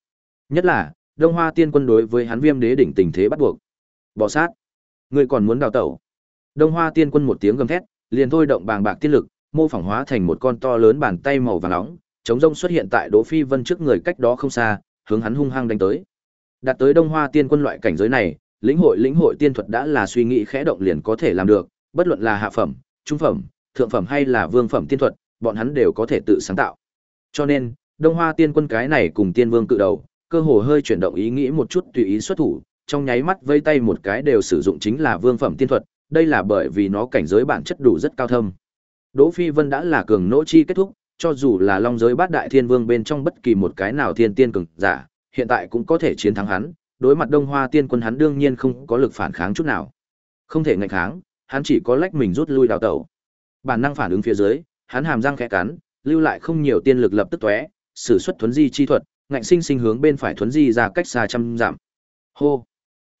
Nhất là, Đông Hoa Tiên Quân đối với hắn Viêm Đế đỉnh tình thế bắt buộc. Bỏ sát. Ngươi còn muốn đào tẩu? Đông Hoa Tiên Quân một tiếng gầm thét, liền thôi động bàng bạc tiên lực, mô phỏng hóa thành một con to lớn bàn tay màu vàng nóng, chống rông xuất hiện tại Đỗ Phi Vân trước người cách đó không xa, hướng hắn hung hăng đánh tới. Đạt tới Đông Hoa Tiên Quân loại cảnh giới này, lĩnh hội lĩnh hội tiên thuật đã là suy nghĩ khẽ động liền có thể làm được, bất luận là hạ phẩm, trung phẩm, thượng phẩm hay là vương phẩm tiên thuật, bọn hắn đều có thể tự sáng tạo. Cho nên, Đông Hoa Tiên Quân cái này cùng Tiên Vương cự đầu, cơ hồ hơi chuyển động ý nghĩ một chút tùy ý xuất thủ, trong nháy mắt vây tay một cái đều sử dụng chính là vương phẩm tiên thuật, đây là bởi vì nó cảnh giới bản chất đủ rất cao thâm. Đỗ Phi Vân đã là cường nỗ chi kết thúc, cho dù là long giới bát đại thiên vương bên trong bất kỳ một cái nào thiên tiên cường giả, hiện tại cũng có thể chiến thắng hắn, đối mặt Đông Hoa Tiên Quân hắn đương nhiên không có lực phản kháng chút nào. Không thể ngăn kháng, hắn chỉ có lách mình rút lui đào tẩu. Bản năng phản ứng phía dưới, hắn hàm răng khẽ cắn, lưu lại không nhiều tiên lực lập tức tóe, sử xuất thuấn di chi thuật, ngạnh sinh sinh hướng bên phải thuấn di ra cách xa trăm dặm. Hô.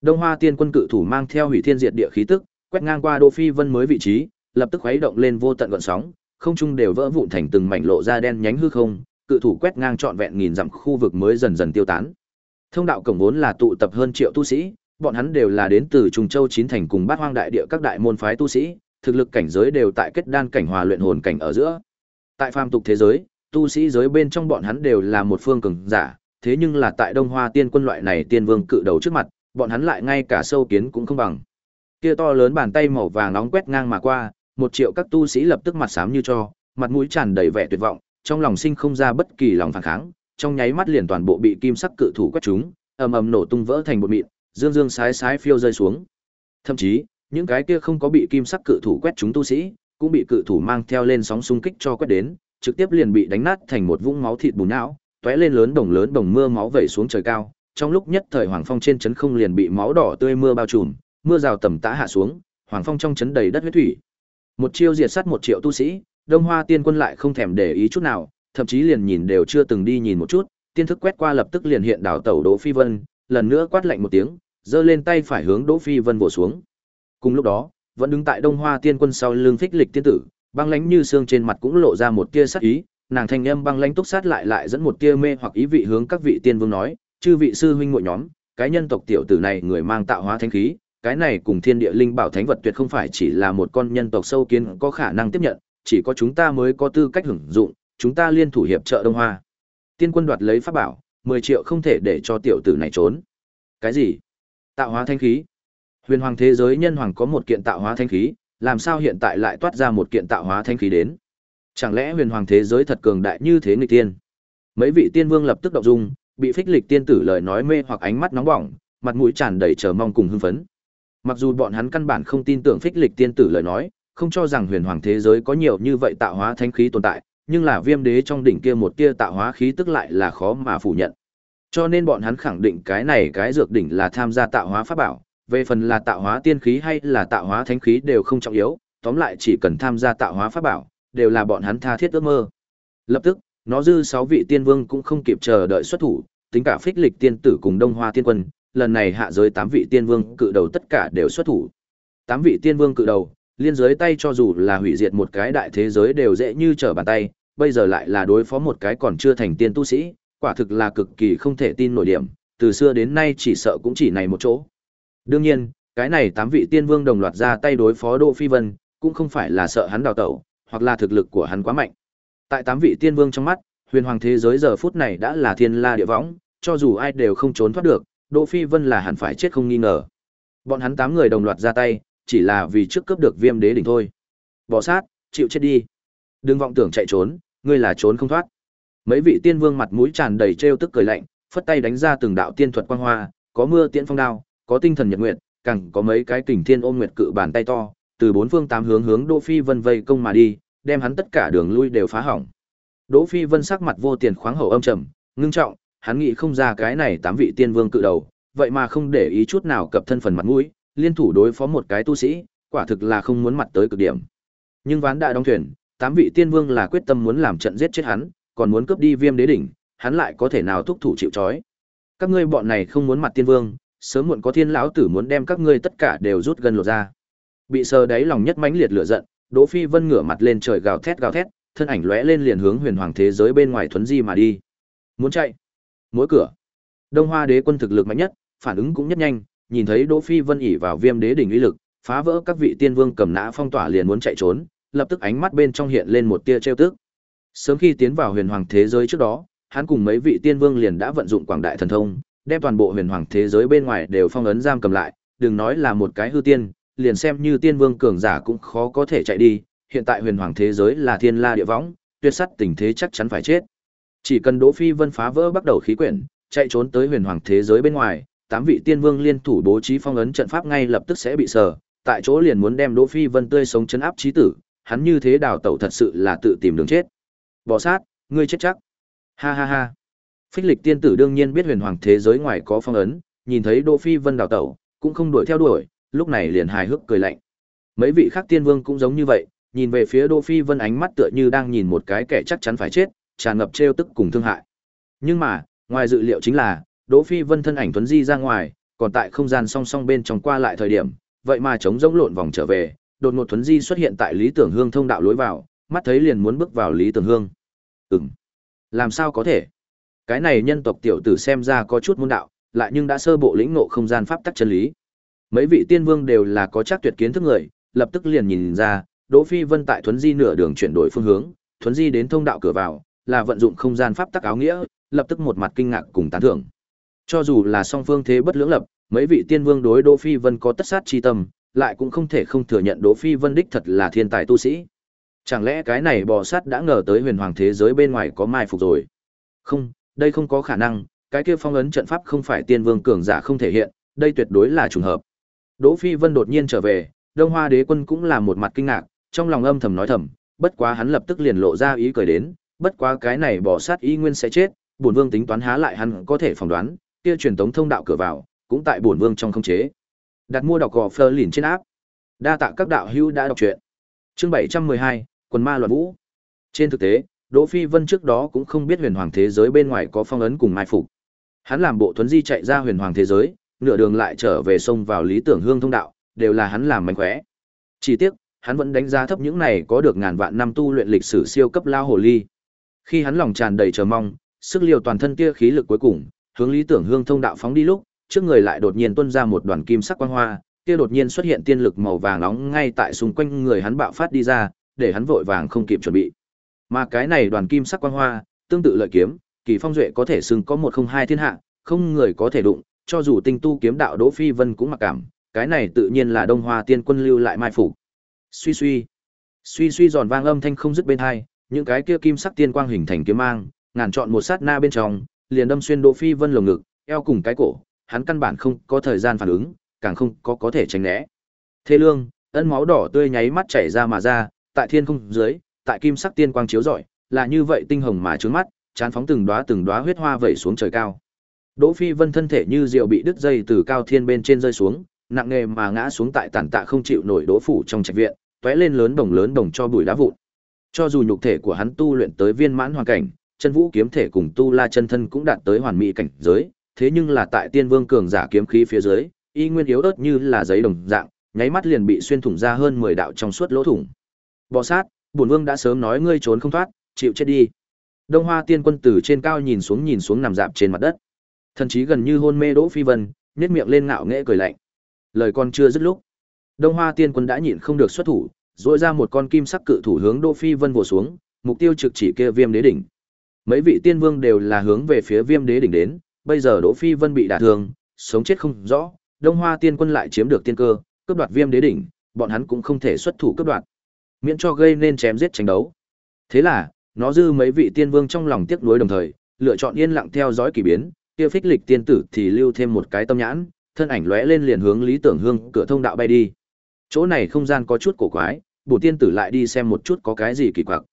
Đông Hoa Tiên Quân cự thủ mang theo hủy thiên diệt địa khí tức, quét ngang qua đô Phi Vân mới vị trí, lập tức khuấy động lên vô tận gợn sóng, không trung đều vỡ vụn thành từng mảnh lộ ra đen nhánh hư không, cự thủ quét ngang trọn vẹn nghìn dặm khu vực mới dần dần tiêu tán. Thông đạo cổng vốn là tụ tập hơn triệu tu sĩ, bọn hắn đều là đến từ Trùng Châu chín thành cùng Bát Hoang đại địa các đại môn phái tu sĩ, thực lực cảnh giới đều tại kết đan cảnh hòa luyện hồn cảnh ở giữa. Tại phàm tục thế giới, tu sĩ giới bên trong bọn hắn đều là một phương cường giả, thế nhưng là tại Đông Hoa Tiên quân loại này tiên vương cự đầu trước mặt, bọn hắn lại ngay cả sâu kiến cũng không bằng. Kia to lớn bàn tay màu vàng nóng quét ngang mà qua, một triệu các tu sĩ lập tức mặt xám như cho, mặt mũi tràn đầy vẻ tuyệt vọng, trong lòng sinh không ra bất kỳ lòng phản kháng, trong nháy mắt liền toàn bộ bị kim sắc cự thủ quét trúng, ầm ầm nổ tung vỡ thành bột mịn, dương dương sái sái phiêu rơi xuống. Thậm chí, những cái kia không có bị kim sắc cự thủ quét trúng tu sĩ, cũng bị cự thủ mang theo lên sóng xung kích cho quét đến, trực tiếp liền bị đánh nát thành một vũng máu thịt bùn não, tóe lên lớn đồng lớn đồng mưa máu vẩy xuống trời cao. Trong lúc nhất thời Hoàng Phong trên chấn không liền bị máu đỏ tươi mưa bao trùm, mưa rào tầm tã hạ xuống, Hoàng Phong trong chấn đầy đất huyết thủy. Một chiêu diệt sát một triệu tu sĩ, Đông Hoa Tiên Quân lại không thèm để ý chút nào, thậm chí liền nhìn đều chưa từng đi nhìn một chút, tiên thức quét qua lập tức liền hiện đảo tẩu Đỗ Phi Vân, lần nữa quát lạnh một tiếng, giơ lên tay phải hướng Đỗ Phi Vân vồ xuống. Cùng lúc đó, vẫn đứng tại Đông Hoa Tiên Quân sau lưng phích lịch tiên tử, băng lãnh như xương trên mặt cũng lộ ra một tia sát ý, nàng thanh âm băng lãnh túc sát lại lại dẫn một tia mê hoặc ý vị hướng các vị tiên vương nói, chư vị sư huynh muội nhóm, cái nhân tộc tiểu tử này người mang tạo hóa thánh khí, cái này cùng thiên địa linh bảo thánh vật tuyệt không phải chỉ là một con nhân tộc sâu kiến có khả năng tiếp nhận, chỉ có chúng ta mới có tư cách hưởng dụng, chúng ta liên thủ hiệp trợ Đông Hoa. Tiên quân đoạt lấy pháp bảo, 10 triệu không thể để cho tiểu tử này trốn. Cái gì? Tạo hóa thanh khí? Huyền hoàng thế giới nhân hoàng có một kiện tạo hóa thanh khí, làm sao hiện tại lại toát ra một kiện tạo hóa thanh khí đến? Chẳng lẽ huyền hoàng thế giới thật cường đại như thế nghịch tiên? Mấy vị tiên vương lập tức động dung, bị phích lịch tiên tử lời nói mê hoặc ánh mắt nóng bỏng, mặt mũi tràn đầy chờ mong cùng hưng phấn. Mặc dù bọn hắn căn bản không tin tưởng phích lịch tiên tử lời nói, không cho rằng huyền hoàng thế giới có nhiều như vậy tạo hóa thánh khí tồn tại, nhưng là viêm đế trong đỉnh kia một tia tạo hóa khí tức lại là khó mà phủ nhận. Cho nên bọn hắn khẳng định cái này cái dược đỉnh là tham gia tạo hóa pháp bảo, về phần là tạo hóa tiên khí hay là tạo hóa thánh khí đều không trọng yếu, tóm lại chỉ cần tham gia tạo hóa pháp bảo, đều là bọn hắn tha thiết ước mơ. Lập tức, nó dư sáu vị tiên vương cũng không kịp chờ đợi xuất thủ, tính cả phích lịch tiên tử cùng đông hoa tiên quân, lần này hạ giới tám vị tiên vương cự đầu tất cả đều xuất thủ. Tám vị tiên vương cự đầu, liên giới tay cho dù là hủy diệt một cái đại thế giới đều dễ như trở bàn tay, bây giờ lại là đối phó một cái còn chưa thành tiên tu sĩ, quả thực là cực kỳ không thể tin nổi điểm, từ xưa đến nay chỉ sợ cũng chỉ này một chỗ. Đương nhiên, cái này tám vị tiên vương đồng loạt ra tay đối phó Đỗ Phi Vân, cũng không phải là sợ hắn đào tẩu, hoặc là thực lực của hắn quá mạnh. Tại tám vị tiên vương trong mắt, huyền hoàng thế giới giờ phút này đã là thiên la địa võng, cho dù ai đều không trốn thoát được, Đỗ Phi Vân là hẳn phải chết không nghi ngờ. Bọn hắn tám người đồng loạt ra tay, chỉ là vì trước cướp được Viêm Đế đỉnh thôi. Bỏ sát, chịu chết đi. Đừng vọng tưởng chạy trốn, ngươi là trốn không thoát. Mấy vị tiên vương mặt mũi tràn đầy trêu tức cười lạnh, phất tay đánh ra từng đạo tiên thuật quang hoa, có mưa tiễn phong đao, có tinh thần nhật nguyệt, càng có mấy cái kình thiên ôm nguyệt cự bàn tay to, từ bốn phương tám hướng hướng Đỗ Phi Vân vây công mà đi, đem hắn tất cả đường lui đều phá hỏng. Đỗ Phi Vân sắc mặt vô tiền khoáng hậu âm trầm, ngưng trọng, hắn nghĩ không ra cái này tám vị tiên vương cự đầu, vậy mà không để ý chút nào cập thân phần mặt mũi, liên thủ đối phó một cái tu sĩ, quả thực là không muốn mặt tới cực điểm. Nhưng ván đã đóng thuyền, tám vị tiên vương là quyết tâm muốn làm trận giết chết hắn, còn muốn cướp đi Viêm Đế đỉnh, hắn lại có thể nào thúc thủ chịu trói. Các ngươi bọn này không muốn mặt tiên vương, sớm muộn có thiên lão tử muốn đem các ngươi tất cả đều rút gần lột ra. Bị sờ đáy lòng nhất mãnh liệt lửa giận, Đỗ Phi Vân ngửa mặt lên trời gào thét gào thét, thân ảnh lóe lên liền hướng huyền hoàng thế giới bên ngoài thuấn di mà đi. Muốn chạy, mỗi cửa. Đông Hoa Đế quân thực lực mạnh nhất, phản ứng cũng nhất nhanh, nhìn thấy Đỗ Phi Vân ỉ vào Viêm Đế đỉnh uy lực, phá vỡ các vị tiên vương cầm nã phong tỏa liền muốn chạy trốn, lập tức ánh mắt bên trong hiện lên một tia trêu tức. Sớm khi tiến vào huyền hoàng thế giới trước đó, hắn cùng mấy vị tiên vương liền đã vận dụng quảng đại thần thông, đem toàn bộ huyền hoàng thế giới bên ngoài đều phong ấn giam cầm lại, đừng nói là một cái hư tiên, liền xem như tiên vương cường giả cũng khó có thể chạy đi, hiện tại huyền hoàng thế giới là thiên la địa võng, tuyệt sắt tình thế chắc chắn phải chết. Chỉ cần Đỗ Phi Vân phá vỡ bắt đầu khí quyển, chạy trốn tới huyền hoàng thế giới bên ngoài, tám vị tiên vương liên thủ bố trí phong ấn trận pháp ngay lập tức sẽ bị sờ, tại chỗ liền muốn đem Đỗ Phi Vân tươi sống chấn áp chí tử, hắn như thế đào tẩu thật sự là tự tìm đường chết. Bỏ sát, ngươi chết chắc. Ha ha ha. Phích lịch tiên tử đương nhiên biết huyền hoàng thế giới ngoài có phong ấn, nhìn thấy Đỗ Phi Vân đào tẩu, cũng không đuổi theo đuổi, lúc này liền hài hước cười lạnh. Mấy vị khác tiên vương cũng giống như vậy, nhìn về phía Đỗ Phi Vân ánh mắt tựa như đang nhìn một cái kẻ chắc chắn phải chết, tràn ngập trêu tức cùng thương hại. Nhưng mà, ngoài dự liệu chính là, Đỗ Phi Vân thân ảnh tuấn di ra ngoài, còn tại không gian song song bên trong qua lại thời điểm, vậy mà chống rỗng lộn vòng trở về, đột ngột tuấn di xuất hiện tại Lý Tưởng Hương thông đạo lối vào, mắt thấy liền muốn bước vào Lý Tưởng Hương. Ừm, làm sao có thể? Cái này nhân tộc tiểu tử xem ra có chút môn đạo, lại nhưng đã sơ bộ lĩnh ngộ không gian pháp tắc chân lý. Mấy vị tiên vương đều là có chắc tuyệt kiến thức người, lập tức liền nhìn ra, Đỗ Phi Vân tại thuấn di nửa đường chuyển đổi phương hướng, thuấn di đến thông đạo cửa vào, là vận dụng không gian pháp tắc áo nghĩa, lập tức một mặt kinh ngạc cùng tán thưởng. Cho dù là song phương thế bất lưỡng lập, mấy vị tiên vương đối Đỗ Phi Vân có tất sát chi tâm, lại cũng không thể không thừa nhận Đỗ Phi Vân đích thật là thiên tài tu sĩ. Chẳng lẽ cái này bò sát đã ngờ tới huyền hoàng thế giới bên ngoài có mai phục rồi? Không, đây không có khả năng, cái kia phong ấn trận pháp không phải tiên vương cường giả không thể hiện, đây tuyệt đối là trùng hợp. Đỗ Phi Vân đột nhiên trở về, Đông Hoa Đế quân cũng là một mặt kinh ngạc, trong lòng âm thầm nói thầm, bất quá hắn lập tức liền lộ ra ý cười đến, bất quá cái này bỏ sát y nguyên sẽ chết, bổn vương tính toán há lại hắn có thể phỏng đoán, kia truyền tống thông đạo cửa vào, cũng tại bổn vương trong không chế. Đặt mua đọc gò phơ lìn trên áp. Đa tạ các đạo hữu đã đọc truyện. Chương 712, quần ma loạn vũ. Trên thực tế, Đỗ Phi Vân trước đó cũng không biết huyền hoàng thế giới bên ngoài có phong ấn cùng mai phục. Hắn làm bộ thuấn di chạy ra huyền hoàng thế giới, nửa đường lại trở về sông vào lý tưởng hương thông đạo, đều là hắn làm mánh khóe. Chỉ tiếc, hắn vẫn đánh giá thấp những này có được ngàn vạn năm tu luyện lịch sử siêu cấp lao hồ ly. Khi hắn lòng tràn đầy chờ mong, sức liều toàn thân kia khí lực cuối cùng, hướng lý tưởng hương thông đạo phóng đi lúc, trước người lại đột nhiên tuôn ra một đoàn kim sắc quang hoa, kia đột nhiên xuất hiện tiên lực màu vàng nóng ngay tại xung quanh người hắn bạo phát đi ra, để hắn vội vàng không kịp chuẩn bị. Mà cái này đoàn kim sắc quang hoa, tương tự lợi kiếm, kỳ phong duệ có thể xưng có một không hai thiên hạ, không người có thể đụng, cho dù tinh tu kiếm đạo Đỗ Phi Vân cũng mặc cảm, cái này tự nhiên là Đông Hoa Tiên Quân lưu lại mai phục. Suy suy, suy suy giòn vang âm thanh không dứt bên hai, những cái kia kim sắc tiên quang hình thành kiếm mang, ngàn chọn một sát na bên trong, liền đâm xuyên Đỗ Phi Vân lồng ngực, eo cùng cái cổ, hắn căn bản không có thời gian phản ứng, càng không có có thể tránh né. Thế lương, ân máu đỏ tươi nháy mắt chảy ra mà ra, tại thiên không dưới, tại kim sắc tiên quang chiếu rọi, là như vậy tinh hồng mà trướng mắt, chán phóng từng đóa từng đóa huyết hoa vẩy xuống trời cao. Đỗ Phi Vân thân thể như diều bị đứt dây từ cao thiên bên trên rơi xuống, nặng nề mà ngã xuống tại tàn tạ không chịu nổi đỗ phủ trong trạch viện, tóe lên lớn đồng lớn đồng cho bụi đá vụn. Cho dù nhục thể của hắn tu luyện tới viên mãn hoàn cảnh, chân vũ kiếm thể cùng tu la chân thân cũng đạt tới hoàn mỹ cảnh giới, thế nhưng là tại tiên vương cường giả kiếm khí phía dưới, y nguyên yếu ớt như là giấy đồng dạng, nháy mắt liền bị xuyên thủng ra hơn 10 đạo trong suốt lỗ thủng. Bò sát, bổn vương đã sớm nói ngươi trốn không thoát, chịu chết đi. Đông Hoa Tiên Quân từ trên cao nhìn xuống nhìn xuống nằm dạp trên mặt đất. Thần chí gần như hôn mê Đỗ Phi Vân, nhếch miệng lên ngạo nghễ cười lạnh. Lời còn chưa dứt lúc, Đông Hoa Tiên Quân đã nhịn không được xuất thủ, dội ra một con kim sắc cự thủ hướng Đỗ Phi Vân vồ xuống, mục tiêu trực chỉ kia Viêm Đế đỉnh. Mấy vị tiên vương đều là hướng về phía Viêm Đế đỉnh đến, bây giờ Đỗ Phi Vân bị đả thương, sống chết không rõ, Đông Hoa Tiên Quân lại chiếm được tiên cơ, cướp đoạt Viêm Đế đỉnh, bọn hắn cũng không thể xuất thủ cướp đoạt, miễn cho gây nên chém giết tranh đấu. Thế là, nó dư mấy vị tiên vương trong lòng tiếc nuối đồng thời, lựa chọn yên lặng theo dõi kỳ biến, kia phích lịch tiên tử thì lưu thêm một cái tâm nhãn, thân ảnh lóe lên liền hướng Lý Tưởng Hương cửa thông đạo bay đi. Chỗ này không gian có chút cổ quái, bổ tiên tử lại đi xem một chút có cái gì kỳ quặc.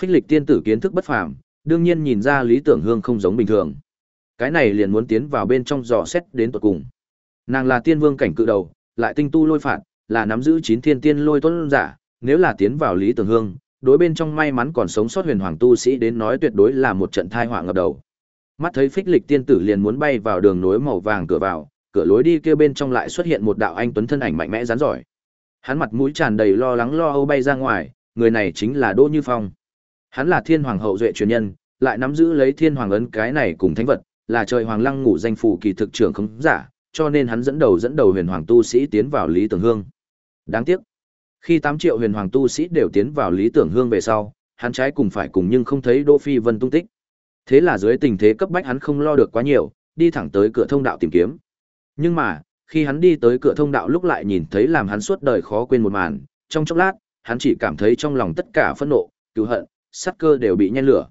Phích lịch tiên tử kiến thức bất phàm, đương nhiên nhìn ra lý tưởng hương không giống bình thường. Cái này liền muốn tiến vào bên trong dò xét đến tận cùng. Nàng là tiên vương cảnh cự đầu, lại tinh tu lôi phạt, là nắm giữ chín thiên tiên lôi tuấn giả, nếu là tiến vào lý tưởng hương, đối bên trong may mắn còn sống sót huyền hoàng tu sĩ đến nói tuyệt đối là một trận thai họa ngập đầu. Mắt thấy phích lịch tiên tử liền muốn bay vào đường nối màu vàng cửa vào, cửa lối đi kia bên trong lại xuất hiện một đạo anh tuấn thân ảnh mạnh mẽ rắn giỏi. Hắn mặt mũi tràn đầy lo lắng lo âu bay ra ngoài, người này chính là Đỗ Như Phong. Hắn là Thiên Hoàng hậu duệ truyền nhân, lại nắm giữ lấy Thiên Hoàng ấn cái này cùng thánh vật, là trời hoàng lăng ngủ danh phủ kỳ thực trưởng không giả, cho nên hắn dẫn đầu dẫn đầu huyền hoàng tu sĩ tiến vào Lý Tưởng Hương. Đáng tiếc, khi 8 triệu huyền hoàng tu sĩ đều tiến vào Lý Tưởng Hương về sau, hắn trái cùng phải cùng nhưng không thấy Đỗ Phi Vân tung tích. Thế là dưới tình thế cấp bách hắn không lo được quá nhiều, đi thẳng tới cửa thông đạo tìm kiếm. Nhưng mà, khi hắn đi tới cửa thông đạo lúc lại nhìn thấy làm hắn suốt đời khó quên một màn, trong chốc lát, hắn chỉ cảm thấy trong lòng tất cả phẫn nộ, cứu hận, sát cơ đều bị nhen lửa.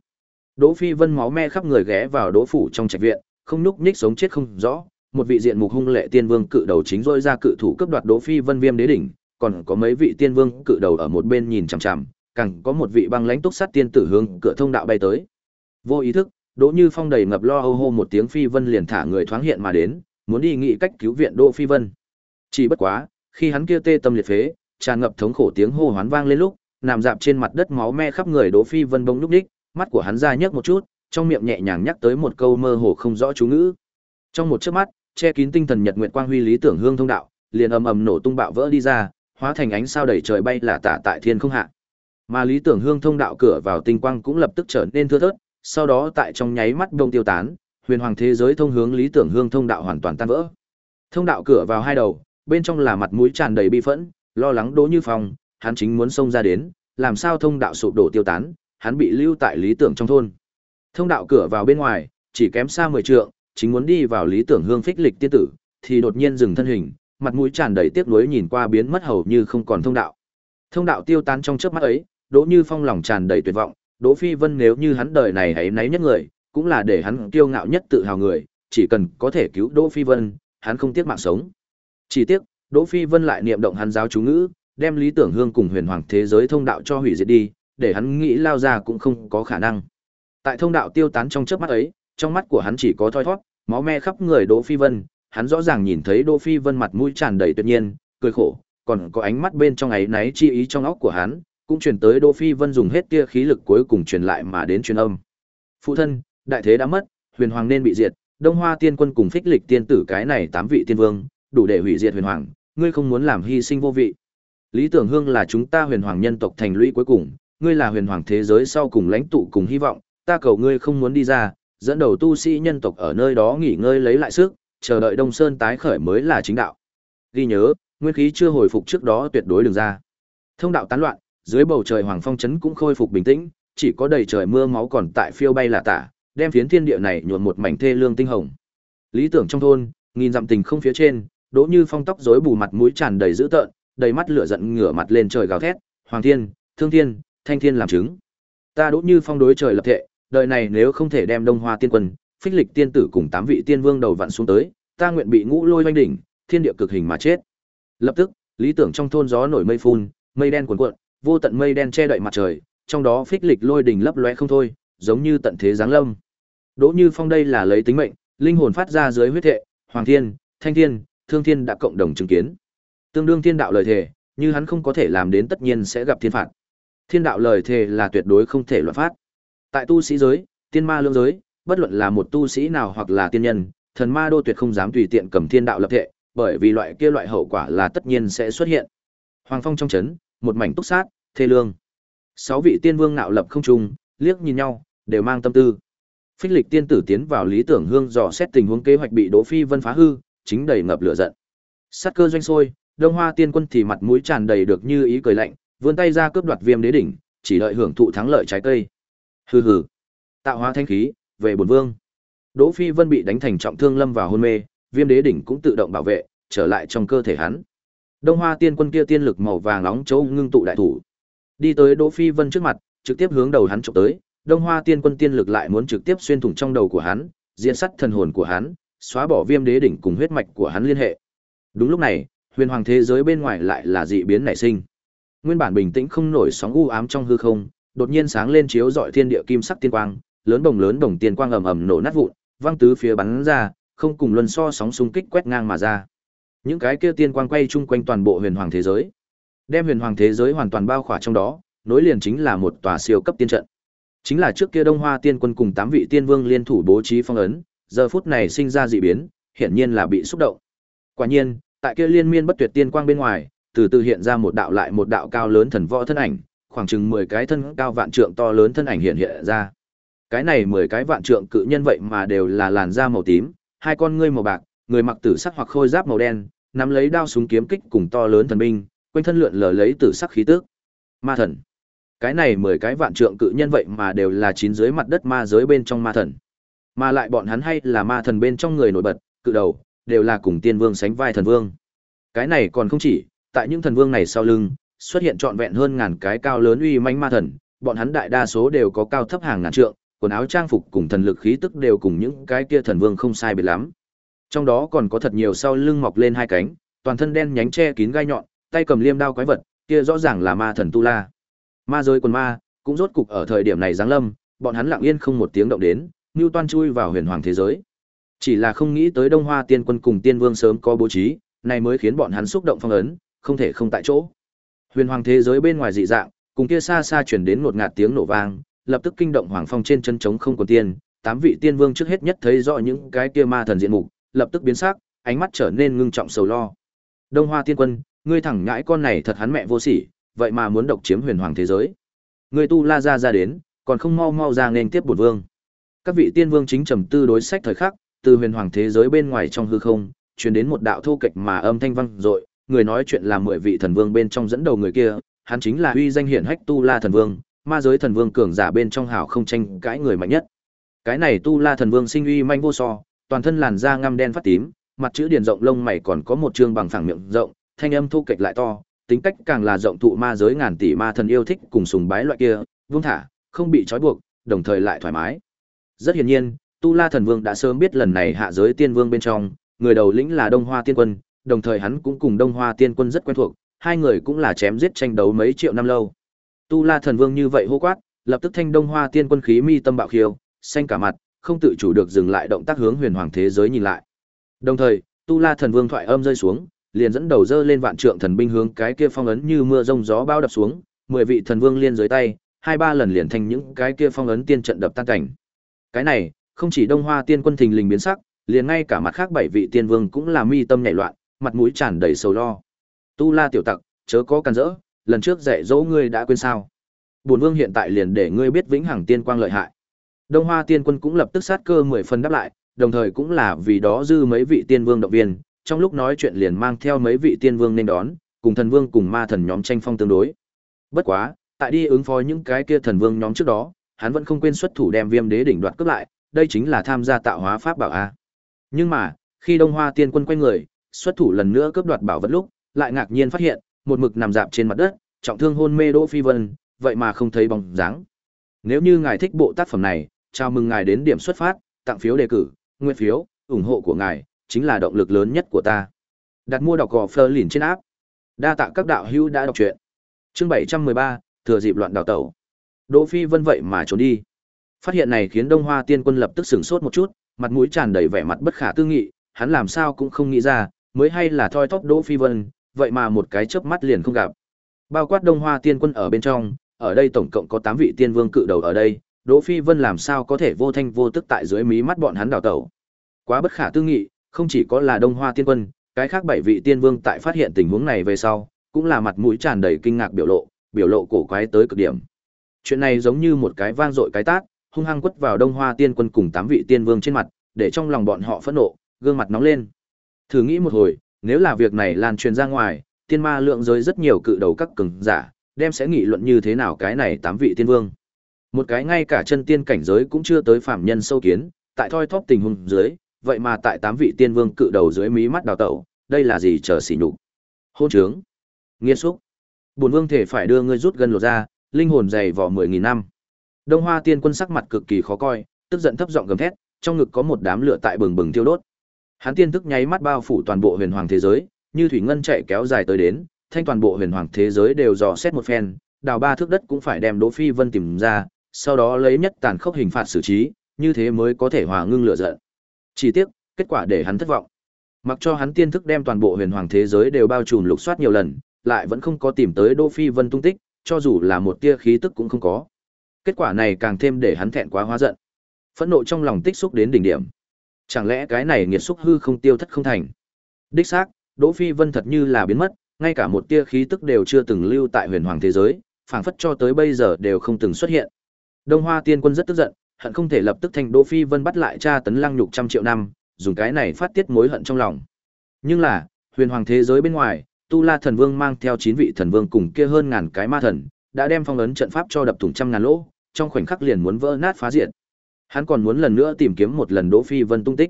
Đỗ Phi Vân máu me khắp người ghé vào Đỗ phủ trong trạch viện, không nhúc nhích sống chết không rõ, một vị diện mục hung lệ tiên vương cự đầu chính rôi ra cự thủ cướp đoạt Đỗ Phi Vân viêm đế đỉnh, còn có mấy vị tiên vương cự đầu ở một bên nhìn chằm chằm, càng có một vị băng lãnh túc sát tiên tử hướng cửa thông đạo bay tới. Vô ý thức, Đỗ Như Phong đầy ngập lo âu hô một tiếng Phi Vân liền thả người thoáng hiện mà đến, muốn đi nghị cách cứu viện Đỗ Phi Vân. Chỉ bất quá, khi hắn kia tê tâm liệt phế, tràn ngập thống khổ tiếng hô hoán vang lên lúc, nằm dạp trên mặt đất máu me khắp người Đỗ Phi Vân bỗng lúc đích, mắt của hắn ra nhấc một chút, trong miệng nhẹ nhàng nhắc tới một câu mơ hồ không rõ chú ngữ. Trong một chớp mắt, che kín tinh thần nhật nguyệt quang huy lý tưởng hương thông đạo, liền ầm ầm nổ tung bạo vỡ đi ra, hóa thành ánh sao đầy trời bay là tả tại thiên không hạ. Mà lý tưởng hương thông đạo cửa vào tinh quang cũng lập tức trở nên thưa thớt, sau đó tại trong nháy mắt đông tiêu tán, huyền hoàng thế giới thông hướng lý tưởng hương thông đạo hoàn toàn tan vỡ. Thông đạo cửa vào hai đầu, bên trong là mặt mũi tràn đầy bi phẫn, lo lắng Đỗ Như Phong, hắn chính muốn xông ra đến, làm sao thông đạo sụp đổ tiêu tán, hắn bị lưu tại lý tưởng trong thôn. Thông đạo cửa vào bên ngoài, chỉ kém xa 10 trượng, chính muốn đi vào lý tưởng hương phích lịch tiên tử, thì đột nhiên dừng thân hình, mặt mũi tràn đầy tiếc nuối nhìn qua biến mất hầu như không còn thông đạo. Thông đạo tiêu tán trong chớp mắt ấy, Đỗ Như Phong lòng tràn đầy tuyệt vọng, Đỗ Phi Vân nếu như hắn đời này hãy nấy nhất người, cũng là để hắn kiêu ngạo nhất tự hào người, chỉ cần có thể cứu Đỗ Phi Vân, hắn không tiếc mạng sống. Chỉ tiếc, Đỗ Phi Vân lại niệm động hắn giáo chú ngữ, đem lý tưởng hương cùng huyền hoàng thế giới thông đạo cho hủy diệt đi, để hắn nghĩ lao ra cũng không có khả năng. Tại thông đạo tiêu tán trong chớp mắt ấy, trong mắt của hắn chỉ có thoi thoát, máu me khắp người Đỗ Phi Vân, hắn rõ ràng nhìn thấy Đỗ Phi Vân mặt mũi tràn đầy tuyệt nhiên, cười khổ, còn có ánh mắt bên trong ấy náy chi ý trong óc của hắn, cũng truyền tới Đỗ Phi Vân dùng hết tia khí lực cuối cùng truyền lại mà đến truyền âm. Phụ thân, đại thế đã mất, huyền hoàng nên bị diệt, Đông Hoa Tiên Quân cùng Phích Lịch Tiên tử cái này tám vị tiên vương, đủ để hủy diệt huyền hoàng, ngươi không muốn làm hy sinh vô vị. Lý Tưởng Hương là chúng ta huyền hoàng nhân tộc thành lũy cuối cùng, ngươi là huyền hoàng thế giới sau cùng lãnh tụ cùng hy vọng, ta cầu ngươi không muốn đi ra, dẫn đầu tu sĩ nhân tộc ở nơi đó nghỉ ngơi lấy lại sức, chờ đợi Đông Sơn tái khởi mới là chính đạo. Ghi nhớ, nguyên khí chưa hồi phục trước đó tuyệt đối đừng ra. Thông đạo tán loạn, dưới bầu trời hoàng phong trấn cũng khôi phục bình tĩnh, chỉ có đầy trời mưa máu còn tại phiêu bay là tả, đem phiến thiên địa này nhuộm một mảnh thê lương tinh hồng. Lý tưởng trong thôn, nghìn dặm tình không phía trên, Đỗ Như Phong tóc rối bù mặt mũi tràn đầy dữ tợn, đầy mắt lửa giận ngửa mặt lên trời gào thét, "Hoàng thiên, Thương thiên, Thanh thiên làm chứng. Ta Đỗ Như Phong đối trời lập thệ, đời này nếu không thể đem Đông Hoa tiên quân, Phích Lịch tiên tử cùng tám vị tiên vương đầu vặn xuống tới, ta nguyện bị ngũ lôi vành đỉnh, thiên địa cực hình mà chết." Lập tức, lý tưởng trong thôn gió nổi mây phun, mây đen cuồn cuộn, vô tận mây đen che đậy mặt trời, trong đó Phích Lịch lôi đỉnh lấp lóe không thôi, giống như tận thế giáng lâm. Đỗ Như Phong đây là lấy tính mệnh, linh hồn phát ra dưới huyết thệ, Hoàng Thiên, Thanh Thiên, Thương Thiên đã cộng đồng chứng kiến. Tương đương thiên đạo lời thề, như hắn không có thể làm đến tất nhiên sẽ gặp thiên phạt. Thiên đạo lời thề là tuyệt đối không thể loạn phát. Tại tu sĩ giới, tiên ma lương giới, bất luận là một tu sĩ nào hoặc là tiên nhân, thần ma đô tuyệt không dám tùy tiện cầm thiên đạo lập thệ, bởi vì loại kia loại hậu quả là tất nhiên sẽ xuất hiện. Hoàng Phong trong chấn, một mảnh túc sát, thê lương. Sáu vị tiên vương nạo lập không trung, liếc nhìn nhau, đều mang tâm tư. Phích lịch tiên tử tiến vào lý tưởng hương dò xét tình huống kế hoạch bị Đỗ Phi Vân phá hư, chính đầy ngập lửa giận. Sát cơ doanh sôi, Đông Hoa Tiên Quân thì mặt mũi tràn đầy được như ý cười lạnh, vươn tay ra cướp đoạt Viêm Đế đỉnh, chỉ đợi hưởng thụ thắng lợi trái cây. Hừ hừ. Tạo hóa thanh khí, về bổn vương. Đỗ Phi Vân bị đánh thành trọng thương lâm vào hôn mê, Viêm Đế đỉnh cũng tự động bảo vệ, trở lại trong cơ thể hắn. Đông Hoa Tiên Quân kia tiên lực màu vàng nóng chấu ngưng tụ đại thủ. Đi tới Đỗ Phi Vân trước mặt, trực tiếp hướng đầu hắn chụp tới, Đông Hoa Tiên Quân tiên lực lại muốn trực tiếp xuyên thủng trong đầu của hắn, diễn sắt thần hồn của hắn, xóa bỏ Viêm Đế đỉnh cùng huyết mạch của hắn liên hệ. Đúng lúc này, Huyền hoàng thế giới bên ngoài lại là dị biến nảy sinh. Nguyên bản bình tĩnh không nổi sóng u ám trong hư không, đột nhiên sáng lên chiếu rọi thiên địa kim sắc tiên quang, lớn đồng lớn đồng tiên quang ầm ầm nổ nát vụn, văng tứ phía bắn ra, không cùng luân so sóng xung kích quét ngang mà ra. Những cái kia tiên quang quay chung quanh toàn bộ huyền hoàng thế giới, đem huyền hoàng thế giới hoàn toàn bao khỏa trong đó, nối liền chính là một tòa siêu cấp tiên trận. Chính là trước kia Đông Hoa Tiên Quân cùng tám vị tiên vương liên thủ bố trí phong ấn, giờ phút này sinh ra dị biến, hiển nhiên là bị xúc động. Quả nhiên, tại kia liên miên bất tuyệt tiên quang bên ngoài, từ từ hiện ra một đạo lại một đạo cao lớn thần võ thân ảnh, khoảng chừng 10 cái thân cao vạn trượng to lớn thân ảnh hiện hiện ra. Cái này 10 cái vạn trượng cự nhân vậy mà đều là làn da màu tím, hai con ngươi màu bạc, người mặc tử sắc hoặc khôi giáp màu đen, nắm lấy đao súng kiếm kích cùng to lớn thần binh, quanh thân lượn lờ lấy tử sắc khí tức. Ma thần. Cái này 10 cái vạn trượng cự nhân vậy mà đều là chín dưới mặt đất ma giới bên trong ma thần. Mà lại bọn hắn hay là ma thần bên trong người nổi bật, cự đầu, đều là cùng tiên vương sánh vai thần vương. Cái này còn không chỉ, tại những thần vương này sau lưng, xuất hiện trọn vẹn hơn ngàn cái cao lớn uy manh ma thần, bọn hắn đại đa số đều có cao thấp hàng ngàn trượng, quần áo trang phục cùng thần lực khí tức đều cùng những cái kia thần vương không sai biệt lắm. Trong đó còn có thật nhiều sau lưng mọc lên hai cánh, toàn thân đen nhánh che kín gai nhọn, tay cầm liêm đao quái vật, kia rõ ràng là ma thần tu la. Ma giới quần ma, cũng rốt cục ở thời điểm này giáng lâm, bọn hắn lặng yên không một tiếng động đến, Nưu Toan chui vào huyền hoàng thế giới. Chỉ là không nghĩ tới Đông Hoa Tiên Quân cùng Tiên Vương sớm có bố trí, này mới khiến bọn hắn xúc động phong ấn, không thể không tại chỗ. Huyền hoàng thế giới bên ngoài dị dạng, cùng kia xa xa truyền đến một ngạt tiếng nổ vang, lập tức kinh động hoàng phong trên chân trống không còn tiên, tám vị tiên vương trước hết nhất thấy rõ những cái kia ma thần diện mục, lập tức biến sắc, ánh mắt trở nên ngưng trọng sầu lo. Đông Hoa Tiên Quân, ngươi thẳng ngãi con này thật hắn mẹ vô sỉ, vậy mà muốn độc chiếm huyền hoàng thế giới. người tu la ra ra đến, còn không mau mau ra nên tiếp bổn vương. Các vị tiên vương chính trầm tư đối sách thời khắc, từ huyền hoàng thế giới bên ngoài trong hư không, truyền đến một đạo thu kịch mà âm thanh vang dội, người nói chuyện là mười vị thần vương bên trong dẫn đầu người kia, hắn chính là uy danh hiển hách tu la thần vương, ma giới thần vương cường giả bên trong hảo không tranh cãi người mạnh nhất. Cái này tu la thần vương sinh uy manh vô so, toàn thân làn da ngăm đen phát tím, mặt chữ điển rộng lông mày còn có một trương bằng phẳng miệng rộng, thanh âm thu kịch lại to, tính cách càng là rộng thụ ma giới ngàn tỷ ma thần yêu thích cùng sùng bái loại kia, vương thả, không bị trói buộc, đồng thời lại thoải mái. Rất hiển nhiên, Tu La Thần Vương đã sớm biết lần này hạ giới tiên vương bên trong, người đầu lĩnh là Đông Hoa Tiên Quân, đồng thời hắn cũng cùng Đông Hoa Tiên Quân rất quen thuộc, hai người cũng là chém giết tranh đấu mấy triệu năm lâu. Tu La Thần Vương như vậy hô quát, lập tức thanh Đông Hoa Tiên Quân khí mi tâm bạo khiêu, xanh cả mặt, không tự chủ được dừng lại động tác hướng huyền hoàng thế giới nhìn lại. Đồng thời, Tu La Thần Vương thoại âm rơi xuống, liền dẫn đầu dơ lên vạn trượng thần binh hướng cái kia phong ấn như mưa rông gió bao đập xuống, mười vị thần vương liên dưới tay, hai ba lần liền thành những cái kia phong ấn tiên trận đập tan cảnh. Cái này, không chỉ Đông Hoa Tiên Quân thình lình biến sắc, liền ngay cả mặt khác bảy vị tiên vương cũng là mi tâm nhảy loạn, mặt mũi tràn đầy sầu lo. Tu La tiểu tặc, chớ có can dỡ, lần trước dạy dỗ ngươi đã quên sao? Bổn vương hiện tại liền để ngươi biết vĩnh hằng tiên quang lợi hại. Đông Hoa Tiên Quân cũng lập tức sát cơ mười phần đáp lại, đồng thời cũng là vì đó dư mấy vị tiên vương động viên, trong lúc nói chuyện liền mang theo mấy vị tiên vương nên đón, cùng thần vương cùng ma thần nhóm tranh phong tương đối. Bất quá, tại đi ứng phó những cái kia thần vương nhóm trước đó, hắn vẫn không quên xuất thủ đem Viêm Đế đỉnh đoạt cướp lại, đây chính là tham gia tạo hóa pháp bảo a. Nhưng mà, khi Đông Hoa Tiên Quân quay người, xuất thủ lần nữa cướp đoạt bảo vật lúc, lại ngạc nhiên phát hiện, một mực nằm dạp trên mặt đất, trọng thương hôn mê Đỗ Phi Vân, vậy mà không thấy bóng dáng. Nếu như ngài thích bộ tác phẩm này, chào mừng ngài đến điểm xuất phát, tặng phiếu đề cử, nguyên phiếu, ủng hộ của ngài chính là động lực lớn nhất của ta. Đặt mua đọc gò Fleur lìn trên áp. Đa tạ các đạo hữu đã đọc truyện. Chương 713, thừa dịp loạn đào tẩu. Đỗ Phi Vân vậy mà trốn đi. Phát hiện này khiến Đông Hoa Tiên Quân lập tức sửng sốt một chút, mặt mũi tràn đầy vẻ mặt bất khả tư nghị, hắn làm sao cũng không nghĩ ra, mới hay là thoi thóp Đỗ Phi Vân, vậy mà một cái chớp mắt liền không gặp. Bao quát Đông Hoa Tiên Quân ở bên trong, ở đây tổng cộng có 8 vị tiên vương cự đầu ở đây, Đỗ Phi Vân làm sao có thể vô thanh vô tức tại dưới mí mắt bọn hắn đào tẩu. Quá bất khả tư nghị, không chỉ có là Đông Hoa Tiên Quân, cái khác bảy vị tiên vương tại phát hiện tình huống này về sau, cũng là mặt mũi tràn đầy kinh ngạc biểu lộ, biểu lộ cổ quái tới cực điểm. Chuyện này giống như một cái vang dội cái tát, hung hăng quất vào Đông Hoa Tiên Quân cùng tám vị tiên vương trên mặt, để trong lòng bọn họ phẫn nộ, gương mặt nóng lên. Thử nghĩ một hồi, nếu là việc này lan truyền ra ngoài, tiên ma lượng giới rất nhiều cự đầu các cường giả, đem sẽ nghị luận như thế nào cái này tám vị tiên vương. Một cái ngay cả chân tiên cảnh giới cũng chưa tới phạm nhân sâu kiến, tại thoi thóp tình huống dưới, vậy mà tại tám vị tiên vương cự đầu dưới mí mắt đào tẩu, đây là gì chờ xỉ nhục. Hôn trướng. Nghiên xúc. Bổn vương thể phải đưa ngươi rút gần lột ra, linh hồn dày vỏ mười nghìn năm. Đông Hoa Tiên Quân sắc mặt cực kỳ khó coi, tức giận thấp giọng gầm thét, trong ngực có một đám lửa tại bừng bừng thiêu đốt. Hắn tiên thức nháy mắt bao phủ toàn bộ huyền hoàng thế giới, như thủy ngân chạy kéo dài tới đến, thanh toàn bộ huyền hoàng thế giới đều dò xét một phen, đào ba thước đất cũng phải đem Đỗ Phi Vân tìm ra, sau đó lấy nhất tàn khốc hình phạt xử trí, như thế mới có thể hòa ngưng lửa giận. Chỉ tiếc, kết quả để hắn thất vọng. Mặc cho hắn tiên thức đem toàn bộ huyền hoàng thế giới đều bao trùm lục soát nhiều lần, lại vẫn không có tìm tới Đỗ Phi Vân tung tích, cho dù là một tia khí tức cũng không có. Kết quả này càng thêm để hắn thẹn quá hóa giận. Phẫn nộ trong lòng tích xúc đến đỉnh điểm. Chẳng lẽ cái này nghiệt xúc hư không tiêu thất không thành? Đích xác, Đỗ Phi Vân thật như là biến mất, ngay cả một tia khí tức đều chưa từng lưu tại huyền hoàng thế giới, phảng phất cho tới bây giờ đều không từng xuất hiện. Đông Hoa Tiên Quân rất tức giận, hận không thể lập tức thành Đỗ Phi Vân bắt lại cha tấn lăng nhục trăm triệu năm, dùng cái này phát tiết mối hận trong lòng. Nhưng là, huyền hoàng thế giới bên ngoài, Tu La Thần Vương mang theo chín vị thần vương cùng kia hơn ngàn cái ma thần, đã đem phong ấn trận pháp cho đập thủng trăm ngàn lỗ, trong khoảnh khắc liền muốn vỡ nát phá diện. Hắn còn muốn lần nữa tìm kiếm một lần Đỗ Phi Vân tung tích.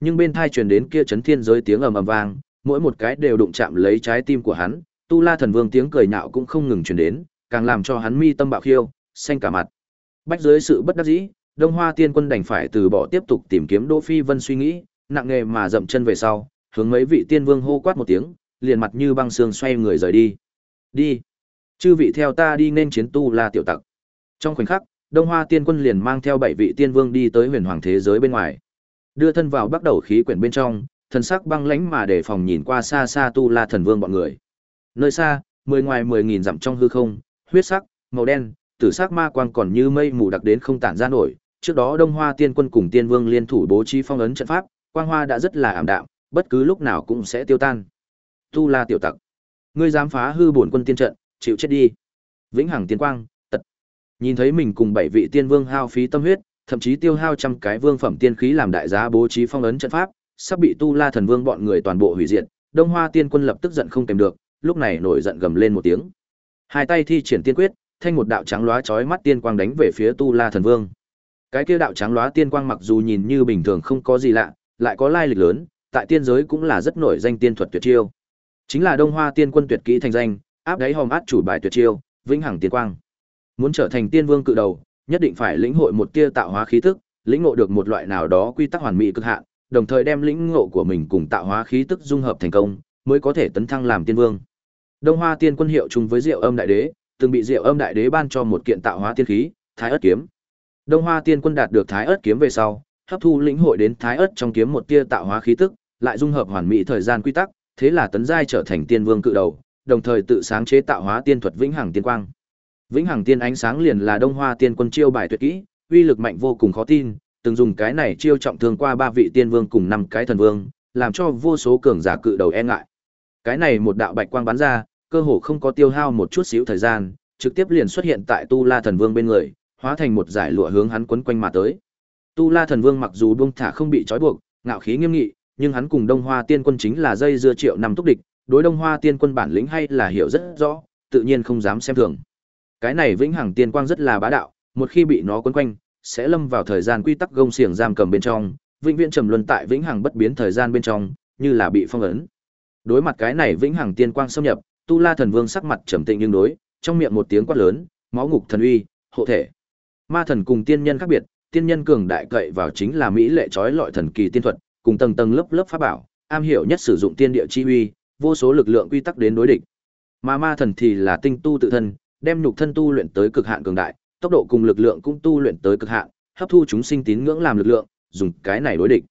Nhưng bên tai truyền đến kia chấn thiên giới tiếng ầm ầm vang, mỗi một cái đều đụng chạm lấy trái tim của hắn, Tu La Thần Vương tiếng cười nhạo cũng không ngừng truyền đến, càng làm cho hắn mi tâm bạo khiêu, xanh cả mặt. Bách dưới sự bất đắc dĩ, Đông Hoa Tiên Quân đành phải từ bỏ tiếp tục tìm kiếm Đỗ Phi Vân suy nghĩ, nặng nghề mà dậm chân về sau, hướng mấy vị tiên vương hô quát một tiếng, liền mặt như băng sương xoay người rời đi. Đi. Chư vị theo ta đi nên chiến tu La tiểu tặc. Trong khoảnh khắc, Đông Hoa Tiên Quân liền mang theo bảy vị tiên vương đi tới huyền hoàng thế giới bên ngoài. Đưa thân vào bắt đầu khí quyển bên trong, thần sắc băng lãnh mà để phòng nhìn qua xa xa tu La thần vương bọn người. Nơi xa, mười ngoài mười nghìn dặm trong hư không, huyết sắc, màu đen, tử sắc ma quang còn như mây mù đặc đến không tản ra nổi. Trước đó Đông Hoa Tiên Quân cùng Tiên Vương liên thủ bố trí phong ấn trận pháp, quang hoa đã rất là ảm đạm, bất cứ lúc nào cũng sẽ tiêu tan. Tu La tiểu tặc, ngươi dám phá hư bổn quân tiên trận, chịu chết đi. Vĩnh Hằng Tiên Quang, tật. Nhìn thấy mình cùng bảy vị tiên vương hao phí tâm huyết, thậm chí tiêu hao trăm cái vương phẩm tiên khí làm đại giá bố trí phong ấn trận pháp, sắp bị Tu La thần vương bọn người toàn bộ hủy diệt, Đông Hoa Tiên Quân lập tức giận không kèm được, lúc này nổi giận gầm lên một tiếng. Hai tay thi triển tiên quyết, thanh một đạo trắng lóa chói mắt tiên quang đánh về phía Tu La thần vương. Cái kia đạo trắng lóa tiên quang mặc dù nhìn như bình thường không có gì lạ, lại có lai lịch lớn, tại tiên giới cũng là rất nổi danh tiên thuật tuyệt chiêu. Chính là Đông Hoa Tiên Quân tuyệt kỹ thành danh, áp đáy hòm át chủ bài tuyệt chiêu, vĩnh hằng tiên quang. Muốn trở thành tiên vương cự đầu, nhất định phải lĩnh hội một tia tạo hóa khí tức, lĩnh ngộ được một loại nào đó quy tắc hoàn mỹ cực hạn, đồng thời đem lĩnh ngộ của mình cùng tạo hóa khí tức dung hợp thành công, mới có thể tấn thăng làm tiên vương. Đông Hoa Tiên Quân hiệu chung với Diệu Âm Đại Đế, từng bị Diệu Âm Đại Đế ban cho một kiện tạo hóa tiên khí, Thái Ức kiếm. Đông Hoa Tiên Quân đạt được Thái Ức kiếm về sau, hấp thu lĩnh hội đến Thái Ức trong kiếm một tia tạo hóa khí tức, lại dung hợp hoàn mỹ thời gian quy tắc, thế là tấn giai trở thành tiên vương cự đầu, đồng thời tự sáng chế tạo hóa tiên thuật vĩnh hằng tiên quang. Vĩnh hằng tiên ánh sáng liền là Đông Hoa Tiên Quân chiêu bài tuyệt kỹ, uy lực mạnh vô cùng khó tin, từng dùng cái này chiêu trọng thương qua ba vị tiên vương cùng năm cái thần vương, làm cho vô số cường giả cự đầu e ngại. Cái này một đạo bạch quang bắn ra, cơ hồ không có tiêu hao một chút xíu thời gian, trực tiếp liền xuất hiện tại Tu La thần vương bên người, hóa thành một giải lụa hướng hắn quấn quanh mà tới. Tu La thần vương mặc dù buông thả không bị trói buộc, ngạo khí nghiêm nghị, nhưng hắn cùng Đông Hoa Tiên Quân chính là dây dưa triệu năm túc địch, đối Đông Hoa Tiên Quân bản lĩnh hay là hiểu rất rõ, tự nhiên không dám xem thường. Cái này vĩnh hằng tiên quang rất là bá đạo, một khi bị nó quấn quanh, sẽ lâm vào thời gian quy tắc gông xiềng giam cầm bên trong, vĩnh viễn trầm luân tại vĩnh hằng bất biến thời gian bên trong, như là bị phong ấn. Đối mặt cái này vĩnh hằng tiên quang xâm nhập, Tu La thần vương sắc mặt trầm tĩnh nhưng đối, trong miệng một tiếng quát lớn, máu ngục thần uy, hộ thể. Ma thần cùng tiên nhân khác biệt, tiên nhân cường đại cậy vào chính là mỹ lệ trói lọi thần kỳ tiên thuật, cùng tầng tầng lớp lớp pháp bảo, am hiểu nhất sử dụng tiên địa chi uy, vô số lực lượng quy tắc đến đối địch. Mà ma thần thì là tinh tu tự thân, đem nhục thân tu luyện tới cực hạn cường đại, tốc độ cùng lực lượng cũng tu luyện tới cực hạn, hấp thu chúng sinh tín ngưỡng làm lực lượng, dùng cái này đối địch.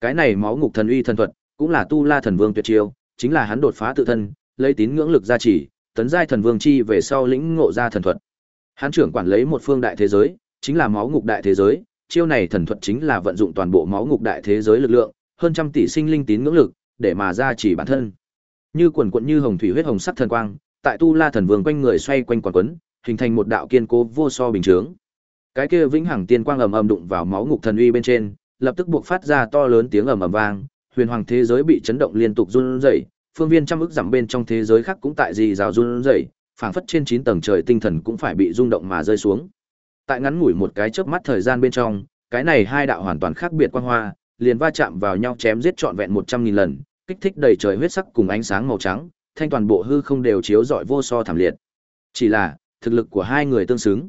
Cái này máu ngục thần uy thần thuật, cũng là tu La thần vương tuyệt chiêu, chính là hắn đột phá tự thân, lấy tín ngưỡng lực gia trì, tấn giai thần vương chi về sau lĩnh ngộ ra thần thuật. Hắn trưởng quản lấy một phương đại thế giới, chính là máu ngục đại thế giới, chiêu này thần thuật chính là vận dụng toàn bộ máu ngục đại thế giới lực lượng, hơn trăm tỷ sinh linh tín ngưỡng lực, để mà gia trì bản thân. Như quần quần như hồng thủy huyết hồng sắc thần quang, tại Tu La thần vương quanh người xoay quanh quần quấn, hình thành một đạo kiên cố vô so bình chướng. Cái kia vĩnh hằng tiên quang ầm ầm đụng vào máu ngục thần uy bên trên, lập tức buộc phát ra to lớn tiếng ầm ầm vang, huyền hoàng thế giới bị chấn động liên tục run rẩy, phương viên trăm ức dặm bên trong thế giới khác cũng tại gì rào run rẩy, phảng phất trên chín tầng trời tinh thần cũng phải bị rung động mà rơi xuống. Tại ngắn ngủi một cái chớp mắt thời gian bên trong, cái này hai đạo hoàn toàn khác biệt quang hoa, liền va chạm vào nhau chém giết trọn vẹn 100.000 lần, kích thích đầy trời huyết sắc cùng ánh sáng màu trắng, thanh toàn bộ hư không đều chiếu rọi vô so thảm liệt. Chỉ là, thực lực của hai người tương xứng.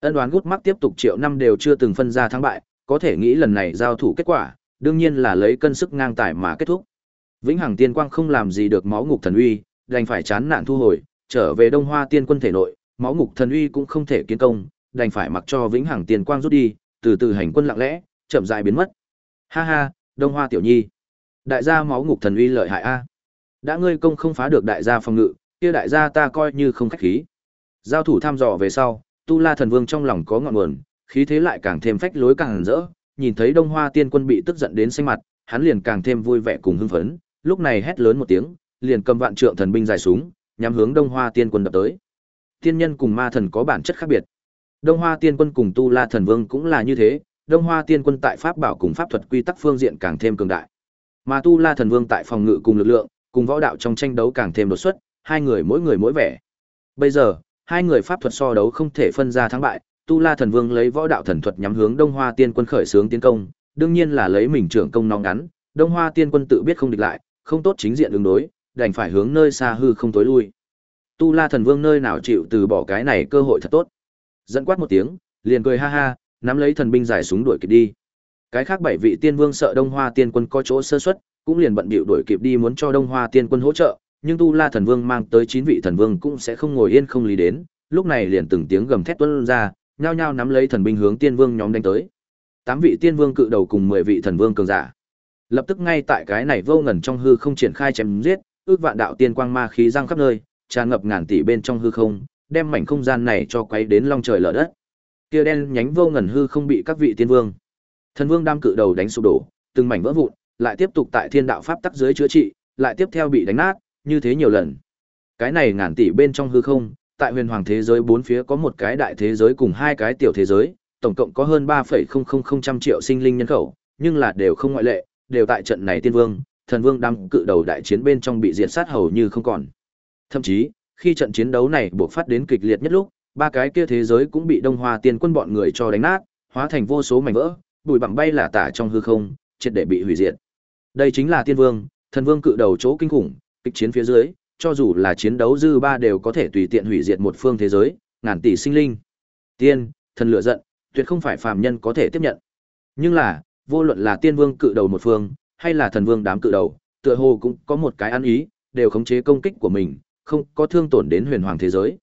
Ân đoán gút mắc tiếp tục triệu năm đều chưa từng phân ra thắng bại, có thể nghĩ lần này giao thủ kết quả, đương nhiên là lấy cân sức ngang tài mà kết thúc. Vĩnh Hằng Tiên Quang không làm gì được máu ngục thần uy, đành phải chán nản thu hồi, trở về Đông Hoa Tiên Quân thể nội, máu ngục thần uy cũng không thể kiến công, đành phải mặc cho Vĩnh Hằng Tiên Quang rút đi, từ từ hành quân lặng lẽ, chậm rãi biến mất. Ha ha, Đông Hoa tiểu nhi, đại gia máu ngục thần uy lợi hại a. Đã ngươi công không phá được đại gia phòng ngự, kia đại gia ta coi như không khách khí. Giao thủ thăm dò về sau, Tu La Thần Vương trong lòng có ngọn nguồn, khí thế lại càng thêm phách lối càng rỡ, nhìn thấy Đông Hoa Tiên Quân bị tức giận đến xanh mặt, hắn liền càng thêm vui vẻ cùng hưng phấn, lúc này hét lớn một tiếng, liền cầm vạn trượng thần binh dài súng, nhắm hướng Đông Hoa Tiên Quân đập tới. Tiên nhân cùng ma thần có bản chất khác biệt. Đông Hoa Tiên Quân cùng Tu La Thần Vương cũng là như thế, Đông Hoa Tiên Quân tại pháp bảo cùng pháp thuật quy tắc phương diện càng thêm cường đại. Mà Tu La Thần Vương tại phòng ngự cùng lực lượng, cùng võ đạo trong tranh đấu càng thêm đột xuất, hai người mỗi người mỗi vẻ. Bây giờ, hai người pháp thuật so đấu không thể phân ra thắng bại, Tu La Thần Vương lấy võ đạo thần thuật nhắm hướng Đông Hoa Tiên Quân khởi xướng tiến công, đương nhiên là lấy mình trưởng công nóng ngắn, Đông Hoa Tiên Quân tự biết không địch lại, không tốt chính diện ứng đối, đành phải hướng nơi xa hư không tối lui. Tu La Thần Vương nơi nào chịu từ bỏ cái này cơ hội thật tốt. Dẫn quát một tiếng, liền cười ha ha, nắm lấy thần binh giải súng đuổi kịp đi. Cái khác bảy vị tiên vương sợ Đông Hoa Tiên Quân có chỗ sơ suất, cũng liền bận bịu đuổi kịp đi muốn cho Đông Hoa Tiên Quân hỗ trợ, nhưng Tu La Thần Vương mang tới chín vị thần vương cũng sẽ không ngồi yên không lý đến, lúc này liền từng tiếng gầm thét tuôn ra, nhao nhao nắm lấy thần binh hướng tiên vương nhóm đánh tới. Tám vị tiên vương cự đầu cùng mười vị thần vương cường giả. Lập tức ngay tại cái này vô ngần trong hư không triển khai chém giết, ước vạn đạo tiên quang ma khí giăng khắp nơi, tràn ngập ngàn tỷ bên trong hư không, đem mảnh không gian này cho quấy đến long trời lở đất. Kia đen nhánh vô ngần hư không bị các vị tiên vương, thần vương đam cự đầu đánh sụp đổ, từng mảnh vỡ vụn, lại tiếp tục tại thiên đạo pháp tắc dưới chữa trị, lại tiếp theo bị đánh nát, như thế nhiều lần. Cái này ngàn tỷ bên trong hư không, tại huyền hoàng thế giới bốn phía có một cái đại thế giới cùng hai cái tiểu thế giới, tổng cộng có hơn 3,000 triệu sinh linh nhân khẩu, nhưng là đều không ngoại lệ, đều tại trận này tiên vương, thần vương đang cự đầu đại chiến bên trong bị diệt sát hầu như không còn. Thậm chí, khi trận chiến đấu này buộc phát đến kịch liệt nhất lúc, ba cái kia thế giới cũng bị Đông Hoa Tiên quân bọn người cho đánh nát, hóa thành vô số mảnh vỡ, bụi bặm bay là tả trong hư không, triệt để bị hủy diệt. Đây chính là tiên vương, thần vương cự đầu chỗ kinh khủng, kịch chiến phía dưới, cho dù là chiến đấu dư ba đều có thể tùy tiện hủy diệt một phương thế giới, ngàn tỷ sinh linh. Tiên, thần lửa giận, tuyệt không phải phàm nhân có thể tiếp nhận. Nhưng là, vô luận là tiên vương cự đầu một phương, hay là thần vương đám cự đầu, tựa hồ cũng có một cái ăn ý, đều khống chế công kích của mình, không có thương tổn đến huyền hoàng thế giới.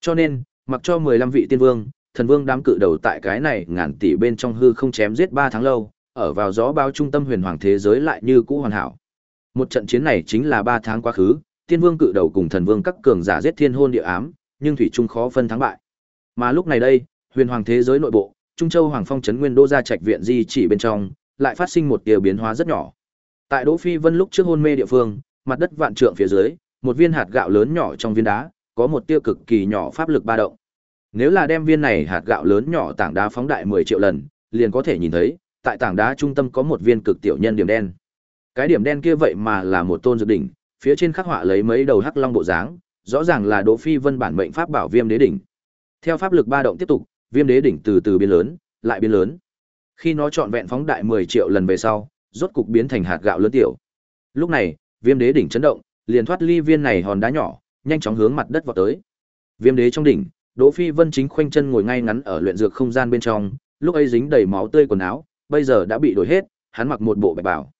Cho nên, mặc cho 15 vị tiên vương, thần vương đám cự đầu tại cái này ngàn tỷ bên trong hư không chém giết 3 tháng lâu, ở vào gió bao trung tâm huyền hoàng thế giới lại như cũ hoàn hảo. Một trận chiến này chính là 3 tháng quá khứ, tiên vương cự đầu cùng thần vương các cường giả giết thiên hôn địa ám, nhưng thủy trung khó phân thắng bại. Mà lúc này đây, huyền hoàng thế giới nội bộ, Trung Châu Hoàng Phong trấn Nguyên Đô gia trạch viện di chỉ bên trong, lại phát sinh một điều biến hóa rất nhỏ. Tại Đỗ Phi Vân lúc trước hôn mê địa phương, mặt đất vạn trượng phía dưới, một viên hạt gạo lớn nhỏ trong viên đá, có một tia cực kỳ nhỏ pháp lực ba động. Nếu là đem viên này hạt gạo lớn nhỏ tảng đá phóng đại 10 triệu lần, liền có thể nhìn thấy, tại tảng đá trung tâm có một viên cực tiểu nhân điểm đen. Cái điểm đen kia vậy mà là một tôn dược đỉnh, phía trên khắc họa lấy mấy đầu hắc long bộ dáng, rõ ràng là Đỗ Phi Vân bản mệnh pháp bảo Viêm Đế đỉnh. Theo pháp lực ba động tiếp tục, Viêm Đế đỉnh từ từ biến lớn, lại biến lớn. Khi nó trọn vẹn phóng đại 10 triệu lần về sau, rốt cục biến thành hạt gạo lớn tiểu. Lúc này, Viêm Đế đỉnh chấn động, liền thoát ly viên này hòn đá nhỏ, nhanh chóng hướng mặt đất vọt tới. Viêm Đế trong đỉnh, Đỗ Phi Vân chính khoanh chân ngồi ngay ngắn ở luyện dược không gian bên trong, lúc ấy dính đầy máu tươi quần áo, bây giờ đã bị đổi hết, hắn mặc một bộ bạch bào.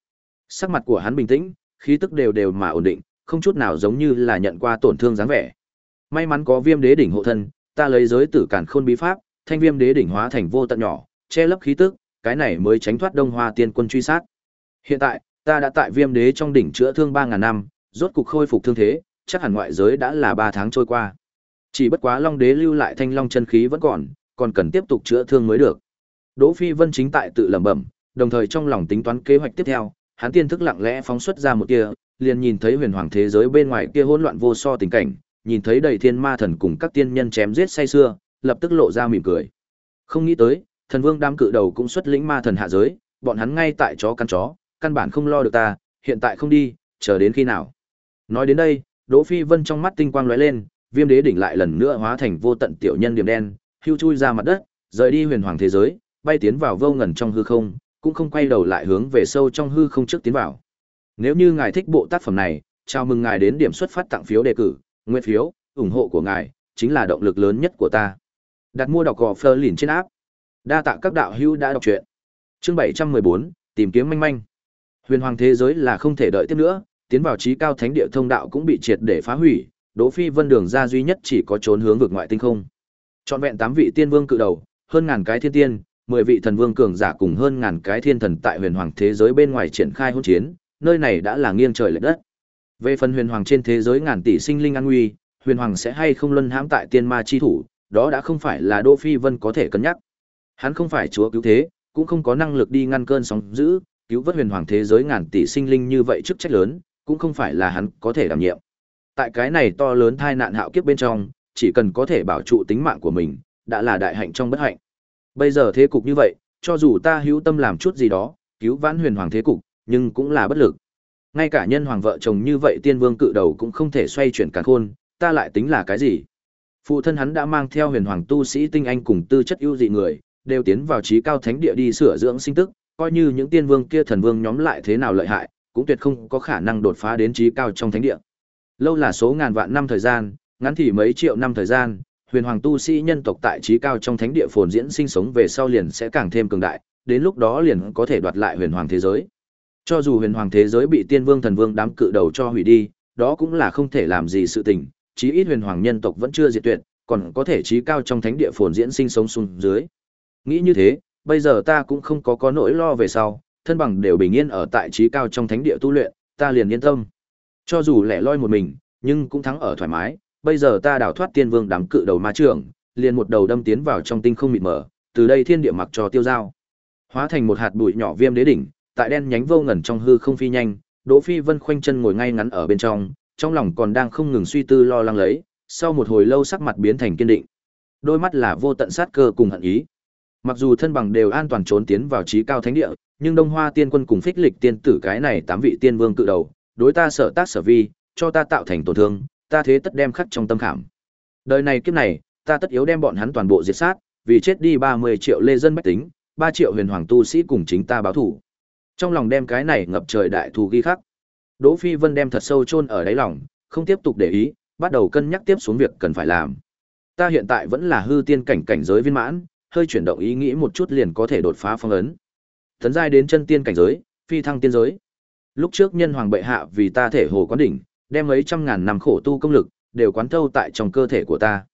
Sắc mặt của hắn bình tĩnh, khí tức đều đều mà ổn định, không chút nào giống như là nhận qua tổn thương dáng vẻ. May mắn có Viêm Đế đỉnh hộ thân, ta lấy giới tử cản khôn bí pháp, thanh Viêm Đế đỉnh hóa thành vô tận nhỏ, che lấp khí tức, cái này mới tránh thoát Đông Hoa Tiên quân truy sát. Hiện tại, ta đã tại Viêm Đế trong đỉnh chữa thương ba ngàn năm, rốt cục khôi phục thương thế, chắc hẳn ngoại giới đã là ba tháng trôi qua. Chỉ bất quá Long Đế lưu lại thanh long chân khí vẫn còn, còn cần tiếp tục chữa thương mới được. Đỗ Phi Vân chính tại tự lẩm bẩm, đồng thời trong lòng tính toán kế hoạch tiếp theo, hắn tiên thức lặng lẽ phóng xuất ra một tia, liền nhìn thấy huyền hoàng thế giới bên ngoài kia hỗn loạn vô so tình cảnh, nhìn thấy đầy thiên ma thần cùng các tiên nhân chém giết say xưa, lập tức lộ ra mỉm cười. Không nghĩ tới, thần vương đám cự đầu cũng xuất lĩnh ma thần hạ giới, bọn hắn ngay tại chó căn chó, căn bản không lo được ta, hiện tại không đi, chờ đến khi nào. Nói đến đây, Đỗ Phi Vân trong mắt tinh quang lóe lên, viêm đế đỉnh lại lần nữa hóa thành vô tận tiểu nhân điểm đen, hưu chui ra mặt đất, rời đi huyền hoàng thế giới, bay tiến vào vô ngần trong hư không, cũng không quay đầu lại hướng về sâu trong hư không trước tiến vào. Nếu như ngài thích bộ tác phẩm này, chào mừng ngài đến điểm xuất phát tặng phiếu đề cử, nguyện phiếu, ủng hộ của ngài chính là động lực lớn nhất của ta. Đặt mua đọc gò phơ lìn trên áp. Đa tạ các đạo hữu đã đọc truyện. Chương 714, tìm kiếm manh manh. Huyền hoàng thế giới là không thể đợi tiếp nữa, tiến vào trí cao thánh địa thông đạo cũng bị triệt để phá hủy, Đỗ Phi Vân đường ra duy nhất chỉ có trốn hướng vực ngoại tinh không. Trọn vẹn 8 vị tiên vương cự đầu, hơn ngàn cái thiên tiên, 10 vị thần vương cường giả cùng hơn ngàn cái thiên thần tại huyền hoàng thế giới bên ngoài triển khai hỗn chiến, nơi này đã là nghiêng trời lệch đất. Về phần huyền hoàng trên thế giới ngàn tỷ sinh linh an nguy, huyền hoàng sẽ hay không luân hãm tại tiên ma chi thủ, đó đã không phải là Đỗ Phi Vân có thể cân nhắc. Hắn không phải chúa cứu thế, cũng không có năng lực đi ngăn cơn sóng dữ, cứu vớt huyền hoàng thế giới ngàn tỷ sinh linh như vậy chức trách lớn, cũng không phải là hắn có thể đảm nhiệm. Tại cái này to lớn thai nạn hạo kiếp bên trong, chỉ cần có thể bảo trụ tính mạng của mình, đã là đại hạnh trong bất hạnh. Bây giờ thế cục như vậy, cho dù ta hữu tâm làm chút gì đó, cứu vãn huyền hoàng thế cục, nhưng cũng là bất lực. Ngay cả nhân hoàng vợ chồng như vậy tiên vương cự đầu cũng không thể xoay chuyển cả khôn, ta lại tính là cái gì? Phụ thân hắn đã mang theo huyền hoàng tu sĩ tinh anh cùng tư chất ưu dị người, đều tiến vào trí cao thánh địa đi sửa dưỡng sinh tức, coi như những tiên vương kia thần vương nhóm lại thế nào lợi hại, cũng tuyệt không có khả năng đột phá đến trí cao trong thánh địa. Lâu là số ngàn vạn năm thời gian, ngắn thì mấy triệu năm thời gian, huyền hoàng tu sĩ nhân tộc tại trí cao trong thánh địa phồn diễn sinh sống về sau liền sẽ càng thêm cường đại, đến lúc đó liền có thể đoạt lại huyền hoàng thế giới. Cho dù huyền hoàng thế giới bị tiên vương thần vương đám cự đầu cho hủy đi, đó cũng là không thể làm gì sự tình, chí ít huyền hoàng nhân tộc vẫn chưa diệt tuyệt, còn có thể trí cao trong thánh địa phồn diễn sinh sống xuống dưới. Nghĩ như thế, bây giờ ta cũng không có có nỗi lo về sau, thân bằng đều bình yên ở tại trí cao trong thánh địa tu luyện, ta liền yên tâm. Cho dù lẻ loi một mình, nhưng cũng thắng ở thoải mái, bây giờ ta đào thoát tiên vương đám cự đầu ma trưởng, liền một đầu đâm tiến vào trong tinh không mịt mờ, từ đây thiên địa mặc cho tiêu dao. Hóa thành một hạt bụi nhỏ viêm đế đỉnh, tại đen nhánh vô ngần trong hư không phi nhanh, Đỗ Phi Vân khoanh chân ngồi ngay ngắn ở bên trong, trong lòng còn đang không ngừng suy tư lo lắng lấy, sau một hồi lâu sắc mặt biến thành kiên định. Đôi mắt là vô tận sát cơ cùng hận ý. Mặc dù thân bằng đều an toàn trốn tiến vào trí cao thánh địa, nhưng Đông Hoa Tiên Quân cùng Phích Lịch Tiên tử cái này tám vị tiên vương cự đầu, đối ta sợ tác sở vi, cho ta tạo thành tổn thương, ta thế tất đem khắc trong tâm khảm. Đời này kiếp này, ta tất yếu đem bọn hắn toàn bộ diệt sát, vì chết đi 30 triệu lê dân bách tính, 3 triệu huyền hoàng tu sĩ cùng chính ta báo thủ. Trong lòng đem cái này ngập trời đại thù ghi khắc. Đỗ Phi Vân đem thật sâu chôn ở đáy lòng, không tiếp tục để ý, bắt đầu cân nhắc tiếp xuống việc cần phải làm. Ta hiện tại vẫn là hư tiên cảnh cảnh giới viên mãn, hơi chuyển động ý nghĩ một chút liền có thể đột phá phong ấn. Tấn giai đến chân tiên cảnh giới, phi thăng tiên giới. Lúc trước nhân hoàng bệ hạ vì ta thể hồ quán đỉnh, đem mấy trăm ngàn năm khổ tu công lực đều quán thâu tại trong cơ thể của ta.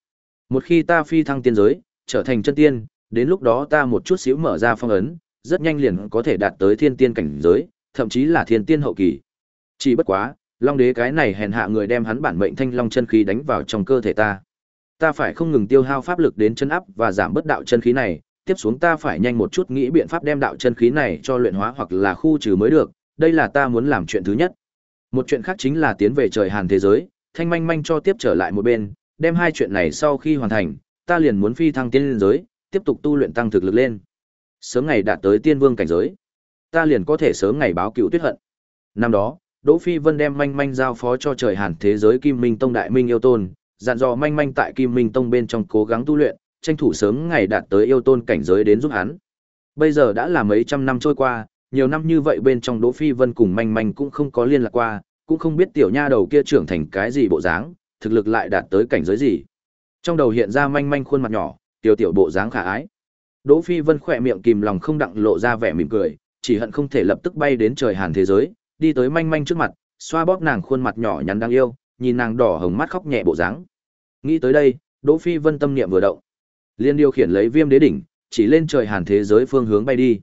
Một khi ta phi thăng tiên giới, trở thành chân tiên, đến lúc đó ta một chút xíu mở ra phong ấn, rất nhanh liền có thể đạt tới thiên tiên cảnh giới, thậm chí là thiên tiên hậu kỳ. Chỉ bất quá, Long đế cái này hèn hạ người đem hắn bản mệnh thanh long chân khí đánh vào trong cơ thể ta. Ta phải không ngừng tiêu hao pháp lực đến chân áp và giảm bớt đạo chân khí này, tiếp xuống ta phải nhanh một chút nghĩ biện pháp đem đạo chân khí này cho luyện hóa hoặc là khu trừ mới được, đây là ta muốn làm chuyện thứ nhất. Một chuyện khác chính là tiến về trời Hàn thế giới, thanh manh manh cho tiếp trở lại một bên, đem hai chuyện này sau khi hoàn thành, ta liền muốn phi thăng tiên giới, tiếp tục tu luyện tăng thực lực lên. Sớm ngày đạt tới tiên vương cảnh giới, ta liền có thể sớm ngày báo cựu tuyết hận. Năm đó, Đỗ Phi Vân đem manh manh giao phó cho trời Hàn thế giới Kim Minh Tông đại minh yêu tôn, dặn dò manh manh tại Kim Minh Tông bên trong cố gắng tu luyện, tranh thủ sớm ngày đạt tới yêu tôn cảnh giới đến giúp hắn. Bây giờ đã là mấy trăm năm trôi qua, nhiều năm như vậy bên trong Đỗ Phi Vân cùng manh manh cũng không có liên lạc qua, cũng không biết tiểu nha đầu kia trưởng thành cái gì bộ dáng, thực lực lại đạt tới cảnh giới gì. Trong đầu hiện ra manh manh khuôn mặt nhỏ, tiểu tiểu bộ dáng khả ái. Đỗ Phi Vân khỏe miệng kìm lòng không đặng lộ ra vẻ mỉm cười, chỉ hận không thể lập tức bay đến trời Hàn thế giới, đi tới manh manh trước mặt, xoa bóp nàng khuôn mặt nhỏ nhắn đáng yêu, nhìn nàng đỏ hồng mắt khóc nhẹ bộ dáng. Nghĩ tới đây, Đỗ Phi Vân tâm niệm vừa động, liền điều khiển lấy Viêm Đế đỉnh, chỉ lên trời Hàn thế giới phương hướng bay đi.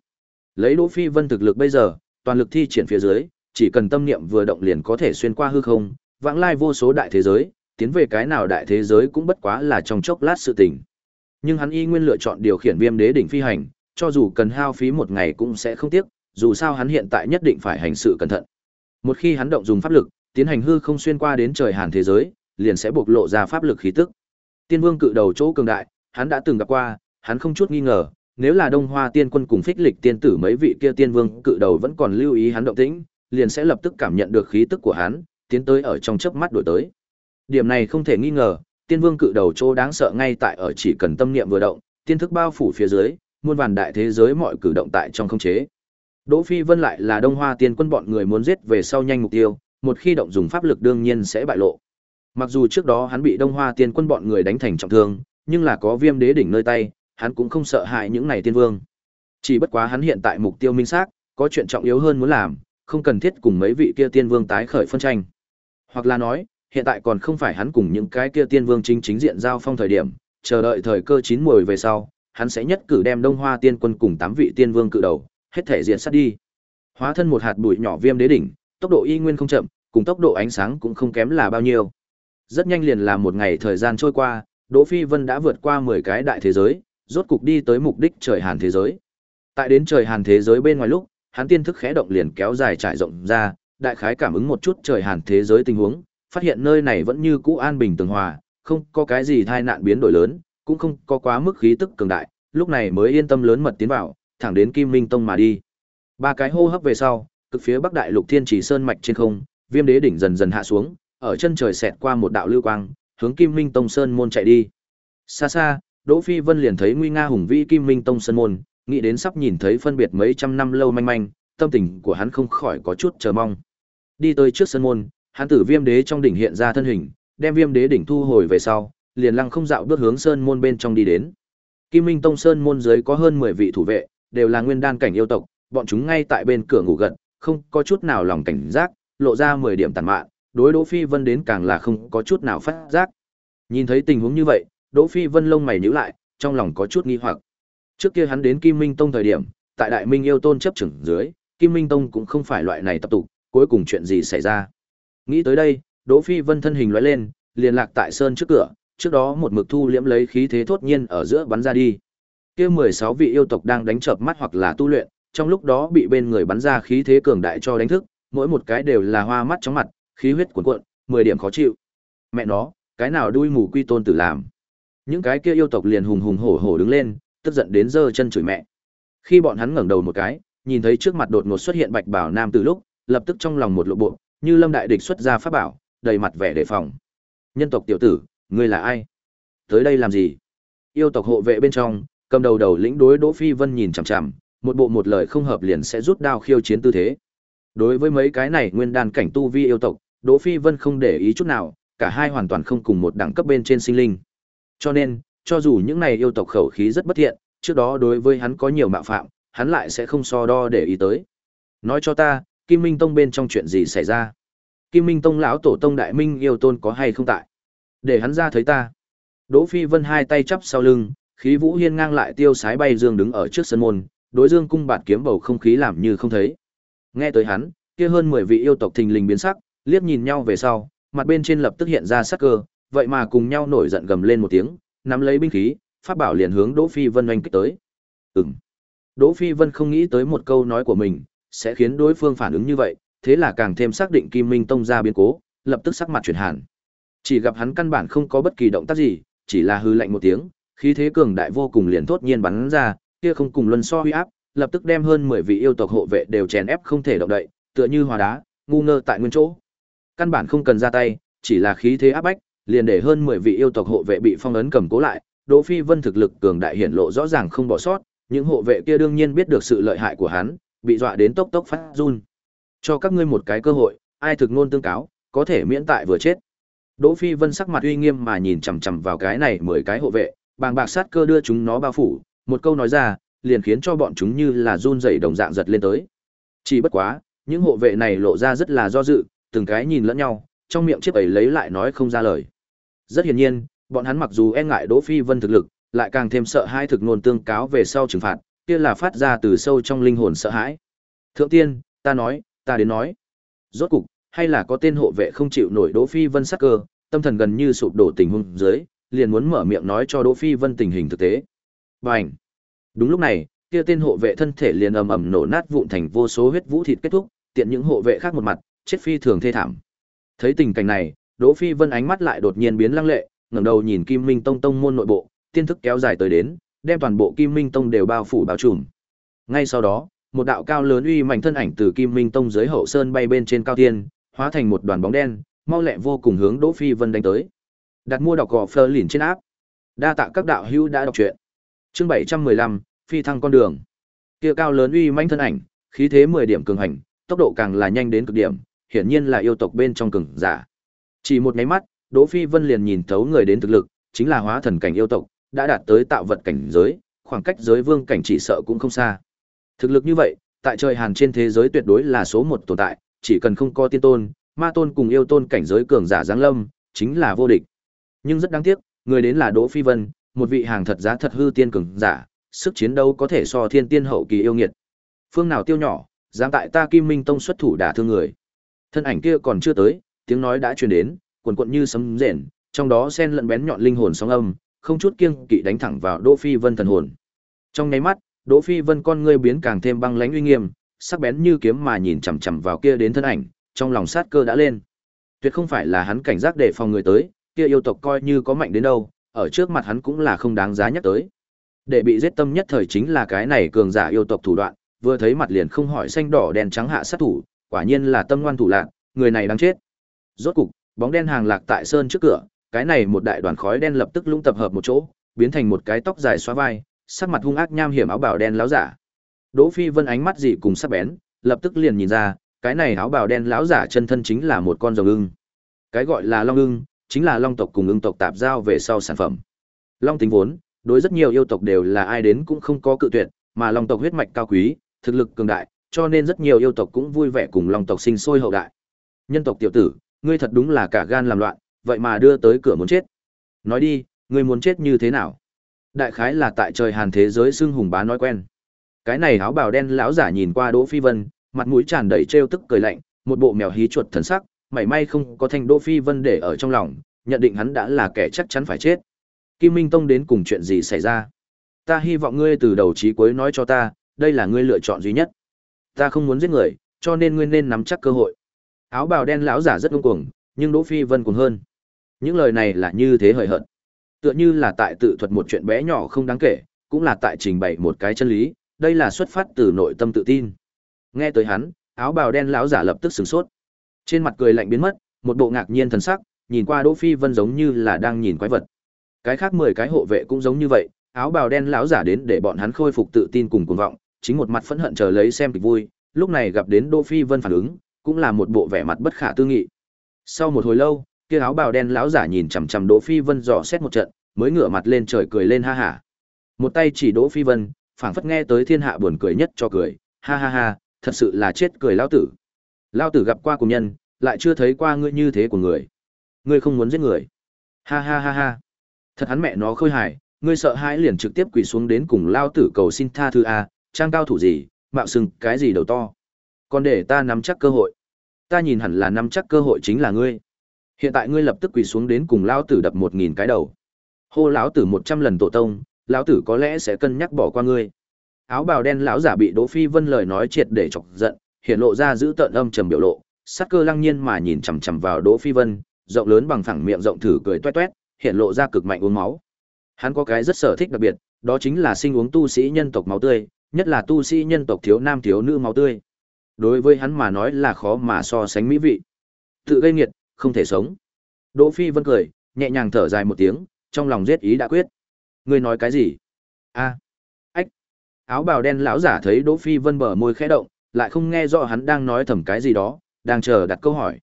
Lấy Đỗ Phi Vân thực lực bây giờ, toàn lực thi triển phía dưới, chỉ cần tâm niệm vừa động liền có thể xuyên qua hư không, vãng lai vô số đại thế giới, tiến về cái nào đại thế giới cũng bất quá là trong chốc lát sự tình. Nhưng hắn y nguyên lựa chọn điều khiển Viêm Đế đỉnh phi hành, cho dù cần hao phí một ngày cũng sẽ không tiếc, dù sao hắn hiện tại nhất định phải hành sự cẩn thận. Một khi hắn động dùng pháp lực, tiến hành hư không xuyên qua đến trời hàn thế giới, liền sẽ bộc lộ ra pháp lực khí tức. Tiên Vương cự đầu chỗ cường đại, hắn đã từng gặp qua, hắn không chút nghi ngờ, nếu là Đông Hoa Tiên Quân cùng Phích Lịch Tiên tử mấy vị kia tiên vương cự đầu vẫn còn lưu ý hắn động tĩnh, liền sẽ lập tức cảm nhận được khí tức của hắn, tiến tới ở trong chớp mắt đổi tới. Điểm này không thể nghi ngờ, Tiên Vương cự đầu chỗ đáng sợ ngay tại ở chỉ cần tâm niệm vừa động, tiên thức bao phủ phía dưới, muôn vàn đại thế giới mọi cử động tại trong không chế. Đỗ Phi Vân lại là Đông Hoa Tiên Quân bọn người muốn giết về sau nhanh mục tiêu, một khi động dùng pháp lực đương nhiên sẽ bại lộ. Mặc dù trước đó hắn bị Đông Hoa Tiên Quân bọn người đánh thành trọng thương, nhưng là có Viêm Đế đỉnh nơi tay, hắn cũng không sợ hại những này tiên vương. Chỉ bất quá hắn hiện tại mục tiêu minh xác, có chuyện trọng yếu hơn muốn làm, không cần thiết cùng mấy vị kia tiên vương tái khởi phân tranh. Hoặc là nói, hiện tại còn không phải hắn cùng những cái kia tiên vương chính chính diện giao phong thời điểm, chờ đợi thời cơ chín muồi về sau, hắn sẽ nhất cử đem Đông Hoa Tiên Quân cùng tám vị tiên vương cự đầu, hết thể diện sát đi. Hóa thân một hạt bụi nhỏ viêm đế đỉnh, tốc độ y nguyên không chậm, cùng tốc độ ánh sáng cũng không kém là bao nhiêu. Rất nhanh liền là một ngày thời gian trôi qua, Đỗ Phi Vân đã vượt qua 10 cái đại thế giới, rốt cục đi tới mục đích trời Hàn thế giới. Tại đến trời Hàn thế giới bên ngoài lúc, hắn tiên thức khẽ động liền kéo dài trải rộng ra, đại khái cảm ứng một chút trời Hàn thế giới tình huống, phát hiện nơi này vẫn như cũ an bình tường hòa, không có cái gì tai nạn biến đổi lớn, cũng không có quá mức khí tức cường đại, lúc này mới yên tâm lớn mật tiến vào, thẳng đến Kim Minh Tông mà đi. Ba cái hô hấp về sau, cực phía Bắc Đại Lục Thiên Chỉ Sơn mạch trên không, Viêm Đế đỉnh dần dần hạ xuống, ở chân trời xẹt qua một đạo lưu quang, hướng Kim Minh Tông Sơn môn chạy đi. Xa xa, Đỗ Phi Vân liền thấy nguy nga hùng vĩ Kim Minh Tông Sơn môn, nghĩ đến sắp nhìn thấy phân biệt mấy trăm năm lâu manh manh, tâm tình của hắn không khỏi có chút chờ mong. Đi tới trước sơn môn, hắn tử Viêm Đế trong đỉnh hiện ra thân hình, đem Viêm Đế đỉnh thu hồi về sau, liền lăng không dạo bước hướng sơn môn bên trong đi đến. Kim Minh Tông Sơn môn dưới có hơn 10 vị thủ vệ, đều là nguyên đan cảnh yêu tộc, bọn chúng ngay tại bên cửa ngủ gật, không có chút nào lòng cảnh giác, lộ ra 10 điểm tàn mạn, đối Đỗ Phi Vân đến càng là không có chút nào phát giác. Nhìn thấy tình huống như vậy, Đỗ Phi Vân lông mày nhíu lại, trong lòng có chút nghi hoặc. Trước kia hắn đến Kim Minh Tông thời điểm, tại Đại Minh yêu tôn chấp trưởng dưới, Kim Minh Tông cũng không phải loại này tập tục, cuối cùng chuyện gì xảy ra. Nghĩ tới đây, Đỗ Phi Vân thân hình lóe lên, liền lạc tại sơn trước cửa, trước đó một mực thu liễm lấy khí thế thốt nhiên ở giữa bắn ra đi. Kia 16 vị yêu tộc đang đánh chợp mắt hoặc là tu luyện, trong lúc đó bị bên người bắn ra khí thế cường đại cho đánh thức, mỗi một cái đều là hoa mắt chóng mặt, khí huyết cuồn cuộn, 10 điểm khó chịu. Mẹ nó, cái nào đuôi mù quy tôn tử làm. Những cái kia yêu tộc liền hùng hùng hổ hổ đứng lên, tức giận đến giơ chân chửi mẹ. Khi bọn hắn ngẩng đầu một cái, nhìn thấy trước mặt đột ngột xuất hiện Bạch Bảo Nam từ lúc, lập tức trong lòng một lộ bộ, như lâm đại địch xuất ra pháp bảo, đầy mặt vẻ đề phòng. Nhân tộc tiểu tử, ngươi là ai? Tới đây làm gì? Yêu tộc hộ vệ bên trong, cầm đầu đầu lĩnh đối Đỗ Phi Vân nhìn chằm chằm, một bộ một lời không hợp liền sẽ rút đao khiêu chiến tư thế. Đối với mấy cái này nguyên đan cảnh tu vi yêu tộc, Đỗ Phi Vân không để ý chút nào, cả hai hoàn toàn không cùng một đẳng cấp bên trên sinh linh. Cho nên, cho dù những này yêu tộc khẩu khí rất bất thiện, trước đó đối với hắn có nhiều mạo phạm, hắn lại sẽ không so đo để ý tới. Nói cho ta, Kim Minh Tông bên trong chuyện gì xảy ra? Kim Minh Tông lão tổ tông đại minh yêu tôn có hay không tại? Để hắn ra thấy ta. Đỗ Phi Vân hai tay chắp sau lưng, khí vũ hiên ngang lại tiêu sái bay dương đứng ở trước sân môn, đối dương cung bạt kiếm bầu không khí làm như không thấy. Nghe tới hắn, kia hơn 10 vị yêu tộc thình lình biến sắc, liếc nhìn nhau về sau, mặt bên trên lập tức hiện ra sắc cơ, vậy mà cùng nhau nổi giận gầm lên một tiếng, nắm lấy binh khí, pháp bảo liền hướng Đỗ Phi Vân oanh kích tới. ừng Đỗ Phi Vân không nghĩ tới một câu nói của mình sẽ khiến đối phương phản ứng như vậy, thế là càng thêm xác định Kim Minh Tông ra biến cố, lập tức sắc mặt chuyển hàn. Chỉ gặp hắn căn bản không có bất kỳ động tác gì, chỉ là hư lạnh một tiếng, khí thế cường đại vô cùng liền thốt nhiên bắn ra, kia không cùng luân so huy áp, lập tức đem hơn 10 vị yêu tộc hộ vệ đều chèn ép không thể động đậy, tựa như hòa đá, ngu ngơ tại nguyên chỗ. Căn bản không cần ra tay, chỉ là khí thế áp bách, liền để hơn 10 vị yêu tộc hộ vệ bị phong ấn cầm cố lại, Đỗ Phi Vân thực lực cường đại hiển lộ rõ ràng không bỏ sót, những hộ vệ kia đương nhiên biết được sự lợi hại của hắn, bị dọa đến tốc tốc phát run. Cho các ngươi một cái cơ hội, ai thực ngôn tương cáo, có thể miễn tại vừa chết. Đỗ Phi Vân sắc mặt uy nghiêm mà nhìn chằm chằm vào cái này mười cái hộ vệ, bàng bạc sát cơ đưa chúng nó bao phủ, một câu nói ra, liền khiến cho bọn chúng như là run rẩy đồng dạng giật lên tới. Chỉ bất quá, những hộ vệ này lộ ra rất là do dự, từng cái nhìn lẫn nhau, trong miệng chiếc ấy lấy lại nói không ra lời. Rất hiển nhiên, bọn hắn mặc dù e ngại Đỗ Phi Vân thực lực, lại càng thêm sợ hai thực nôn tương cáo về sau trừng phạt, kia là phát ra từ sâu trong linh hồn sợ hãi. Thượng tiên, ta nói, ta đến nói. Rốt cục, hay là có tên hộ vệ không chịu nổi Đỗ Phi Vân sắc cơ, tâm thần gần như sụp đổ tình huống dưới, liền muốn mở miệng nói cho Đỗ Phi Vân tình hình thực tế. Bành! Đúng lúc này, kia tên hộ vệ thân thể liền ầm ầm nổ nát vụn thành vô số huyết vũ thịt kết thúc, tiện những hộ vệ khác một mặt, chết phi thường thê thảm. Thấy tình cảnh này, Đỗ Phi Vân ánh mắt lại đột nhiên biến lăng lệ, ngẩng đầu nhìn Kim Minh Tông tông môn nội bộ, tiên thức kéo dài tới đến, đem toàn bộ Kim Minh Tông đều bao phủ bao trùm. Ngay sau đó, một đạo cao lớn uy mạnh thân ảnh từ Kim Minh Tông dưới hậu sơn bay bên trên cao thiên hóa thành một đoàn bóng đen, mau lẹ vô cùng hướng Đỗ Phi Vân đánh tới. Đặt mua đọc gò phơ lìn trên áp. Đa tạ các đạo hữu đã đọc truyện. Chương 715, phi thăng con đường. Kia cao lớn uy manh thân ảnh, khí thế 10 điểm cường hành, tốc độ càng là nhanh đến cực điểm, hiển nhiên là yêu tộc bên trong cường giả. Chỉ một cái mắt, Đỗ Phi Vân liền nhìn thấu người đến thực lực, chính là hóa thần cảnh yêu tộc, đã đạt tới tạo vật cảnh giới, khoảng cách giới vương cảnh chỉ sợ cũng không xa. Thực lực như vậy, tại trời Hàn trên thế giới tuyệt đối là số một tồn tại, chỉ cần không có tiên tôn, ma tôn cùng yêu tôn cảnh giới cường giả giáng lâm, chính là vô địch. Nhưng rất đáng tiếc, người đến là Đỗ Phi Vân, một vị hàng thật giá thật hư tiên cường giả, sức chiến đấu có thể so thiên tiên hậu kỳ yêu nghiệt. Phương nào tiêu nhỏ, dám tại ta Kim Minh Tông xuất thủ đả thương người. Thân ảnh kia còn chưa tới, tiếng nói đã truyền đến, quần cuộn như sấm rền, trong đó xen lẫn bén nhọn linh hồn sóng âm, không chút kiêng kỵ đánh thẳng vào Đỗ Phi Vân thần hồn. Trong nháy mắt, Đỗ Phi Vân con ngươi biến càng thêm băng lãnh uy nghiêm, sắc bén như kiếm mà nhìn chằm chằm vào kia đến thân ảnh, trong lòng sát cơ đã lên. Tuyệt không phải là hắn cảnh giác để phòng người tới, kia yêu tộc coi như có mạnh đến đâu, ở trước mặt hắn cũng là không đáng giá nhắc tới. Để bị giết tâm nhất thời chính là cái này cường giả yêu tộc thủ đoạn, vừa thấy mặt liền không hỏi xanh đỏ đen trắng hạ sát thủ, quả nhiên là tâm ngoan thủ lạn, người này đáng chết. Rốt cục, bóng đen hàng lạc tại sơn trước cửa, cái này một đại đoàn khói đen lập tức lũng tập hợp một chỗ, biến thành một cái tóc dài xóa vai, sắc mặt hung ác nham hiểm áo bào đen láo giả. Đỗ Phi Vân ánh mắt dị cùng sắc bén, lập tức liền nhìn ra, cái này áo bào đen láo giả chân thân chính là một con rồng ưng. Cái gọi là long ưng, chính là long tộc cùng ưng tộc tạp giao về sau sản phẩm. Long tính vốn, đối rất nhiều yêu tộc đều là ai đến cũng không có cự tuyệt, mà long tộc huyết mạch cao quý, thực lực cường đại, cho nên rất nhiều yêu tộc cũng vui vẻ cùng long tộc sinh sôi hậu đại. Nhân tộc tiểu tử, ngươi thật đúng là cả gan làm loạn, vậy mà đưa tới cửa muốn chết. Nói đi, ngươi muốn chết như thế nào? Đại khái là tại trời Hàn thế giới xưng hùng bá nói quen. Cái này áo bào đen lão giả nhìn qua Đỗ Phi Vân, mặt mũi tràn đầy trêu tức cười lạnh, một bộ mèo hí chuột thần sắc, mảy may không có thanh Đỗ Phi Vân để ở trong lòng, nhận định hắn đã là kẻ chắc chắn phải chết. Kim Minh Tông đến cùng chuyện gì xảy ra? Ta hy vọng ngươi từ đầu chí cuối nói cho ta, đây là ngươi lựa chọn duy nhất. Ta không muốn giết người, cho nên ngươi nên nắm chắc cơ hội. Áo bào đen lão giả rất ngông cuồng, nhưng Đỗ Phi Vân cuồng hơn. Những lời này là như thế hời hợt. Tựa như là tại tự thuật một chuyện bé nhỏ không đáng kể, cũng là tại trình bày một cái chân lý, đây là xuất phát từ nội tâm tự tin. Nghe tới hắn, áo bào đen lão giả lập tức sửng sốt. Trên mặt cười lạnh biến mất, một bộ ngạc nhiên thần sắc, nhìn qua Đỗ Phi Vân giống như là đang nhìn quái vật. Cái khác 10 cái hộ vệ cũng giống như vậy, áo bào đen lão giả đến để bọn hắn khôi phục tự tin cùng cuồng vọng, chính một mặt phẫn hận chờ lấy xem kịch vui, lúc này gặp đến Đỗ Phi Vân phản ứng, cũng là một bộ vẻ mặt bất khả tư nghị. Sau một hồi lâu, kia áo bào đen lão giả nhìn chằm chằm Đỗ Phi Vân dò xét một trận, mới ngửa mặt lên trời cười lên ha ha. Một tay chỉ Đỗ Phi Vân, phảng phất nghe tới thiên hạ buồn cười nhất cho cười, ha ha ha, thật sự là chết cười lão tử. Lão tử gặp qua cùng nhân, lại chưa thấy qua ngươi như thế của người. Ngươi không muốn giết người. Ha ha ha ha. Thật hắn mẹ nó khôi hài, ngươi sợ hãi liền trực tiếp quỳ xuống đến cùng lão tử cầu xin tha thứ a, trang cao thủ gì, mạo sừng cái gì đầu to. Còn để ta nắm chắc cơ hội. Ta nhìn hẳn là nắm chắc cơ hội chính là ngươi. Hiện tại ngươi lập tức quỳ xuống đến cùng lão tử đập một nghìn cái đầu. Hô lão tử một trăm lần tổ tông, lão tử có lẽ sẽ cân nhắc bỏ qua ngươi. Áo bào đen lão giả bị Đỗ Phi Vân lời nói triệt để chọc giận, hiện lộ ra giữ tợn âm trầm biểu lộ, sát cơ lăng nhiên mà nhìn chằm chằm vào Đỗ Phi Vân, rộng lớn bằng phẳng miệng rộng thử cười toe toét, hiện lộ ra cực mạnh uống máu. Hắn có cái rất sở thích đặc biệt, đó chính là sinh uống tu sĩ nhân tộc máu tươi, nhất là tu sĩ nhân tộc thiếu nam thiếu nữ máu tươi. Đối với hắn mà nói là khó mà so sánh mỹ vị. Tự gây nghiệt, không thể sống. Đỗ Phi Vân cười, nhẹ nhàng thở dài một tiếng, trong lòng giết ý đã quyết. Ngươi nói cái gì? A. Ách. Áo bào đen lão giả thấy Đỗ Phi Vân bờ môi khẽ động, lại không nghe rõ hắn đang nói thầm cái gì đó, đang chờ đặt câu hỏi.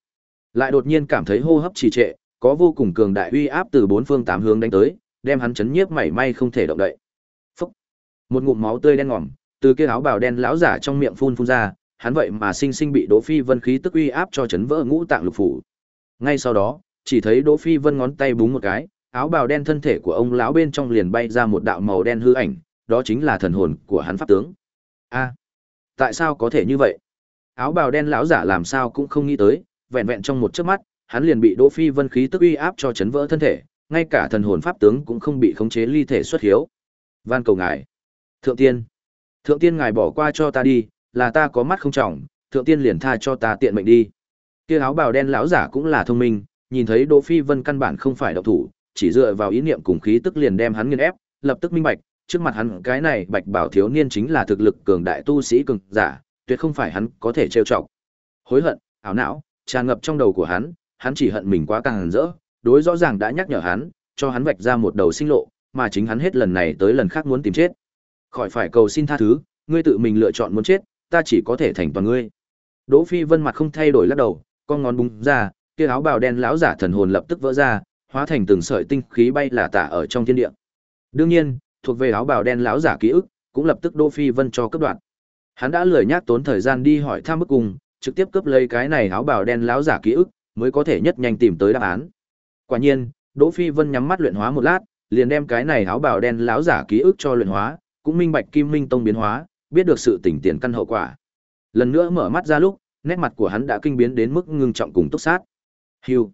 Lại đột nhiên cảm thấy hô hấp trì trệ, có vô cùng cường đại uy áp từ bốn phương tám hướng đánh tới, đem hắn chấn nhiếp mảy may không thể động đậy. Phúc. Một ngụm máu tươi đen ngòm, từ kia áo bào đen lão giả trong miệng phun phun ra, hắn vậy mà sinh sinh bị Đỗ Phi Vân khí tức uy áp cho chấn vỡ ngũ tạng lục phủ. Ngay sau đó, chỉ thấy Đỗ Phi Vân ngón tay búng một cái, áo bào đen thân thể của ông lão bên trong liền bay ra một đạo màu đen hư ảnh, đó chính là thần hồn của hắn pháp tướng. A, tại sao có thể như vậy? Áo bào đen lão giả làm sao cũng không nghĩ tới, vẹn vẹn trong một chớp mắt, hắn liền bị Đỗ Phi Vân khí tức uy áp cho chấn vỡ thân thể, ngay cả thần hồn pháp tướng cũng không bị khống chế ly thể xuất hiếu. Van cầu ngài, thượng tiên, thượng tiên ngài bỏ qua cho ta đi, là ta có mắt không trọng, thượng tiên liền tha cho ta tiện mệnh đi. Kia áo bào đen lão giả cũng là thông minh, nhìn thấy Đỗ Phi Vân căn bản không phải độc thủ, chỉ dựa vào ý niệm cùng khí tức liền đem hắn nghiền ép, lập tức minh bạch, trước mặt hắn cái này Bạch Bảo thiếu niên chính là thực lực cường đại tu sĩ cường giả, tuyệt không phải hắn có thể trêu chọc. Hối hận, ảo não, tràn ngập trong đầu của hắn, hắn chỉ hận mình quá càng rỡ, đối rõ ràng đã nhắc nhở hắn, cho hắn vạch ra một đầu sinh lộ, mà chính hắn hết lần này tới lần khác muốn tìm chết. Khỏi phải cầu xin tha thứ, ngươi tự mình lựa chọn muốn chết, ta chỉ có thể thành toàn ngươi. Đỗ Phi Vân mặt không thay đổi lắc đầu, con ngón búng ra, kia áo bào đen lão giả thần hồn lập tức vỡ ra, hóa thành từng sợi tinh khí bay là tả ở trong thiên địa. Đương nhiên, thuộc về áo bào đen lão giả ký ức, cũng lập tức Đỗ Phi Vân cho cấp đoạn. Hắn đã lười nhác tốn thời gian đi hỏi thăm bức cùng, trực tiếp cướp lấy cái này áo bào đen láo giả ký ức, mới có thể nhất nhanh tìm tới đáp án. Quả nhiên, Đỗ Phi Vân nhắm mắt luyện hóa một lát, liền đem cái này áo bào đen láo giả ký ức cho luyện hóa, cũng minh bạch Kim Minh Tông biến hóa, biết được sự tỉnh tiền căn hậu quả. Lần nữa mở mắt ra lúc, nét mặt của hắn đã kinh biến đến mức ngưng trọng cùng túc sát. Hưu.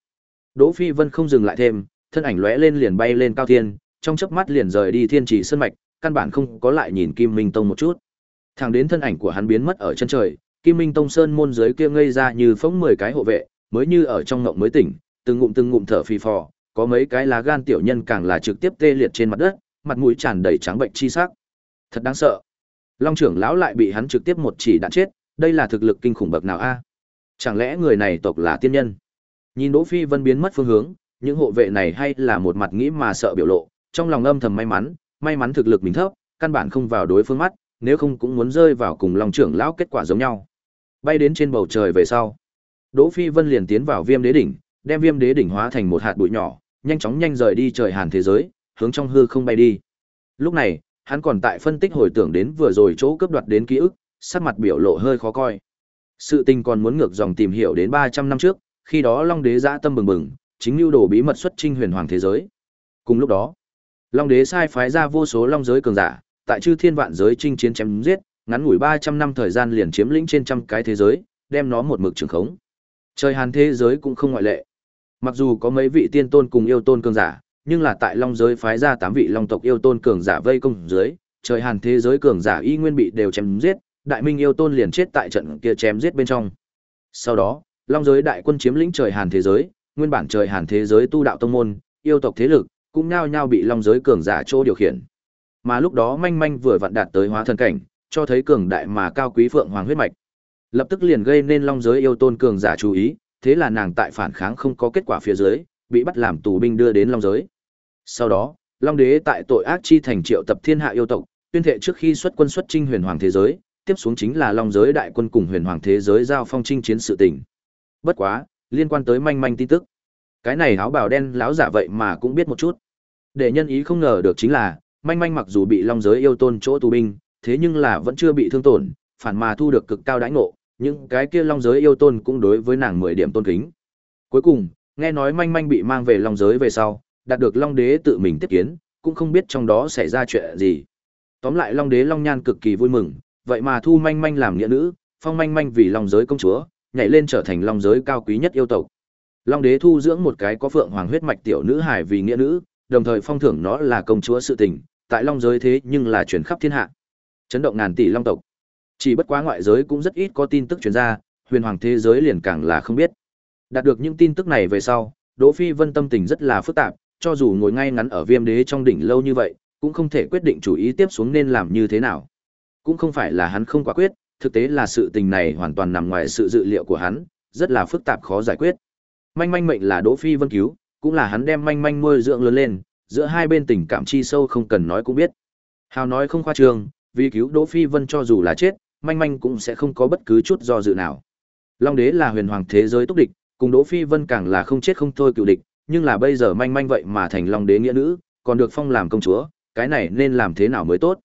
Đỗ Phi Vân không dừng lại thêm, thân ảnh lóe lên liền bay lên cao thiên, trong chớp mắt liền rời đi Thiên trì Sơn mạch, căn bản không có lại nhìn Kim Minh Tông một chút. Thẳng đến thân ảnh của hắn biến mất ở chân trời, Kim Minh Tông Sơn môn dưới kia ngây ra như phóng 10 cái hộ vệ, mới như ở trong ngộng mới tỉnh, từng ngụm từng ngụm thở phì phò, có mấy cái lá gan tiểu nhân càng là trực tiếp tê liệt trên mặt đất, mặt mũi tràn đầy trắng bệnh chi sắc. Thật đáng sợ. Long trưởng lão lại bị hắn trực tiếp một chỉ đạn chết, đây là thực lực kinh khủng bậc nào a? Chẳng lẽ người này tộc là tiên nhân? Nhìn Đỗ Phi Vân biến mất phương hướng, những hộ vệ này hay là một mặt nghĩ mà sợ biểu lộ, trong lòng âm thầm may mắn, may mắn thực lực mình thấp, căn bản không vào đối phương mắt, nếu không cũng muốn rơi vào cùng Long trưởng lão kết quả giống nhau. Bay đến trên bầu trời về sau, Đỗ Phi Vân liền tiến vào Viêm Đế đỉnh, đem Viêm Đế đỉnh hóa thành một hạt bụi nhỏ, nhanh chóng nhanh rời đi trời hàn thế giới, hướng trong hư không bay đi. Lúc này, hắn còn tại phân tích hồi tưởng đến vừa rồi chỗ cướp đoạt đến ký ức, sắc mặt biểu lộ hơi khó coi. Sự tình còn muốn ngược dòng tìm hiểu đến 300 năm trước, khi đó Long Đế dã tâm bừng bừng, chính lưu đồ bí mật xuất chinh huyền hoàng thế giới. Cùng lúc đó, Long Đế sai phái ra vô số long giới cường giả, tại chư thiên vạn giới chinh chiến chém giết, ngắn ngủi 300 năm thời gian liền chiếm lĩnh trên trăm cái thế giới, đem nó một mực trường khống. Trời Hàn thế giới cũng không ngoại lệ. Mặc dù có mấy vị tiên tôn cùng yêu tôn cường giả, nhưng là tại long giới phái ra 8 vị long tộc yêu tôn cường giả vây công dưới, trời Hàn thế giới cường giả y nguyên bị đều chém giết, đại minh yêu tôn liền chết tại trận kia chém giết bên trong. Sau đó, long giới đại quân chiếm lĩnh trời Hàn thế giới, nguyên bản trời Hàn thế giới tu đạo tông môn, yêu tộc thế lực, cũng nhao nhao bị long giới cường giả chỗ điều khiển. Mà lúc đó manh manh vừa vặn đạt tới hóa thần cảnh, cho thấy cường đại mà cao quý phượng hoàng huyết mạch. Lập tức liền gây nên long giới yêu tôn cường giả chú ý, thế là nàng tại phản kháng không có kết quả phía dưới, bị bắt làm tù binh đưa đến long giới. Sau đó, Long Đế tại tội ác chi thành triệu tập thiên hạ yêu tộc, tuyên thệ trước khi xuất quân xuất chinh huyền hoàng thế giới, tiếp xuống chính là long giới đại quân cùng huyền hoàng thế giới giao phong chinh chiến sự tình. Bất quá, liên quan tới manh manh tin tức, cái này áo bào đen láo giả vậy mà cũng biết một chút. Để nhân ý không ngờ được chính là, manh manh mặc dù bị long giới yêu tôn chỗ tù binh, thế nhưng là vẫn chưa bị thương tổn, phản mà thu được cực cao đãi ngộ, những cái kia long giới yêu tôn cũng đối với nàng 10 điểm tôn kính. Cuối cùng, nghe nói manh manh bị mang về long giới về sau, đạt được long đế tự mình tiếp kiến, cũng không biết trong đó xảy ra chuyện gì. Tóm lại long đế long nhan cực kỳ vui mừng, vậy mà thu manh manh làm nghĩa nữ, phong manh manh vì long giới công chúa, nhảy lên trở thành long giới cao quý nhất yêu tộc. Long đế thu dưỡng một cái có phượng hoàng huyết mạch tiểu nữ hài vì nghĩa nữ, đồng thời phong thưởng nó là công chúa sự tình, tại long giới thế nhưng là truyền khắp thiên hạ. Chấn động ngàn tỷ long tộc. Chỉ bất quá ngoại giới cũng rất ít có tin tức truyền ra, huyền hoàng thế giới liền càng là không biết. Đạt được những tin tức này về sau, Đỗ Phi Vân tâm tình rất là phức tạp, cho dù ngồi ngay ngắn ở viêm đế trong đỉnh lâu như vậy, cũng không thể quyết định chủ ý tiếp xuống nên làm như thế nào. Cũng không phải là hắn không quả quyết, thực tế là sự tình này hoàn toàn nằm ngoài sự dự liệu của hắn, rất là phức tạp khó giải quyết. Manh manh mệnh là Đỗ Phi Vân cứu, cũng là hắn đem manh manh nuôi dưỡng lớn lên, giữa hai bên tình cảm chi sâu không cần nói cũng biết. Hào nói không khoa trương, vì cứu Đỗ Phi Vân cho dù là chết, manh manh cũng sẽ không có bất cứ chút do dự nào. Long đế là huyền hoàng thế giới túc địch, cùng Đỗ Phi Vân càng là không chết không thôi cựu địch, nhưng là bây giờ manh manh vậy mà thành Long đế nghĩa nữ, còn được phong làm công chúa, cái này nên làm thế nào mới tốt.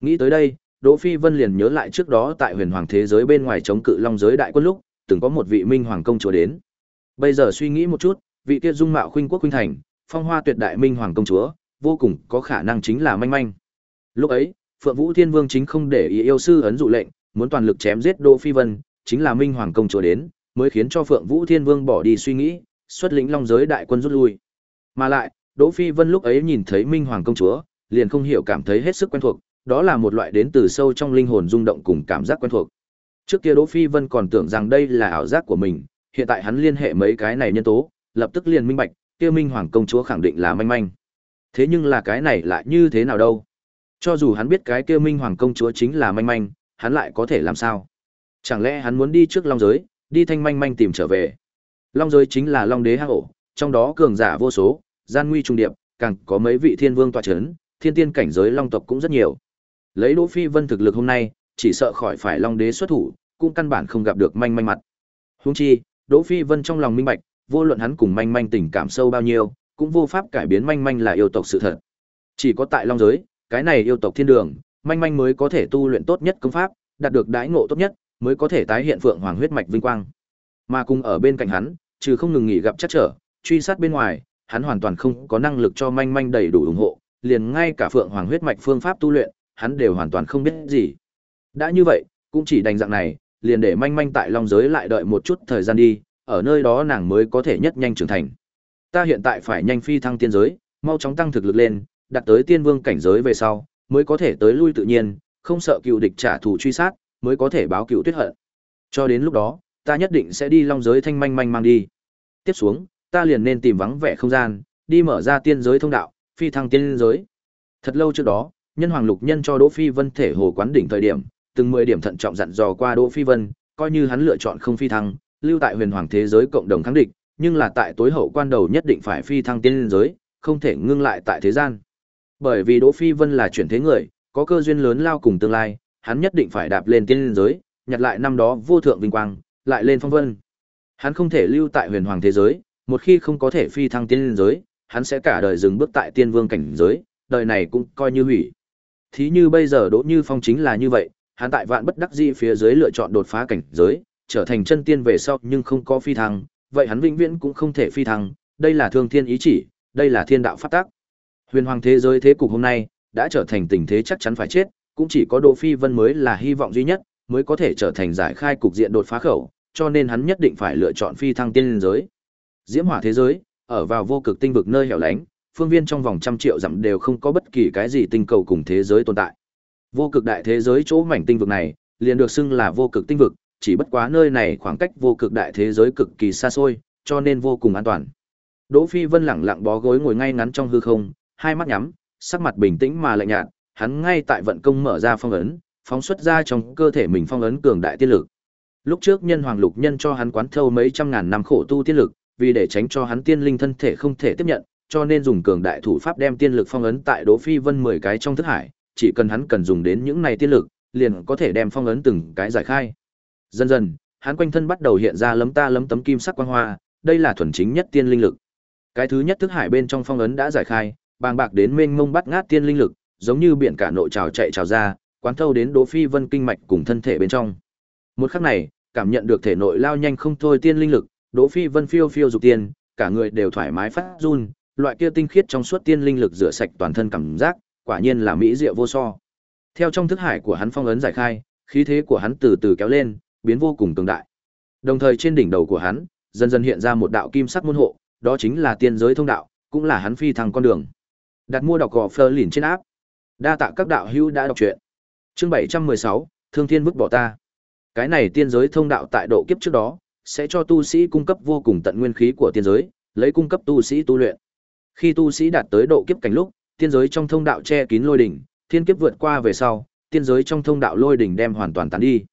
Nghĩ tới đây, Đỗ Phi Vân liền nhớ lại trước đó tại huyền hoàng thế giới bên ngoài chống cự Long giới đại quân lúc, từng có một vị minh hoàng công chúa đến. Bây giờ suy nghĩ một chút, vị kia dung mạo khuynh quốc khuynh thành, phong hoa tuyệt đại minh hoàng công chúa, vô cùng có khả năng chính là manh manh. Lúc ấy, Phượng Vũ Thiên Vương chính không để ý yêu sư ấn dụ lệnh, muốn toàn lực chém giết Đỗ Phi Vân, chính là Minh Hoàng công chúa đến, mới khiến cho Phượng Vũ Thiên Vương bỏ đi suy nghĩ, xuất lĩnh Long giới đại quân rút lui. Mà lại, Đỗ Phi Vân lúc ấy nhìn thấy Minh Hoàng công chúa, liền không hiểu cảm thấy hết sức quen thuộc, đó là một loại đến từ sâu trong linh hồn rung động cùng cảm giác quen thuộc. Trước kia Đỗ Phi Vân còn tưởng rằng đây là ảo giác của mình, hiện tại hắn liên hệ mấy cái này nhân tố, lập tức liền minh bạch, kia Minh Hoàng công chúa khẳng định là manh manh. Thế nhưng là cái này lại như thế nào đâu? Cho dù hắn biết cái kia Minh Hoàng công chúa chính là manh manh, hắn lại có thể làm sao? Chẳng lẽ hắn muốn đi trước Long giới, đi thanh manh manh tìm trở về? Long giới chính là Long đế hang ổ, trong đó cường giả vô số, gian nguy trung điệp, càng có mấy vị thiên vương tọa chấn, thiên tiên cảnh giới long tộc cũng rất nhiều. Lấy Đỗ Phi Vân thực lực hôm nay, chỉ sợ khỏi phải Long đế xuất thủ, cũng căn bản không gặp được manh manh mặt. Huống chi, Đỗ Phi Vân trong lòng minh bạch, vô luận hắn cùng manh manh tình cảm sâu bao nhiêu, cũng vô pháp cải biến manh manh là yêu tộc sự thật. Chỉ có tại Long giới, cái này yêu tộc thiên đường, manh manh mới có thể tu luyện tốt nhất công pháp, đạt được đãi ngộ tốt nhất, mới có thể tái hiện phượng hoàng huyết mạch vinh quang. Mà cùng ở bên cạnh hắn, trừ không ngừng nghỉ gặp chắc trở, truy sát bên ngoài, hắn hoàn toàn không có năng lực cho manh manh đầy đủ ủng hộ, liền ngay cả phượng hoàng huyết mạch phương pháp tu luyện, hắn đều hoàn toàn không biết gì. Đã như vậy, cũng chỉ đành dạng này, liền để manh manh tại long giới lại đợi một chút thời gian đi, ở nơi đó nàng mới có thể nhất nhanh trưởng thành. Ta hiện tại phải nhanh phi thăng tiên giới, mau chóng tăng thực lực lên, đạt tới tiên vương cảnh giới về sau, mới có thể tới lui tự nhiên, không sợ cựu địch trả thù truy sát, mới có thể báo cựu tuyết hận. Cho đến lúc đó, ta nhất định sẽ đi long giới thanh manh manh mang đi. Tiếp xuống, ta liền nên tìm vắng vẻ không gian, đi mở ra tiên giới thông đạo, phi thăng tiên giới. Thật lâu trước đó, nhân hoàng lục nhân cho Đỗ Phi Vân thể hồ quán đỉnh thời điểm, từng 10 điểm thận trọng dặn dò qua Đỗ Phi Vân, coi như hắn lựa chọn không phi thăng, lưu tại huyền hoàng thế giới cộng đồng kháng địch, nhưng là tại tối hậu quan đầu nhất định phải phi thăng tiên giới, không thể ngưng lại tại thế gian. Bởi vì Đỗ Phi Vân là chuyển thế người, có cơ duyên lớn lao cùng tương lai, hắn nhất định phải đạp lên tiên giới, nhặt lại năm đó vô thượng vinh quang, lại lên phong vân. Hắn không thể lưu tại huyền hoàng thế giới, một khi không có thể phi thăng tiên giới, hắn sẽ cả đời dừng bước tại tiên vương cảnh giới, đời này cũng coi như hủy. Thí như bây giờ Đỗ Như Phong chính là như vậy, hắn tại vạn bất đắc dĩ phía dưới lựa chọn đột phá cảnh giới, trở thành chân tiên về sau nhưng không có phi thăng, vậy hắn vĩnh viễn cũng không thể phi thăng, đây là thương thiên ý chỉ, đây là thiên đạo pháp tắc. Huyền hoàng thế giới thế cục hôm nay đã trở thành tình thế chắc chắn phải chết, cũng chỉ có Đỗ Phi Vân mới là hy vọng duy nhất, mới có thể trở thành giải khai cục diện đột phá khẩu, cho nên hắn nhất định phải lựa chọn phi thăng tiên giới. Diễm hỏa thế giới, ở vào vô cực tinh vực nơi hẻo lánh, phương viên trong vòng trăm triệu dặm đều không có bất kỳ cái gì tinh cầu cùng thế giới tồn tại. Vô cực đại thế giới chỗ mảnh tinh vực này, liền được xưng là vô cực tinh vực, chỉ bất quá nơi này khoảng cách vô cực đại thế giới cực kỳ xa xôi, cho nên vô cùng an toàn. Đỗ Phi Vân lẳng lặng bó gối ngồi ngay ngắn trong hư không, hai mắt nhắm, sắc mặt bình tĩnh mà lạnh nhạt, hắn ngay tại vận công mở ra phong ấn, phóng xuất ra trong cơ thể mình phong ấn cường đại tiên lực. Lúc trước nhân hoàng lục nhân cho hắn quán thâu mấy trăm ngàn năm khổ tu tiên lực, vì để tránh cho hắn tiên linh thân thể không thể tiếp nhận, cho nên dùng cường đại thủ pháp đem tiên lực phong ấn tại Đỗ Phi Vân 10 cái trong thức hải, chỉ cần hắn cần dùng đến những này tiên lực, liền có thể đem phong ấn từng cái giải khai. Dần dần, hắn quanh thân bắt đầu hiện ra lấm ta lấm tấm kim sắc quang hoa, đây là thuần chính nhất tiên linh lực. Cái thứ nhất thức hải bên trong phong ấn đã giải khai, bàng bạc đến mênh mông bắt ngát tiên linh lực, giống như biển cả nội trào chạy trào ra, quán thâu đến Đỗ Phi Vân kinh mạch cùng thân thể bên trong. Một khắc này, cảm nhận được thể nội lao nhanh không thôi tiên linh lực, Đỗ Phi Vân phiêu phiêu dục tiên, cả người đều thoải mái phát run, loại kia tinh khiết trong suốt tiên linh lực rửa sạch toàn thân cảm giác, quả nhiên là mỹ diệu vô so. Theo trong thức hải của hắn phong ấn giải khai, khí thế của hắn từ từ kéo lên, biến vô cùng cường đại. Đồng thời trên đỉnh đầu của hắn, dần dần hiện ra một đạo kim sắc môn hộ, đó chính là tiên giới thông đạo, cũng là hắn phi thăng con đường. Đặt mua đọc gò Fleur lìn trên áp. Đa tạ các đạo hữu đã đọc truyện. Chương 716, Thương Thiên vứt bỏ ta. Cái này tiên giới thông đạo tại độ kiếp trước đó, sẽ cho tu sĩ cung cấp vô cùng tận nguyên khí của tiên giới, lấy cung cấp tu sĩ tu luyện. Khi tu sĩ đạt tới độ kiếp cảnh lúc, tiên giới trong thông đạo che kín lôi đỉnh, thiên kiếp vượt qua về sau, tiên giới trong thông đạo lôi đỉnh đem hoàn toàn tán đi.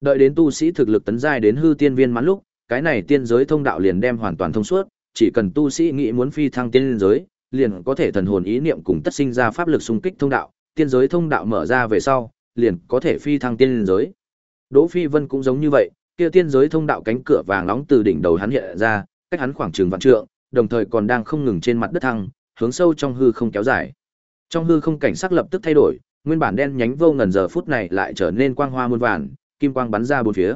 Đợi đến tu sĩ thực lực tấn giai đến hư tiên viên mãn lúc, cái này tiên giới thông đạo liền đem hoàn toàn thông suốt, chỉ cần tu sĩ nghĩ muốn phi thăng tiên giới, liền có thể thần hồn ý niệm cùng tất sinh ra pháp lực xung kích thông đạo, tiên giới thông đạo mở ra về sau, liền có thể phi thăng tiên giới. Đỗ Phi Vân cũng giống như vậy, kia tiên giới thông đạo cánh cửa vàng nóng từ đỉnh đầu hắn hiện ra, cách hắn khoảng chừng vạn trượng, đồng thời còn đang không ngừng trên mặt đất thăng, hướng sâu trong hư không kéo dài. Trong hư không cảnh sắc lập tức thay đổi, nguyên bản đen nhánh vô ngần giờ phút này lại trở nên quang hoa muôn vàn, kim quang bắn ra bốn phía.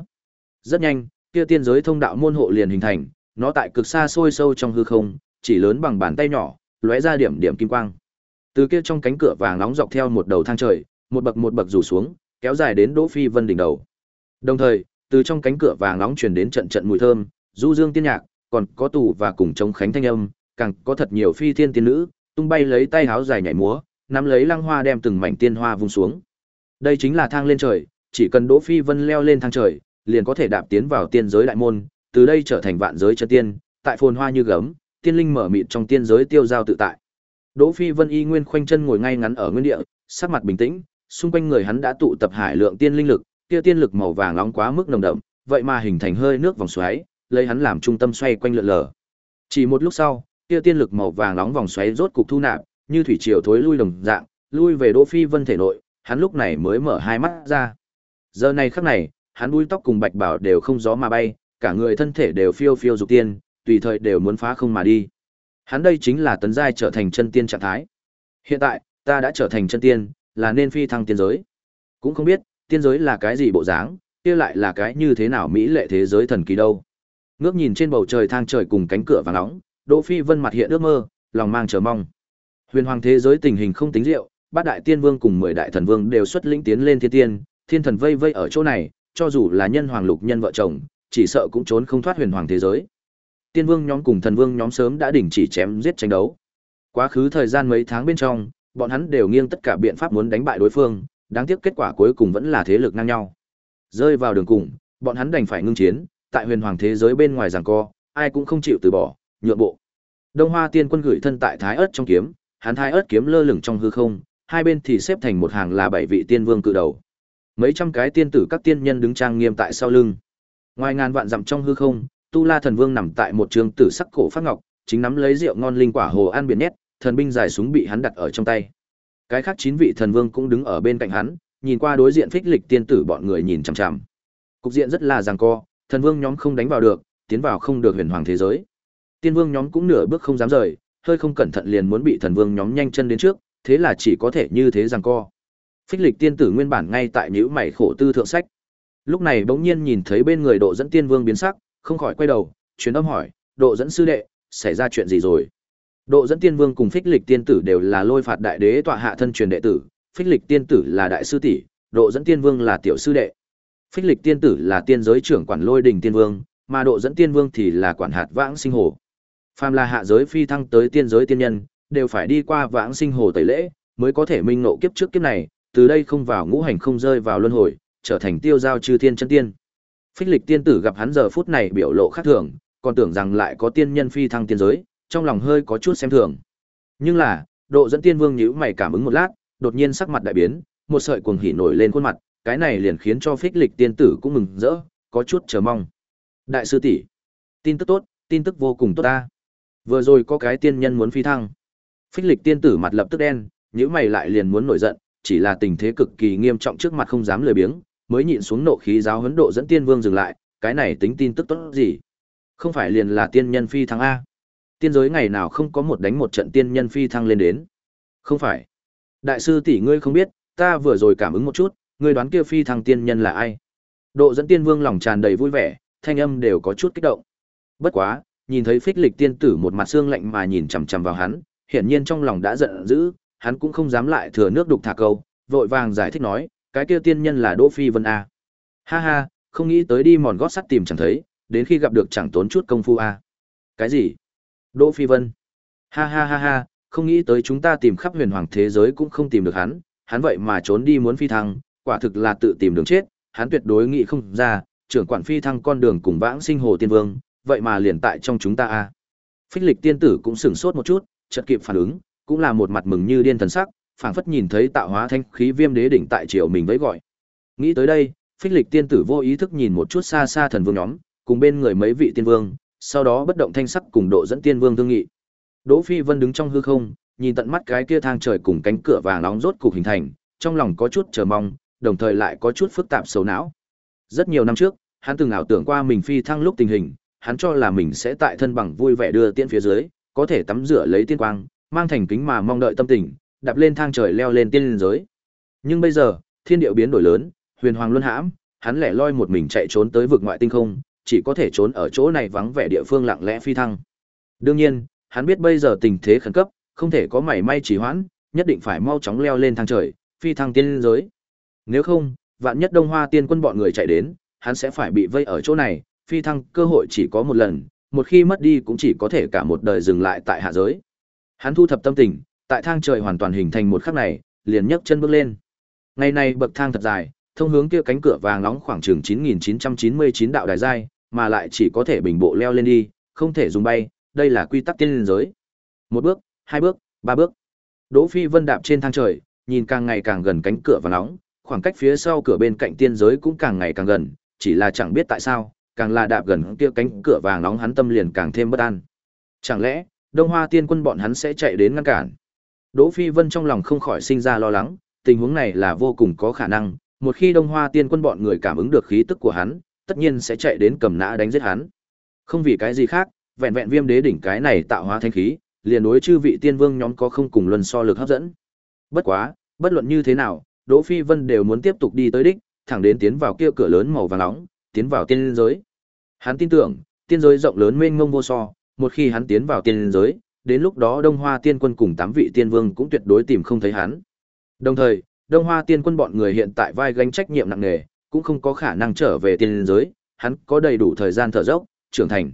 Rất nhanh, kia tiên giới thông đạo môn hộ liền hình thành, nó tại cực xa xôi sâu trong hư không, chỉ lớn bằng bàn tay nhỏ, lóe ra điểm điểm kim quang. Từ kia trong cánh cửa vàng nóng dọc theo một đầu thang trời, một bậc một bậc rủ xuống, kéo dài đến Đỗ Phi Vân đỉnh đầu. Đồng thời, từ trong cánh cửa vàng nóng truyền đến trận trận mùi thơm, du dương tiên nhạc, còn có tù và cùng chống khánh thanh âm, càng có thật nhiều phi thiên tiên nữ, tung bay lấy tay háo dài nhảy múa, nắm lấy lăng hoa đem từng mảnh tiên hoa vung xuống. Đây chính là thang lên trời, chỉ cần Đỗ Phi Vân leo lên thang trời, liền có thể đạp tiến vào tiên giới đại môn, từ đây trở thành vạn giới chân tiên, tại phồn hoa như gấm, tiên linh mở mịt trong tiên giới tiêu giao tự tại. Đỗ Phi Vân y nguyên khoanh chân ngồi ngay ngắn ở nguyên địa, sắc mặt bình tĩnh, xung quanh người hắn đã tụ tập hải lượng tiên linh lực, kia tiên lực màu vàng nóng quá mức nồng đậm, vậy mà hình thành hơi nước vòng xoáy, lấy hắn làm trung tâm xoay quanh lượn lờ. Chỉ một lúc sau, kia tiên lực màu vàng nóng vòng xoáy rốt cục thu nạp, như thủy triều thối lui đồng dạng, lui về Đỗ Phi Vân thể nội, hắn lúc này mới mở hai mắt ra. Giờ này khắc này, hắn đuôi tóc cùng bạch bảo đều không gió mà bay, cả người thân thể đều phiêu phiêu dục tiên, tùy thời đều muốn phá không mà đi. Hắn đây chính là tấn giai trở thành chân tiên trạng thái. Hiện tại, ta đã trở thành chân tiên, là nên phi thăng tiên giới. Cũng không biết, Tiên giới là cái gì bộ dáng, kia lại là cái như thế nào mỹ lệ thế giới thần kỳ đâu. Ngước nhìn trên bầu trời thang trời cùng cánh cửa vàng nóng, Đỗ Phi Vân mặt hiện ước mơ, lòng mang chờ mong. Huyền hoàng thế giới tình hình không tính diệu, bát đại tiên vương cùng mười đại thần vương đều xuất lĩnh tiến lên thiên tiên, thiên thần vây vây ở chỗ này, cho dù là nhân hoàng lục nhân vợ chồng, chỉ sợ cũng trốn không thoát huyền hoàng thế giới. Tiên vương nhóm cùng thần vương nhóm sớm đã đình chỉ chém giết tranh đấu. Quá khứ thời gian mấy tháng bên trong, bọn hắn đều nghiêng tất cả biện pháp muốn đánh bại đối phương, đáng tiếc kết quả cuối cùng vẫn là thế lực ngang nhau. Rơi vào đường cùng, bọn hắn đành phải ngưng chiến, tại huyền hoàng thế giới bên ngoài giằng co, ai cũng không chịu từ bỏ, nhượng bộ. Đông Hoa Tiên Quân gửi thân tại Thái ớt trong kiếm, hắn Thái ớt kiếm lơ lửng trong hư không, hai bên thì xếp thành một hàng là bảy vị tiên vương cự đầu. Mấy trăm cái tiên tử các tiên nhân đứng trang nghiêm tại sau lưng. Ngoài ngàn vạn dặm trong hư không, Tu La Thần Vương nằm tại một trường tử sắc cổ phát ngọc, chính nắm lấy rượu ngon linh quả hồ an biển nhét, thần binh dài súng bị hắn đặt ở trong tay. Cái khác chín vị thần vương cũng đứng ở bên cạnh hắn, nhìn qua đối diện phích lịch tiên tử bọn người nhìn chằm chằm. Cục diện rất là giằng co, thần vương nhóm không đánh vào được, tiến vào không được huyền hoàng thế giới. Tiên vương nhóm cũng nửa bước không dám rời, hơi không cẩn thận liền muốn bị thần vương nhóm nhanh chân đến trước, thế là chỉ có thể như thế giằng co. Phích lịch tiên tử nguyên bản ngay tại nhíu mày khổ tư thượng sách. Lúc này bỗng nhiên nhìn thấy bên người độ dẫn tiên vương biến sắc, không khỏi quay đầu, truyền âm hỏi, độ dẫn sư đệ, xảy ra chuyện gì rồi? Độ dẫn tiên vương cùng phích lịch tiên tử đều là lôi phạt đại đế tọa hạ thân truyền đệ tử, phích lịch tiên tử là đại sư tỷ, độ dẫn tiên vương là tiểu sư đệ. Phích lịch tiên tử là tiên giới trưởng quản lôi đình tiên vương, mà độ dẫn tiên vương thì là quản hạt vãng sinh hồ. Phàm là hạ giới phi thăng tới tiên giới tiên nhân, đều phải đi qua vãng sinh hồ tẩy lễ, mới có thể minh ngộ kiếp trước kiếp này, từ đây không vào ngũ hành không rơi vào luân hồi, trở thành tiêu giao chư thiên chân tiên. Phích lịch tiên tử gặp hắn giờ phút này biểu lộ khác thường, còn tưởng rằng lại có tiên nhân phi thăng tiên giới, trong lòng hơi có chút xem thường. Nhưng là, độ dẫn tiên vương nhíu mày cảm ứng một lát, đột nhiên sắc mặt đại biến, một sợi cuồng hỉ nổi lên khuôn mặt, cái này liền khiến cho phích lịch tiên tử cũng mừng rỡ, có chút chờ mong. Đại sư tỷ, tin tức tốt, tin tức vô cùng tốt ta. Vừa rồi có cái tiên nhân muốn phi thăng. Phích lịch tiên tử mặt lập tức đen, nhíu mày lại liền muốn nổi giận, chỉ là tình thế cực kỳ nghiêm trọng trước mặt không dám lười biếng, mới nhịn xuống nộ khí giáo huấn độ dẫn tiên vương dừng lại, cái này tính tin tức tốt gì? Không phải liền là tiên nhân phi thăng a? Tiên giới ngày nào không có một đánh một trận tiên nhân phi thăng lên đến? Không phải. Đại sư tỷ ngươi không biết, ta vừa rồi cảm ứng một chút, ngươi đoán kia phi thăng tiên nhân là ai? Độ dẫn tiên vương lòng tràn đầy vui vẻ, thanh âm đều có chút kích động. Bất quá, nhìn thấy phích lịch tiên tử một mặt xương lạnh mà nhìn chằm chằm vào hắn, hiển nhiên trong lòng đã giận dữ, hắn cũng không dám lại thừa nước đục thả câu, vội vàng giải thích nói, cái kia tiên nhân là Đỗ Phi Vân a. Ha ha, không nghĩ tới đi mòn gót sắt tìm chẳng thấy, đến khi gặp được chẳng tốn chút công phu a. Cái gì? Đỗ Phi Vân? Ha ha ha ha, không nghĩ tới chúng ta tìm khắp huyền hoàng thế giới cũng không tìm được hắn, hắn vậy mà trốn đi muốn phi thăng, quả thực là tự tìm đường chết, hắn tuyệt đối nghĩ không ra, trưởng quản phi thăng con đường cùng vãng sinh hồ tiên vương, vậy mà liền tại trong chúng ta a. Phích lịch tiên tử cũng sửng sốt một chút, chợt kịp phản ứng, cũng là một mặt mừng như điên thần sắc, phảng phất nhìn thấy tạo hóa thanh khí viêm đế đỉnh tại triều mình với gọi. Nghĩ tới đây, Phích Lịch tiên tử vô ý thức nhìn một chút xa xa thần vương nhóm, cùng bên người mấy vị tiên vương, sau đó bất động thanh sắc cùng độ dẫn tiên vương thương nghị. Đỗ Phi Vân đứng trong hư không, nhìn tận mắt cái kia thang trời cùng cánh cửa vàng nóng rốt cục hình thành, trong lòng có chút chờ mong, đồng thời lại có chút phức tạp xấu não. Rất nhiều năm trước, hắn từng ảo tưởng qua mình phi thăng lúc tình hình, hắn cho là mình sẽ tại thân bằng vui vẻ đưa tiên phía dưới, có thể tắm rửa lấy tiên quang, mang thành kính mà mong đợi tâm tình, đạp lên thang trời leo lên tiên giới. Nhưng bây giờ, thiên điệu biến đổi lớn, huyền hoàng luân hãm, hắn lẻ loi một mình chạy trốn tới vực ngoại tinh không, chỉ có thể trốn ở chỗ này vắng vẻ địa phương lặng lẽ phi thăng. Đương nhiên, hắn biết bây giờ tình thế khẩn cấp, không thể có mảy may trì hoãn, nhất định phải mau chóng leo lên thang trời, phi thăng tiên giới. Nếu không, vạn nhất Đông Hoa tiên quân bọn người chạy đến, hắn sẽ phải bị vây ở chỗ này, phi thăng cơ hội chỉ có một lần, một khi mất đi cũng chỉ có thể cả một đời dừng lại tại hạ giới. Hắn thu thập tâm tình, tại thang trời hoàn toàn hình thành một khắc này, liền nhấc chân bước lên. Ngày này bậc thang thật dài, thông hướng kia cánh cửa vàng nóng khoảng chừng 9999 đạo đài giai, mà lại chỉ có thể bình bộ leo lên đi, không thể dùng bay, đây là quy tắc tiên liên giới. Một bước, hai bước, ba bước. Đỗ Phi Vân đạp trên thang trời, nhìn càng ngày càng gần cánh cửa vàng nóng, khoảng cách phía sau cửa bên cạnh tiên giới cũng càng ngày càng gần, chỉ là chẳng biết tại sao, càng là đạp gần kia cánh cửa vàng nóng hắn tâm liền càng thêm bất an. Chẳng lẽ, Đông Hoa Tiên Quân bọn hắn sẽ chạy đến ngăn cản? Đỗ Phi Vân trong lòng không khỏi sinh ra lo lắng, tình huống này là vô cùng có khả năng, một khi Đông Hoa Tiên Quân bọn người cảm ứng được khí tức của hắn, tất nhiên sẽ chạy đến cầm nã đánh giết hắn. Không vì cái gì khác, vẹn vẹn Viêm Đế đỉnh cái này tạo hóa thanh khí, liền đối chư vị tiên vương nhóm có không cùng luân so lực hấp dẫn. Bất quá, bất luận như thế nào, Đỗ Phi Vân đều muốn tiếp tục đi tới đích, thẳng đến tiến vào kia cửa lớn màu vàng nóng, tiến vào tiên giới. Hắn tin tưởng, tiên giới rộng lớn mênh mông vô so, một khi hắn tiến vào tiên giới, đến lúc đó Đông Hoa Tiên Quân cùng tám vị tiên vương cũng tuyệt đối tìm không thấy hắn. Đồng thời, Đông Hoa Tiên Quân bọn người hiện tại vai gánh trách nhiệm nặng nề, cũng không có khả năng trở về tiên giới, hắn có đầy đủ thời gian thở dốc, trưởng thành.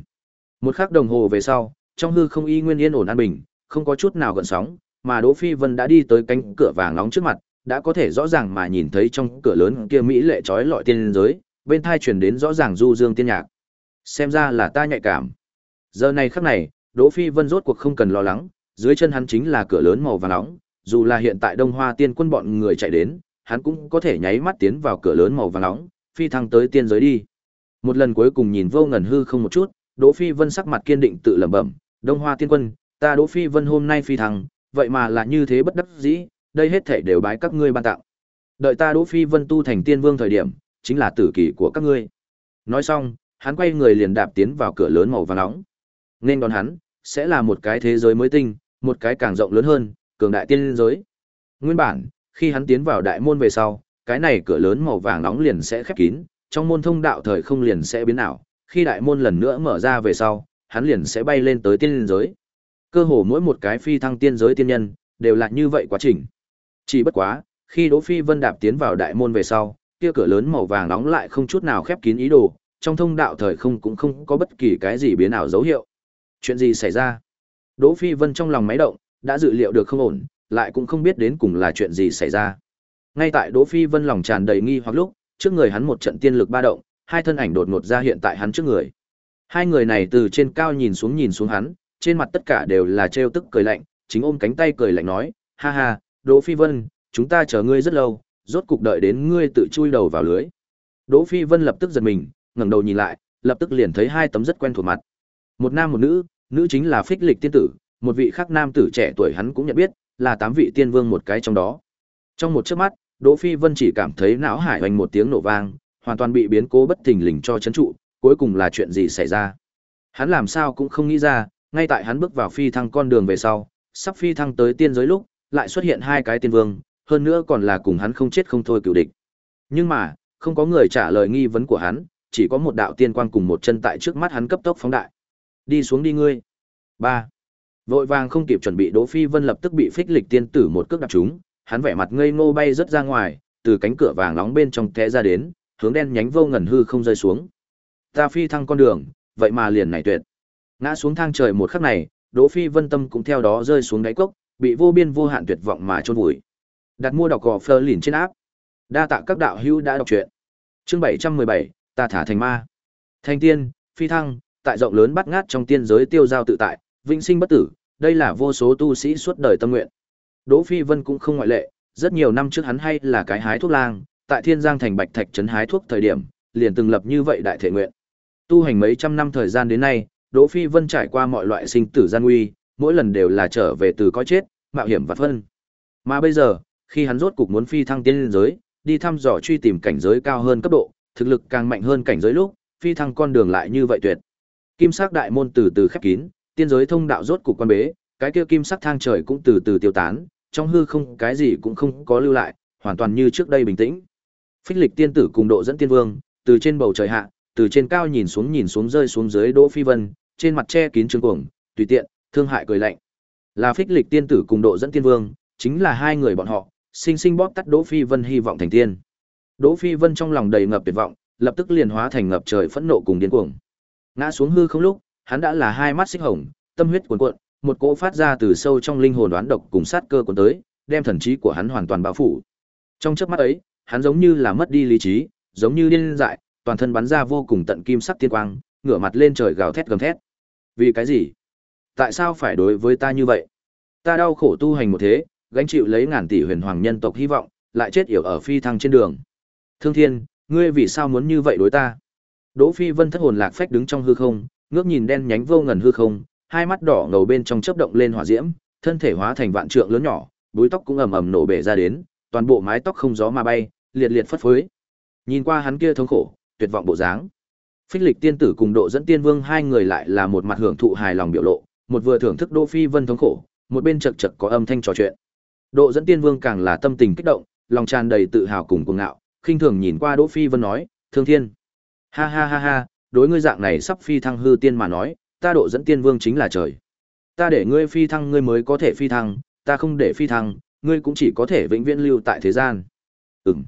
Một khắc đồng hồ về sau, trong hư không y nguyên yên ổn an bình, không có chút nào gợn sóng, mà Đỗ Phi Vân đã đi tới cánh cửa vàng nóng trước mặt, đã có thể rõ ràng mà nhìn thấy trong cửa lớn kia mỹ lệ trói lọi tiên giới, bên tai truyền đến rõ ràng du dương tiên nhạc. Xem ra là ta nhạy cảm. Giờ này khắc này, Đỗ Phi Vân rốt cuộc không cần lo lắng, dưới chân hắn chính là cửa lớn màu vàng nóng, dù là hiện tại Đông Hoa Tiên Quân bọn người chạy đến, hắn cũng có thể nháy mắt tiến vào cửa lớn màu vàng nóng, phi thăng tới tiên giới đi. Một lần cuối cùng nhìn vô ngần hư không một chút, Đỗ Phi Vân sắc mặt kiên định tự lẩm bẩm, "Đông Hoa Tiên Quân, ta Đỗ Phi Vân hôm nay phi thăng, vậy mà là như thế bất đắc dĩ, đây hết thể đều bái các ngươi ban tặng. Đợi ta Đỗ Phi Vân tu thành tiên vương thời điểm, chính là tử kỳ của các ngươi." Nói xong, hắn quay người liền đạp tiến vào cửa lớn màu vàng nóng. Nên đón hắn, sẽ là một cái thế giới mới tinh, một cái càng rộng lớn hơn, cường đại tiên giới. Nguyên bản, khi hắn tiến vào đại môn về sau, cái này cửa lớn màu vàng nóng liền sẽ khép kín, trong môn thông đạo thời không liền sẽ biến ảo, khi đại môn lần nữa mở ra về sau, hắn liền sẽ bay lên tới tiên giới. Cơ hồ mỗi một cái phi thăng tiên giới tiên nhân, đều là như vậy quá trình. Chỉ bất quá, khi Đỗ Phi Vân đạp tiến vào đại môn về sau, kia cửa lớn màu vàng nóng lại không chút nào khép kín ý đồ, trong thông đạo thời không cũng không có bất kỳ cái gì biến ảo dấu hiệu. Chuyện gì xảy ra? Đỗ Phi Vân trong lòng máy động, đã dự liệu được không ổn, lại cũng không biết đến cùng là chuyện gì xảy ra. Ngay tại Đỗ Phi Vân lòng tràn đầy nghi hoặc lúc, trước người hắn một trận tiên lực ba động, hai thân ảnh đột ngột ra hiện tại hắn trước người. Hai người này từ trên cao nhìn xuống nhìn xuống hắn, trên mặt tất cả đều là trêu tức cười lạnh, chính ôm cánh tay cười lạnh nói, ha ha, Đỗ Phi Vân, chúng ta chờ ngươi rất lâu, rốt cục đợi đến ngươi tự chui đầu vào lưới. Đỗ Phi Vân lập tức giật mình, ngẩng đầu nhìn lại, lập tức liền thấy hai tấm rất quen thuộc mặt. Một nam một nữ, nữ chính là Phích Lịch tiên tử, một vị khác nam tử trẻ tuổi hắn cũng nhận biết, là tám vị tiên vương một cái trong đó. Trong một chớp mắt, Đỗ Phi Vân chỉ cảm thấy não hải hoành một tiếng nổ vang, hoàn toàn bị biến cố bất thình lình cho chấn trụ, cuối cùng là chuyện gì xảy ra? Hắn làm sao cũng không nghĩ ra, ngay tại hắn bước vào phi thăng con đường về sau, sắp phi thăng tới tiên giới lúc, lại xuất hiện hai cái tiên vương, hơn nữa còn là cùng hắn không chết không thôi cựu địch. Nhưng mà, không có người trả lời nghi vấn của hắn, chỉ có một đạo tiên quang cùng một chân tại trước mắt hắn cấp tốc phóng đại. Đi xuống đi ngươi. ba Vội vàng không kịp chuẩn bị Đỗ Phi Vân lập tức bị phích lịch tiên tử một cước đạp trúng, hắn vẻ mặt ngây ngô bay rất ra ngoài, từ cánh cửa vàng nóng bên trong té ra đến, hướng đen nhánh vô ngần hư không rơi xuống. Ta phi thăng con đường, vậy mà liền này tuyệt. Ngã xuống thang trời một khắc này, Đỗ Phi Vân tâm cũng theo đó rơi xuống đáy cốc, bị vô biên vô hạn tuyệt vọng mà chôn vùi. Đặt mua đọc gò Fleur lìn trên áp. Đa tạ các đạo hữu đã đọc truyện. Chương 717, ta thả thành ma. Thanh tiên, phi thăng, tại rộng lớn bắt ngát trong tiên giới tiêu giao tự tại, vĩnh sinh bất tử, đây là vô số tu sĩ suốt đời tâm nguyện. Đỗ Phi Vân cũng không ngoại lệ, rất nhiều năm trước hắn hay là cái hái thuốc lang, tại Thiên Giang thành Bạch Thạch trấn hái thuốc thời điểm, liền từng lập như vậy đại thể nguyện. Tu hành mấy trăm năm thời gian đến nay, Đỗ Phi Vân trải qua mọi loại sinh tử gian nguy, mỗi lần đều là trở về từ cõi chết, mạo hiểm và phân. Mà bây giờ, khi hắn rốt cục muốn phi thăng tiên giới, đi thăm dò truy tìm cảnh giới cao hơn cấp độ, thực lực càng mạnh hơn cảnh giới lúc, phi thăng con đường lại như vậy tuyệt. Kim sắc đại môn từ từ khép kín, tiên giới thông đạo rốt cục quan bế, cái kia kim sắc thang trời cũng từ từ tiêu tán, trong hư không cái gì cũng không có lưu lại, hoàn toàn như trước đây bình tĩnh. Phích lịch tiên tử cùng độ dẫn tiên vương, từ trên bầu trời hạ, từ trên cao nhìn xuống nhìn xuống rơi xuống dưới Đỗ Phi Vân, trên mặt che kín trương cuồng, tùy tiện, thương hại cười lạnh. Là Phích lịch tiên tử cùng độ dẫn tiên vương, chính là hai người bọn họ, sinh sinh bóp tắt Đỗ Phi Vân hy vọng thành tiên. Đỗ Phi Vân trong lòng đầy ngập tuyệt vọng, lập tức liền hóa thành ngập trời phẫn nộ cùng điên cuồng. Ngã xuống hư không lúc, hắn đã là hai mắt xích hồng, tâm huyết cuồn cuộn, một cỗ phát ra từ sâu trong linh hồn đoán độc cùng sát cơ cuốn tới, đem thần trí của hắn hoàn toàn bao phủ. Trong chớp mắt ấy, hắn giống như là mất đi lý trí, giống như điên dại, toàn thân bắn ra vô cùng tận kim sắc tiên quang, ngửa mặt lên trời gào thét gầm thét. Vì cái gì? Tại sao phải đối với ta như vậy? Ta đau khổ tu hành một thế, gánh chịu lấy ngàn tỷ huyền hoàng nhân tộc hy vọng, lại chết yểu ở phi thăng trên đường. Thương Thiên, ngươi vì sao muốn như vậy đối ta? Đỗ Phi Vân thất hồn lạc phách đứng trong hư không, ngước nhìn đen nhánh vô ngần hư không, hai mắt đỏ ngầu bên trong chớp động lên hỏa diễm, thân thể hóa thành vạn trượng lớn nhỏ, búi tóc cũng ầm ầm nổ bể ra đến, toàn bộ mái tóc không gió mà bay, liệt liệt phất phới. Nhìn qua hắn kia thống khổ, tuyệt vọng bộ dáng. Phích Lịch tiên tử cùng Độ dẫn tiên vương hai người lại là một mặt hưởng thụ hài lòng biểu lộ, một vừa thưởng thức Đỗ Phi Vân thống khổ, một bên chậc chậc có âm thanh trò chuyện. Độ dẫn tiên vương càng là tâm tình kích động, lòng tràn đầy tự hào cùng cuồng ngạo, khinh thường nhìn qua Đỗ Phi Vân nói, "Thương Thiên." Ha ha ha ha, đối ngươi dạng này sắp phi thăng hư tiên mà nói, ta độ dẫn tiên vương chính là trời. Ta để ngươi phi thăng ngươi mới có thể phi thăng, ta không để phi thăng, ngươi cũng chỉ có thể vĩnh viễn lưu tại thế gian. Ừm.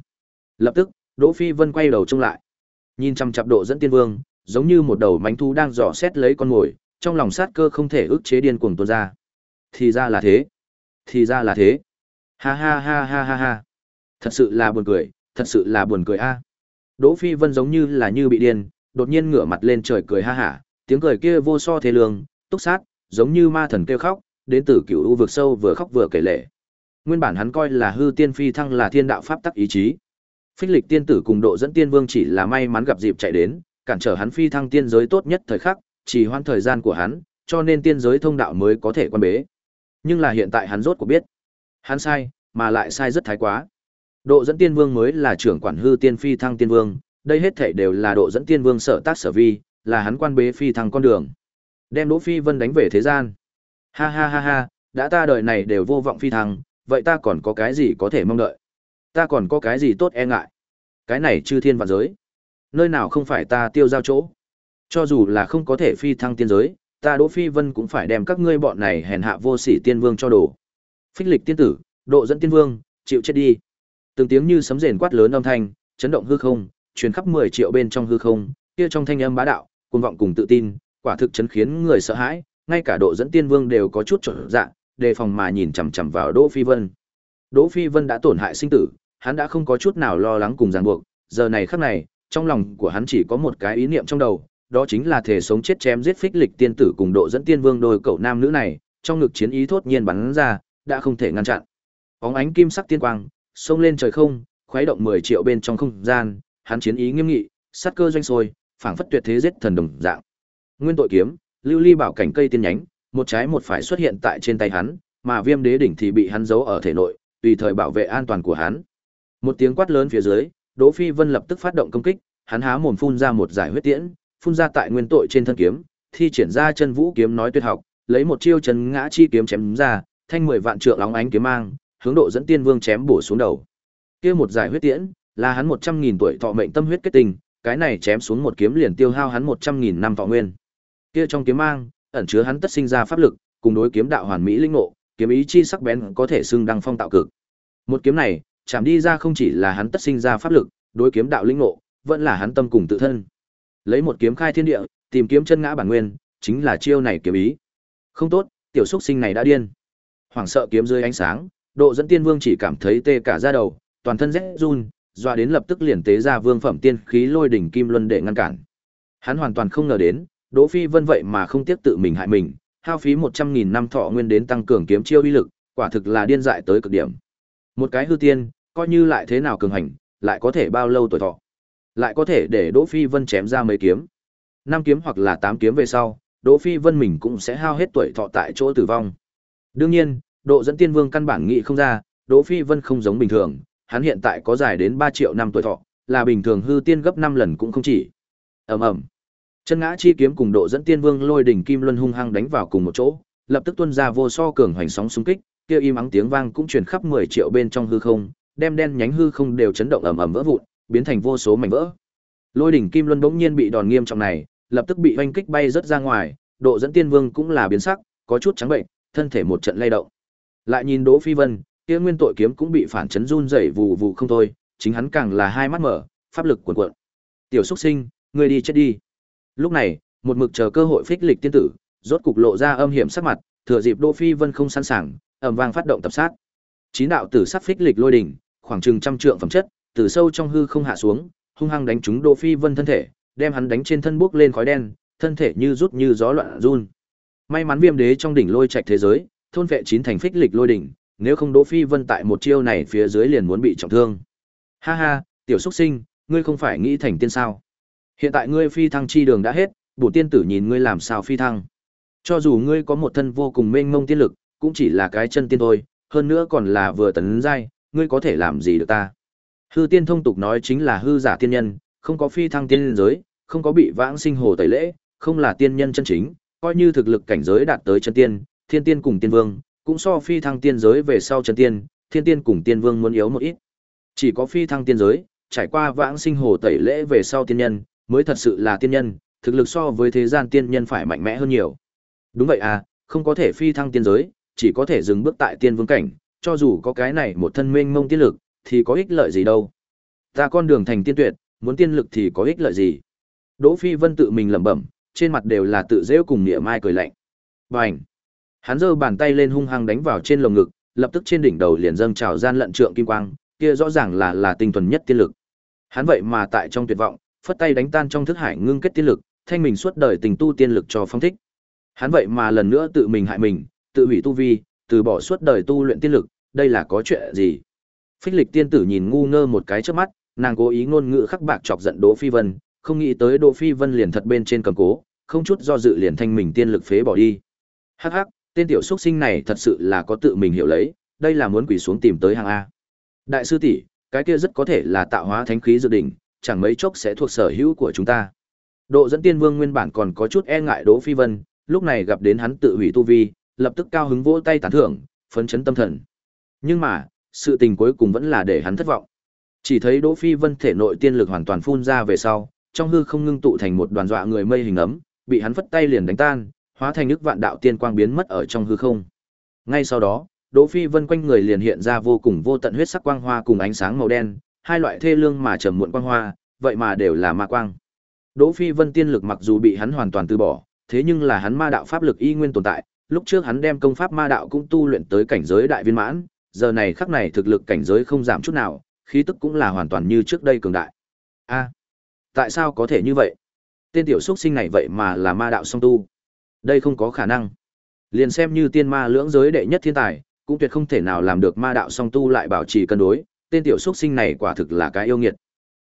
Lập tức, Đỗ Phi Vân quay đầu trông lại. Nhìn chăm chặp độ dẫn tiên vương, giống như một đầu mánh thú đang dò xét lấy con mồi, trong lòng sát cơ không thể ức chế điên cuồng tuôn ra. Thì ra là thế. Thì ra là thế. Ha ha ha ha ha ha. Thật sự là buồn cười, thật sự là buồn cười a. Đỗ Phi Vân giống như là như bị điên, đột nhiên ngửa mặt lên trời cười ha hả, tiếng cười kia vô so thế lương, túc sát, giống như ma thần kêu khóc, đến từ cựu u vực sâu vừa khóc vừa kể lệ. Nguyên bản hắn coi là hư tiên phi thăng là thiên đạo pháp tắc ý chí. Phích lịch tiên tử cùng độ dẫn tiên vương chỉ là may mắn gặp dịp chạy đến, cản trở hắn phi thăng tiên giới tốt nhất thời khắc, chỉ hoãn thời gian của hắn, cho nên tiên giới thông đạo mới có thể quan bế. Nhưng là hiện tại hắn rốt cuộc biết, hắn sai, mà lại sai rất thái quá. Độ dẫn tiên vương mới là trưởng quản hư tiên phi thăng tiên vương, đây hết thảy đều là độ dẫn tiên vương sở tác sở vi, là hắn quan bế phi thăng con đường. Đem Đỗ Phi Vân đánh về thế gian. Ha ha ha ha, đã ta đời này đều vô vọng phi thăng, vậy ta còn có cái gì có thể mong đợi? Ta còn có cái gì tốt e ngại? Cái này chư thiên vạn giới. Nơi nào không phải ta tiêu giao chỗ? Cho dù là không có thể phi thăng tiên giới, ta Đỗ Phi Vân cũng phải đem các ngươi bọn này hèn hạ vô sỉ tiên vương cho đổ. Phích lịch tiên tử, độ dẫn tiên vương, chịu chết đi. Từng tiếng như sấm rền quát lớn âm thanh, chấn động hư không, truyền khắp 10 triệu bên trong hư không, kia trong thanh âm bá đạo, cuồng vọng cùng tự tin, quả thực chấn khiến người sợ hãi, ngay cả độ dẫn tiên vương đều có chút trở dạ, đề phòng mà nhìn chằm chằm vào Đỗ Phi Vân. Đỗ Phi Vân đã tổn hại sinh tử, hắn đã không có chút nào lo lắng cùng ràng buộc, giờ này khắc này, trong lòng của hắn chỉ có một cái ý niệm trong đầu, đó chính là thể sống chết chém giết phích lịch tiên tử cùng độ dẫn tiên vương đôi cậu nam nữ này, trong ngực chiến ý thốt nhiên bắn ra, đã không thể ngăn chặn. Bóng ánh kim sắc tiên quang, xông lên trời không, khuấy động 10 triệu bên trong không gian, hắn chiến ý nghiêm nghị, sát cơ doanh sôi, phảng phất tuyệt thế giết thần đồng dạng. Nguyên tội kiếm, lưu ly bảo cảnh cây tiên nhánh, một trái một phải xuất hiện tại trên tay hắn, mà Viêm Đế đỉnh thì bị hắn giấu ở thể nội, tùy thời bảo vệ an toàn của hắn. Một tiếng quát lớn phía dưới, Đỗ Phi Vân lập tức phát động công kích, hắn há mồm phun ra một giải huyết tiễn, phun ra tại nguyên tội trên thân kiếm, thi triển ra chân vũ kiếm nói tuyệt học, lấy một chiêu chân ngã chi kiếm chém ra, thanh mười vạn trượng óng ánh kiếm mang, hướng độ dẫn tiên vương chém bổ xuống đầu. Kia một giải huyết tiễn, là hắn một trăm nghìn tuổi thọ mệnh tâm huyết kết tình, cái này chém xuống một kiếm liền tiêu hao hắn một trăm nghìn năm thọ nguyên. Kia trong kiếm mang, ẩn chứa hắn tất sinh ra pháp lực, cùng đối kiếm đạo hoàn mỹ linh ngộ, kiếm ý chi sắc bén có thể xưng đăng phong tạo cực. Một kiếm này, chạm đi ra không chỉ là hắn tất sinh ra pháp lực, đối kiếm đạo linh ngộ, vẫn là hắn tâm cùng tự thân. Lấy một kiếm khai thiên địa, tìm kiếm chân ngã bản nguyên, chính là chiêu này kiếm ý. Không tốt, tiểu xuất sinh này đã điên. Hoảng sợ kiếm dưới ánh sáng, Độ dẫn tiên vương chỉ cảm thấy tê cả da đầu, toàn thân rét run, doa đến lập tức liền tế ra vương phẩm tiên khí lôi đỉnh kim luân để ngăn cản. Hắn hoàn toàn không ngờ đến, Đỗ Phi Vân vậy mà không tiếc tự mình hại mình, hao phí một trăm nghìn năm thọ nguyên đến tăng cường kiếm chiêu uy lực, quả thực là điên dại tới cực điểm. Một cái hư tiên, coi như lại thế nào cường hành, lại có thể bao lâu tuổi thọ? Lại có thể để Đỗ Phi Vân chém ra mấy kiếm. Năm kiếm hoặc là tám kiếm về sau, Đỗ Phi Vân mình cũng sẽ hao hết tuổi thọ tại chỗ tử vong. Đương nhiên, độ dẫn tiên vương căn bản nghị không ra, Đỗ Phi Vân không giống bình thường, hắn hiện tại có dài đến 3 triệu năm tuổi thọ, là bình thường hư tiên gấp 5 lần cũng không chỉ. Ầm ầm. Chân ngã chi kiếm cùng độ dẫn tiên vương lôi đỉnh kim luân hung hăng đánh vào cùng một chỗ, lập tức tuôn ra vô so cường hoành sóng xung kích, kia im ắng tiếng vang cũng truyền khắp 10 triệu bên trong hư không, đem đen nhánh hư không đều chấn động ầm ầm vỡ vụn, biến thành vô số mảnh vỡ. Lôi đỉnh kim luân bỗng nhiên bị đòn nghiêm trọng này, lập tức bị oanh kích bay rất ra ngoài, độ dẫn tiên vương cũng là biến sắc, có chút trắng bệnh, thân thể một trận lay động. Lại nhìn Đỗ Phi Vân, kia nguyên tội kiếm cũng bị phản chấn run rẩy vù vù không thôi, chính hắn càng là hai mắt mở, pháp lực cuồn cuộn. Tiểu xuất sinh, ngươi đi chết đi. Lúc này, một mực chờ cơ hội phích lịch tiên tử, rốt cục lộ ra âm hiểm sắc mặt, thừa dịp Đỗ Phi Vân không sẵn sàng, ầm vang phát động tập sát. Chín đạo tử sát phích lịch lôi đỉnh, khoảng chừng trăm trượng phẩm chất, từ sâu trong hư không hạ xuống, hung hăng đánh trúng Đỗ Phi Vân thân thể, đem hắn đánh trên thân bước lên khói đen, thân thể như rút như gió loạn run. May mắn Viêm Đế trong đỉnh lôi trạch thế giới, thôn vệ chín thành phích lịch lôi đỉnh, nếu không Đỗ Phi Vân tại một chiêu này phía dưới liền muốn bị trọng thương. Ha ha, tiểu xuất sinh, ngươi không phải nghĩ thành tiên sao? Hiện tại ngươi phi thăng chi đường đã hết, bổ tiên tử nhìn ngươi làm sao phi thăng. Cho dù ngươi có một thân vô cùng mênh mông tiên lực, cũng chỉ là cái chân tiên thôi, hơn nữa còn là vừa tấn giai, ngươi có thể làm gì được ta? Hư tiên thông tục nói chính là hư giả tiên nhân, không có phi thăng tiên giới, không có bị vãng sinh hồ tẩy lễ, không là tiên nhân chân chính, coi như thực lực cảnh giới đạt tới chân tiên, thiên tiên cùng tiên vương, cũng so phi thăng tiên giới về sau chân tiên, thiên tiên cùng tiên vương muốn yếu một ít. Chỉ có phi thăng tiên giới, trải qua vãng sinh hồ tẩy lễ về sau tiên nhân, mới thật sự là tiên nhân, thực lực so với thế gian tiên nhân phải mạnh mẽ hơn nhiều. Đúng vậy à, không có thể phi thăng tiên giới, chỉ có thể dừng bước tại tiên vương cảnh, cho dù có cái này một thân mênh mông tiên lực, thì có ích lợi gì đâu. Ta con đường thành tiên tuyệt, muốn tiên lực thì có ích lợi gì. Đỗ Phi Vân tự mình lẩm bẩm, trên mặt đều là tự dễu cùng niệm mai cười lạnh. Bành! Hắn giơ bàn tay lên hung hăng đánh vào trên lồng ngực, lập tức trên đỉnh đầu liền dâng trào gian lận trượng kim quang, kia rõ ràng là là tinh thuần nhất tiên lực. Hắn vậy mà tại trong tuyệt vọng, phất tay đánh tan trong thức hải ngưng kết tiên lực, thanh mình suốt đời tình tu tiên lực cho phong thích. Hắn vậy mà lần nữa tự mình hại mình, tự hủy tu vi, từ bỏ suốt đời tu luyện tiên lực, đây là có chuyện gì? Phích lịch tiên tử nhìn ngu ngơ một cái trước mắt, nàng cố ý ngôn ngữ khắc bạc chọc giận Đỗ Phi Vân, không nghĩ tới Đỗ Phi Vân liền thật bên trên cầm cố, không chút do dự liền thanh mình tiên lực phế bỏ đi. Hắc hắc, tên tiểu xuất sinh này thật sự là có tự mình hiểu lấy, đây là muốn quỳ xuống tìm tới hàng A. Đại sư tỷ, cái kia rất có thể là tạo hóa thánh khí dự định, chẳng mấy chốc sẽ thuộc sở hữu của chúng ta. Độ dẫn tiên vương nguyên bản còn có chút e ngại Đỗ Phi Vân, lúc này gặp đến hắn tự hủy tu vi, lập tức cao hứng vỗ tay tán thưởng, phấn chấn tâm thần. Nhưng mà, sự tình cuối cùng vẫn là để hắn thất vọng. Chỉ thấy Đỗ Phi Vân thể nội tiên lực hoàn toàn phun ra về sau, trong hư không ngưng tụ thành một đoàn dọa người mây hình ấm, bị hắn phất tay liền đánh tan, hóa thành nước vạn đạo tiên quang biến mất ở trong hư không. Ngay sau đó, Đỗ Phi Vân quanh người liền hiện ra vô cùng vô tận huyết sắc quang hoa cùng ánh sáng màu đen, hai loại thê lương mà trầm muộn quang hoa, vậy mà đều là ma quang. Đỗ Phi Vân tiên lực mặc dù bị hắn hoàn toàn từ bỏ, thế nhưng là hắn ma đạo pháp lực y nguyên tồn tại, lúc trước hắn đem công pháp ma đạo cũng tu luyện tới cảnh giới đại viên mãn, giờ này khắc này thực lực cảnh giới không giảm chút nào, khí tức cũng là hoàn toàn như trước đây cường đại. A, tại sao có thể như vậy? Tên tiểu xuất sinh này vậy mà là ma đạo song tu. Đây không có khả năng. Liền xem như tiên ma lưỡng giới đệ nhất thiên tài, cũng tuyệt không thể nào làm được ma đạo song tu lại bảo trì cân đối, tên tiểu xuất sinh này quả thực là cái yêu nghiệt.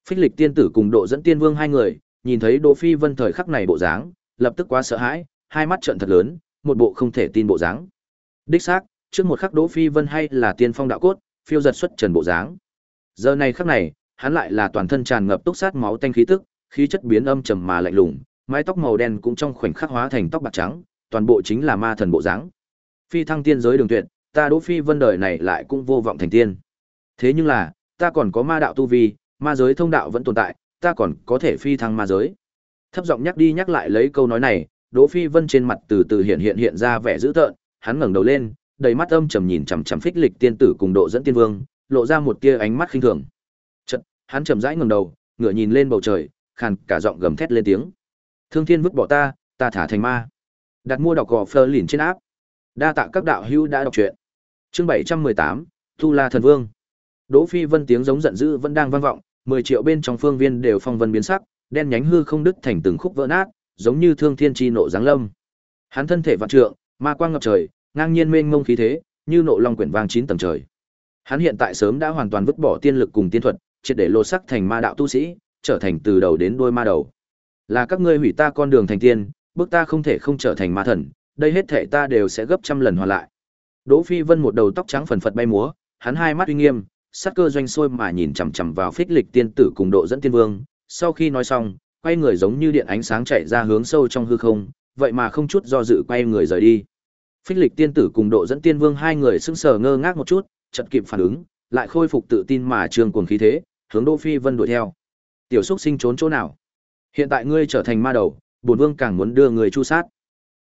Phích lịch tiên tử cùng độ dẫn tiên vương hai người, nhìn thấy Đỗ Phi Vân thời khắc này bộ dáng, lập tức quá sợ hãi, hai mắt trợn thật lớn, một bộ không thể tin bộ dáng. Đích xác, trước một khắc Đỗ Phi Vân hay là tiên phong đạo cốt, phiêu giật xuất trần bộ dáng. Giờ này khắc này, hắn lại là toàn thân tràn ngập túc sát máu tanh khí tức, khí chất biến âm trầm mà lạnh lùng, mái tóc màu đen cũng trong khoảnh khắc hóa thành tóc bạc trắng, toàn bộ chính là ma thần bộ dáng. Phi thăng tiên giới đường tuyệt, ta Đỗ Phi Vân đời này lại cũng vô vọng thành tiên. Thế nhưng là, ta còn có ma đạo tu vi, ma giới thông đạo vẫn tồn tại, ta còn có thể phi thăng ma giới. Thấp giọng nhắc đi nhắc lại lấy câu nói này, Đỗ Phi Vân trên mặt từ từ hiện hiện hiện ra vẻ dữ tợn, hắn ngẩng đầu lên, đầy mắt âm trầm nhìn chằm chằm Phích Lịch tiên tử cùng Độ dẫn tiên vương, lộ ra một tia ánh mắt khinh thường. Chợt, hắn chậm rãi ngẩng đầu, ngửa nhìn lên bầu trời, khàn cả giọng gầm thét lên tiếng. Thương Thiên vứt bỏ ta, ta thả thành ma. Đặt mua đọc gò phơ lìn trên áp. Đa tạ các đạo hữu đã đọc truyện. Chương 718, Tu La Thần Vương. Đỗ Phi Vân tiếng giống giận dữ vẫn đang vang vọng, 10 triệu bên trong phương viên đều phong vân biến sắc, đen nhánh hư không đứt thành từng khúc vỡ nát, giống như thương thiên chi nộ giáng lâm. Hắn thân thể vạn trượng, ma quang ngập trời, ngang nhiên mênh mông khí thế, như nộ long quyển vang chín tầng trời. Hắn hiện tại sớm đã hoàn toàn vứt bỏ tiên lực cùng tiên thuật, triệt để lột sắc thành ma đạo tu sĩ, trở thành từ đầu đến đuôi ma đầu. Là các ngươi hủy ta con đường thành tiên, bước ta không thể không trở thành ma thần, đây hết thể ta đều sẽ gấp trăm lần hoàn lại. Đỗ Phi Vân một đầu tóc trắng phần phật bay múa, hắn hai mắt uy nghiêm, sắc cơ doanh sôi mà nhìn chằm chằm vào phích lịch tiên tử cùng độ dẫn tiên vương. Sau khi nói xong, quay người giống như điện ánh sáng chạy ra hướng sâu trong hư không, vậy mà không chút do dự quay người rời đi. Phích lịch tiên tử cùng độ dẫn tiên vương hai người sững sờ ngơ ngác một chút, chợt kịp phản ứng, lại khôi phục tự tin mà trường cuồng khí thế, hướng Đỗ Phi Vân đuổi theo. Tiểu Súc Sinh trốn chỗ nào? Hiện tại ngươi trở thành ma đầu, bổn vương càng muốn đưa người chu sát.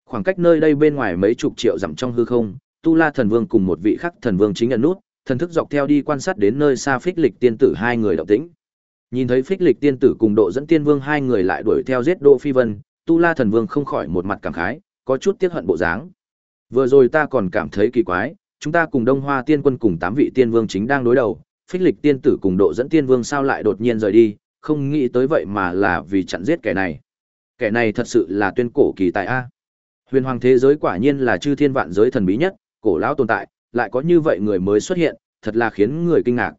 Khoảng cách nơi đây bên ngoài mấy chục triệu dặm trong hư không, Tu La thần vương cùng một vị khắc thần vương chính nhận nút, thần thức dọc theo đi quan sát đến nơi xa Phích Lịch tiên tử hai người động tĩnh. Nhìn thấy Phích Lịch tiên tử cùng Độ dẫn tiên vương hai người lại đuổi theo giết Đỗ Phi Vân, Tu La thần vương không khỏi một mặt cảm khái, có chút tiếc hận bộ dáng. Vừa rồi ta còn cảm thấy kỳ quái, chúng ta cùng Đông Hoa tiên quân cùng tám vị tiên vương chính đang đối đầu, Phích Lịch tiên tử cùng Độ dẫn tiên vương sao lại đột nhiên rời đi, không nghĩ tới vậy mà là vì chặn giết kẻ này. Kẻ này thật sự là tuyên cổ kỳ tài a. Huyền hoàng thế giới quả nhiên là chư thiên vạn giới thần bí nhất, cổ lão tồn tại, lại có như vậy người mới xuất hiện, thật là khiến người kinh ngạc.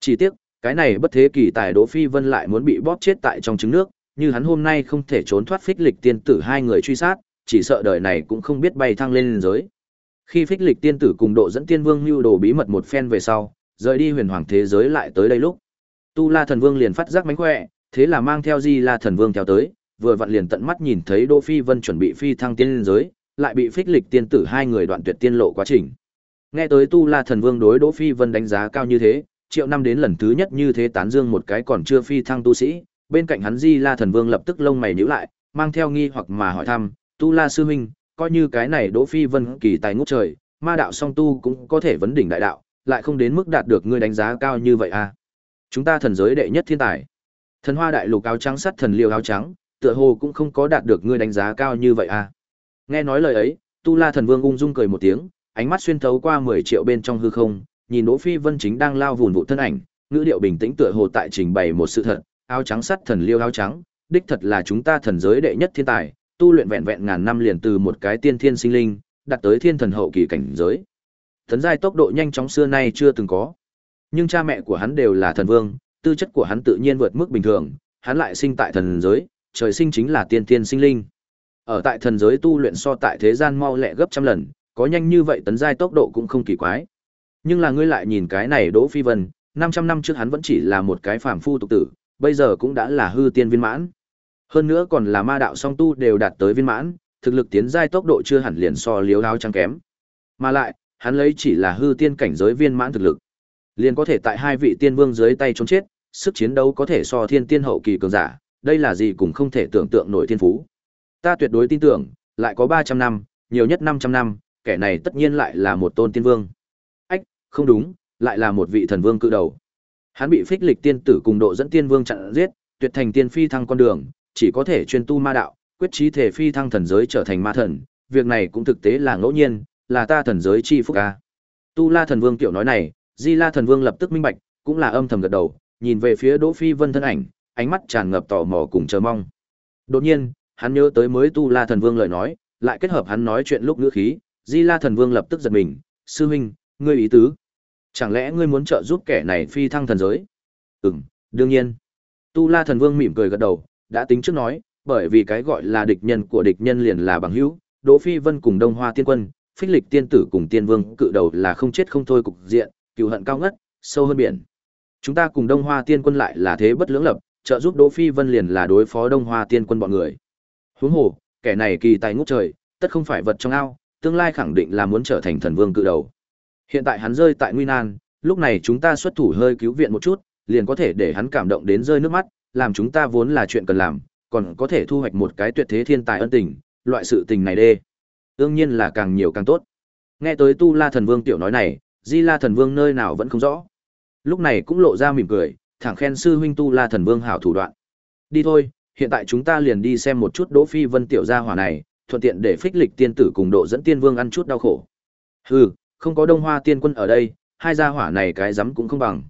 Chỉ tiếc, cái này bất thế kỳ tài Đỗ Phi Vân lại muốn bị bóp chết tại trong trứng nước, như hắn hôm nay không thể trốn thoát phích lịch tiên tử hai người truy sát, chỉ sợ đời này cũng không biết bay thăng lên giới. Khi phích lịch tiên tử cùng độ dẫn tiên vương lưu đồ bí mật một phen về sau, rời đi huyền hoàng thế giới lại tới đây lúc. Tu La thần vương liền phát giác mánh khỏe, thế là mang theo Di La thần vương theo tới, vừa vặn liền tận mắt nhìn thấy Đỗ Phi Vân chuẩn bị phi thăng tiên giới, lại bị phích lịch tiên tử hai người đoạn tuyệt tiên lộ quá trình. Nghe tới Tu La Thần Vương đối Đỗ Phi Vân đánh giá cao như thế, triệu năm đến lần thứ nhất như thế tán dương một cái còn chưa phi thăng tu sĩ, bên cạnh hắn Di La Thần Vương lập tức lông mày nhíu lại, mang theo nghi hoặc mà hỏi thăm, "Tu La sư huynh, coi như cái này Đỗ Phi Vân kỳ tài ngút trời, ma đạo song tu cũng có thể vấn đỉnh đại đạo, lại không đến mức đạt được ngươi đánh giá cao như vậy à? Chúng ta thần giới đệ nhất thiên tài. Thần Hoa đại lục áo trắng sắt thần liêu áo trắng, tựa hồ cũng không có đạt được ngươi đánh giá cao như vậy à? Nghe nói lời ấy, Tu La Thần Vương ung dung cười một tiếng, ánh mắt xuyên thấu qua 10 triệu bên trong hư không, nhìn Đỗ Phi Vân chính đang lao vụn vụ thân ảnh, ngữ điệu bình tĩnh tựa hồ tại trình bày một sự thật, áo trắng sắt thần liêu áo trắng, đích thật là chúng ta thần giới đệ nhất thiên tài, tu luyện vẹn vẹn ngàn năm liền từ một cái tiên thiên sinh linh, đạt tới thiên thần hậu kỳ cảnh giới. Thần giai tốc độ nhanh chóng xưa nay chưa từng có. Nhưng cha mẹ của hắn đều là thần vương, tư chất của hắn tự nhiên vượt mức bình thường, hắn lại sinh tại thần giới, trời sinh chính là tiên tiên sinh linh. Ở tại thần giới tu luyện so tại thế gian mau lẹ gấp trăm lần, có nhanh như vậy tấn giai tốc độ cũng không kỳ quái. Nhưng là ngươi lại nhìn cái này Đỗ Phi Vân, 500 năm trước hắn vẫn chỉ là một cái phàm phu tục tử, bây giờ cũng đã là hư tiên viên mãn. Hơn nữa còn là ma đạo song tu đều đạt tới viên mãn, thực lực tiến giai tốc độ chưa hẳn liền so liếu đao trăng kém. Mà lại, hắn lấy chỉ là hư tiên cảnh giới viên mãn thực lực, liền có thể tại hai vị tiên vương dưới tay trốn chết, sức chiến đấu có thể so thiên tiên hậu kỳ cường giả, đây là gì cũng không thể tưởng tượng nổi thiên phú. Ta tuyệt đối tin tưởng, lại có 300 năm, nhiều nhất 500 năm, kẻ này tất nhiên lại là một tôn tiên vương. Ách, không đúng, lại là một vị thần vương cự đầu. Hắn bị phích lịch tiên tử cùng độ dẫn tiên vương chặn giết, tuyệt thành tiên phi thăng con đường, chỉ có thể chuyên tu ma đạo, quyết chí thể phi thăng thần giới trở thành ma thần, việc này cũng thực tế là ngẫu nhiên, là ta thần giới chi phúc ca. Tu La thần vương tiểu nói này, Di La thần vương lập tức minh bạch, cũng là âm thầm gật đầu, nhìn về phía Đỗ Phi Vân thân ảnh, ánh mắt tràn ngập tò mò cùng chờ mong. Đột nhiên, hắn nhớ tới mới Tu La thần vương lời nói, lại kết hợp hắn nói chuyện lúc ngữ khí, Di La thần vương lập tức giật mình, "Sư huynh, ngươi ý tứ? Chẳng lẽ ngươi muốn trợ giúp kẻ này phi thăng thần giới?" "Ừm, đương nhiên." Tu La thần vương mỉm cười gật đầu, đã tính trước nói, bởi vì cái gọi là địch nhân của địch nhân liền là bằng hữu, Đỗ Phi Vân cùng Đông Hoa Tiên Quân, Phích Lịch Tiên tử cùng Tiên Vương cự đầu là không chết không thôi cục diện, cựu hận cao ngất, sâu hơn biển. Chúng ta cùng Đông Hoa Tiên Quân lại là thế bất lưỡng lập, trợ giúp Đỗ Phi Vân liền là đối phó Đông Hoa Tiên Quân bọn người. Huống hồ, kẻ này kỳ tài ngút trời, tất không phải vật trong ao, tương lai khẳng định là muốn trở thành thần vương cự đầu. Hiện tại hắn rơi tại nguy nan, lúc này chúng ta xuất thủ hơi cứu viện một chút, liền có thể để hắn cảm động đến rơi nước mắt, làm chúng ta vốn là chuyện cần làm, còn có thể thu hoạch một cái tuyệt thế thiên tài ân tình, loại sự tình này đê. Đương nhiên là càng nhiều càng tốt. Nghe tới Tu La Thần Vương tiểu nói này, Di La Thần Vương nơi nào vẫn không rõ. Lúc này cũng lộ ra mỉm cười, thẳng khen sư huynh Tu La Thần Vương hảo thủ đoạn. Đi thôi, hiện tại chúng ta liền đi xem một chút Đỗ Phi Vân tiểu gia hỏa này, thuận tiện để phích lịch tiên tử cùng độ dẫn tiên vương ăn chút đau khổ. Hừ, không có Đông Hoa tiên quân ở đây, hai gia hỏa này cái dám cũng không bằng.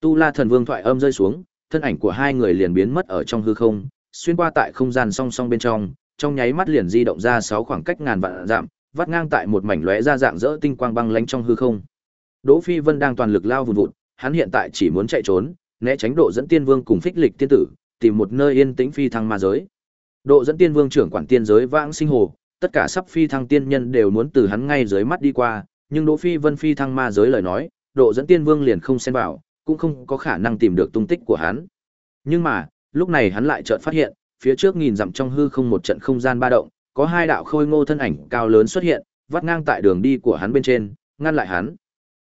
Tu La Thần Vương thoại âm rơi xuống, thân ảnh của hai người liền biến mất ở trong hư không, xuyên qua tại không gian song song bên trong, trong nháy mắt liền di động ra sáu khoảng cách ngàn vạn dặm, vắt ngang tại một mảnh lóe ra dạng rỡ tinh quang băng lánh trong hư không. Đỗ Phi Vân đang toàn lực lao vụn vụt, hắn hiện tại chỉ muốn chạy trốn, né tránh độ dẫn tiên vương cùng phích lịch tiên tử, tìm một nơi yên tĩnh phi thăng ma giới. Độ dẫn tiên vương trưởng quản tiên giới vãng sinh hồ, tất cả sắp phi thăng tiên nhân đều muốn từ hắn ngay dưới mắt đi qua, nhưng Đỗ Phi Vân phi thăng ma giới lời nói, độ dẫn tiên vương liền không xen vào, cũng không có khả năng tìm được tung tích của hắn. Nhưng mà, lúc này hắn lại chợt phát hiện, phía trước nghìn dặm trong hư không một trận không gian ba động, có hai đạo khôi ngô thân ảnh cao lớn xuất hiện, vắt ngang tại đường đi của hắn bên trên, ngăn lại hắn.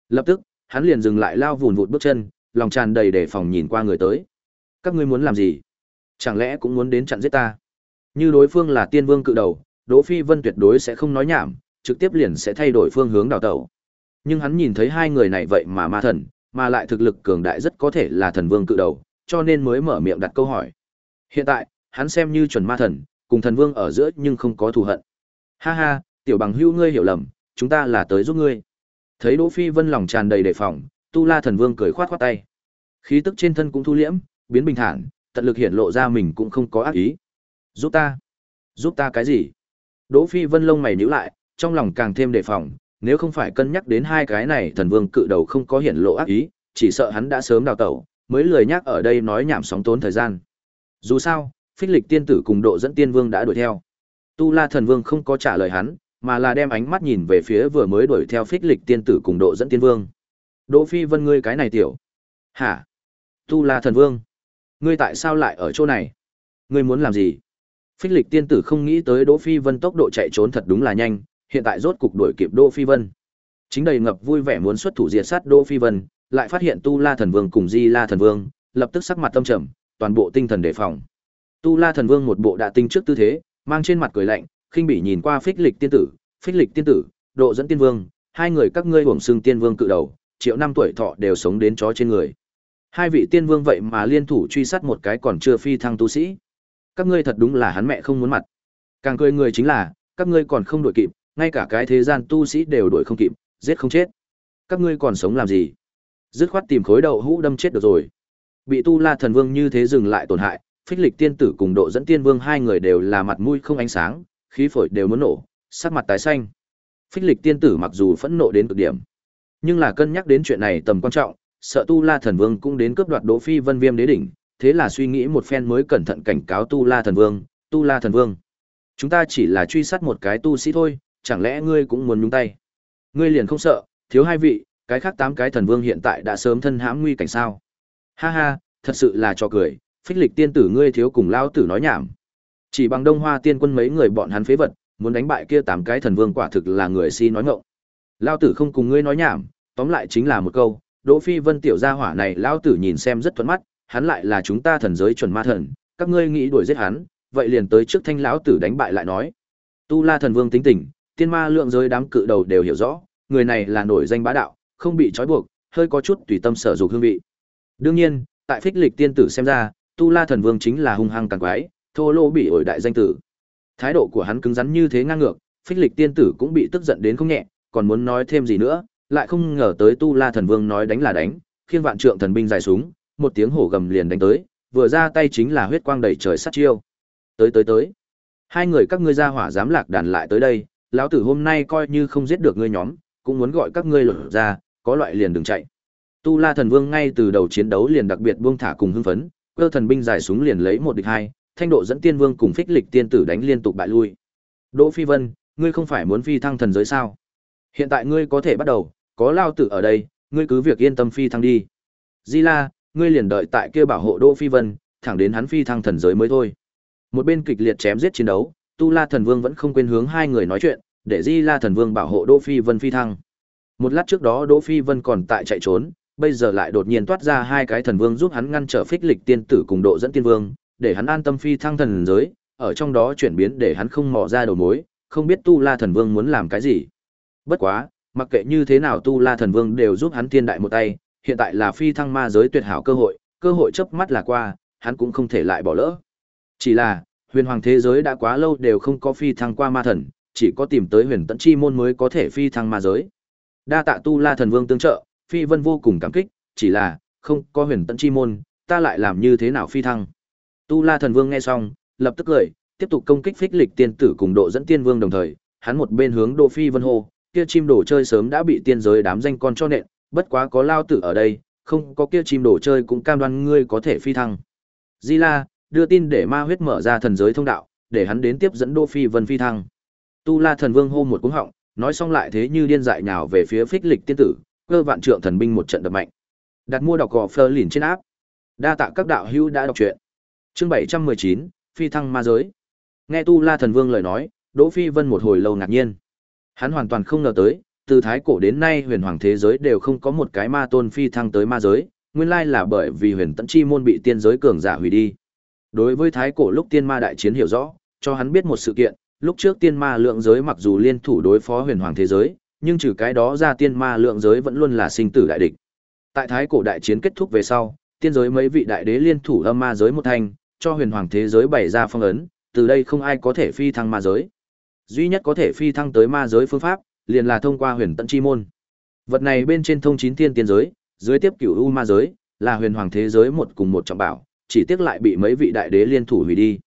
Lập tức, hắn liền dừng lại lao vùn vụt bước chân, lòng tràn đầy đề phòng nhìn qua người tới. Các ngươi muốn làm gì? Chẳng lẽ cũng muốn đến chặn giết ta? Như đối phương là tiên vương cự đầu, Đỗ Phi Vân tuyệt đối sẽ không nói nhảm, trực tiếp liền sẽ thay đổi phương hướng đào tẩu. Nhưng hắn nhìn thấy hai người này vậy mà ma thần, mà lại thực lực cường đại rất có thể là thần vương cự đầu, cho nên mới mở miệng đặt câu hỏi. Hiện tại, hắn xem như chuẩn ma thần, cùng thần vương ở giữa nhưng không có thù hận. Ha ha, tiểu bằng hữu ngươi hiểu lầm, chúng ta là tới giúp ngươi. Thấy Đỗ Phi Vân lòng tràn đầy đề phòng, Tu La thần vương cười khoát khoát tay. Khí tức trên thân cũng thu liễm, biến bình thản, tận lực hiện lộ ra mình cũng không có ác ý. Giúp ta? Giúp ta cái gì? Đỗ Phi Vân lông mày nhíu lại, trong lòng càng thêm đề phòng, nếu không phải cân nhắc đến hai cái này thần vương cự đầu không có hiện lộ ác ý, chỉ sợ hắn đã sớm đào tẩu, mới lười nhắc ở đây nói nhảm sóng tốn thời gian. Dù sao, phích lịch tiên tử cùng độ dẫn tiên vương đã đuổi theo. Tu La thần vương không có trả lời hắn, mà là đem ánh mắt nhìn về phía vừa mới đuổi theo phích lịch tiên tử cùng độ dẫn tiên vương. Đỗ Phi Vân ngươi cái này tiểu. Hả? Tu La thần vương, ngươi tại sao lại ở chỗ này? Ngươi muốn làm gì? Phích lịch tiên tử không nghĩ tới Đỗ Phi Vân tốc độ chạy trốn thật đúng là nhanh, hiện tại rốt cục đuổi kịp Đỗ Phi Vân. Chính đầy ngập vui vẻ muốn xuất thủ diệt sát Đỗ Phi Vân, lại phát hiện Tu La Thần Vương cùng Di La Thần Vương, lập tức sắc mặt tâm trầm, toàn bộ tinh thần đề phòng. Tu La Thần Vương một bộ đã tinh trước tư thế, mang trên mặt cười lạnh, khinh bỉ nhìn qua Phích Lịch tiên tử, Phích Lịch tiên tử, Độ dẫn tiên vương, hai người các ngươi hưởng xưng tiên vương cự đầu, triệu năm tuổi thọ đều sống đến chó trên người. Hai vị tiên vương vậy mà liên thủ truy sát một cái còn chưa phi thăng tu sĩ. Các ngươi thật đúng là hắn mẹ không muốn mặt. Càng cười người chính là, các ngươi còn không đuổi kịp, ngay cả cái thế gian tu sĩ đều đuổi không kịp, giết không chết. Các ngươi còn sống làm gì? Dứt khoát tìm khối đầu hũ đâm chết được rồi. Bị Tu La Thần Vương như thế dừng lại tổn hại, Phích Lịch Tiên tử cùng Độ dẫn Tiên Vương hai người đều là mặt mũi không ánh sáng, khí phổi đều muốn nổ, sắc mặt tái xanh. Phích Lịch Tiên tử mặc dù phẫn nộ đến cực điểm, nhưng là cân nhắc đến chuyện này tầm quan trọng, sợ Tu La Thần Vương cũng đến cướp đoạt Đỗ Phi Vân Viêm Đế đỉnh, thế là suy nghĩ một phen mới cẩn thận cảnh cáo Tu La Thần Vương, "Tu La Thần Vương, chúng ta chỉ là truy sát một cái tu sĩ thôi, chẳng lẽ ngươi cũng muốn nhúng tay?" Ngươi liền không sợ, thiếu hai vị, cái khác tám cái thần vương hiện tại đã sớm thân hãm nguy cảnh sao? Ha ha, thật sự là cho cười, phích lịch tiên tử ngươi thiếu cùng lao tử nói nhảm. Chỉ bằng Đông Hoa tiên quân mấy người bọn hắn phế vật, muốn đánh bại kia tám cái thần vương quả thực là người si nói ngọng. Lao tử không cùng ngươi nói nhảm, tóm lại chính là một câu, Đỗ Phi Vân tiểu gia hỏa này lao tử nhìn xem rất thuận mắt, hắn lại là chúng ta thần giới chuẩn ma thần, các ngươi nghĩ đuổi giết hắn, vậy liền tới trước thanh lão tử đánh bại lại nói. Tu La thần vương tính tình, tiên ma lượng giới đám cự đầu đều hiểu rõ, người này là nổi danh bá đạo, không bị trói buộc, hơi có chút tùy tâm sở dục hương vị. Đương nhiên, tại phích lịch tiên tử xem ra, Tu La thần vương chính là hung hăng càng quái, thô lỗ bị ổi đại danh tử. Thái độ của hắn cứng rắn như thế ngang ngược, phích lịch tiên tử cũng bị tức giận đến không nhẹ, còn muốn nói thêm gì nữa, lại không ngờ tới Tu La thần vương nói đánh là đánh, khiên vạn trượng thần binh dài súng, một tiếng hổ gầm liền đánh tới, vừa ra tay chính là huyết quang đầy trời sát chiêu. Tới tới tới. Hai người các ngươi ra hỏa dám lạc đàn lại tới đây, lão tử hôm nay coi như không giết được ngươi nhóm, cũng muốn gọi các ngươi lột ra, có loại liền đừng chạy. Tu La Thần Vương ngay từ đầu chiến đấu liền đặc biệt buông thả cùng hưng phấn, cơ thần binh dài súng liền lấy một địch hai, thanh độ dẫn tiên vương cùng phích lịch tiên tử đánh liên tục bại lui. Đỗ Phi Vân, ngươi không phải muốn phi thăng thần giới sao? Hiện tại ngươi có thể bắt đầu, có lao tử ở đây, ngươi cứ việc yên tâm phi thăng đi. Di La, ngươi liền đợi tại kia bảo hộ Đỗ Phi Vân, thẳng đến hắn phi thăng thần giới mới thôi. Một bên kịch liệt chém giết chiến đấu, Tu La Thần Vương vẫn không quên hướng hai người nói chuyện, để Di La Thần Vương bảo hộ Đỗ Phi Vân phi thăng. Một lát trước đó Đỗ Phi Vân còn tại chạy trốn, bây giờ lại đột nhiên toát ra hai cái thần vương giúp hắn ngăn trở phích lịch tiên tử cùng độ dẫn tiên vương, để hắn an tâm phi thăng thần giới, ở trong đó chuyển biến để hắn không mò ra đầu mối, không biết Tu La thần vương muốn làm cái gì. Bất quá, mặc kệ như thế nào Tu La thần vương đều giúp hắn tiên đại một tay, hiện tại là phi thăng ma giới tuyệt hảo cơ hội, cơ hội chớp mắt là qua, hắn cũng không thể lại bỏ lỡ. Chỉ là, huyền hoàng thế giới đã quá lâu đều không có phi thăng qua ma thần, chỉ có tìm tới huyền tận chi môn mới có thể phi thăng ma giới. Đa tạ Tu La thần vương tương trợ, Phi Vân vô cùng cảm kích, chỉ là, không có huyền tận chi môn, ta lại làm như thế nào phi thăng. Tu La thần vương nghe xong, lập tức cười, tiếp tục công kích phích lịch tiên tử cùng độ dẫn tiên vương đồng thời, hắn một bên hướng Đỗ Phi Vân hô, kia chim đồ chơi sớm đã bị tiên giới đám danh con cho nện, bất quá có lao tử ở đây, không có kia chim đồ chơi cũng cam đoan ngươi có thể phi thăng. Di La, đưa tin để ma huyết mở ra thần giới thông đạo, để hắn đến tiếp dẫn Đỗ Phi Vân phi thăng. Tu La thần vương hô một cú họng, nói xong lại thế như điên dại nhào về phía phích lịch tiên tử, cơ vạn trượng thần binh một trận đập mạnh. Đặt mua đọc gò Fleur lìn trên áp. Đa tạ các đạo hữu đã đọc truyện. Chương 719, phi thăng ma giới. Nghe Tu La thần vương lời nói, Đỗ Phi Vân một hồi lâu ngạc nhiên. Hắn hoàn toàn không ngờ tới, từ thái cổ đến nay huyền hoàng thế giới đều không có một cái ma tôn phi thăng tới ma giới, nguyên lai là bởi vì huyền tận chi môn bị tiên giới cường giả hủy đi. Đối với thái cổ lúc tiên ma đại chiến hiểu rõ, cho hắn biết một sự kiện, lúc trước tiên ma lượng giới mặc dù liên thủ đối phó huyền hoàng thế giới, nhưng trừ cái đó ra tiên ma lượng giới vẫn luôn là sinh tử đại địch. Tại thái cổ đại chiến kết thúc về sau, tiên giới mấy vị đại đế liên thủ âm ma giới một thành, cho huyền hoàng thế giới bày ra phong ấn, từ đây không ai có thể phi thăng ma giới. Duy nhất có thể phi thăng tới ma giới phương pháp, liền là thông qua huyền tận chi môn. Vật này bên trên thông chín tiên tiên giới, dưới tiếp cửu u ma giới, là huyền hoàng thế giới một cùng một trọng bảo, chỉ tiếc lại bị mấy vị đại đế liên thủ hủy đi.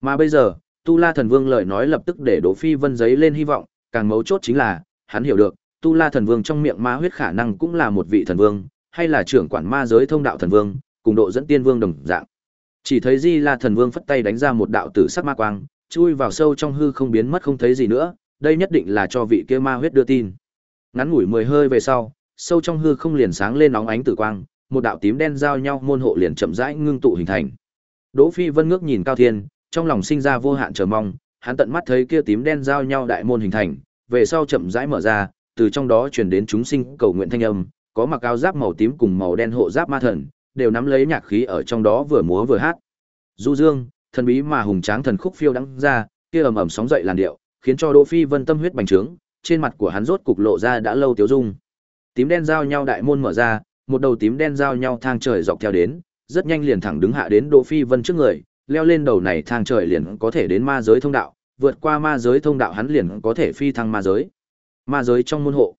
Mà bây giờ, Tu La Thần Vương lời nói lập tức để Đỗ Phi Vân giấy lên hy vọng, càng mấu chốt chính là, hắn hiểu được, Tu La Thần Vương trong miệng ma huyết khả năng cũng là một vị thần vương, hay là trưởng quản ma giới thông đạo thần vương, cùng độ dẫn tiên vương đồng dạng. Chỉ thấy Di La Thần Vương phất tay đánh ra một đạo tử sắc ma quang, chui vào sâu trong hư không biến mất không thấy gì nữa, đây nhất định là cho vị kia ma huyết đưa tin. Ngắn ngủi mười hơi về sau, sâu trong hư không liền sáng lên nóng ánh tử quang, một đạo tím đen giao nhau môn hộ liền chậm rãi ngưng tụ hình thành. Đỗ Phi Vân ngước nhìn Cao Thiên, trong lòng sinh ra vô hạn chờ mong, hắn tận mắt thấy kia tím đen giao nhau đại môn hình thành, về sau chậm rãi mở ra, từ trong đó truyền đến chúng sinh cầu nguyện thanh âm, có mặc áo giáp màu tím cùng màu đen hộ giáp ma thần, đều nắm lấy nhạc khí ở trong đó vừa múa vừa hát. Du Dương, thần bí mà hùng tráng thần khúc phiêu đắng ra, kia ầm ầm sóng dậy làn điệu, khiến cho Đỗ Phi Vân tâm huyết bành trướng, trên mặt của hắn rốt cục lộ ra đã lâu tiêu dung. Tím đen giao nhau đại môn mở ra, một đầu tím đen giao nhau thang trời dọc theo đến, rất nhanh liền thẳng đứng hạ đến Đỗ Phi Vân trước người, leo lên đầu này thang trời liền có thể đến ma giới thông đạo, vượt qua ma giới thông đạo hắn liền có thể phi thăng ma giới. Ma giới trong môn hộ,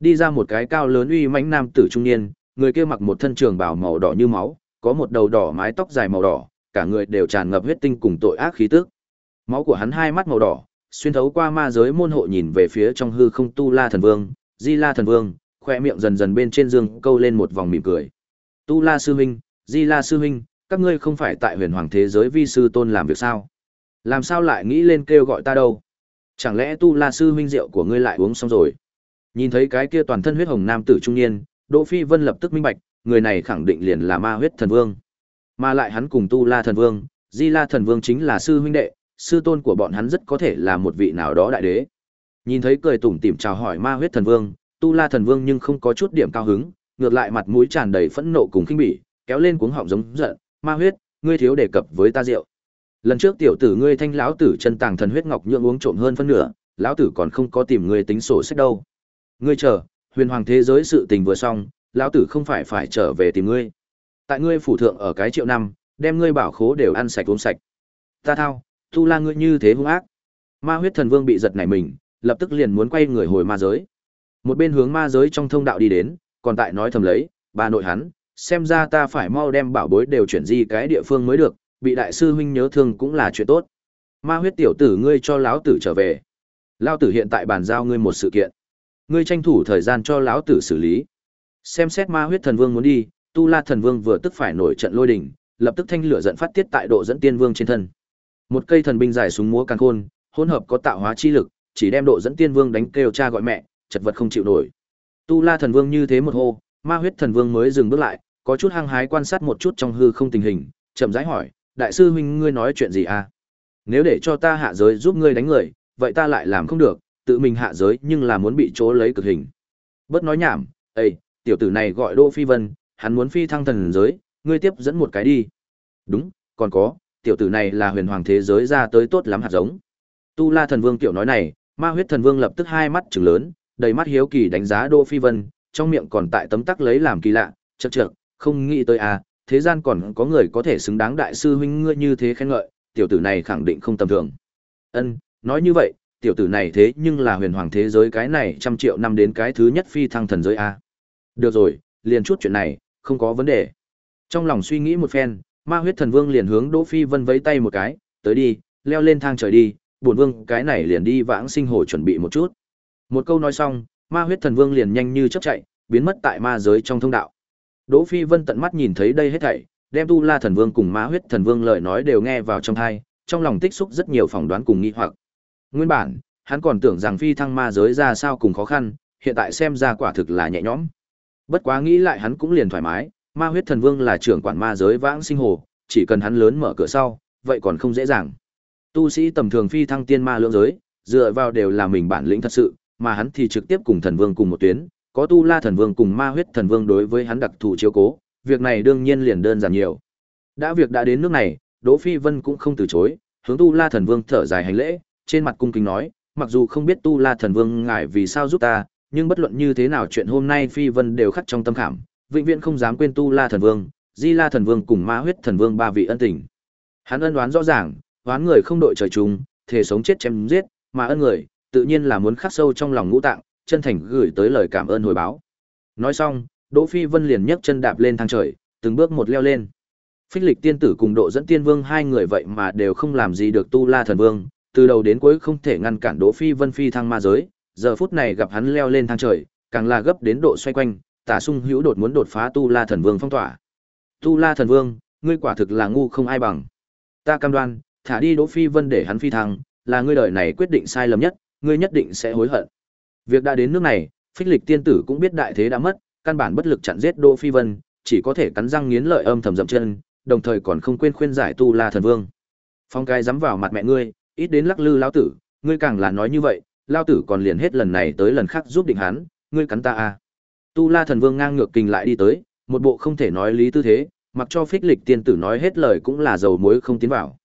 đi ra một cái cao lớn uy mãnh nam tử trung niên, người kia mặc một thân trường bào màu đỏ như máu, có một đầu đỏ mái tóc dài màu đỏ, cả người đều tràn ngập huyết tinh cùng tội ác khí tức. Máu của hắn hai mắt màu đỏ, xuyên thấu qua ma giới môn hộ nhìn về phía trong hư không Tu La Thần Vương, Di La Thần Vương, khoe miệng dần dần bên trên dương câu lên một vòng mỉm cười. Tu La sư huynh, Di La sư huynh, các ngươi không phải tại huyền hoàng thế giới vi sư tôn làm việc sao? Làm sao lại nghĩ lên kêu gọi ta đâu? Chẳng lẽ Tu La sư huynh rượu của ngươi lại uống xong rồi? Nhìn thấy cái kia toàn thân huyết hồng nam tử trung niên, Đỗ Phi Vân lập tức minh bạch, người này khẳng định liền là Ma huyết thần vương. Mà lại hắn cùng Tu La thần vương, Di La thần vương chính là sư huynh đệ, sư tôn của bọn hắn rất có thể là một vị nào đó đại đế. Nhìn thấy cười tủm tỉm chào hỏi Ma huyết thần vương, Tu La thần vương nhưng không có chút điểm cao hứng, ngược lại mặt mũi tràn đầy phẫn nộ cùng khinh bỉ, kéo lên cuống họng giống giận, "Ma huyết, ngươi thiếu đề cập với ta rượu. Lần trước tiểu tử ngươi thanh lão tử chân tàng thần huyết ngọc nhượng uống trộm hơn phân nửa, lão tử còn không có tìm ngươi tính sổ sách đâu. Ngươi chờ, huyền hoàng thế giới sự tình vừa xong, lão tử không phải phải trở về tìm ngươi. Tại ngươi phủ thượng ở cái triệu năm, đem ngươi bảo khố đều ăn sạch uống sạch. Ta thao, tu la ngươi như thế hung ác. Ma huyết thần vương bị giật nảy mình, lập tức liền muốn quay người hồi ma giới. Một bên hướng ma giới trong thông đạo đi đến, còn tại nói thầm lấy, bà nội hắn, xem ra ta phải mau đem bảo bối đều chuyển di cái địa phương mới được, bị đại sư huynh nhớ thương cũng là chuyện tốt. Ma huyết tiểu tử ngươi cho lão tử trở về. Lão tử hiện tại bàn giao ngươi một sự kiện. Ngươi tranh thủ thời gian cho lão tử xử lý. Xem xét ma huyết thần vương muốn đi, Tu La thần vương vừa tức phải nổi trận lôi đình, lập tức thanh lửa giận phát tiết tại độ dẫn tiên vương trên thân. Một cây thần binh dài súng múa càn khôn, hỗn hợp có tạo hóa chi lực, chỉ đem độ dẫn tiên vương đánh kêu cha gọi mẹ, chật vật không chịu nổi. Tu La thần vương như thế một hô, ma huyết thần vương mới dừng bước lại, có chút hăng hái quan sát một chút trong hư không tình hình, chậm rãi hỏi, đại sư huynh ngươi nói chuyện gì à? Nếu để cho ta hạ giới giúp ngươi đánh người, vậy ta lại làm không được, tự mình hạ giới nhưng là muốn bị chỗ lấy cực hình. Bớt nói nhảm, ê, tiểu tử này gọi Đỗ Phi Vân, hắn muốn phi thăng thần giới, ngươi tiếp dẫn một cái đi. Đúng, còn có, tiểu tử này là huyền hoàng thế giới ra tới tốt lắm hạt giống. Tu La thần vương tiểu nói này, ma huyết thần vương lập tức hai mắt trừng lớn, đầy mắt hiếu kỳ đánh giá Đỗ Phi Vân, trong miệng còn tại tấm tắc lấy làm kỳ lạ, chậc chậc, không nghĩ tới à, thế gian còn có người có thể xứng đáng đại sư huynh ngươi như thế khen ngợi, tiểu tử này khẳng định không tầm thường. Ân, nói như vậy, tiểu tử này thế nhưng là huyền hoàng thế giới cái này trăm triệu năm đến cái thứ nhất phi thăng thần giới a. Được rồi, liền chút chuyện này, không có vấn đề. Trong lòng suy nghĩ một phen, Ma huyết thần vương liền hướng Đỗ Phi Vân vẫy tay một cái, tới đi, leo lên thang trời đi, bổn vương cái này liền đi vãng sinh hồ chuẩn bị một chút. Một câu nói xong, Ma huyết thần vương liền nhanh như chớp chạy, biến mất tại ma giới trong thông đạo. Đỗ Phi Vân tận mắt nhìn thấy đây hết thảy, đem Tu La Thần Vương cùng Ma Huyết Thần Vương lời nói đều nghe vào trong tai, trong lòng tích xúc rất nhiều phỏng đoán cùng nghi hoặc. Nguyên bản, hắn còn tưởng rằng phi thăng ma giới ra sao cùng khó khăn, hiện tại xem ra quả thực là nhẹ nhõm. Bất quá nghĩ lại hắn cũng liền thoải mái, Ma Huyết Thần Vương là trưởng quản ma giới vãng sinh hồ, chỉ cần hắn lớn mở cửa sau, vậy còn không dễ dàng. Tu sĩ tầm thường phi thăng tiên ma lượng giới, dựa vào đều là mình bản lĩnh thật sự, mà hắn thì trực tiếp cùng thần vương cùng một tuyến, có tu la thần vương cùng ma huyết thần vương đối với hắn đặc thù chiếu cố, việc này đương nhiên liền đơn giản nhiều. Đã việc đã đến nước này, Đỗ Phi Vân cũng không từ chối, hướng tu la thần vương thở dài hành lễ, trên mặt cung kính nói, mặc dù không biết tu la thần vương ngài vì sao giúp ta, nhưng bất luận như thế nào chuyện hôm nay Phi Vân đều khắc trong tâm khảm, vĩnh viễn không dám quên tu la thần vương, di la thần vương cùng ma huyết thần vương ba vị ân tình. Hắn ân đoán rõ ràng, đoán người không đội trời chung, thể sống chết chém giết, mà ân người, tự nhiên là muốn khắc sâu trong lòng ngũ tạng, chân thành gửi tới lời cảm ơn hồi báo. Nói xong, Đỗ Phi Vân liền nhấc chân đạp lên thang trời, từng bước một leo lên. Phích Lịch tiên tử cùng Độ dẫn tiên vương hai người vậy mà đều không làm gì được Tu La thần vương, từ đầu đến cuối không thể ngăn cản Đỗ Phi Vân phi thăng ma giới, giờ phút này gặp hắn leo lên thang trời, càng là gấp đến độ xoay quanh, Tả Sung Hữu đột muốn đột phá Tu La thần vương phong tỏa. Tu La thần vương, ngươi quả thực là ngu không ai bằng. Ta cam đoan, thả đi Đỗ Phi Vân để hắn phi thăng, là ngươi đời này quyết định sai lầm nhất, ngươi nhất định sẽ hối hận. Việc đã đến nước này, phích lịch tiên tử cũng biết đại thế đã mất, căn bản bất lực chặn giết Đỗ Phi Vân, chỉ có thể cắn răng nghiến lợi âm thầm dậm chân, đồng thời còn không quên khuyên giải Tu La thần vương. Phong cái dám vào mặt mẹ ngươi, ít đến lắc lư lão tử, ngươi càng là nói như vậy, lão tử còn liền hết lần này tới lần khác giúp định hắn, ngươi cắn ta à. Tu La Thần Vương ngang ngược kình lại đi tới, một bộ không thể nói lý tư thế, mặc cho Phích Lịch tiên tử nói hết lời cũng là dầu muối không tiến vào.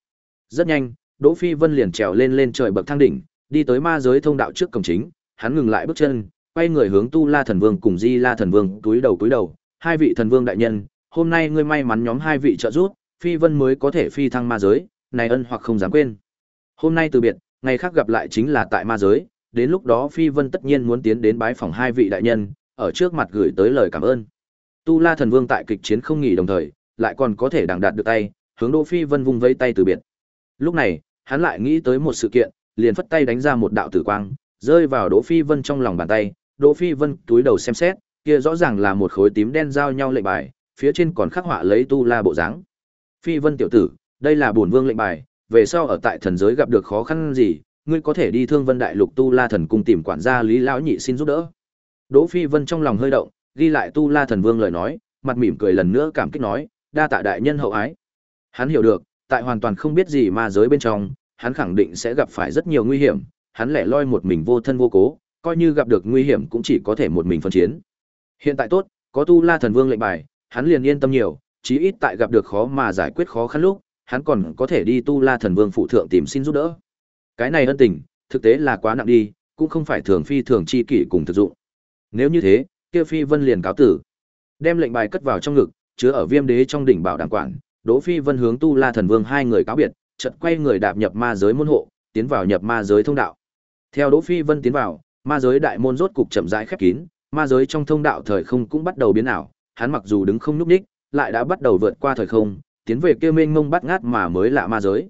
Rất nhanh, Đỗ Phi Vân liền trèo lên lên trời bậc thang đỉnh, đi tới ma giới thông đạo trước cổng chính, hắn ngừng lại bước chân, quay người hướng Tu La Thần Vương cùng Di La Thần Vương túi đầu túi đầu, hai vị thần vương đại nhân, hôm nay ngươi may mắn nhóm hai vị trợ giúp, Phi Vân mới có thể phi thăng ma giới, này ân hoặc không dám quên. Hôm nay từ biệt, ngày khác gặp lại chính là tại ma giới, đến lúc đó Phi Vân tất nhiên muốn tiến đến bái phòng hai vị đại nhân, ở trước mặt gửi tới lời cảm ơn. Tu La Thần Vương tại kịch chiến không nghỉ đồng thời, lại còn có thể đằng đạt được tay, hướng Đỗ Phi Vân vung vẫy tay từ biệt. Lúc này, hắn lại nghĩ tới một sự kiện, liền phất tay đánh ra một đạo tử quang, rơi vào Đỗ Phi Vân trong lòng bàn tay, Đỗ Phi Vân túi đầu xem xét, kia rõ ràng là một khối tím đen giao nhau lệnh bài, phía trên còn khắc họa lấy tu la bộ dáng. Phi Vân tiểu tử, đây là bổn vương lệnh bài, về sau ở tại thần giới gặp được khó khăn gì, ngươi có thể đi Thương Vân Đại Lục Tu La Thần cung tìm quản gia Lý lão nhị xin giúp đỡ. Đỗ Phi Vân trong lòng hơi động, ghi lại Tu La Thần Vương lời nói, mặt mỉm cười lần nữa cảm kích nói, đa tạ đại nhân hậu ái. Hắn hiểu được, tại hoàn toàn không biết gì mà giới bên trong, hắn khẳng định sẽ gặp phải rất nhiều nguy hiểm, hắn lẻ loi một mình vô thân vô cố, coi như gặp được nguy hiểm cũng chỉ có thể một mình phân chiến. Hiện tại tốt, có Tu La Thần Vương lệnh bài, hắn liền yên tâm nhiều, chí ít tại gặp được khó mà giải quyết khó khăn lúc, hắn còn có thể đi Tu La Thần Vương phụ thượng tìm xin giúp đỡ. Cái này ân tình, thực tế là quá nặng đi, cũng không phải thường phi thường chi kỷ cùng thực dụng. Nếu như thế, kia Phi Vân liền cáo tử. Đem lệnh bài cất vào trong ngực, chứa ở Viêm Đế trong đỉnh bảo đảm quản, Đỗ Phi Vân hướng Tu La Thần Vương hai người cáo biệt, chợt quay người đạp nhập ma giới môn hộ, tiến vào nhập ma giới thông đạo. Theo Đỗ Phi Vân tiến vào, ma giới đại môn rốt cục chậm rãi khép kín, ma giới trong thông đạo thời không cũng bắt đầu biến ảo, hắn mặc dù đứng không nhúc ních lại đã bắt đầu vượt qua thời không, tiến về kia mênh mông bắt ngát mà mới lạ ma giới.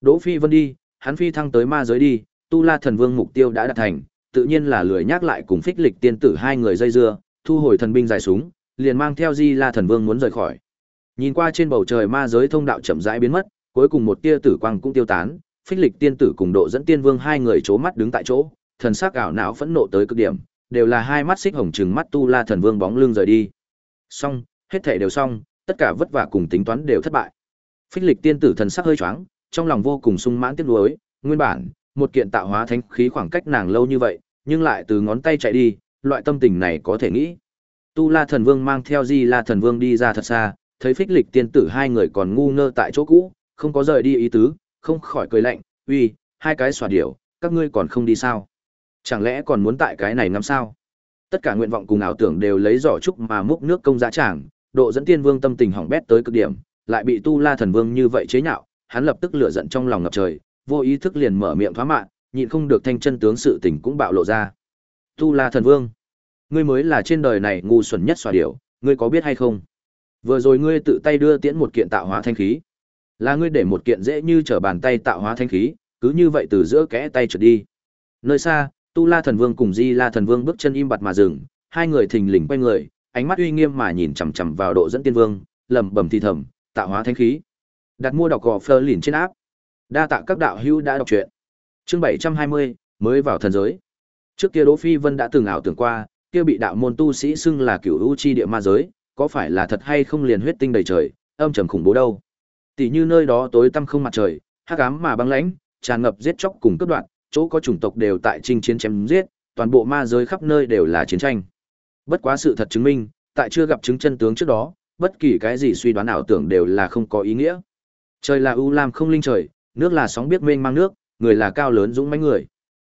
Đỗ Phi Vân đi, hắn phi thăng tới ma giới đi, Tu La Thần Vương mục tiêu đã đạt thành, tự nhiên là lười nhắc lại cùng Phích Lịch tiên tử hai người dây dưa, thu hồi thần binh dài súng, liền mang theo Di La Thần Vương muốn rời khỏi. Nhìn qua trên bầu trời ma giới thông đạo chậm rãi biến mất, cuối cùng một tia tử quang cũng tiêu tán, Phích Lịch tiên tử cùng Độ dẫn tiên vương hai người chố mắt đứng tại chỗ, thần sắc ảo não phẫn nộ tới cực điểm, đều là hai mắt xích hồng trừng mắt Tu La Thần Vương bóng lưng rời đi. Xong, hết thảy đều xong, tất cả vất vả cùng tính toán đều thất bại. Phích Lịch tiên tử thần sắc hơi choáng, trong lòng vô cùng sung mãn tiếc nuối, nguyên bản, một kiện tạo hóa thánh khí khoảng cách nàng lâu như vậy, nhưng lại từ ngón tay chạy đi, loại tâm tình này có thể nghĩ. Tu La Thần Vương mang theo Di La Thần Vương đi ra thật xa, thấy Phích Lịch tiên tử hai người còn ngu ngơ tại chỗ cũ, không có rời đi ý tứ, không khỏi cười lạnh, "Uy, hai cái xòa điểu, các ngươi còn không đi sao? Chẳng lẽ còn muốn tại cái này ngắm sao?" Tất cả nguyện vọng cùng ảo tưởng đều lấy giỏ trúc mà múc nước công giá tràng, độ dẫn tiên vương tâm tình hỏng bét tới cực điểm, lại bị Tu La Thần Vương như vậy chế nhạo, hắn lập tức lửa giận trong lòng ngập trời, vô ý thức liền mở miệng thoá mạ, nhịn không được thanh chân tướng sự tình cũng bạo lộ ra. Tu La Thần Vương, ngươi mới là trên đời này ngu xuẩn nhất xòa điểu, ngươi có biết hay không? Vừa rồi ngươi tự tay đưa tiễn một kiện tạo hóa thanh khí, là ngươi để một kiện dễ như trở bàn tay tạo hóa thanh khí, cứ như vậy từ giữa kẽ tay trượt đi. Nơi xa, Tu La Thần Vương cùng Di La Thần Vương bước chân im bặt mà dừng, hai người thình lình quay người, ánh mắt uy nghiêm mà nhìn chằm chằm vào Độ dẫn Tiên Vương, lẩm bẩm thì thầm, tạo hóa thanh khí. Đặt mua đọc gò phơ lìn trên áp. Đa tạ các đạo hữu đã đọc truyện. Chương 720, mới vào thần giới. Trước kia Đỗ Phi Vân đã từng ảo tưởng qua, kia bị đạo môn tu sĩ xưng là cửu u chi địa ma giới, có phải là thật hay không liền huyết tinh đầy trời, âm trầm khủng bố đâu. Tỷ như nơi đó tối tăm không mặt trời, hắc ám mà băng lãnh, tràn ngập giết chóc cùng cướp đoạt, chỗ có chủng tộc đều tại chinh chiến chém giết, toàn bộ ma giới khắp nơi đều là chiến tranh. Bất quá sự thật chứng minh, tại chưa gặp chứng chân tướng trước đó, bất kỳ cái gì suy đoán ảo tưởng đều là không có ý nghĩa. Trời là u lam không linh trời, nước là sóng biết mênh mang nước, người là cao lớn dũng mãnh người.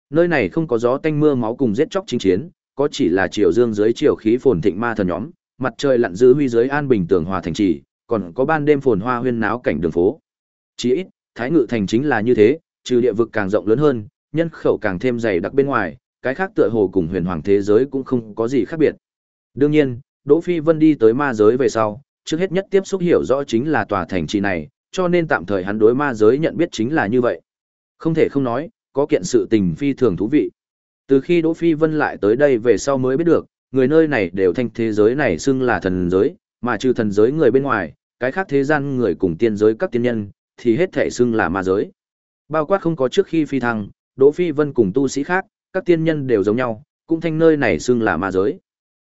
Nơi này không có gió tanh mưa máu cùng giết chóc chinh chiến, có chỉ là chiều dương dưới chiều khí phồn thịnh ma thần nhóm, mặt trời lặn giữ huy dưới an bình tường hòa thành trì, còn có ban đêm phồn hoa huyên náo cảnh đường phố. Chỉ ít, Thái Ngự thành chính là như thế, trừ địa vực càng rộng lớn hơn, nhân khẩu càng thêm dày đặc bên ngoài, cái khác tựa hồ cùng huyền hoàng thế giới cũng không có gì khác biệt. Đương nhiên, Đỗ Phi Vân đi tới ma giới về sau, trước hết nhất tiếp xúc hiểu rõ chính là tòa thành trì này, cho nên tạm thời hắn đối ma giới nhận biết chính là như vậy. Không thể không nói, có kiện sự tình phi thường thú vị. Từ khi Đỗ Phi Vân lại tới đây về sau mới biết được, người nơi này đều thanh thế giới này xưng là thần giới, mà trừ thần giới người bên ngoài, cái khác thế gian người cùng tiên giới các tiên nhân, thì hết thể xưng là ma giới. Bao quát không có trước khi phi thăng, Đỗ Phi Vân cùng tu sĩ khác, các tiên nhân đều giống nhau, cũng thanh nơi này xưng là ma giới.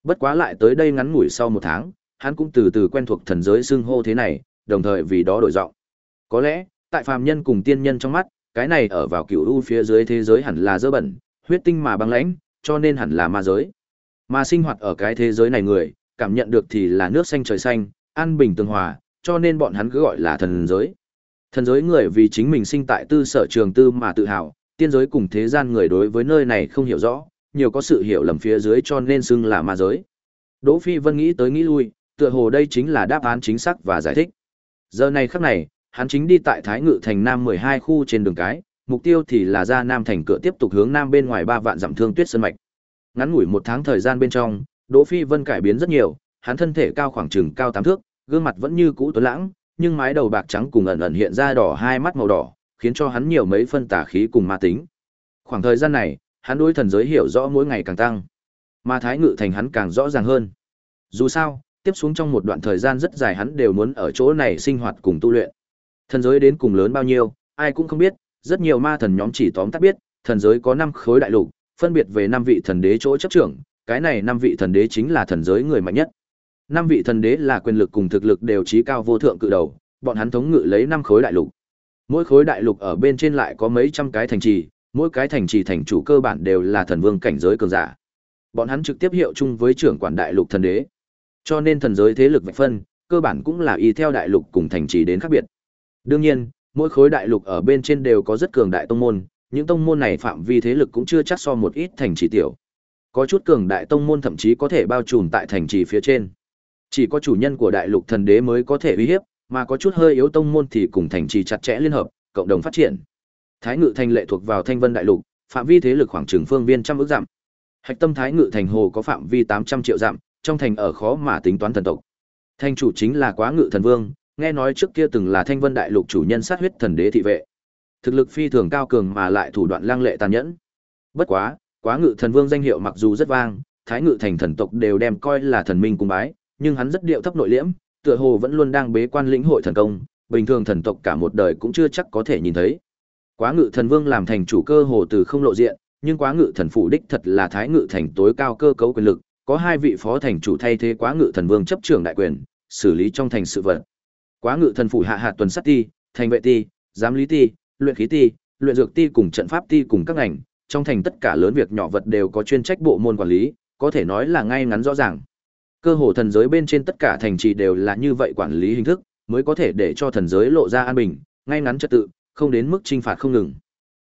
Bất quá lại tới đây ngắn ngủi sau một tháng, hắn cũng từ từ quen thuộc thần giới xưng hô thế này, đồng thời vì đó đổi giọng. Có lẽ, tại phàm nhân cùng tiên nhân trong mắt, cái này ở vào cựu u phía dưới thế giới hẳn là dơ bẩn, huyết tinh mà băng lãnh, cho nên hẳn là ma giới. Mà sinh hoạt ở cái thế giới này người, cảm nhận được thì là nước xanh trời xanh, an bình tương hòa, cho nên bọn hắn cứ gọi là thần giới. Thần giới người vì chính mình sinh tại tư sở trường tư mà tự hào, tiên giới cùng thế gian người đối với nơi này không hiểu rõ, nhiều có sự hiểu lầm phía dưới cho nên xưng là ma giới. Đỗ Phi Vân nghĩ tới nghĩ lui, tựa hồ đây chính là đáp án chính xác và giải thích. Giờ này khắc này, hắn chính đi tại Thái Ngự thành Nam 12 khu trên đường cái, mục tiêu thì là ra Nam thành cửa tiếp tục hướng Nam bên ngoài ba vạn dặm thương tuyết sơn mạch. Ngắn ngủi một tháng thời gian bên trong, Đỗ Phi Vân cải biến rất nhiều, hắn thân thể cao khoảng chừng cao 8 thước, gương mặt vẫn như cũ tuấn lãng, nhưng mái đầu bạc trắng cùng ẩn ẩn hiện ra đỏ hai mắt màu đỏ, khiến cho hắn nhiều mấy phân tà khí cùng ma tính. Khoảng thời gian này, hắn đối thần giới hiểu rõ mỗi ngày càng tăng, mà Thái Ngự thành hắn càng rõ ràng hơn. Dù sao, tiếp xuống trong một đoạn thời gian rất dài hắn đều muốn ở chỗ này sinh hoạt cùng tu luyện. Thần giới đến cùng lớn bao nhiêu, ai cũng không biết, rất nhiều ma thần nhóm chỉ tóm tắt biết, thần giới có 5 khối đại lục, phân biệt về 5 vị thần đế chỗ chấp trưởng, cái này 5 vị thần đế chính là thần giới người mạnh nhất. 5 vị thần đế là quyền lực cùng thực lực đều trí cao vô thượng cự đầu, bọn hắn thống ngự lấy 5 khối đại lục. Mỗi khối đại lục ở bên trên lại có mấy trăm cái thành trì, mỗi cái thành trì thành chủ cơ bản đều là thần vương cảnh giới cường giả. Bọn hắn trực tiếp hiệu chung với trưởng quản đại lục thần đế. Cho nên thần giới thế lực vạch phân, cơ bản cũng là y theo đại lục cùng thành trì đến khác biệt. Đương nhiên, mỗi khối đại lục ở bên trên đều có rất cường đại tông môn, những tông môn này phạm vi thế lực cũng chưa chắc so một ít thành trì tiểu. Có chút cường đại tông môn thậm chí có thể bao trùm tại thành trì phía trên. Chỉ có chủ nhân của đại lục thần đế mới có thể uy hiếp, mà có chút hơi yếu tông môn thì cùng thành trì chặt chẽ liên hợp, cộng đồng phát triển. Thái Ngự thành lệ thuộc vào Thanh Vân đại lục, phạm vi thế lực khoảng chừng phương viên trăm ước dặm. Hạch tâm Thái Ngự thành hồ có phạm vi 800 triệu dặm, trong thành ở khó mà tính toán thần tộc. Thanh chủ chính là Quá Ngự thần vương, nghe nói trước kia từng là Thanh Vân đại lục chủ nhân sát huyết thần đế thị vệ. Thực lực phi thường cao cường mà lại thủ đoạn lang lệ tàn nhẫn. Bất quá, Quá Ngự thần vương danh hiệu mặc dù rất vang, Thái Ngự thành thần tộc đều đem coi là thần minh cung bái, nhưng hắn rất điệu thấp nội liễm, tựa hồ vẫn luôn đang bế quan lĩnh hội thần công, bình thường thần tộc cả một đời cũng chưa chắc có thể nhìn thấy. Quá Ngự thần vương làm thành chủ cơ hồ từ không lộ diện, nhưng Quá Ngự thần phủ đích thật là Thái Ngự thành tối cao cơ cấu quyền lực, có hai vị phó thành chủ thay thế Quá Ngự thần vương chấp trưởng đại quyền, xử lý trong thành sự vật. Quá Ngự thần phủ hạ hạt tuần sát ti, thành vệ ti, giám lý ti, luyện khí ti, luyện dược ti cùng trận pháp ti cùng các ngành, trong thành tất cả lớn việc nhỏ vật đều có chuyên trách bộ môn quản lý, có thể nói là ngay ngắn rõ ràng. Cơ hồ thần giới bên trên tất cả thành trì đều là như vậy quản lý hình thức, mới có thể để cho thần giới lộ ra an bình, ngay ngắn trật tự, không đến mức trinh phạt không ngừng.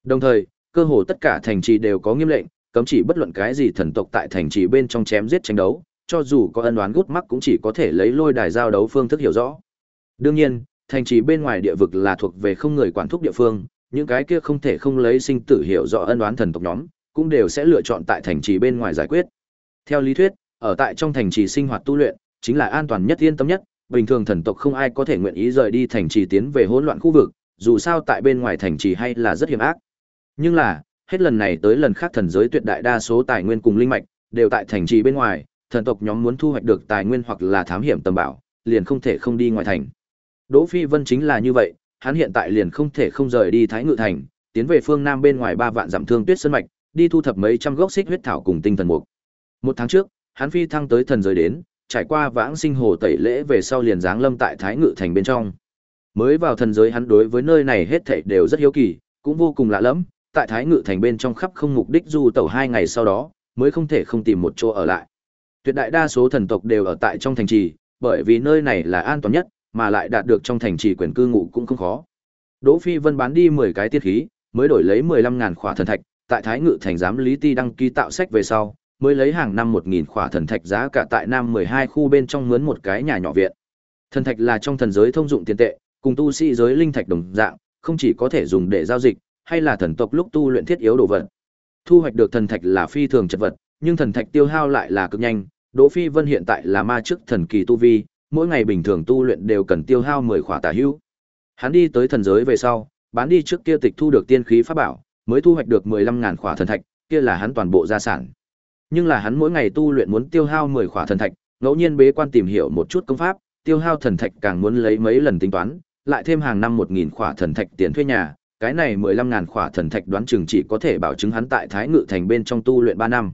Đồng thời, cơ hồ tất cả thành trì đều có nghiêm lệnh, cấm chỉ bất luận cái gì thần tộc tại thành trì bên trong chém giết tranh đấu, cho dù có ân oán gút mắc cũng chỉ có thể lấy lôi đài giao đấu phương thức hiểu rõ. Đương nhiên, thành trì bên ngoài địa vực là thuộc về không người quản thúc địa phương, những cái kia không thể không lấy sinh tử hiểu rõ ân oán thần tộc nhóm, cũng đều sẽ lựa chọn tại thành trì bên ngoài giải quyết. Theo lý thuyết, ở tại trong thành trì sinh hoạt tu luyện, chính là an toàn nhất yên tâm nhất, bình thường thần tộc không ai có thể nguyện ý rời đi thành trì tiến về hỗn loạn khu vực, dù sao tại bên ngoài thành trì hay là rất hiểm ác. Nhưng là, hết lần này tới lần khác thần giới tuyệt đại đa số tài nguyên cùng linh mạch đều tại thành trì bên ngoài, thần tộc nhóm muốn thu hoạch được tài nguyên hoặc là thám hiểm tầm bảo, liền không thể không đi ngoài thành. Đỗ Phi Vân chính là như vậy, hắn hiện tại liền không thể không rời đi Thái Ngự thành, tiến về phương nam bên ngoài ba vạn dặm thương tuyết sơn mạch, đi thu thập mấy trăm gốc xích huyết thảo cùng tinh thần mục. Một tháng trước, hắn phi thăng tới thần giới đến, trải qua vãng sinh hồ tẩy lễ về sau liền giáng lâm tại Thái Ngự thành bên trong. Mới vào thần giới hắn đối với nơi này hết thảy đều rất hiếu kỳ, cũng vô cùng lạ lẫm, tại Thái Ngự thành bên trong khắp không mục đích du tẩu hai ngày sau đó, mới không thể không tìm một chỗ ở lại. Tuyệt đại đa số thần tộc đều ở tại trong thành trì, bởi vì nơi này là an toàn nhất, mà lại đạt được trong thành trì quyền cư ngụ cũng không khó. Đỗ Phi Vân bán đi 10 cái tiết khí, mới đổi lấy 15.000 khỏa thần thạch, tại Thái Ngự thành giám lý ti đăng ký tạo sách về sau, mới lấy hàng năm 1000 khỏa thần thạch giá cả tại Nam 12 khu bên trong mướn một cái nhà nhỏ viện. Thần thạch là trong thần giới thông dụng tiền tệ, cùng tu sĩ giới linh thạch đồng dạng, không chỉ có thể dùng để giao dịch, hay là thần tộc lúc tu luyện thiết yếu đồ vật. Thu hoạch được thần thạch là phi thường chất vật, nhưng thần thạch tiêu hao lại là cực nhanh, Đỗ Phi Vân hiện tại là ma chức thần kỳ tu vi, mỗi ngày bình thường tu luyện đều cần tiêu hao 10 khỏa tà hữu. Hắn đi tới thần giới về sau, bán đi trước kia tịch thu được tiên khí pháp bảo, mới thu hoạch được 15.000 khỏa thần thạch, kia là hắn toàn bộ gia sản. Nhưng là hắn mỗi ngày tu luyện muốn tiêu hao 10 khỏa thần thạch, ngẫu nhiên bế quan tìm hiểu một chút công pháp, tiêu hao thần thạch càng muốn lấy mấy lần tính toán, lại thêm hàng năm 1000 khỏa thần thạch tiền thuê nhà, cái này 15000 khỏa thần thạch đoán chừng chỉ có thể bảo chứng hắn tại Thái Ngự thành bên trong tu luyện 3 năm.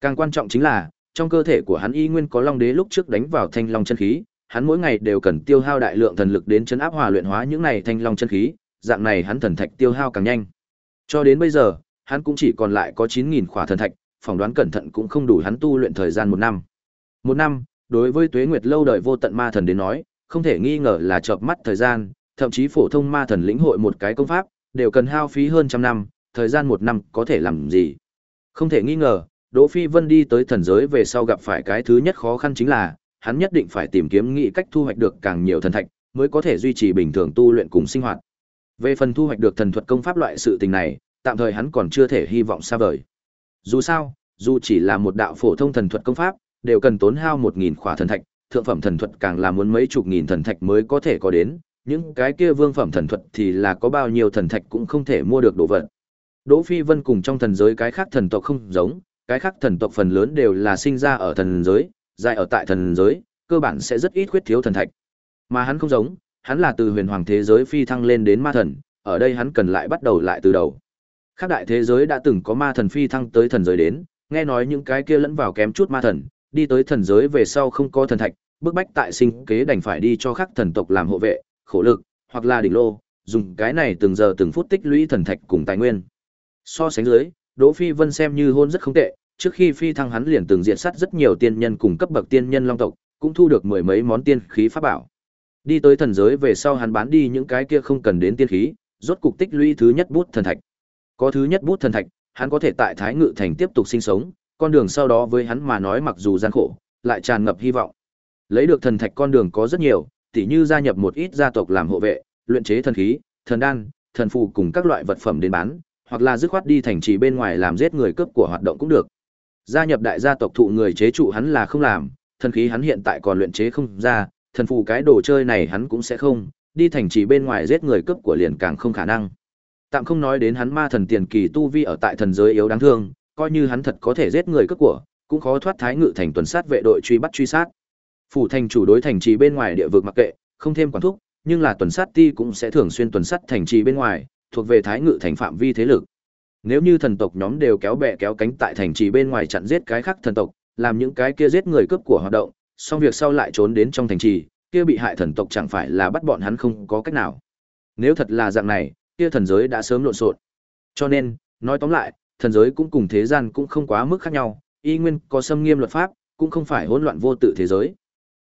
Càng quan trọng chính là, trong cơ thể của hắn y nguyên có long đế lúc trước đánh vào thanh long chân khí, hắn mỗi ngày đều cần tiêu hao đại lượng thần lực đến chấn áp hòa luyện hóa những này thanh long chân khí, dạng này hắn thần thạch tiêu hao càng nhanh. Cho đến bây giờ, hắn cũng chỉ còn lại có 9000 khỏa thần thạch, phỏng đoán cẩn thận cũng không đủ hắn tu luyện thời gian một năm. Một năm, đối với tuế nguyệt lâu đời vô tận ma thần đến nói, không thể nghi ngờ là chợp mắt thời gian, thậm chí phổ thông ma thần lĩnh hội một cái công pháp, đều cần hao phí hơn trăm năm, thời gian một năm có thể làm gì. Không thể nghi ngờ, Đỗ Phi Vân đi tới thần giới về sau gặp phải cái thứ nhất khó khăn chính là, hắn nhất định phải tìm kiếm nghị cách thu hoạch được càng nhiều thần thạch, mới có thể duy trì bình thường tu luyện cùng sinh hoạt. Về phần thu hoạch được thần thuật công pháp loại sự tình này, tạm thời hắn còn chưa thể hy vọng xa vời. Dù sao, dù chỉ là một đạo phổ thông thần thuật công pháp, đều cần tốn hao một nghìn khỏa thần thạch, thượng phẩm thần thuật càng là muốn mấy chục nghìn thần thạch mới có thể có đến, những cái kia vương phẩm thần thuật thì là có bao nhiêu thần thạch cũng không thể mua được đồ vật. Đỗ Phi Vân cùng trong thần giới cái khác thần tộc không giống, cái khác thần tộc phần lớn đều là sinh ra ở thần giới, dài ở tại thần giới, cơ bản sẽ rất ít khuyết thiếu thần thạch. Mà hắn không giống, hắn là từ huyền hoàng thế giới phi thăng lên đến ma thần, ở đây hắn cần lại bắt đầu lại từ đầu. Khác đại thế giới đã từng có ma thần phi thăng tới thần giới đến, nghe nói những cái kia lẫn vào kém chút ma thần, đi tới thần giới về sau không có thần thạch, bức bách tại sinh kế đành phải đi cho khác thần tộc làm hộ vệ, khổ lực, hoặc là đỉnh lô, dùng cái này từng giờ từng phút tích lũy thần thạch cùng tài nguyên. So sánh dưới, Đỗ Phi Vân xem như hôn rất không tệ, trước khi phi thăng hắn liền từng diện sát rất nhiều tiên nhân cùng cấp bậc tiên nhân long tộc, cũng thu được mười mấy món tiên khí pháp bảo. Đi tới thần giới về sau hắn bán đi những cái kia không cần đến tiên khí, rốt cục tích lũy thứ nhất bút thần thạch. Có thứ nhất bút thần thạch, hắn có thể tại Thái Ngự thành tiếp tục sinh sống, con đường sau đó với hắn mà nói mặc dù gian khổ, lại tràn ngập hy vọng. Lấy được thần thạch con đường có rất nhiều, tỉ như gia nhập một ít gia tộc làm hộ vệ, luyện chế thần khí, thần đan, thần phù cùng các loại vật phẩm đến bán, hoặc là dứt khoát đi thành trì bên ngoài làm giết người cướp của hoạt động cũng được. Gia nhập đại gia tộc thụ người chế trụ hắn là không làm, thần khí hắn hiện tại còn luyện chế không ra, thần phù cái đồ chơi này hắn cũng sẽ không, đi thành trì bên ngoài giết người cướp của liền càng không khả năng. Tạm không nói đến hắn ma thần tiền kỳ tu vi ở tại thần giới yếu đáng thương, coi như hắn thật có thể giết người cướp của, cũng khó thoát thái ngự thành tuần sát vệ đội truy bắt truy sát. Phủ thành chủ đối thành trì bên ngoài địa vực mặc kệ, không thêm quản thúc, nhưng là tuần sát ti cũng sẽ thường xuyên tuần sát thành trì bên ngoài, thuộc về thái ngự thành phạm vi thế lực. Nếu như thần tộc nhóm đều kéo bè kéo cánh tại thành trì bên ngoài chặn giết cái khác thần tộc, làm những cái kia giết người cướp của hoạt động, xong việc sau lại trốn đến trong thành trì, kia bị hại thần tộc chẳng phải là bắt bọn hắn không có cách nào. Nếu thật là dạng này, kia thần giới đã sớm lộn xộn. Cho nên, nói tóm lại, thần giới cũng cùng thế gian cũng không quá mức khác nhau, y nguyên có xâm nghiêm luật pháp, cũng không phải hỗn loạn vô tự thế giới.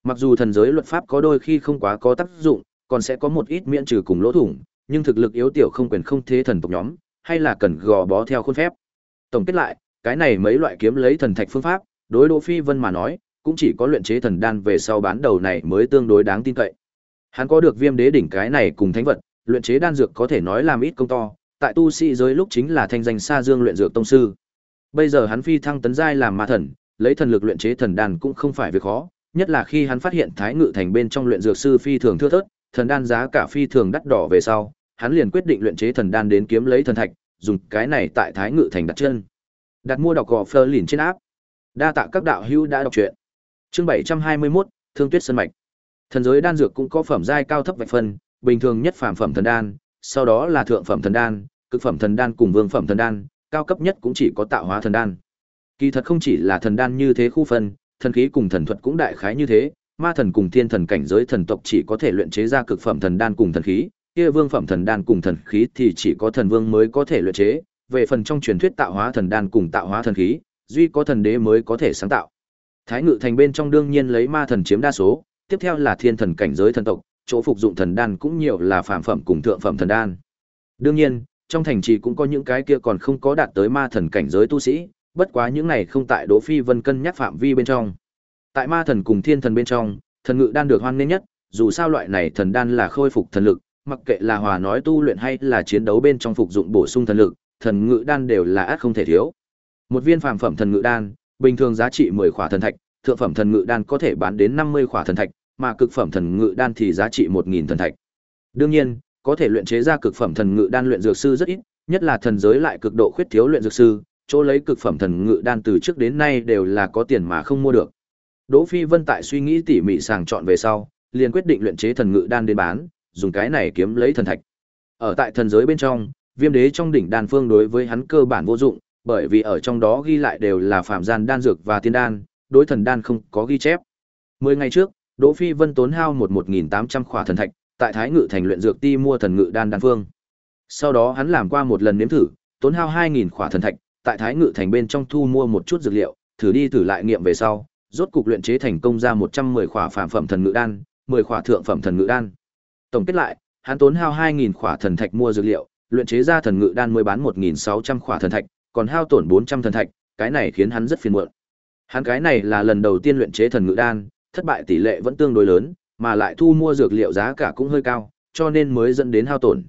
Mặc dù thần giới luật pháp có đôi khi không quá có tác dụng, còn sẽ có một ít miễn trừ cùng lỗ thủng, nhưng thực lực yếu tiểu không quyền không thế thần tộc nhóm, hay là cần gò bó theo khuôn phép. Tổng kết lại, cái này mấy loại kiếm lấy thần thạch phương pháp, đối Đỗ Phi Vân mà nói, cũng chỉ có luyện chế thần đan về sau bán đầu này mới tương đối đáng tin cậy. Hắn có được viêm đế đỉnh cái này cùng thánh vật, luyện chế đan dược có thể nói làm ít công to, tại tu sĩ giới lúc chính là thanh danh xa dương luyện dược tông sư. Bây giờ hắn phi thăng tấn giai làm ma thần, lấy thần lực luyện chế thần đan cũng không phải việc khó, nhất là khi hắn phát hiện Thái Ngự thành bên trong luyện dược sư phi thường thưa thớt, thần đan giá cả phi thường đắt đỏ về sau, hắn liền quyết định luyện chế thần đan đến kiếm lấy thần thạch, dùng cái này tại Thái Ngự thành đặt chân. Đặt mua đọc gò Fleur lìn trên áp. Đa tạ các đạo hữu đã đọc truyện. Chương 721, Thương Tuyết Sơn mạch. Thần giới đan dược cũng có phẩm giai cao thấp vạch phân, bình thường nhất phàm phẩm thần đan, sau đó là thượng phẩm thần đan, cực phẩm thần đan cùng vương phẩm thần đan, cao cấp nhất cũng chỉ có tạo hóa thần đan. Kỳ thật không chỉ là thần đan như thế khu phân, thần khí cùng thần thuật cũng đại khái như thế, ma thần cùng thiên thần cảnh giới thần tộc chỉ có thể luyện chế ra cực phẩm thần đan cùng thần khí, kia vương phẩm thần đan cùng thần khí thì chỉ có thần vương mới có thể luyện chế, về phần trong truyền thuyết tạo hóa thần đan cùng tạo hóa thần khí, duy có thần đế mới có thể sáng tạo. Thái ngự thành bên trong đương nhiên lấy ma thần chiếm đa số, tiếp theo là thiên thần cảnh giới thần tộc, chỗ phục dụng thần đan cũng nhiều là phàm phẩm cùng thượng phẩm thần đan. Đương nhiên, trong thành trì cũng có những cái kia còn không có đạt tới ma thần cảnh giới tu sĩ, bất quá những này không tại Đỗ Phi Vân cân nhắc phạm vi bên trong. Tại ma thần cùng thiên thần bên trong, thần ngự đan được hoan nghênh nhất, dù sao loại này thần đan là khôi phục thần lực, mặc kệ là hòa nói tu luyện hay là chiến đấu bên trong phục dụng bổ sung thần lực, thần ngự đan đều là át không thể thiếu. Một viên phàm phẩm thần ngự đan, bình thường giá trị 10 khỏa thần thạch, thượng phẩm thần ngự đan có thể bán đến 50 khỏa thần thạch, mà cực phẩm thần ngự đan thì giá trị 1000 thần thạch. Đương nhiên, có thể luyện chế ra cực phẩm thần ngự đan luyện dược sư rất ít, nhất là thần giới lại cực độ khuyết thiếu luyện dược sư, chỗ lấy cực phẩm thần ngự đan từ trước đến nay đều là có tiền mà không mua được. Đỗ Phi Vân tại suy nghĩ tỉ mỉ sàng chọn về sau, liền quyết định luyện chế thần ngự đan đến bán, dùng cái này kiếm lấy thần thạch. Ở tại thần giới bên trong, Viêm Đế trong đỉnh đan phương đối với hắn cơ bản vô dụng, bởi vì ở trong đó ghi lại đều là phạm gian đan dược và tiên đan, đối thần đan không có ghi chép. Mười ngày trước, Đỗ Phi Vân tốn hao một một nghìn tám trăm khỏa thần thạch, tại Thái Ngự thành luyện dược ti mua thần ngự đan đan phương. Sau đó hắn làm qua một lần nếm thử, tốn hao hai nghìn khỏa thần thạch, tại Thái Ngự thành bên trong thu mua một chút dược liệu, thử đi thử lại nghiệm về sau, rốt cục luyện chế thành công ra 110 khỏa phàm phẩm thần ngự đan, 10 khỏa thượng phẩm thần ngự đan. Tổng kết lại, hắn tốn hao 2000 khỏa thần thạch mua dược liệu, luyện chế ra thần ngự đan mới bán 1600 khỏa thần thạch, còn hao tổn 400 thần thạch, cái này khiến hắn rất phiền muộn. Hắn cái này là lần đầu tiên luyện chế thần ngự đan, thất bại tỷ lệ vẫn tương đối lớn, mà lại thu mua dược liệu giá cả cũng hơi cao, cho nên mới dẫn đến hao tổn.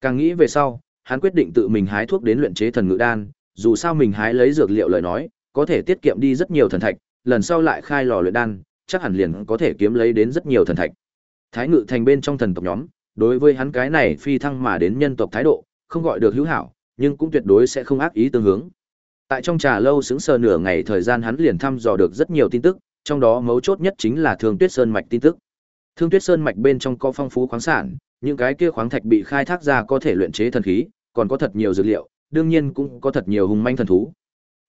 Càng nghĩ về sau, hắn quyết định tự mình hái thuốc đến luyện chế thần ngự đan, dù sao mình hái lấy dược liệu lời nói, có thể tiết kiệm đi rất nhiều thần thạch, lần sau lại khai lò luyện đan, chắc hẳn liền có thể kiếm lấy đến rất nhiều thần thạch. Thái ngự thành bên trong thần tộc nhóm, đối với hắn cái này phi thăng mà đến nhân tộc thái độ, không gọi được hữu hảo, nhưng cũng tuyệt đối sẽ không ác ý tương hướng. Tại trong trà lâu sững sờ nửa ngày thời gian hắn liền thăm dò được rất nhiều tin tức, trong đó mấu chốt nhất chính là Thương Tuyết Sơn mạch tin tức. Thương Tuyết Sơn mạch bên trong có phong phú khoáng sản, những cái kia khoáng thạch bị khai thác ra có thể luyện chế thần khí, còn có thật nhiều dược liệu, đương nhiên cũng có thật nhiều hung manh thần thú.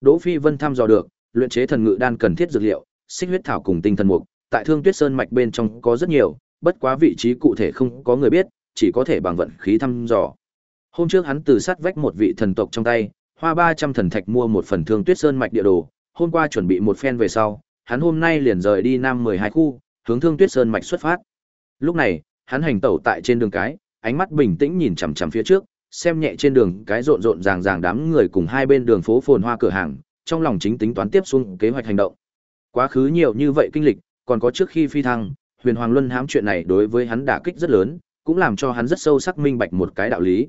Đỗ Phi Vân thăm dò được, luyện chế thần ngự đan cần thiết dược liệu, xích huyết thảo cùng tinh thần mục, tại Thương Tuyết Sơn mạch bên trong có rất nhiều, bất quá vị trí cụ thể không có người biết, chỉ có thể bằng vận khí thăm dò. Hôm trước hắn từ sát vách một vị thần tộc trong tay, hoa 300 thần thạch mua một phần Thương Tuyết Sơn mạch địa đồ, hôm qua chuẩn bị một phen về sau, hắn hôm nay liền rời đi nam 12 khu, hướng Thương Tuyết Sơn mạch xuất phát. Lúc này, hắn hành tẩu tại trên đường cái, ánh mắt bình tĩnh nhìn chằm chằm phía trước, xem nhẹ trên đường cái rộn rộn ràng ràng đám người cùng hai bên đường phố phồn hoa cửa hàng, trong lòng chính tính toán tiếp xuống kế hoạch hành động. Quá khứ nhiều như vậy kinh lịch, còn có trước khi phi thăng, Huyền Hoàng Luân hãm chuyện này đối với hắn đả kích rất lớn, cũng làm cho hắn rất sâu sắc minh bạch một cái đạo lý.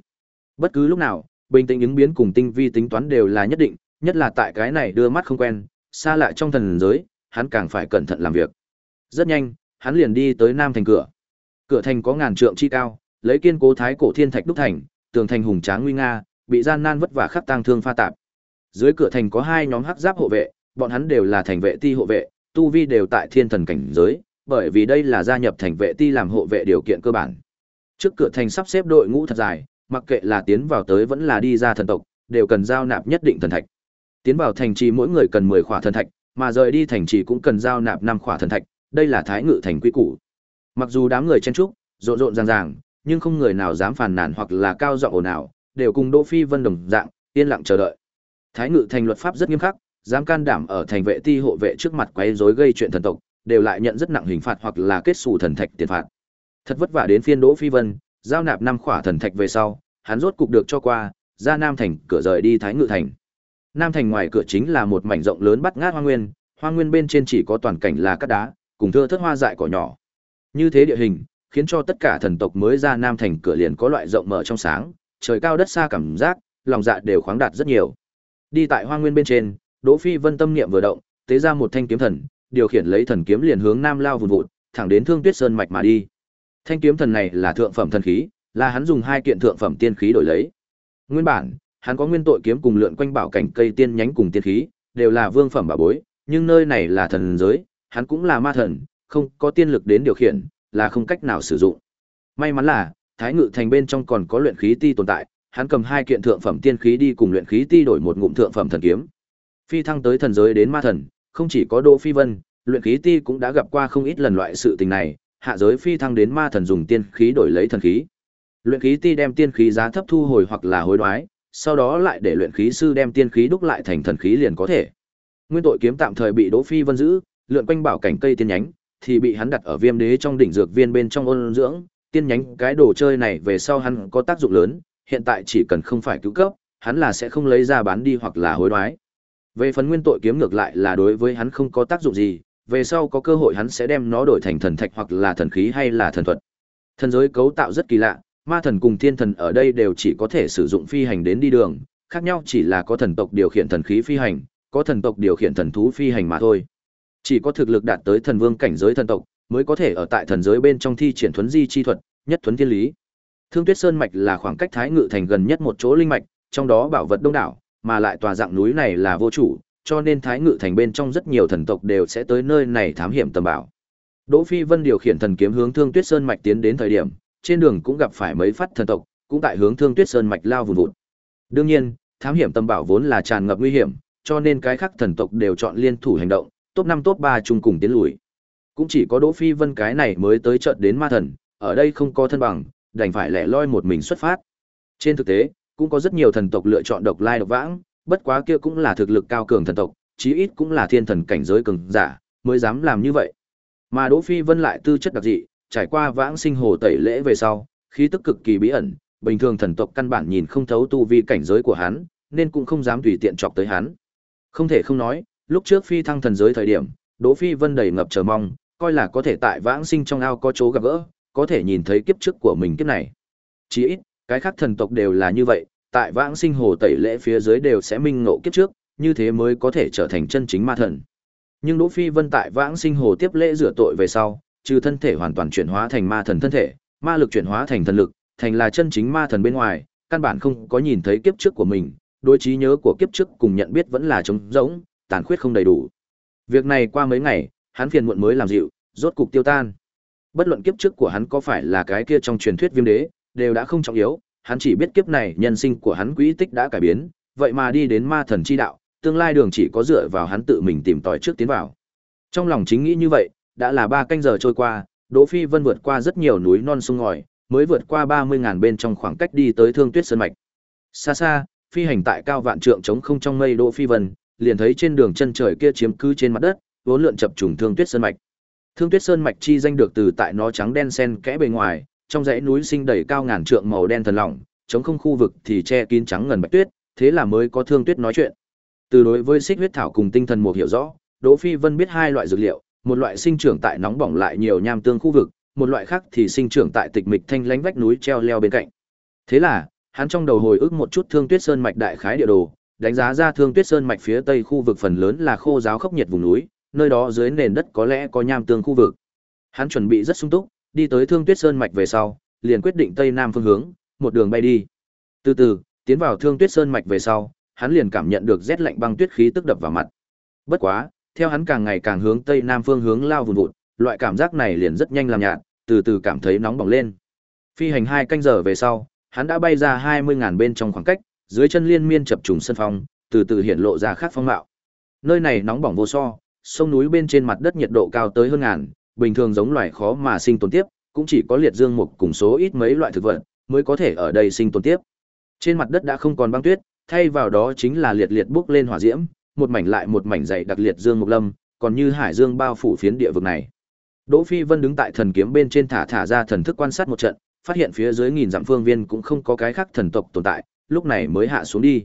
Bất cứ lúc nào, bình tĩnh ứng biến cùng tinh vi tính toán đều là nhất định, nhất là tại cái này đưa mắt không quen, xa lạ trong thần giới, hắn càng phải cẩn thận làm việc. Rất nhanh, hắn liền đi tới Nam thành cửa. Cửa thành có ngàn trượng chi cao, lấy kiên cố thái cổ thiên thạch đúc thành, tường thành hùng tráng nguy nga, bị gian nan vất vả khắc tang thương pha tạp. Dưới cửa thành có hai nhóm hắc giáp hộ vệ, bọn hắn đều là thành vệ ti hộ vệ, tu vi đều tại thiên thần cảnh giới, bởi vì đây là gia nhập thành vệ ti làm hộ vệ điều kiện cơ bản. Trước cửa thành sắp xếp đội ngũ thật dài, mặc kệ là tiến vào tới vẫn là đi ra thần tộc, đều cần giao nạp nhất định thần thạch. Tiến vào thành trì mỗi người cần 10 khỏa thần thạch, mà rời đi thành trì cũng cần giao nạp năm khỏa thần thạch, đây là thái ngự thành quy củ. Mặc dù đám người chen trúc, rộn rộn ràng ràng, nhưng không người nào dám phàn nàn hoặc là cao giọng ồn ào, đều cùng Đỗ Phi Vân đồng dạng, yên lặng chờ đợi. Thái ngự thành luật pháp rất nghiêm khắc, dám can đảm ở thành vệ ti hộ vệ trước mặt quấy rối gây chuyện thần tộc, đều lại nhận rất nặng hình phạt hoặc là kết sủ thần thạch tiền phạt. Thật vất vả đến phiên Đỗ Phi Vân, giao nạp năm khỏa thần thạch về sau, hắn rốt cục được cho qua, ra Nam thành, cửa rời đi Thái Ngự thành. Nam thành ngoài cửa chính là một mảnh rộng lớn bắt ngát hoa nguyên, hoa nguyên bên trên chỉ có toàn cảnh là cát đá, cùng thưa thớt hoa dại cỏ nhỏ. Như thế địa hình, khiến cho tất cả thần tộc mới ra Nam thành cửa liền có loại rộng mở trong sáng, trời cao đất xa cảm giác, lòng dạ đều khoáng đạt rất nhiều. Đi tại hoa nguyên bên trên, Đỗ Phi Vân tâm niệm vừa động, tế ra một thanh kiếm thần, điều khiển lấy thần kiếm liền hướng nam lao vùn vụt, thẳng đến Thương Tuyết Sơn mạch mà đi. Thanh kiếm thần này là thượng phẩm thần khí, là hắn dùng hai kiện thượng phẩm tiên khí đổi lấy. Nguyên bản, hắn có nguyên tội kiếm cùng lượn quanh bảo cảnh cây tiên nhánh cùng tiên khí, đều là vương phẩm bảo bối, nhưng nơi này là thần giới, hắn cũng là ma thần, không có tiên lực đến điều khiển, là không cách nào sử dụng. May mắn là, Thái Ngự thành bên trong còn có luyện khí ti tồn tại, hắn cầm hai kiện thượng phẩm tiên khí đi cùng luyện khí ti đổi một ngụm thượng phẩm thần kiếm. Phi thăng tới thần giới đến ma thần, không chỉ có Đỗ Phi Vân, luyện khí ti cũng đã gặp qua không ít lần loại sự tình này, hạ giới phi thăng đến ma thần dùng tiên khí đổi lấy thần khí. Luyện khí ti đem tiên khí giá thấp thu hồi hoặc là hối đoái, sau đó lại để luyện khí sư đem tiên khí đúc lại thành thần khí liền có thể. Nguyên tội kiếm tạm thời bị Đỗ Phi Vân giữ, lượn quanh bảo cảnh cây tiên nhánh thì bị hắn đặt ở Viêm Đế trong đỉnh dược viên bên trong ôn dưỡng, tiên nhánh cái đồ chơi này về sau hắn có tác dụng lớn, hiện tại chỉ cần không phải cứu cấp, hắn là sẽ không lấy ra bán đi hoặc là hối đoái. Về phần nguyên tội kiếm ngược lại là đối với hắn không có tác dụng gì, về sau có cơ hội hắn sẽ đem nó đổi thành thần thạch hoặc là thần khí hay là thần thuật. Thần giới cấu tạo rất kỳ lạ, ma thần cùng thiên thần ở đây đều chỉ có thể sử dụng phi hành đến đi đường, khác nhau chỉ là có thần tộc điều khiển thần khí phi hành, có thần tộc điều khiển thần thú phi hành mà thôi. Chỉ có thực lực đạt tới thần vương cảnh giới thần tộc, mới có thể ở tại thần giới bên trong thi triển thuấn di chi thuật, nhất thuấn thiên lý. Thương Tuyết Sơn mạch là khoảng cách Thái Ngự thành gần nhất một chỗ linh mạch, trong đó bảo vật đông đảo, mà lại tòa dạng núi này là vô chủ, cho nên Thái Ngự thành bên trong rất nhiều thần tộc đều sẽ tới nơi này thám hiểm tầm bảo. Đỗ Phi Vân điều khiển thần kiếm hướng Thương Tuyết Sơn mạch tiến đến thời điểm, trên đường cũng gặp phải mấy phát thần tộc, cũng tại hướng Thương Tuyết Sơn mạch lao vùn vụt. Đương nhiên, thám hiểm tầm bảo vốn là tràn ngập nguy hiểm, cho nên cái khác thần tộc đều chọn liên thủ hành động, top 5 top 3 chung cùng tiến lùi. Cũng chỉ có Đỗ Phi Vân cái này mới tới chợt đến ma thần, ở đây không có thân bằng, đành phải lẻ loi một mình xuất phát. Trên thực tế, cũng có rất nhiều thần tộc lựa chọn độc lai độc vãng, bất quá kia cũng là thực lực cao cường thần tộc, chí ít cũng là thiên thần cảnh giới cường giả, mới dám làm như vậy. Mà Đỗ Phi Vân lại tư chất đặc dị, trải qua vãng sinh hồ tẩy lễ về sau, khí tức cực kỳ bí ẩn, bình thường thần tộc căn bản nhìn không thấu tu vi cảnh giới của hắn, nên cũng không dám tùy tiện chọc tới hắn. Không thể không nói, lúc trước phi thăng thần giới thời điểm, Đỗ Phi Vân đầy ngập chờ mong, coi là có thể tại vãng sinh trong ao có chỗ gặp gỡ, có thể nhìn thấy kiếp trước của mình kiếp này. Chỉ ít, cái khác thần tộc đều là như vậy, tại vãng sinh hồ tẩy lễ phía dưới đều sẽ minh ngộ kiếp trước, như thế mới có thể trở thành chân chính ma thần. Nhưng Đỗ Phi Vân tại vãng sinh hồ tiếp lễ rửa tội về sau, trừ thân thể hoàn toàn chuyển hóa thành ma thần thân thể, ma lực chuyển hóa thành thần lực, thành là chân chính ma thần bên ngoài, căn bản không có nhìn thấy kiếp trước của mình, đối trí nhớ của kiếp trước cùng nhận biết vẫn là trống rỗng, tàn khuyết không đầy đủ. Việc này qua mấy ngày, hắn phiền muộn mới làm dịu, rốt cục tiêu tan. Bất luận kiếp trước của hắn có phải là cái kia trong truyền thuyết viêm đế, đều đã không trọng yếu, hắn chỉ biết kiếp này nhân sinh của hắn quỹ tích đã cải biến, vậy mà đi đến ma thần chi đạo, tương lai đường chỉ có dựa vào hắn tự mình tìm tòi trước tiến vào. Trong lòng chính nghĩ như vậy, đã là ba canh giờ trôi qua, Đỗ Phi Vân vượt qua rất nhiều núi non sông ngòi, mới vượt qua 30 ngàn bên trong khoảng cách đi tới Thương Tuyết Sơn mạch. Xa xa, phi hành tại cao vạn trượng trống không trong mây Đỗ Phi Vân, liền thấy trên đường chân trời kia chiếm cứ trên mặt đất, vốn lượn chập trùng Thương Tuyết Sơn mạch. Thương Tuyết Sơn mạch chi danh được từ tại nó trắng đen xen kẽ bề ngoài, trong dãy núi sinh đầy cao ngàn trượng màu đen thần lỏng, trống không khu vực thì che kín trắng ngần bạch tuyết, thế là mới có Thương Tuyết nói chuyện. Từ đối với xích huyết thảo cùng tinh thần mục hiểu rõ, Đỗ Phi Vân biết hai loại dược liệu, một loại sinh trưởng tại nóng bỏng lại nhiều nham tương khu vực, một loại khác thì sinh trưởng tại tịch mịch thanh lãnh vách núi treo leo bên cạnh. Thế là, hắn trong đầu hồi ức một chút Thương Tuyết Sơn mạch đại khái địa đồ, đánh giá ra Thương Tuyết Sơn mạch phía tây khu vực phần lớn là khô giáo khốc nhiệt vùng núi, nơi đó dưới nền đất có lẽ có nham tương khu vực. Hắn chuẩn bị rất sung túc, đi tới Thương Tuyết Sơn mạch về sau, liền quyết định tây nam phương hướng, một đường bay đi. Từ từ, tiến vào Thương Tuyết Sơn mạch về sau, hắn liền cảm nhận được rét lạnh băng tuyết khí tức đập vào mặt. Bất quá, theo hắn càng ngày càng hướng tây nam phương hướng lao vùn vụt, loại cảm giác này liền rất nhanh làm nhạt, từ từ cảm thấy nóng bỏng lên. Phi hành hai canh giờ về sau, hắn đã bay ra hai mươi ngàn bên trong khoảng cách, dưới chân liên miên chập trùng sân phong, từ từ hiện lộ ra khác phong mạo. Nơi này nóng bỏng vô so, sông núi bên trên mặt đất nhiệt độ cao tới hơn ngàn, bình thường giống loài khó mà sinh tồn tiếp, cũng chỉ có liệt dương mục cùng số ít mấy loại thực vật mới có thể ở đây sinh tồn tiếp. Trên mặt đất đã không còn băng tuyết, thay vào đó chính là liệt liệt bốc lên hỏa diễm, một mảnh lại một mảnh dày đặc liệt dương mục lâm, còn như hải dương bao phủ phiến địa vực này. Đỗ Phi Vân đứng tại thần kiếm bên trên thả thả ra thần thức quan sát một trận, phát hiện phía dưới nghìn dặm phương viên cũng không có cái khác thần tộc tồn tại, lúc này mới hạ xuống đi.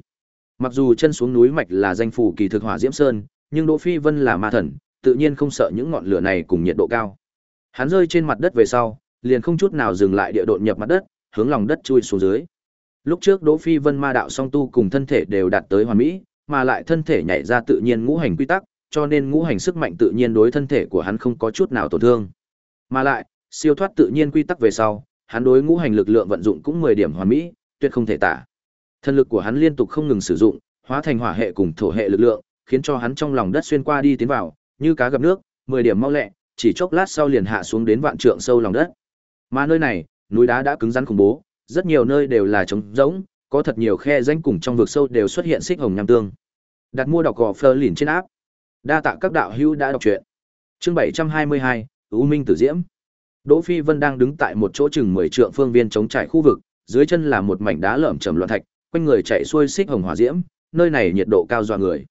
Mặc dù chân xuống núi mạch là danh phủ kỳ thực hỏa diễm sơn, nhưng Đỗ Phi Vân là ma thần, tự nhiên không sợ những ngọn lửa này cùng nhiệt độ cao. Hắn rơi trên mặt đất về sau, liền không chút nào dừng lại địa độn nhập mặt đất, hướng lòng đất chui xuống dưới. Lúc trước Đỗ Phi Vân ma đạo song tu cùng thân thể đều đạt tới hoàn mỹ, mà lại thân thể nhảy ra tự nhiên ngũ hành quy tắc, cho nên ngũ hành sức mạnh tự nhiên đối thân thể của hắn không có chút nào tổn thương. Mà lại, siêu thoát tự nhiên quy tắc về sau, hắn đối ngũ hành lực lượng vận dụng cũng 10 điểm hoàn mỹ, tuyệt không thể tả. Thân lực của hắn liên tục không ngừng sử dụng, hóa thành hỏa hệ cùng thổ hệ lực lượng, khiến cho hắn trong lòng đất xuyên qua đi tiến vào, như cá gặp nước, 10 điểm mau lẹ, chỉ chốc lát sau liền hạ xuống đến vạn trượng sâu lòng đất. Mà nơi này, núi đá đã cứng rắn khủng bố, rất nhiều nơi đều là trống rỗng, có thật nhiều khe rãnh cùng trong vực sâu đều xuất hiện xích hồng nham tương. Đặt mua đọc gò phơ lìn trên áp. Đa tạ các đạo hữu đã đọc truyện. Chương 722, U Minh Tử Diễm. Đỗ Phi Vân đang đứng tại một chỗ chừng 10 trượng phương viên chống trải khu vực, dưới chân là một mảnh đá lởm chởm loạn thạch, quanh người chạy xuôi xích hồng hỏa diễm, nơi này nhiệt độ cao dọa người.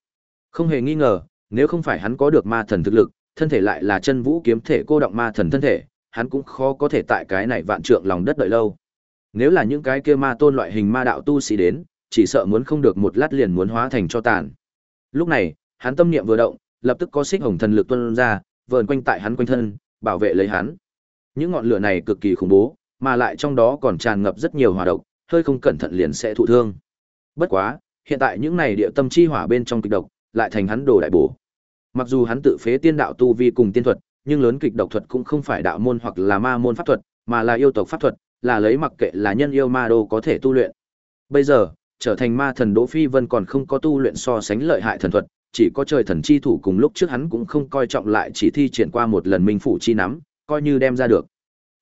Không hề nghi ngờ, nếu không phải hắn có được ma thần thực lực, thân thể lại là chân vũ kiếm thể cô động ma thần thân thể, hắn cũng khó có thể tại cái này vạn trượng lòng đất đợi lâu. Nếu là những cái kia ma tôn loại hình ma đạo tu sĩ đến, chỉ sợ muốn không được một lát liền muốn hóa thành cho tàn. Lúc này, hắn tâm niệm vừa động, lập tức có xích hồng thần lực tuôn ra, vờn quanh tại hắn quanh thân, bảo vệ lấy hắn. Những ngọn lửa này cực kỳ khủng bố, mà lại trong đó còn tràn ngập rất nhiều hỏa độc, hơi không cẩn thận liền sẽ thụ thương. Bất quá, hiện tại những này địa tâm chi hỏa bên trong kịch độc, lại thành hắn đồ đại bổ. Mặc dù hắn tự phế tiên đạo tu vi cùng tiên thuật, nhưng lớn kịch độc thuật cũng không phải đạo môn hoặc là ma môn pháp thuật, mà là yêu tộc pháp thuật, là lấy mặc kệ là nhân yêu ma đô có thể tu luyện. Bây giờ, trở thành ma thần Đỗ Phi Vân còn không có tu luyện so sánh lợi hại thần thuật, chỉ có trời thần chi thủ cùng lúc trước hắn cũng không coi trọng lại chỉ thi triển qua một lần minh phủ chi nắm, coi như đem ra được.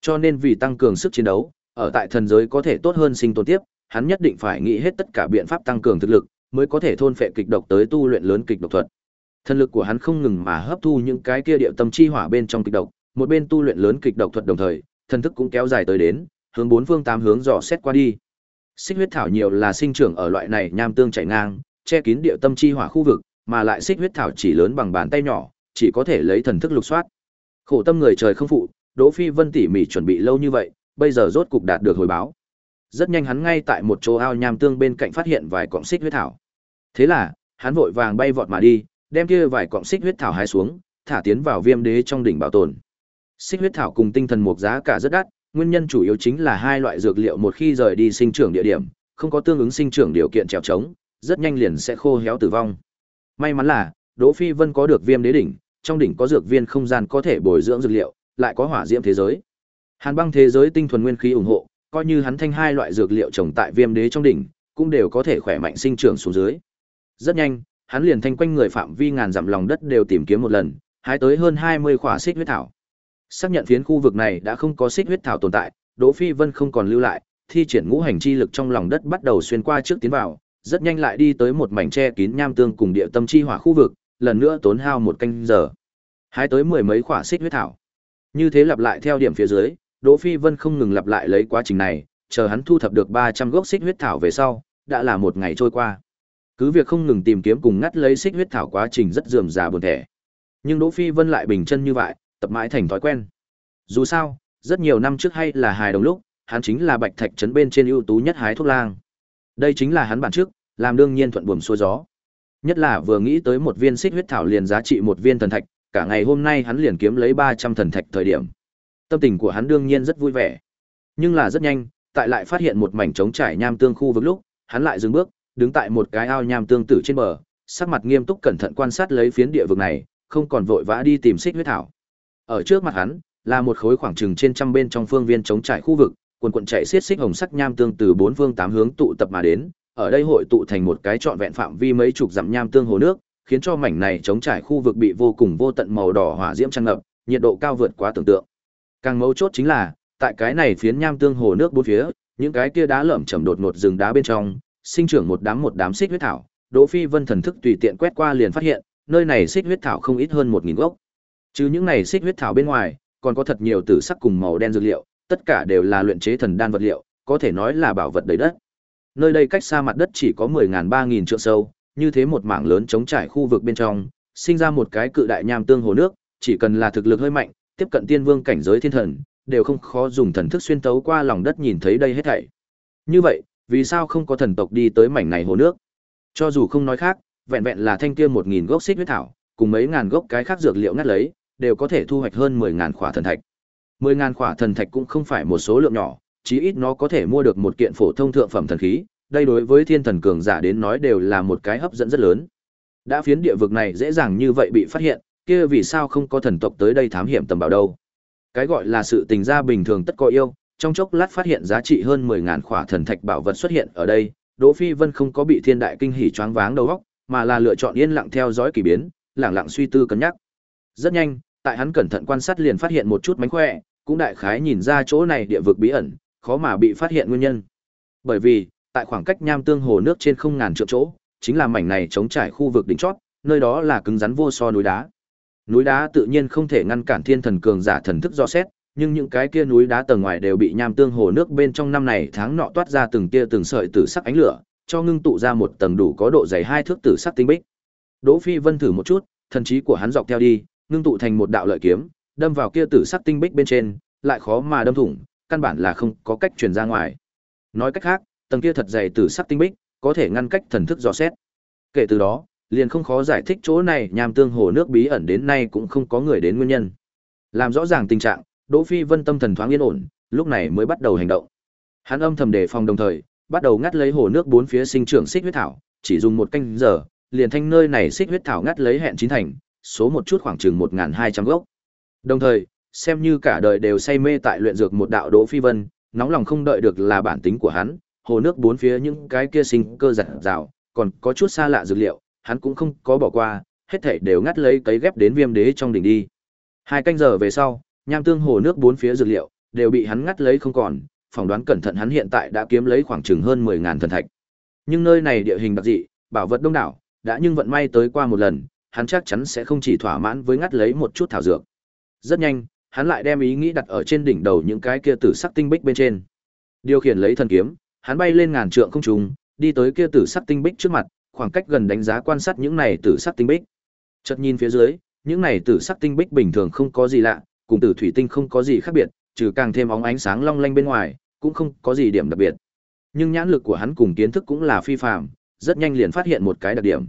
Cho nên vì tăng cường sức chiến đấu, ở tại thần giới có thể tốt hơn sinh tồn tiếp, hắn nhất định phải nghĩ hết tất cả biện pháp tăng cường thực lực, mới có thể thôn phệ kịch độc tới tu luyện lớn kịch độc thuật. Thần lực của hắn không ngừng mà hấp thu những cái kia điệu tâm chi hỏa bên trong kịch độc, một bên tu luyện lớn kịch độc thuật đồng thời, thần thức cũng kéo dài tới đến, hướng bốn phương tám hướng dò xét qua đi. Xích huyết thảo nhiều là sinh trưởng ở loại này nham tương chảy ngang, che kín địa tâm chi hỏa khu vực, mà lại xích huyết thảo chỉ lớn bằng bàn tay nhỏ, chỉ có thể lấy thần thức lục soát. Khổ tâm người trời không phụ, Đỗ Phi Vân tỉ mỉ chuẩn bị lâu như vậy, bây giờ rốt cục đạt được hồi báo. Rất nhanh hắn ngay tại một chỗ ao nham tương bên cạnh phát hiện vài cọng xích huyết thảo. Thế là, hắn vội vàng bay vọt mà đi, đem kia vài cọng xích huyết thảo hái xuống, thả tiến vào viêm đế trong đỉnh bảo tồn. Xích huyết thảo cùng tinh thần mục giá cả rất đắt, nguyên nhân chủ yếu chính là hai loại dược liệu một khi rời đi sinh trưởng địa điểm, không có tương ứng sinh trưởng điều kiện trèo trống, rất nhanh liền sẽ khô héo tử vong. May mắn là, Đỗ Phi Vân có được viêm đế đỉnh, trong đỉnh có dược viên không gian có thể bồi dưỡng dược liệu, lại có hỏa diễm thế giới. Hàn băng thế giới tinh thuần nguyên khí ủng hộ, coi như hắn thanh hai loại dược liệu trồng tại viêm đế trong đỉnh, cũng đều có thể khỏe mạnh sinh trưởng xuống dưới. Rất nhanh, hắn liền thanh quanh người phạm vi ngàn dặm lòng đất đều tìm kiếm một lần, hái tới hơn 20 khỏa xích huyết thảo. Xác nhận phiến khu vực này đã không có xích huyết thảo tồn tại, Đỗ Phi Vân không còn lưu lại, thi triển ngũ hành chi lực trong lòng đất bắt đầu xuyên qua trước tiến vào, rất nhanh lại đi tới một mảnh tre kín nham tương cùng địa tâm chi hỏa khu vực, lần nữa tốn hao một canh giờ. Hái tới mười mấy khỏa xích huyết thảo. Như thế lặp lại theo điểm phía dưới, Đỗ Phi Vân không ngừng lặp lại lấy quá trình này, chờ hắn thu thập được 300 gốc xích huyết thảo về sau, đã là một ngày trôi qua. Cứ việc không ngừng tìm kiếm cùng ngắt lấy xích huyết thảo quá trình rất rườm rà buồn thẻ. Nhưng Đỗ Phi Vân lại bình chân như vậy, tập mãi thành thói quen. Dù sao, rất nhiều năm trước hay là hài đồng lúc, hắn chính là Bạch Thạch trấn bên trên ưu tú nhất hái thuốc lang. Đây chính là hắn bản trước, làm đương nhiên thuận buồm xuôi gió. Nhất là vừa nghĩ tới một viên xích huyết thảo liền giá trị một viên thần thạch, cả ngày hôm nay hắn liền kiếm lấy 300 thần thạch thời điểm. Tâm tình của hắn đương nhiên rất vui vẻ. Nhưng là rất nhanh, tại lại phát hiện một mảnh trống trải nham tương khu vực lúc, hắn lại dừng bước, đứng tại một cái ao nham tương tử trên bờ, sắc mặt nghiêm túc cẩn thận quan sát lấy phiến địa vực này, không còn vội vã đi tìm xích huyết thảo. Ở trước mặt hắn, là một khối khoảng chừng trên trăm bên trong phương viên chống trải khu vực, quần quần chạy xiết xích hồng sắc nham tương từ bốn phương tám hướng tụ tập mà đến, ở đây hội tụ thành một cái trọn vẹn phạm vi mấy chục dặm nham tương hồ nước, khiến cho mảnh này chống trải khu vực bị vô cùng vô tận màu đỏ hỏa diễm tràn ngập, nhiệt độ cao vượt quá tưởng tượng. Càng mấu chốt chính là, tại cái này phiến nham tương hồ nước bốn phía, những cái kia đá lởm chởm đột ngột rừng đá bên trong, sinh trưởng một đám một đám xích huyết thảo, Đỗ Phi Vân thần thức tùy tiện quét qua liền phát hiện, nơi này xích huyết thảo không ít hơn 1000 gốc. Chứ những này xích huyết thảo bên ngoài, còn có thật nhiều tử sắc cùng màu đen dược liệu, tất cả đều là luyện chế thần đan vật liệu, có thể nói là bảo vật đầy đất. Nơi đây cách xa mặt đất chỉ có 10.000 3000 trượng sâu, như thế một mảng lớn chống trải khu vực bên trong, sinh ra một cái cự đại nham tương hồ nước, chỉ cần là thực lực hơi mạnh, tiếp cận tiên vương cảnh giới thiên thần, đều không khó dùng thần thức xuyên tấu qua lòng đất nhìn thấy đây hết thảy. Như vậy, vì sao không có thần tộc đi tới mảnh này hồ nước? Cho dù không nói khác, vẹn vẹn là thanh kia 1000 gốc xích huyết thảo, cùng mấy ngàn gốc cái khác dược liệu ngắt lấy, đều có thể thu hoạch hơn 10.000 khỏa thần thạch. 10.000 khỏa thần thạch cũng không phải một số lượng nhỏ, chí ít nó có thể mua được một kiện phổ thông thượng phẩm thần khí, đây đối với thiên thần cường giả đến nói đều là một cái hấp dẫn rất lớn. Đã phiến địa vực này dễ dàng như vậy bị phát hiện, kia vì sao không có thần tộc tới đây thám hiểm tầm bảo đâu? Cái gọi là sự tình gia bình thường tất có yêu, trong chốc lát phát hiện giá trị hơn 10.000 khỏa thần thạch bảo vật xuất hiện ở đây, Đỗ Phi Vân không có bị thiên đại kinh hỉ choáng váng đầu óc, mà là lựa chọn yên lặng theo dõi kỳ biến, lặng lặng suy tư cân nhắc. Rất nhanh, tại hắn cẩn thận quan sát liền phát hiện một chút mánh khỏe, cũng đại khái nhìn ra chỗ này địa vực bí ẩn, khó mà bị phát hiện nguyên nhân. Bởi vì, tại khoảng cách nham tương hồ nước trên không ngàn trượng chỗ, chính là mảnh này chống trải khu vực đỉnh chót, nơi đó là cứng rắn vô so núi đá. Núi đá tự nhiên không thể ngăn cản thiên thần cường giả thần thức do xét, nhưng những cái kia núi đá tầng ngoài đều bị nham tương hồ nước bên trong năm này tháng nọ toát ra từng tia từng sợi tử sắc ánh lửa, cho ngưng tụ ra một tầng đủ có độ dày hai thước tử sắc tinh bích. Đỗ Phi Vân thử một chút, thần trí của hắn dọc theo đi, ngưng tụ thành một đạo lợi kiếm, đâm vào kia tử sắc tinh bích bên trên, lại khó mà đâm thủng, căn bản là không có cách truyền ra ngoài. Nói cách khác, tầng kia thật dày tử sắc tinh bích, có thể ngăn cách thần thức dò xét. Kể từ đó, liền không khó giải thích chỗ này nham tương hồ nước bí ẩn đến nay cũng không có người đến nguyên nhân. Làm rõ ràng tình trạng, Đỗ Phi Vân tâm thần thoáng yên ổn, lúc này mới bắt đầu hành động. Hắn âm thầm đề phòng đồng thời, bắt đầu ngắt lấy hồ nước bốn phía sinh trưởng xích huyết thảo, chỉ dùng một canh giờ, liền thanh nơi này xích huyết thảo ngắt lấy hẹn chín thành, số một chút khoảng chừng 1200 gốc. Đồng thời, xem như cả đời đều say mê tại luyện dược một đạo Đỗ Phi Vân, nóng lòng không đợi được là bản tính của hắn, hồ nước bốn phía những cái kia sinh cơ giật rào, còn có chút xa lạ dược liệu, hắn cũng không có bỏ qua, hết thảy đều ngắt lấy cấy ghép đến viêm đế trong đỉnh đi. Hai canh giờ về sau, nham tương hồ nước bốn phía dược liệu đều bị hắn ngắt lấy không còn, phỏng đoán cẩn thận hắn hiện tại đã kiếm lấy khoảng chừng hơn 10000 thần thạch. Nhưng nơi này địa hình đặc dị, bảo vật đông đảo, đã nhưng vận may tới qua một lần, hắn chắc chắn sẽ không chỉ thỏa mãn với ngắt lấy một chút thảo dược. Rất nhanh, hắn lại đem ý nghĩ đặt ở trên đỉnh đầu những cái kia tử sắc tinh bích bên trên. Điều khiển lấy thần kiếm, hắn bay lên ngàn trượng không trung, đi tới kia tử sắc tinh bích trước mặt, khoảng cách gần đánh giá quan sát những này tử sắc tinh bích. Chợt nhìn phía dưới, những này tử sắc tinh bích bình thường không có gì lạ, cùng tử thủy tinh không có gì khác biệt, trừ càng thêm óng ánh sáng long lanh bên ngoài, cũng không có gì điểm đặc biệt. Nhưng nhãn lực của hắn cùng kiến thức cũng là phi phàm, rất nhanh liền phát hiện một cái đặc điểm.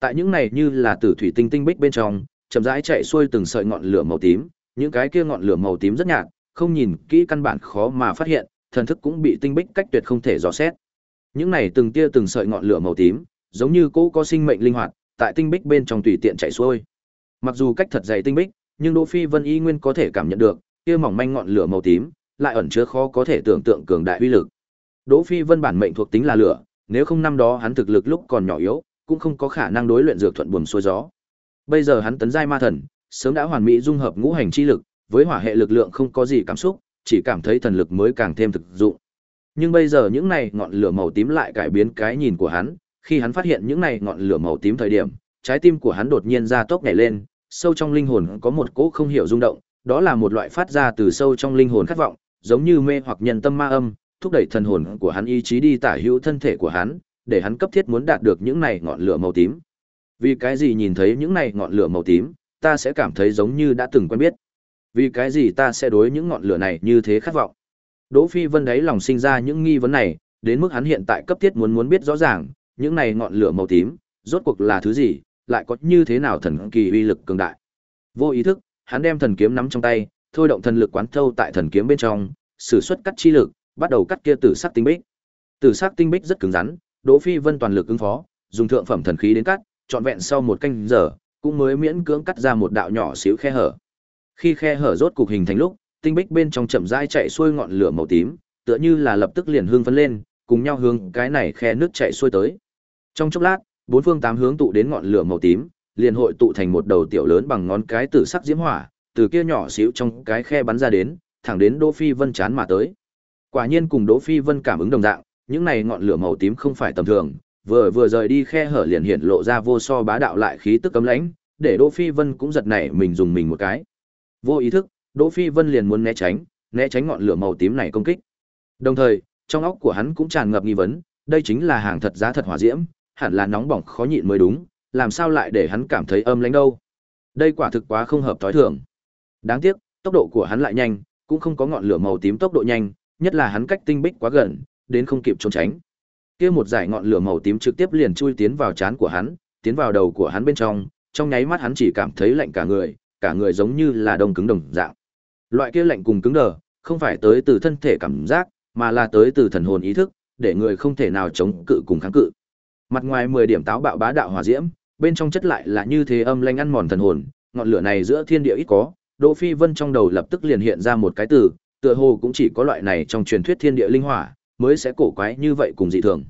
Tại những này như là tử thủy tinh tinh bích bên trong, chậm rãi chạy xuôi từng sợi ngọn lửa màu tím, những cái kia ngọn lửa màu tím rất nhạt, không nhìn kỹ căn bản khó mà phát hiện, thần thức cũng bị tinh bích cách tuyệt không thể dò xét. Những này từng tia từng sợi ngọn lửa màu tím, giống như cỗ có sinh mệnh linh hoạt, tại tinh bích bên trong tùy tiện chạy xuôi. Mặc dù cách thật dày tinh bích, nhưng Đỗ Phi Vân y nguyên có thể cảm nhận được, kia mỏng manh ngọn lửa màu tím, lại ẩn chứa khó có thể tưởng tượng cường đại uy lực. Đỗ Phi Vân bản mệnh thuộc tính là lửa, nếu không năm đó hắn thực lực lúc còn nhỏ yếu, cũng không có khả năng đối luyện dược thuận buồm xuôi gió. Bây giờ hắn tấn giai ma thần, sớm đã hoàn mỹ dung hợp ngũ hành chi lực, với hỏa hệ lực lượng không có gì cảm xúc, chỉ cảm thấy thần lực mới càng thêm thực dụng. Nhưng bây giờ những này ngọn lửa màu tím lại cải biến cái nhìn của hắn, khi hắn phát hiện những này ngọn lửa màu tím thời điểm, trái tim của hắn đột nhiên ra tốc nhảy lên, sâu trong linh hồn có một cỗ không hiểu rung động, đó là một loại phát ra từ sâu trong linh hồn khát vọng, giống như mê hoặc nhân tâm ma âm, thúc đẩy thần hồn của hắn ý chí đi tả hữu thân thể của hắn, để hắn cấp thiết muốn đạt được những này ngọn lửa màu tím. Vì cái gì nhìn thấy những này ngọn lửa màu tím, ta sẽ cảm thấy giống như đã từng quen biết. Vì cái gì ta sẽ đối những ngọn lửa này như thế khát vọng. Đỗ Phi Vân đấy lòng sinh ra những nghi vấn này, đến mức hắn hiện tại cấp thiết muốn muốn biết rõ ràng, những này ngọn lửa màu tím, rốt cuộc là thứ gì, lại có như thế nào thần kỳ uy lực cường đại. Vô ý thức, hắn đem thần kiếm nắm trong tay, thôi động thần lực quán thâu tại thần kiếm bên trong, sử xuất cắt chi lực, bắt đầu cắt kia tử sắc tinh bích. Tử sắc tinh bích rất cứng rắn, Đỗ Phi Vân toàn lực ứng phó, dùng thượng phẩm thần khí đến cắt, trọn vẹn sau một canh giờ, cũng mới miễn cưỡng cắt ra một đạo nhỏ xíu khe hở. Khi khe hở rốt cục hình thành lúc, tinh bích bên trong chậm rãi chạy xuôi ngọn lửa màu tím, tựa như là lập tức liền hương phấn lên, cùng nhau hướng cái này khe nước chạy xuôi tới. Trong chốc lát, bốn phương tám hướng tụ đến ngọn lửa màu tím, liền hội tụ thành một đầu tiểu lớn bằng ngón cái tử sắc diễm hỏa, từ kia nhỏ xíu trong cái khe bắn ra đến, thẳng đến Đỗ Phi Vân chán mà tới. Quả nhiên cùng Đỗ Phi Vân cảm ứng đồng dạng, những này ngọn lửa màu tím không phải tầm thường, vừa vừa rời đi khe hở liền hiện lộ ra vô so bá đạo lại khí tức cấm lãnh, để Đỗ Phi Vân cũng giật nảy mình dùng mình một cái. Vô ý thức, Đỗ Phi Vân liền muốn né tránh, né tránh ngọn lửa màu tím này công kích. Đồng thời, trong óc của hắn cũng tràn ngập nghi vấn, đây chính là hàng thật giá thật hỏa diễm, hẳn là nóng bỏng khó nhịn mới đúng, làm sao lại để hắn cảm thấy âm lãnh đâu? Đây quả thực quá không hợp thói thường. Đáng tiếc, tốc độ của hắn lại nhanh, cũng không có ngọn lửa màu tím tốc độ nhanh, nhất là hắn cách tinh bích quá gần, đến không kịp trốn tránh. Kia một dải ngọn lửa màu tím trực tiếp liền chui tiến vào trán của hắn, tiến vào đầu của hắn bên trong, trong nháy mắt hắn chỉ cảm thấy lạnh cả người, cả người giống như là đông cứng đồng dạng. Loại kia lạnh cùng cứng đờ, không phải tới từ thân thể cảm giác, mà là tới từ thần hồn ý thức, để người không thể nào chống cự cùng kháng cự. Mặt ngoài 10 điểm táo bạo bá đạo hỏa diễm, bên trong chất lại là như thế âm lanh ăn mòn thần hồn, ngọn lửa này giữa thiên địa ít có, Đỗ Phi Vân trong đầu lập tức liền hiện ra một cái từ, tựa hồ cũng chỉ có loại này trong truyền thuyết thiên địa linh hỏa, mới sẽ cổ quái như vậy cùng dị thường.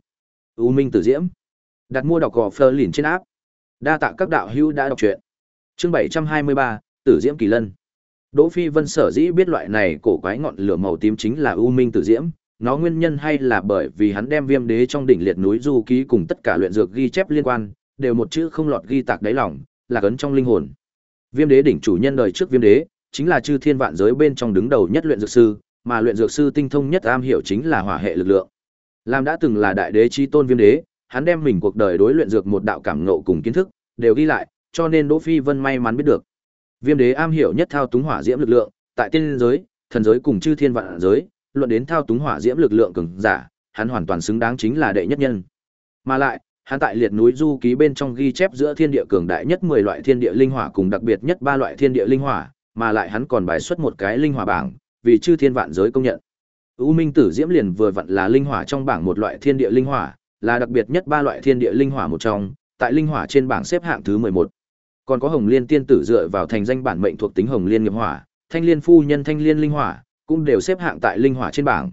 U Minh Tử Diễm. Đặt mua đọc gò Fleur lìn trên áp. Đa tạ các đạo hữu đã đọc truyện. Chương 723, Tử Diễm Kỳ Lân. Đỗ Phi Vân sở dĩ biết loại này cổ quái ngọn lửa màu tím chính là U Minh Tử Diễm, nó nguyên nhân hay là bởi vì hắn đem Viêm Đế trong đỉnh liệt núi du ký cùng tất cả luyện dược ghi chép liên quan, đều một chữ không lọt ghi tạc đáy lòng, là cấn trong linh hồn. Viêm Đế đỉnh chủ nhân đời trước Viêm Đế, chính là chư thiên vạn giới bên trong đứng đầu nhất luyện dược sư, mà luyện dược sư tinh thông nhất am hiểu chính là hỏa hệ lực lượng. Lam đã từng là đại đế chi tôn Viêm Đế, hắn đem mình cuộc đời đối luyện dược một đạo cảm ngộ cùng kiến thức, đều ghi lại, cho nên Đỗ Phi Vân may mắn biết được. Viêm Đế am hiểu nhất thao túng hỏa diễm lực lượng, tại tiên giới, thần giới cùng chư thiên vạn giới, luận đến thao túng hỏa diễm lực lượng cường giả, hắn hoàn toàn xứng đáng chính là đệ nhất nhân. Mà lại, hắn tại liệt núi du ký bên trong ghi chép giữa thiên địa cường đại nhất 10 loại thiên địa linh hỏa cùng đặc biệt nhất ba loại thiên địa linh hỏa, mà lại hắn còn bài xuất một cái linh hỏa bảng, vì chư thiên vạn giới công nhận. U Minh Tử Diễm liền vừa vặn là linh hỏa trong bảng một loại thiên địa linh hỏa, là đặc biệt nhất ba loại thiên địa linh hỏa một trong, tại linh hỏa trên bảng xếp hạng thứ 11. Còn có Hồng Liên tiên tử dựa vào thành danh bản mệnh thuộc tính Hồng Liên nghiệp hỏa, Thanh Liên phu nhân Thanh Liên linh hỏa, cũng đều xếp hạng tại linh hỏa trên bảng.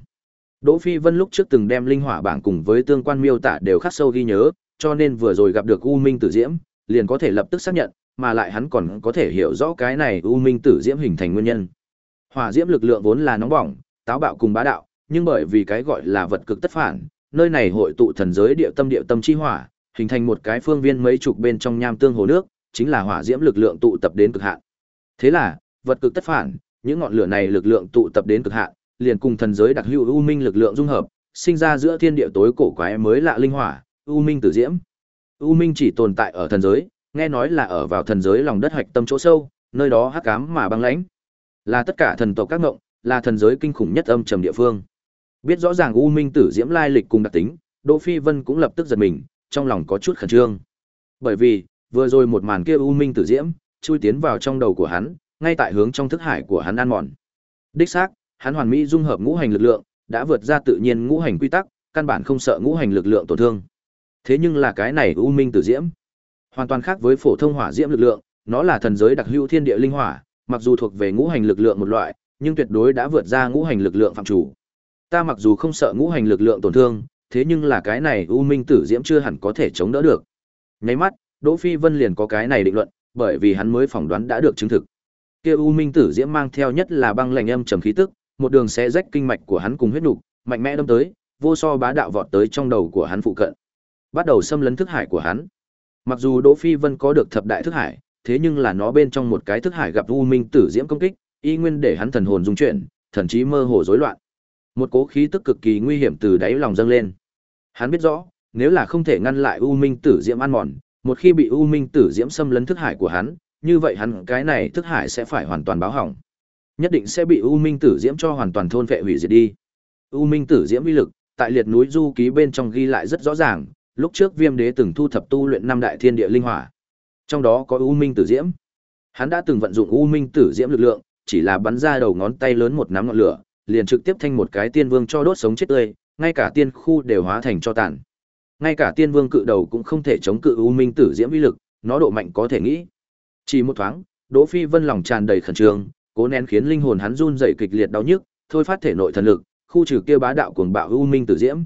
Đỗ Phi Vân lúc trước từng đem linh hỏa bảng cùng với tương quan miêu tả đều khắc sâu ghi nhớ, cho nên vừa rồi gặp được U Minh Tử Diễm, liền có thể lập tức xác nhận, mà lại hắn còn có thể hiểu rõ cái này U Minh Tử Diễm hình thành nguyên nhân. Hỏa diễm lực lượng vốn là nóng bỏng, táo bạo cùng bá đạo, nhưng bởi vì cái gọi là vật cực tất phản, nơi này hội tụ thần giới địa tâm địa tâm chi hỏa, hình thành một cái phương viên mấy chục bên trong nham tương hồ nước, chính là hỏa diễm lực lượng tụ tập đến cực hạn. Thế là, vật cực tất phản, những ngọn lửa này lực lượng tụ tập đến cực hạn, liền cùng thần giới đặc hữu u minh lực lượng dung hợp, sinh ra giữa thiên địa tối cổ quái mới lạ linh hỏa, u minh tử diễm. U Minh chỉ tồn tại ở thần giới, nghe nói là ở vào thần giới lòng đất hạch tâm chỗ sâu, nơi đó hắc ám mà băng lãnh. Là tất cả thần tộc các ngộng, là thần giới kinh khủng nhất âm trầm địa phương. Biết rõ ràng U Minh Tử Diễm lai lịch cùng đặc tính, Đỗ Phi Vân cũng lập tức giật mình, trong lòng có chút khẩn trương. Bởi vì, vừa rồi một màn kia U Minh Tử Diễm, chui tiến vào trong đầu của hắn, ngay tại hướng trong thức hải của hắn ăn mòn. Đích xác, hắn hoàn mỹ dung hợp ngũ hành lực lượng, đã vượt ra tự nhiên ngũ hành quy tắc, căn bản không sợ ngũ hành lực lượng tổn thương. Thế nhưng là cái này U Minh Tử Diễm, hoàn toàn khác với phổ thông hỏa diễm lực lượng, nó là thần giới đặc hữu thiên địa linh hỏa, mặc dù thuộc về ngũ hành lực lượng một loại, nhưng tuyệt đối đã vượt ra ngũ hành lực lượng phạm chủ. Ta mặc dù không sợ ngũ hành lực lượng tổn thương, thế nhưng là cái này U Minh Tử Diễm chưa hẳn có thể chống đỡ được. Nháy mắt, Đỗ Phi Vân liền có cái này định luận, bởi vì hắn mới phỏng đoán đã được chứng thực. Kia U Minh Tử Diễm mang theo nhất là băng lạnh âm trầm khí tức, một đường xé rách kinh mạch của hắn cùng huyết nục, mạnh mẽ đâm tới, vô so bá đạo vọt tới trong đầu của hắn phụ cận. Bắt đầu xâm lấn thức hải của hắn. Mặc dù Đỗ Phi Vân có được thập đại thức hải, thế nhưng là nó bên trong một cái thức hải gặp U Minh Tử Diễm công kích, y nguyên để hắn thần hồn dung chuyển, thần trí mơ hồ rối loạn. Một cố khí tức cực kỳ nguy hiểm từ đáy lòng dâng lên. Hắn biết rõ, nếu là không thể ngăn lại U Minh Tử Diễm ăn mòn, một khi bị U Minh Tử Diễm xâm lấn thức hải của hắn, như vậy hắn cái này thức hải sẽ phải hoàn toàn báo hỏng. Nhất định sẽ bị U Minh Tử Diễm cho hoàn toàn thôn vệ hủy diệt đi. U Minh Tử Diễm uy lực, tại liệt núi du ký bên trong ghi lại rất rõ ràng, lúc trước Viêm Đế từng thu thập tu luyện năm đại thiên địa linh hỏa. Trong đó có U Minh Tử Diễm. Hắn đã từng vận dụng U Minh Tử Diễm lực lượng, chỉ là bắn ra đầu ngón tay lớn một nắm ngọn lửa, liền trực tiếp thanh một cái tiên vương cho đốt sống chết tươi, ngay cả tiên khu đều hóa thành cho tàn. Ngay cả tiên vương cự đầu cũng không thể chống cự U Minh Tử Diễm uy lực, nó độ mạnh có thể nghĩ. Chỉ một thoáng, Đỗ Phi Vân lòng tràn đầy khẩn trương, cố nén khiến linh hồn hắn run rẩy kịch liệt đau nhức, thôi phát thể nội thần lực, khu trừ kia bá đạo cuồng bạo U Minh Tử Diễm.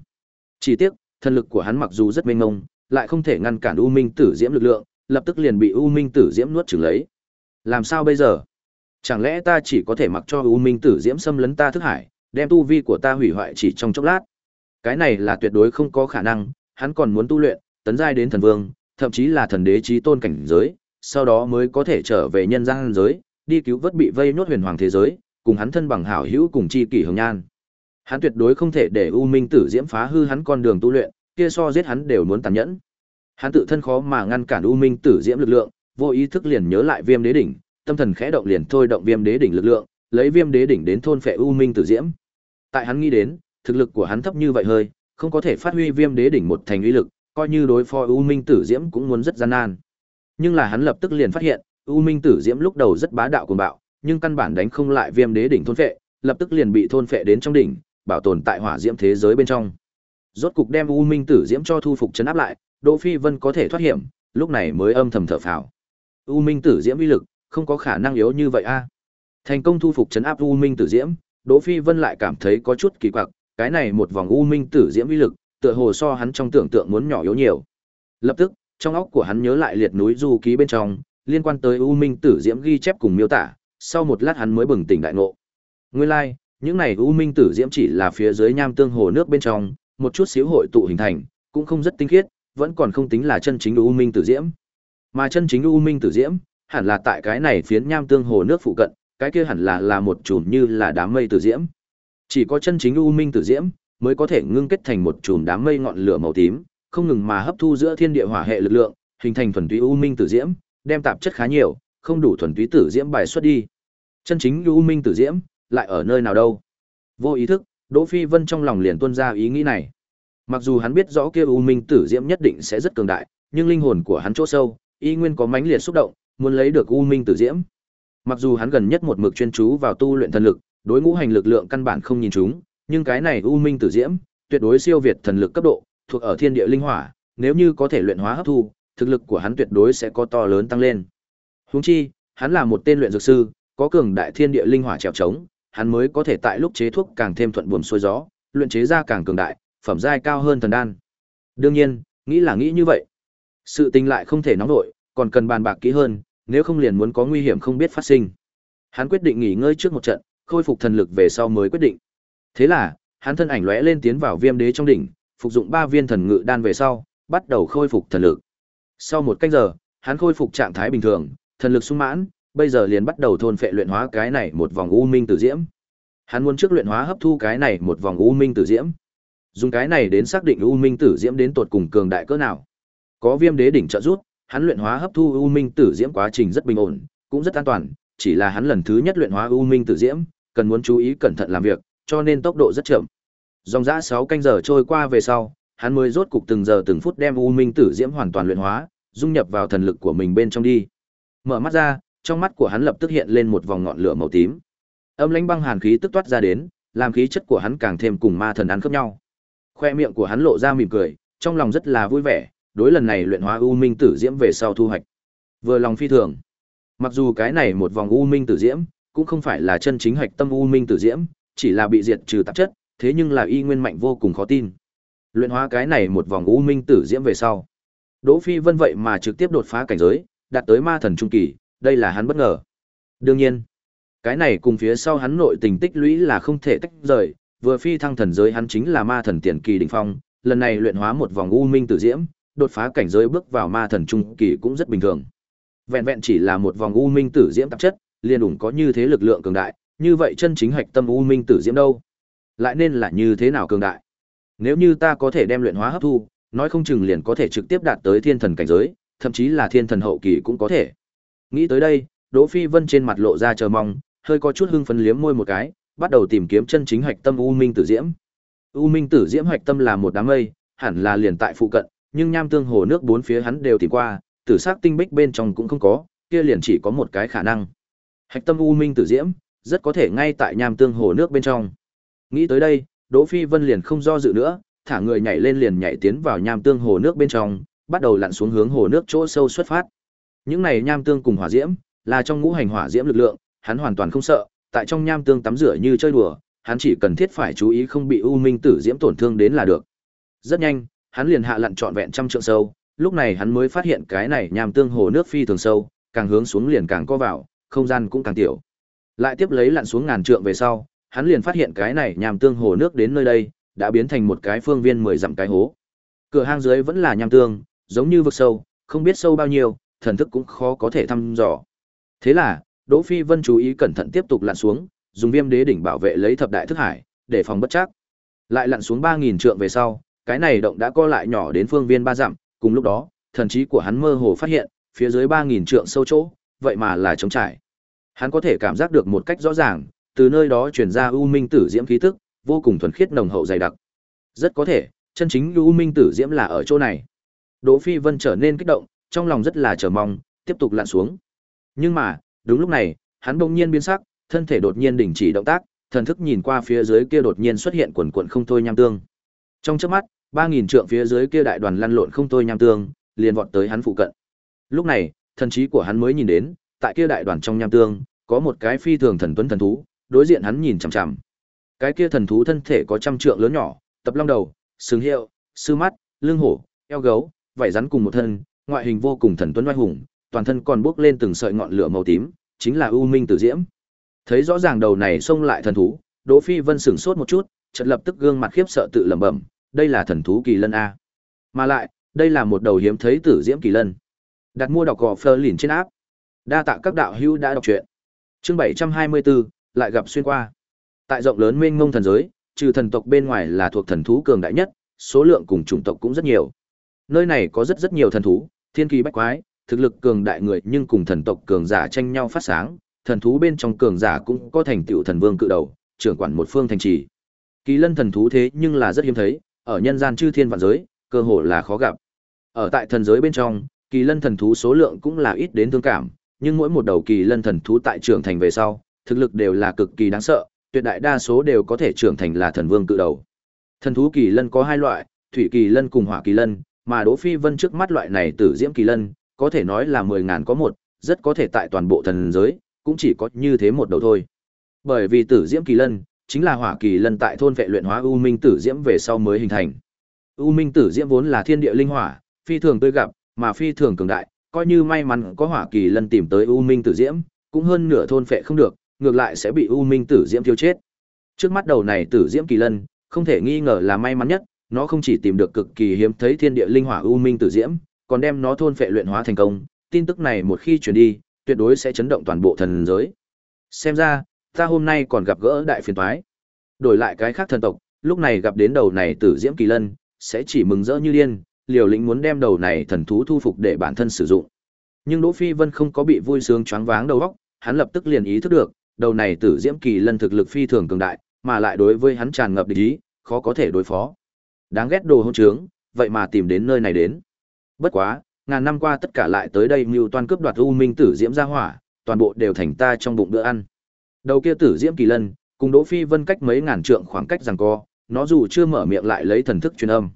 Chỉ tiếc, thần lực của hắn mặc dù rất mênh mông, lại không thể ngăn cản U Minh Tử Diễm lực lượng, lập tức liền bị U Minh Tử Diễm nuốt chửng lấy. Làm sao bây giờ? Chẳng lẽ ta chỉ có thể mặc cho U Minh Tử Diễm xâm lấn ta thức hải, đem tu vi của ta hủy hoại chỉ trong chốc lát? Cái này là tuyệt đối không có khả năng, hắn còn muốn tu luyện, tấn giai đến thần vương, thậm chí là thần đế chí tôn cảnh giới, sau đó mới có thể trở về nhân gian giới, đi cứu vớt bị vây nốt huyền hoàng thế giới, cùng hắn thân bằng hảo hữu cùng chi kỷ hồng nhan. Hắn tuyệt đối không thể để U Minh Tử Diễm phá hư hắn con đường tu luyện, kia so giết hắn đều muốn tàn nhẫn. Hắn tự thân khó mà ngăn cản U Minh Tử Diễm lực lượng, vô ý thức liền nhớ lại Viêm Đế đỉnh, tâm thần khẽ động liền thôi động Viêm Đế đỉnh lực lượng, lấy Viêm Đế đỉnh đến thôn phệ U Minh Tử Diễm. Tại hắn nghĩ đến, thực lực của hắn thấp như vậy hơi, không có thể phát huy Viêm Đế đỉnh một thành uy lực, coi như đối phó U Minh Tử Diễm cũng muốn rất gian nan. Nhưng là hắn lập tức liền phát hiện, U Minh Tử Diễm lúc đầu rất bá đạo cuồng bạo, nhưng căn bản đánh không lại Viêm Đế đỉnh thôn phệ, lập tức liền bị thôn phệ đến trong đỉnh, bảo tồn tại hỏa diễm thế giới bên trong. Rốt cục đem U Minh Tử Diễm cho thu phục trấn áp lại, Đỗ Phi Vân có thể thoát hiểm, lúc này mới âm thầm thở phào. U Minh Tử Diễm uy lực, không có khả năng yếu như vậy a. Thành công thu phục trấn áp U Minh Tử Diễm, Đỗ Phi Vân lại cảm thấy có chút kỳ quặc, cái này một vòng U Minh Tử Diễm uy lực, tựa hồ so hắn trong tưởng tượng muốn nhỏ yếu nhiều. Lập tức, trong óc của hắn nhớ lại liệt núi du ký bên trong, liên quan tới U Minh Tử Diễm ghi chép cùng miêu tả, sau một lát hắn mới bừng tỉnh đại ngộ. Nguyên lai, like, những này U Minh Tử Diễm chỉ là phía dưới nham tương hồ nước bên trong, một chút xíu hội tụ hình thành, cũng không rất tinh khiết, vẫn còn không tính là chân chính U Minh Tử Diễm. Mà chân chính U Minh Tử Diễm, hẳn là tại cái này phiến nham tương hồ nước phụ cận, cái kia hẳn là là một chùm như là đám mây tử diễm. Chỉ có chân chính U Minh Tử Diễm mới có thể ngưng kết thành một chùm đám mây ngọn lửa màu tím, không ngừng mà hấp thu giữa thiên địa hỏa hệ lực lượng, hình thành thuần túy U Minh Tử Diễm, đem tạp chất khá nhiều, không đủ thuần túy tử diễm bài xuất đi. Chân chính U Minh Tử Diễm lại ở nơi nào đâu? Vô ý thức, Đỗ Phi Vân trong lòng liền tuôn ra ý nghĩ này. Mặc dù hắn biết rõ kia U Minh Tử Diễm nhất định sẽ rất cường đại, nhưng linh hồn của hắn chỗ sâu, y nguyên có mãnh liệt xúc động, muốn lấy được U Minh Tử Diễm. Mặc dù hắn gần nhất một mực chuyên chú vào tu luyện thần lực, đối ngũ hành lực lượng căn bản không nhìn chúng, nhưng cái này U Minh Tử Diễm, tuyệt đối siêu việt thần lực cấp độ, thuộc ở thiên địa linh hỏa, nếu như có thể luyện hóa hấp thu, thực lực của hắn tuyệt đối sẽ có to lớn tăng lên. Huống chi, hắn là một tên luyện dược sư, có cường đại thiên địa linh hỏa trèo trống, hắn mới có thể tại lúc chế thuốc càng thêm thuận buồm xuôi gió, luyện chế ra càng cường đại, phẩm giai cao hơn thần đan. Đương nhiên, nghĩ là nghĩ như vậy. Sự tình lại không thể nóng nổi, còn cần bàn bạc kỹ hơn, nếu không liền muốn có nguy hiểm không biết phát sinh. Hắn quyết định nghỉ ngơi trước một trận, khôi phục thần lực về sau mới quyết định. Thế là, hắn thân ảnh lóe lên tiến vào Viêm Đế trong đỉnh, phục dụng ba viên thần ngự đan về sau, bắt đầu khôi phục thần lực. Sau một canh giờ, hắn khôi phục trạng thái bình thường, thần lực sung mãn, bây giờ liền bắt đầu thôn phệ luyện hóa cái này một vòng u minh tử diễm. Hắn muốn trước luyện hóa hấp thu cái này một vòng u minh tử diễm. Dùng cái này đến xác định u minh tử diễm đến tột cùng cường đại cỡ nào. Có Viêm Đế đỉnh trợ giúp, hắn luyện hóa hấp thu u minh tử diễm quá trình rất bình ổn, cũng rất an toàn, chỉ là hắn lần thứ nhất luyện hóa u minh tử diễm, cần muốn chú ý cẩn thận làm việc, cho nên tốc độ rất chậm. Dòng dã sáu canh giờ trôi qua về sau, hắn mới rốt cục từng giờ từng phút đem u minh tử diễm hoàn toàn luyện hóa, dung nhập vào thần lực của mình bên trong đi. Mở mắt ra, trong mắt của hắn lập tức hiện lên một vòng ngọn lửa màu tím. Âm lãnh băng hàn khí tức toát ra đến, làm khí chất của hắn càng thêm cùng ma thần ăn khớp nhau. Khoe miệng của hắn lộ ra mỉm cười, trong lòng rất là vui vẻ, đối lần này luyện hóa u minh tử diễm về sau thu hoạch. Vừa lòng phi thường. Mặc dù cái này một vòng u minh tử diễm cũng không phải là chân chính hạch tâm u minh tử diễm, chỉ là bị diệt trừ tạp chất, thế nhưng là y nguyên mạnh vô cùng khó tin. Luyện hóa cái này một vòng u minh tử diễm về sau, Đỗ Phi Vân vậy mà trực tiếp đột phá cảnh giới, đạt tới ma thần trung kỳ, đây là hắn bất ngờ. Đương nhiên, cái này cùng phía sau hắn nội tình tích lũy là không thể tách rời, vừa phi thăng thần giới hắn chính là ma thần tiền kỳ đỉnh phong, lần này luyện hóa một vòng u minh tử diễm, đột phá cảnh giới bước vào ma thần trung kỳ cũng rất bình thường. Vẹn vẹn chỉ là một vòng u minh tử diễm tạp chất, liền đủ có như thế lực lượng cường đại, như vậy chân chính hạch tâm u minh tử diễm đâu? Lại nên là như thế nào cường đại? Nếu như ta có thể đem luyện hóa hấp thu, nói không chừng liền có thể trực tiếp đạt tới thiên thần cảnh giới, thậm chí là thiên thần hậu kỳ cũng có thể. Nghĩ tới đây, Đỗ Phi Vân trên mặt lộ ra chờ mong, hơi có chút hưng phấn liếm môi một cái, bắt đầu tìm kiếm chân chính hạch tâm U Minh Tử Diễm. U Minh Tử Diễm hạch tâm là một đám mây, hẳn là liền tại phụ cận, nhưng nham tương hồ nước bốn phía hắn đều tìm qua, tử sắc tinh bích bên trong cũng không có, kia liền chỉ có một cái khả năng. Hạch tâm U Minh Tử Diễm, rất có thể ngay tại nham tương hồ nước bên trong. Nghĩ tới đây, Đỗ Phi Vân liền không do dự nữa, thả người nhảy lên liền nhảy tiến vào nham tương hồ nước bên trong, bắt đầu lặn xuống hướng hồ nước chỗ sâu xuất phát. Những này nham tương cùng hỏa diễm, là trong ngũ hành hỏa diễm lực lượng, hắn hoàn toàn không sợ, tại trong nham tương tắm rửa như chơi đùa, hắn chỉ cần thiết phải chú ý không bị u minh tử diễm tổn thương đến là được. Rất nhanh, hắn liền hạ lặn trọn vẹn trăm trượng sâu, lúc này hắn mới phát hiện cái này nham tương hồ nước phi thường sâu, càng hướng xuống liền càng co vào, không gian cũng càng tiểu. Lại tiếp lấy lặn xuống ngàn trượng về sau, hắn liền phát hiện cái này nham tương hồ nước đến nơi đây, đã biến thành một cái phương viên mười dặm cái hố. Cửa hang dưới vẫn là nham tương, giống như vực sâu, không biết sâu bao nhiêu, thần thức cũng khó có thể thăm dò. Thế là, Đỗ Phi Vân chú ý cẩn thận tiếp tục lặn xuống, dùng Viêm Đế đỉnh bảo vệ lấy thập đại thức hải, để phòng bất chắc. Lại lặn xuống 3000 trượng về sau, cái này động đã co lại nhỏ đến phương viên ba dặm, cùng lúc đó, thần trí của hắn mơ hồ phát hiện, phía dưới 3000 trượng sâu chỗ, vậy mà là trống trải. Hắn có thể cảm giác được một cách rõ ràng, từ nơi đó truyền ra u minh tử diễm khí tức, vô cùng thuần khiết nồng hậu dày đặc. Rất có thể, chân chính u minh tử diễm là ở chỗ này. Đỗ Phi Vân trở nên kích động, trong lòng rất là chờ mong, tiếp tục lặn xuống. Nhưng mà, đúng lúc này, hắn bỗng nhiên biến sắc, thân thể đột nhiên đình chỉ động tác, thần thức nhìn qua phía dưới kia đột nhiên xuất hiện quần quần không thôi nham tương. Trong chớp mắt, ba nghìn trượng phía dưới kia đại đoàn lăn lộn không thôi nham tương, liền vọt tới hắn phụ cận. Lúc này, thần trí của hắn mới nhìn đến, tại kia đại đoàn trong nham tương, có một cái phi thường thần tuấn thần thú, đối diện hắn nhìn chằm chằm. Cái kia thần thú thân thể có trăm trượng lớn nhỏ, tập long đầu, sừng hiệu, sư mắt, lưng hổ, eo gấu, vảy rắn cùng một thân, ngoại hình vô cùng thần tuấn oai hùng, toàn thân còn bốc lên từng sợi ngọn lửa màu tím, chính là U Minh Tử Diễm. Thấy rõ ràng đầu này xông lại thần thú, Đỗ Phi Vân sửng sốt một chút, chợt lập tức gương mặt khiếp sợ tự lẩm bẩm, đây là thần thú kỳ lân a. Mà lại, đây là một đầu hiếm thấy tử diễm kỳ lân. Đặt mua đọc gò Fleur lìn trên áp. Đa tạ các đạo hữu đã đọc truyện. Chương 724, lại gặp xuyên qua. Tại rộng lớn mênh mông thần giới, trừ thần tộc bên ngoài là thuộc thần thú cường đại nhất, số lượng cùng chủng tộc cũng rất nhiều. Nơi này có rất rất nhiều thần thú, thiên kỳ bách quái, thực lực cường đại người nhưng cùng thần tộc cường giả tranh nhau phát sáng, thần thú bên trong cường giả cũng có thành tựu thần vương cự đầu, trưởng quản một phương thành trì. Kỳ lân thần thú thế nhưng là rất hiếm thấy, ở nhân gian chư thiên vạn giới, cơ hội là khó gặp. Ở tại thần giới bên trong, kỳ lân thần thú số lượng cũng là ít đến thương cảm, nhưng mỗi một đầu kỳ lân thần thú tại trưởng thành về sau, thực lực đều là cực kỳ đáng sợ, tuyệt đại đa số đều có thể trưởng thành là thần vương cự đầu. Thần thú kỳ lân có hai loại, thủy kỳ lân cùng hỏa kỳ lân, mà Đỗ Phi Vân trước mắt loại này tử diễm kỳ lân, có thể nói là mười ngàn có một, rất có thể tại toàn bộ thần giới, cũng chỉ có như thế một đầu thôi. Bởi vì tử diễm kỳ lân, chính là hỏa kỳ lân tại thôn vệ luyện hóa u minh tử diễm về sau mới hình thành. U minh tử diễm vốn là thiên địa linh hỏa, phi thường tươi gặp, mà phi thường cường đại, coi như may mắn có hỏa kỳ lân tìm tới u minh tử diễm, cũng hơn nửa thôn phệ không được, ngược lại sẽ bị u minh tử diễm tiêu chết. Trước mắt đầu này tử diễm kỳ lân, không thể nghi ngờ là may mắn nhất, nó không chỉ tìm được cực kỳ hiếm thấy thiên địa linh hỏa u minh tử diễm, còn đem nó thôn phệ luyện hóa thành công, tin tức này một khi truyền đi, tuyệt đối sẽ chấn động toàn bộ thần giới. Xem ra, ta hôm nay còn gặp gỡ đại phiền toái. Đổi lại cái khác thần tộc, lúc này gặp đến đầu này tử diễm kỳ lân, sẽ chỉ mừng rỡ như điên, liều lĩnh muốn đem đầu này thần thú thu phục để bản thân sử dụng. Nhưng Đỗ Phi Vân không có bị vui sướng choáng váng đầu óc, hắn lập tức liền ý thức được, đầu này Tử Diễm Kỳ Lân thực lực phi thường cường đại, mà lại đối với hắn tràn ngập địch ý, khó có thể đối phó. Đáng ghét đồ hỗn trướng, vậy mà tìm đến nơi này đến. Bất quá, ngàn năm qua tất cả lại tới đây mưu toan cướp đoạt U Minh Tử Diễm gia hỏa, toàn bộ đều thành ta trong bụng bữa ăn. Đầu kia Tử Diễm Kỳ Lân, cùng Đỗ Phi Vân cách mấy ngàn trượng khoảng cách rằng co, nó dù chưa mở miệng lại lấy thần thức truyền âm.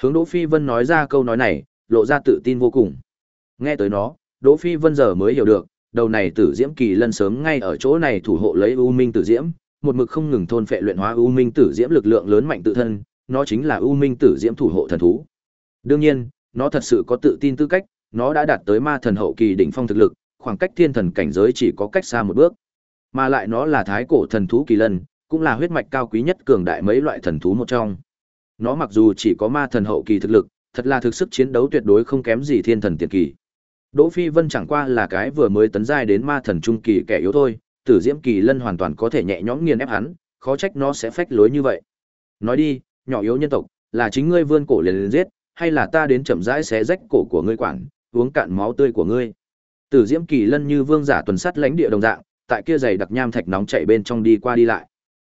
Hướng Đỗ Phi Vân nói ra câu nói này, lộ ra tự tin vô cùng. Nghe tới nó, Đỗ Phi Vân giờ mới hiểu được, đầu này Tử Diễm Kỳ Lân sớm ngay ở chỗ này thủ hộ lấy U Minh Tử Diễm, một mực không ngừng thôn phệ luyện hóa U Minh Tử Diễm lực lượng lớn mạnh tự thân, nó chính là U Minh Tử Diễm thủ hộ thần thú. Đương nhiên, nó thật sự có tự tin tư cách, nó đã đạt tới ma thần hậu kỳ đỉnh phong thực lực, khoảng cách thiên thần cảnh giới chỉ có cách xa một bước. Mà lại nó là thái cổ thần thú kỳ lân, cũng là huyết mạch cao quý nhất cường đại mấy loại thần thú một trong. Nó mặc dù chỉ có ma thần hậu kỳ thực lực, thật là thực sức chiến đấu tuyệt đối không kém gì thiên thần tiền kỳ. Đỗ Phi Vân chẳng qua là cái vừa mới tấn giai đến ma thần trung kỳ kẻ yếu thôi, Tử Diễm Kỳ Lân hoàn toàn có thể nhẹ nhõm nghiền ép hắn, khó trách nó sẽ phách lối như vậy. Nói đi, nhỏ yếu nhân tộc, là chính ngươi vươn cổ liền, liền giết, hay là ta đến chậm rãi xé rách cổ của ngươi quản, uống cạn máu tươi của ngươi. Tử Diễm Kỳ Lân như vương giả tuần sắt lãnh địa đồng dạng, tại kia giày đặc nham thạch nóng chảy bên trong đi qua đi lại.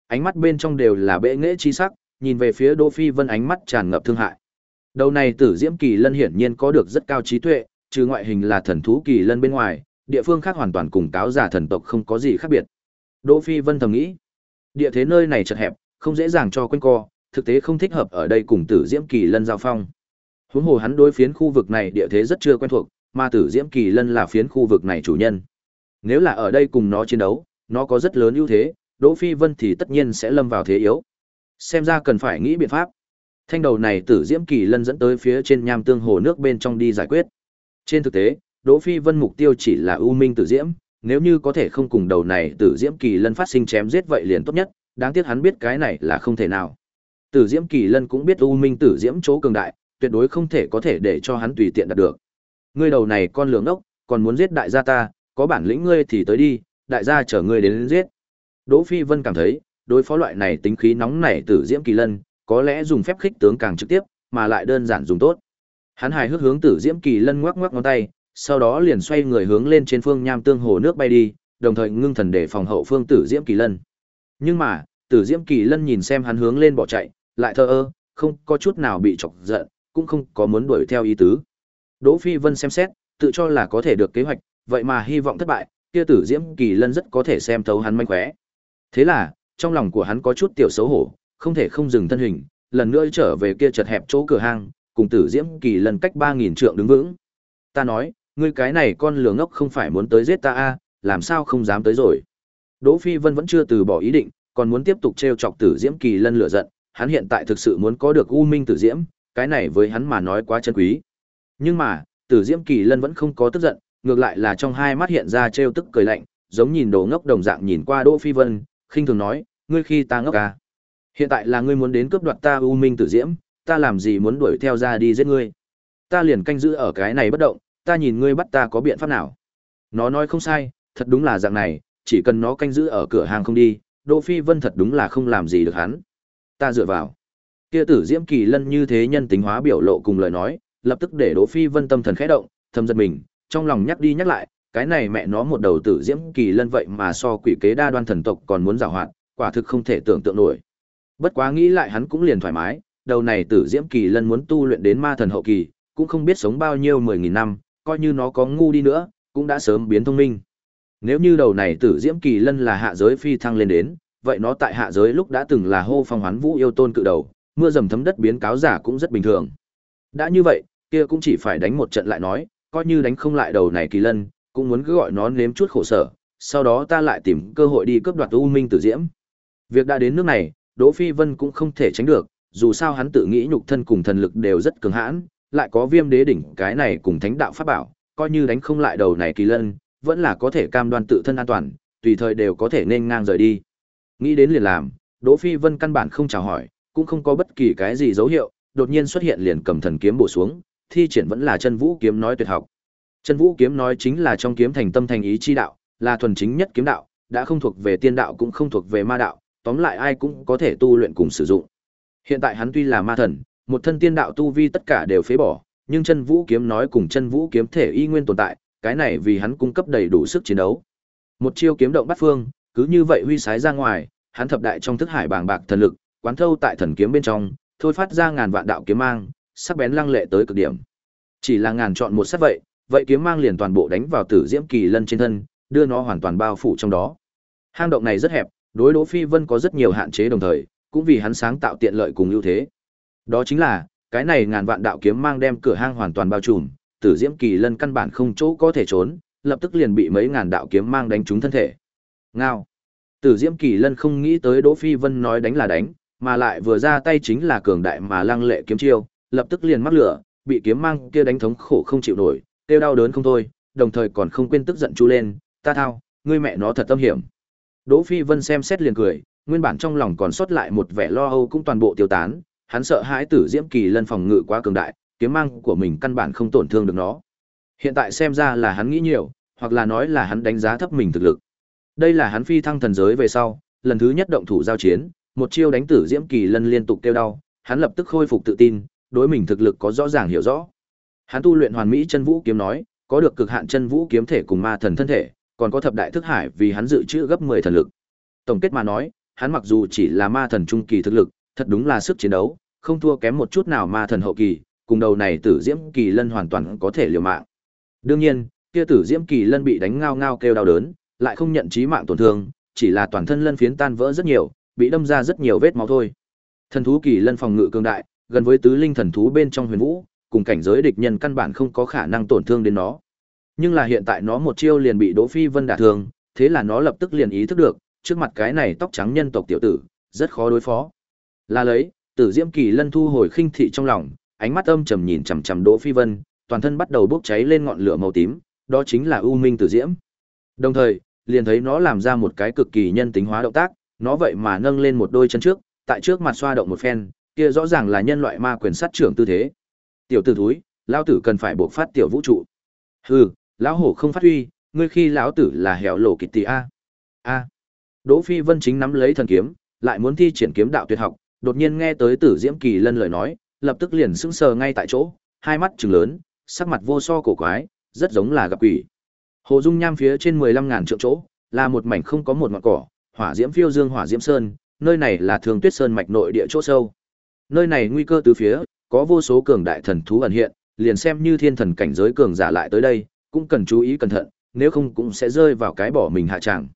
Ánh mắt bên trong đều là bệ nghệ chi sắc, nhìn về phía Đỗ Phi Vân ánh mắt tràn ngập thương hại. Đầu này Tử Diễm Kỳ Lân hiển nhiên có được rất cao trí tuệ, trừ ngoại hình là thần thú kỳ lân bên ngoài, địa phương khác hoàn toàn cùng cáo giả thần tộc không có gì khác biệt. Đỗ Phi Vân thầm nghĩ, địa thế nơi này chật hẹp, không dễ dàng cho quanh co, thực tế không thích hợp ở đây cùng Tử Diễm Kỳ Lân giao phong. Huống hồ hắn đối phiến khu vực này địa thế rất chưa quen thuộc, mà Tử Diễm Kỳ Lân là phiến khu vực này chủ nhân. Nếu là ở đây cùng nó chiến đấu, nó có rất lớn ưu thế, Đỗ Phi Vân thì tất nhiên sẽ lâm vào thế yếu. Xem ra cần phải nghĩ biện pháp. Thanh đầu này Tử Diễm Kỳ Lân dẫn tới phía trên nham tương hồ nước bên trong đi giải quyết. Trên thực tế, Đỗ Phi Vân mục tiêu chỉ là ưu Minh Tử Diễm, nếu như có thể không cùng đầu này Tử Diễm Kỳ Lân phát sinh chém giết vậy liền tốt nhất, đáng tiếc hắn biết cái này là không thể nào. Tử Diễm Kỳ Lân cũng biết ưu Minh Tử Diễm chỗ cường đại, tuyệt đối không thể có thể để cho hắn tùy tiện đạt được. Ngươi đầu này con lường ốc, còn muốn giết đại gia ta, có bản lĩnh ngươi thì tới đi, đại gia chở ngươi đến, đến giết. Đỗ Phi Vân cảm thấy, đối phó loại này tính khí nóng nảy Tử Diễm Kỳ Lân, có lẽ dùng phép khích tướng càng trực tiếp, mà lại đơn giản dùng tốt. Hắn hài hước hướng Tử Diễm Kỳ Lân ngoắc ngoắc ngón tay, sau đó liền xoay người hướng lên trên phương nham tương hồ nước bay đi, đồng thời ngưng thần để phòng hậu phương Tử Diễm Kỳ Lân. Nhưng mà, Tử Diễm Kỳ Lân nhìn xem hắn hướng lên bỏ chạy, lại thờ ơ, không có chút nào bị chọc giận, cũng không có muốn đuổi theo ý tứ. Đỗ Phi Vân xem xét, tự cho là có thể được kế hoạch, vậy mà hy vọng thất bại, kia Tử Diễm Kỳ Lân rất có thể xem thấu hắn manh khóe. Thế là, trong lòng của hắn có chút tiểu xấu hổ, không thể không dừng thân hình, lần nữa trở về kia chật hẹp chỗ cửa hang, cùng Tử Diễm Kỳ Lân cách 3000 trượng đứng vững. Ta nói, ngươi cái này con lừa ngốc không phải muốn tới giết ta a, à, làm sao không dám tới rồi. Đỗ Phi Vân vẫn chưa từ bỏ ý định, còn muốn tiếp tục trêu chọc Tử Diễm Kỳ Lân lửa giận, hắn hiện tại thực sự muốn có được U Minh Tử Diễm, cái này với hắn mà nói quá chân quý. Nhưng mà, Tử Diễm Kỳ Lân vẫn không có tức giận, ngược lại là trong hai mắt hiện ra trêu tức cười lạnh, giống nhìn đồ ngốc đồng dạng nhìn qua Đỗ Phi Vân, khinh thường nói, ngươi khi ta ngốc à? Hiện tại là ngươi muốn đến cướp đoạt ta U Minh Tử Diễm, ta làm gì muốn đuổi theo ra đi giết ngươi? Ta liền canh giữ ở cái này bất động, ta nhìn ngươi bắt ta có biện pháp nào? Nó nói không sai, thật đúng là dạng này, chỉ cần nó canh giữ ở cửa hàng không đi, Đỗ Phi Vân thật đúng là không làm gì được hắn. Ta dựa vào. Kia Tử Diễm Kỳ Lân như thế nhân tính hóa biểu lộ cùng lời nói, lập tức để Đỗ Phi Vân tâm thần khẽ động, thầm giật mình, trong lòng nhắc đi nhắc lại, cái này mẹ nó một đầu Tử Diễm Kỳ Lân vậy mà so quỷ kế đa đoan thần tộc còn muốn giàu hoạt, quả thực không thể tưởng tượng nổi. Bất quá nghĩ lại hắn cũng liền thoải mái, đầu này Tử Diễm Kỳ Lân muốn tu luyện đến ma thần hậu kỳ, cũng không biết sống bao nhiêu mười nghìn năm, coi như nó có ngu đi nữa, cũng đã sớm biến thông minh. Nếu như đầu này Tử Diễm Kỳ Lân là hạ giới phi thăng lên đến, vậy nó tại hạ giới lúc đã từng là hô phong hoán vũ yêu tôn cự đầu, mưa dầm thấm đất biến cáo giả cũng rất bình thường. Đã như vậy, kia cũng chỉ phải đánh một trận lại nói, coi như đánh không lại đầu này kỳ lân, cũng muốn cứ gọi nó nếm chút khổ sở, sau đó ta lại tìm cơ hội đi cướp đoạt U Minh Tử Diễm. Việc đã đến nước này, Đỗ Phi Vân cũng không thể tránh được, dù sao hắn tự nghĩ nhục thân cùng thần lực đều rất cường hãn, lại có Viêm Đế đỉnh cái này cùng Thánh đạo pháp bảo, coi như đánh không lại đầu này kỳ lân, vẫn là có thể cam đoan tự thân an toàn, tùy thời đều có thể nên ngang rời đi. Nghĩ đến liền làm, Đỗ Phi Vân căn bản không chào hỏi, cũng không có bất kỳ cái gì dấu hiệu, đột nhiên xuất hiện liền cầm thần kiếm bổ xuống, thi triển vẫn là chân vũ kiếm nói tuyệt học. Chân vũ kiếm nói chính là trong kiếm thành tâm thành ý chi đạo, là thuần chính nhất kiếm đạo, đã không thuộc về tiên đạo cũng không thuộc về ma đạo, tóm lại ai cũng có thể tu luyện cùng sử dụng. Hiện tại hắn tuy là ma thần, một thân tiên đạo tu vi tất cả đều phế bỏ, nhưng chân vũ kiếm nói cùng chân vũ kiếm thể y nguyên tồn tại, cái này vì hắn cung cấp đầy đủ sức chiến đấu. Một chiêu kiếm động bắt phương, cứ như vậy huy sái ra ngoài, hắn thập đại trong thức hải bàng bạc thần lực, quán thâu tại thần kiếm bên trong, thôi phát ra ngàn vạn đạo kiếm mang, sắc bén lăng lệ tới cực điểm. Chỉ là ngàn chọn một sát vậy, vậy kiếm mang liền toàn bộ đánh vào Tử Diễm Kỳ Lân trên thân, đưa nó hoàn toàn bao phủ trong đó. Hang động này rất hẹp, đối Đỗ Phi Vân có rất nhiều hạn chế đồng thời, cũng vì hắn sáng tạo tiện lợi cùng ưu thế. Đó chính là, cái này ngàn vạn đạo kiếm mang đem cửa hang hoàn toàn bao trùm, Tử Diễm Kỳ Lân căn bản không chỗ có thể trốn, lập tức liền bị mấy ngàn đạo kiếm mang đánh trúng thân thể. Ngao. Tử Diễm Kỳ Lân không nghĩ tới Đỗ Phi Vân nói đánh là đánh, mà lại vừa ra tay chính là cường đại mà lăng lệ kiếm chiêu, lập tức liền mắc lửa, bị kiếm mang kia đánh thống khổ không chịu nổi, kêu đau đớn không thôi, đồng thời còn không quên tức giận chú lên, ta thao, ngươi mẹ nó thật tâm hiểm. Đỗ Phi Vân xem xét liền cười, nguyên bản trong lòng còn sót lại một vẻ lo âu cũng toàn bộ tiêu tán, hắn sợ hãi Tử Diễm Kỳ Lân phòng ngự quá cường đại, kiếm mang của mình căn bản không tổn thương được nó. Hiện tại xem ra là hắn nghĩ nhiều, hoặc là nói là hắn đánh giá thấp mình thực lực. Đây là hắn phi thăng thần giới về sau, lần thứ nhất động thủ giao chiến, một chiêu đánh Tử Diễm Kỳ Lân liên tục kêu đau, hắn lập tức khôi phục tự tin, đối mình thực lực có rõ ràng hiểu rõ. Hắn tu luyện hoàn mỹ chân vũ kiếm nói, có được cực hạn chân vũ kiếm thể cùng ma thần thân thể, còn có thập đại thức hải vì hắn dự trữ gấp 10 thần lực. Tổng kết mà nói, hắn mặc dù chỉ là ma thần trung kỳ thực lực, thật đúng là sức chiến đấu, không thua kém một chút nào ma thần hậu kỳ, cùng đầu này Tử Diễm Kỳ Lân hoàn toàn có thể liều mạng. Đương nhiên, kia Tử Diễm Kỳ Lân bị đánh ngao ngao kêu đau đớn, lại không nhận chí mạng tổn thương, chỉ là toàn thân lân phiến tan vỡ rất nhiều, bị đâm ra rất nhiều vết máu thôi. Thần thú kỳ lân phòng ngự cường đại, gần với tứ linh thần thú bên trong huyền vũ, cùng cảnh giới địch nhân căn bản không có khả năng tổn thương đến nó. Nhưng là hiện tại nó một chiêu liền bị Đỗ Phi Vân đả thương, thế là nó lập tức liền ý thức được, trước mặt cái này tóc trắng nhân tộc tiểu tử, rất khó đối phó. Là lấy, Tử Diễm Kỳ Lân thu hồi khinh thị trong lòng, ánh mắt âm trầm nhìn chằm chằm Đỗ Phi Vân, toàn thân bắt đầu bốc cháy lên ngọn lửa màu tím, đó chính là U Minh Tử Diễm. Đồng thời, liền thấy nó làm ra một cái cực kỳ nhân tính hóa động tác, nó vậy mà nâng lên một đôi chân trước, tại trước mặt xoa động một phen, kia rõ ràng là nhân loại ma quyền sát trưởng tư thế. Tiểu tử thúi, lão tử cần phải buộc phát tiểu vũ trụ. Hừ, lão hổ không phát huy, ngươi khi lão tử là hẻo lộ kịch tỷ a. A. Đỗ Phi Vân chính nắm lấy thần kiếm, lại muốn thi triển kiếm đạo tuyệt học, đột nhiên nghe tới Tử Diễm Kỳ Lân lời nói, lập tức liền sững sờ ngay tại chỗ, hai mắt trừng lớn, sắc mặt vô so cổ quái, rất giống là gặp quỷ. Hồ Dung Nham phía trên 15 ngàn trượng chỗ, là một mảnh không có một ngọn cỏ, hỏa diễm phiêu dương hỏa diễm sơn, nơi này là Thường Tuyết Sơn mạch nội địa chỗ sâu. Nơi này nguy cơ từ phía, có vô số cường đại thần thú ẩn hiện, liền xem như thiên thần cảnh giới cường giả lại tới đây, cũng cần chú ý cẩn thận, nếu không cũng sẽ rơi vào cái bỏ mình hạ trạng.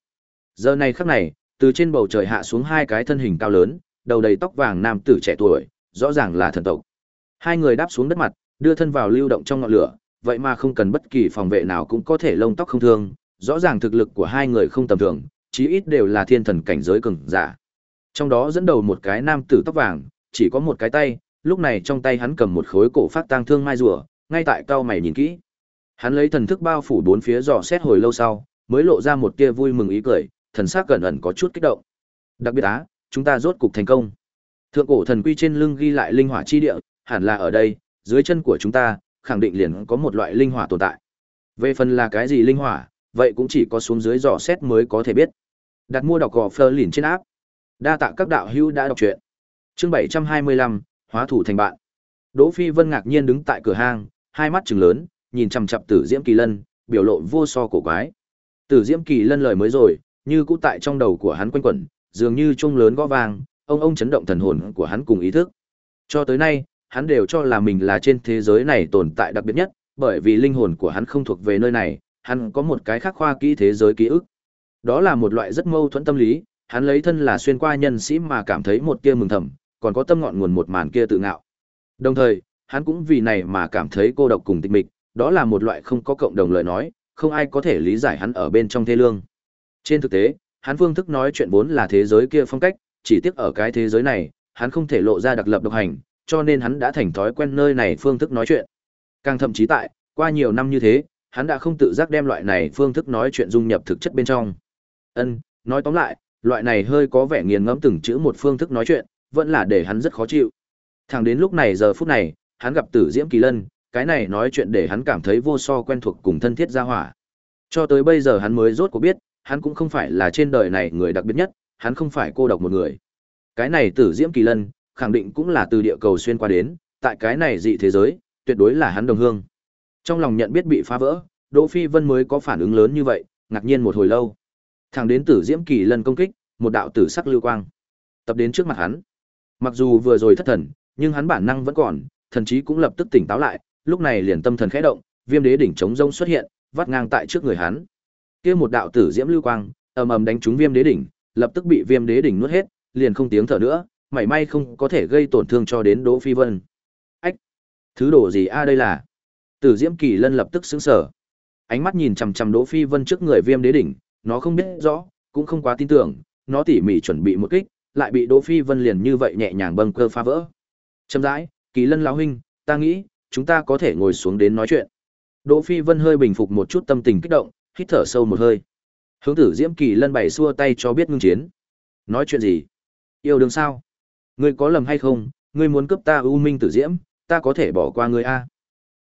Giờ này khắc này, từ trên bầu trời hạ xuống hai cái thân hình cao lớn, đầu đầy tóc vàng nam tử trẻ tuổi, rõ ràng là thần tộc. Hai người đáp xuống đất mặt, đưa thân vào lưu động trong ngọn lửa, vậy mà không cần bất kỳ phòng vệ nào cũng có thể lông tóc không thương, rõ ràng thực lực của hai người không tầm thường, chí ít đều là thiên thần cảnh giới cường giả. Trong đó dẫn đầu một cái nam tử tóc vàng, chỉ có một cái tay, lúc này trong tay hắn cầm một khối cổ phát tang thương mai rùa, ngay tại cao mày nhìn kỹ. Hắn lấy thần thức bao phủ bốn phía dò xét hồi lâu sau, mới lộ ra một tia vui mừng ý cười, thần sắc cẩn ẩn có chút kích động. Đặc biệt á, chúng ta rốt cục thành công. Thượng cổ thần quy trên lưng ghi lại linh hỏa chi địa, hẳn là ở đây, dưới chân của chúng ta, khẳng định liền có một loại linh hỏa tồn tại. Về phần là cái gì linh hỏa, vậy cũng chỉ có xuống dưới dò xét mới có thể biết. Đặt mua đọc gò phơ lìn trên áp. Đa tạ các đạo hữu đã đọc truyện. Chương 725, hóa thủ thành bạn. Đỗ Phi Vân ngạc nhiên đứng tại cửa hang, hai mắt trừng lớn, nhìn chằm chằm Tử Diễm Kỳ Lân, biểu lộ vô so cổ quái. Tử Diễm Kỳ Lân lời mới rồi, như cũ tại trong đầu của hắn quanh quẩn, dường như chuông lớn gõ vang, ông ông chấn động thần hồn của hắn cùng ý thức. Cho tới nay, hắn đều cho là mình là trên thế giới này tồn tại đặc biệt nhất, bởi vì linh hồn của hắn không thuộc về nơi này, hắn có một cái khác khoa kỹ thế giới ký ức. Đó là một loại rất mâu thuẫn tâm lý, hắn lấy thân là xuyên qua nhân sĩ mà cảm thấy một kia mừng thầm, còn có tâm ngọn nguồn một màn kia tự ngạo. Đồng thời, hắn cũng vì này mà cảm thấy cô độc cùng tịch mịch, đó là một loại không có cộng đồng lời nói, không ai có thể lý giải hắn ở bên trong thế lương. Trên thực tế, hắn phương thức nói chuyện vốn là thế giới kia phong cách, chỉ tiếc ở cái thế giới này, hắn không thể lộ ra đặc lập độc hành, cho nên hắn đã thành thói quen nơi này phương thức nói chuyện. Càng thậm chí tại, qua nhiều năm như thế, hắn đã không tự giác đem loại này phương thức nói chuyện dung nhập thực chất bên trong. Ân, nói tóm lại, loại này hơi có vẻ nghiền ngẫm từng chữ một phương thức nói chuyện, vẫn là để hắn rất khó chịu. Thẳng đến lúc này giờ phút này, hắn gặp Tử Diễm Kỳ Lân, cái này nói chuyện để hắn cảm thấy vô so quen thuộc cùng thân thiết gia hỏa. Cho tới bây giờ hắn mới rốt cuộc biết, hắn cũng không phải là trên đời này người đặc biệt nhất, hắn không phải cô độc một người. Cái này Tử Diễm Kỳ Lân, khẳng định cũng là từ địa cầu xuyên qua đến, tại cái này dị thế giới, tuyệt đối là hắn đồng hương. Trong lòng nhận biết bị phá vỡ, Đỗ Phi Vân mới có phản ứng lớn như vậy, ngạc nhiên một hồi lâu. Thẳng đến Tử Diễm Kỳ lần công kích, một đạo tử sắc lưu quang tập đến trước mặt hắn. Mặc dù vừa rồi thất thần, nhưng hắn bản năng vẫn còn, thần trí cũng lập tức tỉnh táo lại, lúc này liền tâm thần khẽ động, Viêm Đế đỉnh chống rông xuất hiện, vắt ngang tại trước người hắn. Kia một đạo tử diễm lưu quang, ầm ầm đánh trúng Viêm Đế đỉnh, lập tức bị Viêm Đế đỉnh nuốt hết, liền không tiếng thở nữa, mảy may không có thể gây tổn thương cho đến Đỗ Phi Vân. Ách, thứ đồ gì a đây là? Tử Diễm Kỳ Lân lập tức sững sờ. Ánh mắt nhìn chằm chằm Đỗ Phi Vân trước người Viêm Đế đỉnh, nó không biết rõ, cũng không quá tin tưởng, nó tỉ mỉ chuẩn bị một kích, lại bị Đỗ Phi Vân liền như vậy nhẹ nhàng bâng cơ phá vỡ. Chậm rãi, Kỳ Lân lão huynh, ta nghĩ, chúng ta có thể ngồi xuống đến nói chuyện. Đỗ Phi Vân hơi bình phục một chút tâm tình kích động, hít thở sâu một hơi. Hướng tử Diễm Kỳ Lân bảy xua tay cho biết ngưng chiến. Nói chuyện gì? Yêu đương sao? Ngươi có lầm hay không? Ngươi muốn cướp ta U Minh Tử Diễm, ta có thể bỏ qua ngươi a.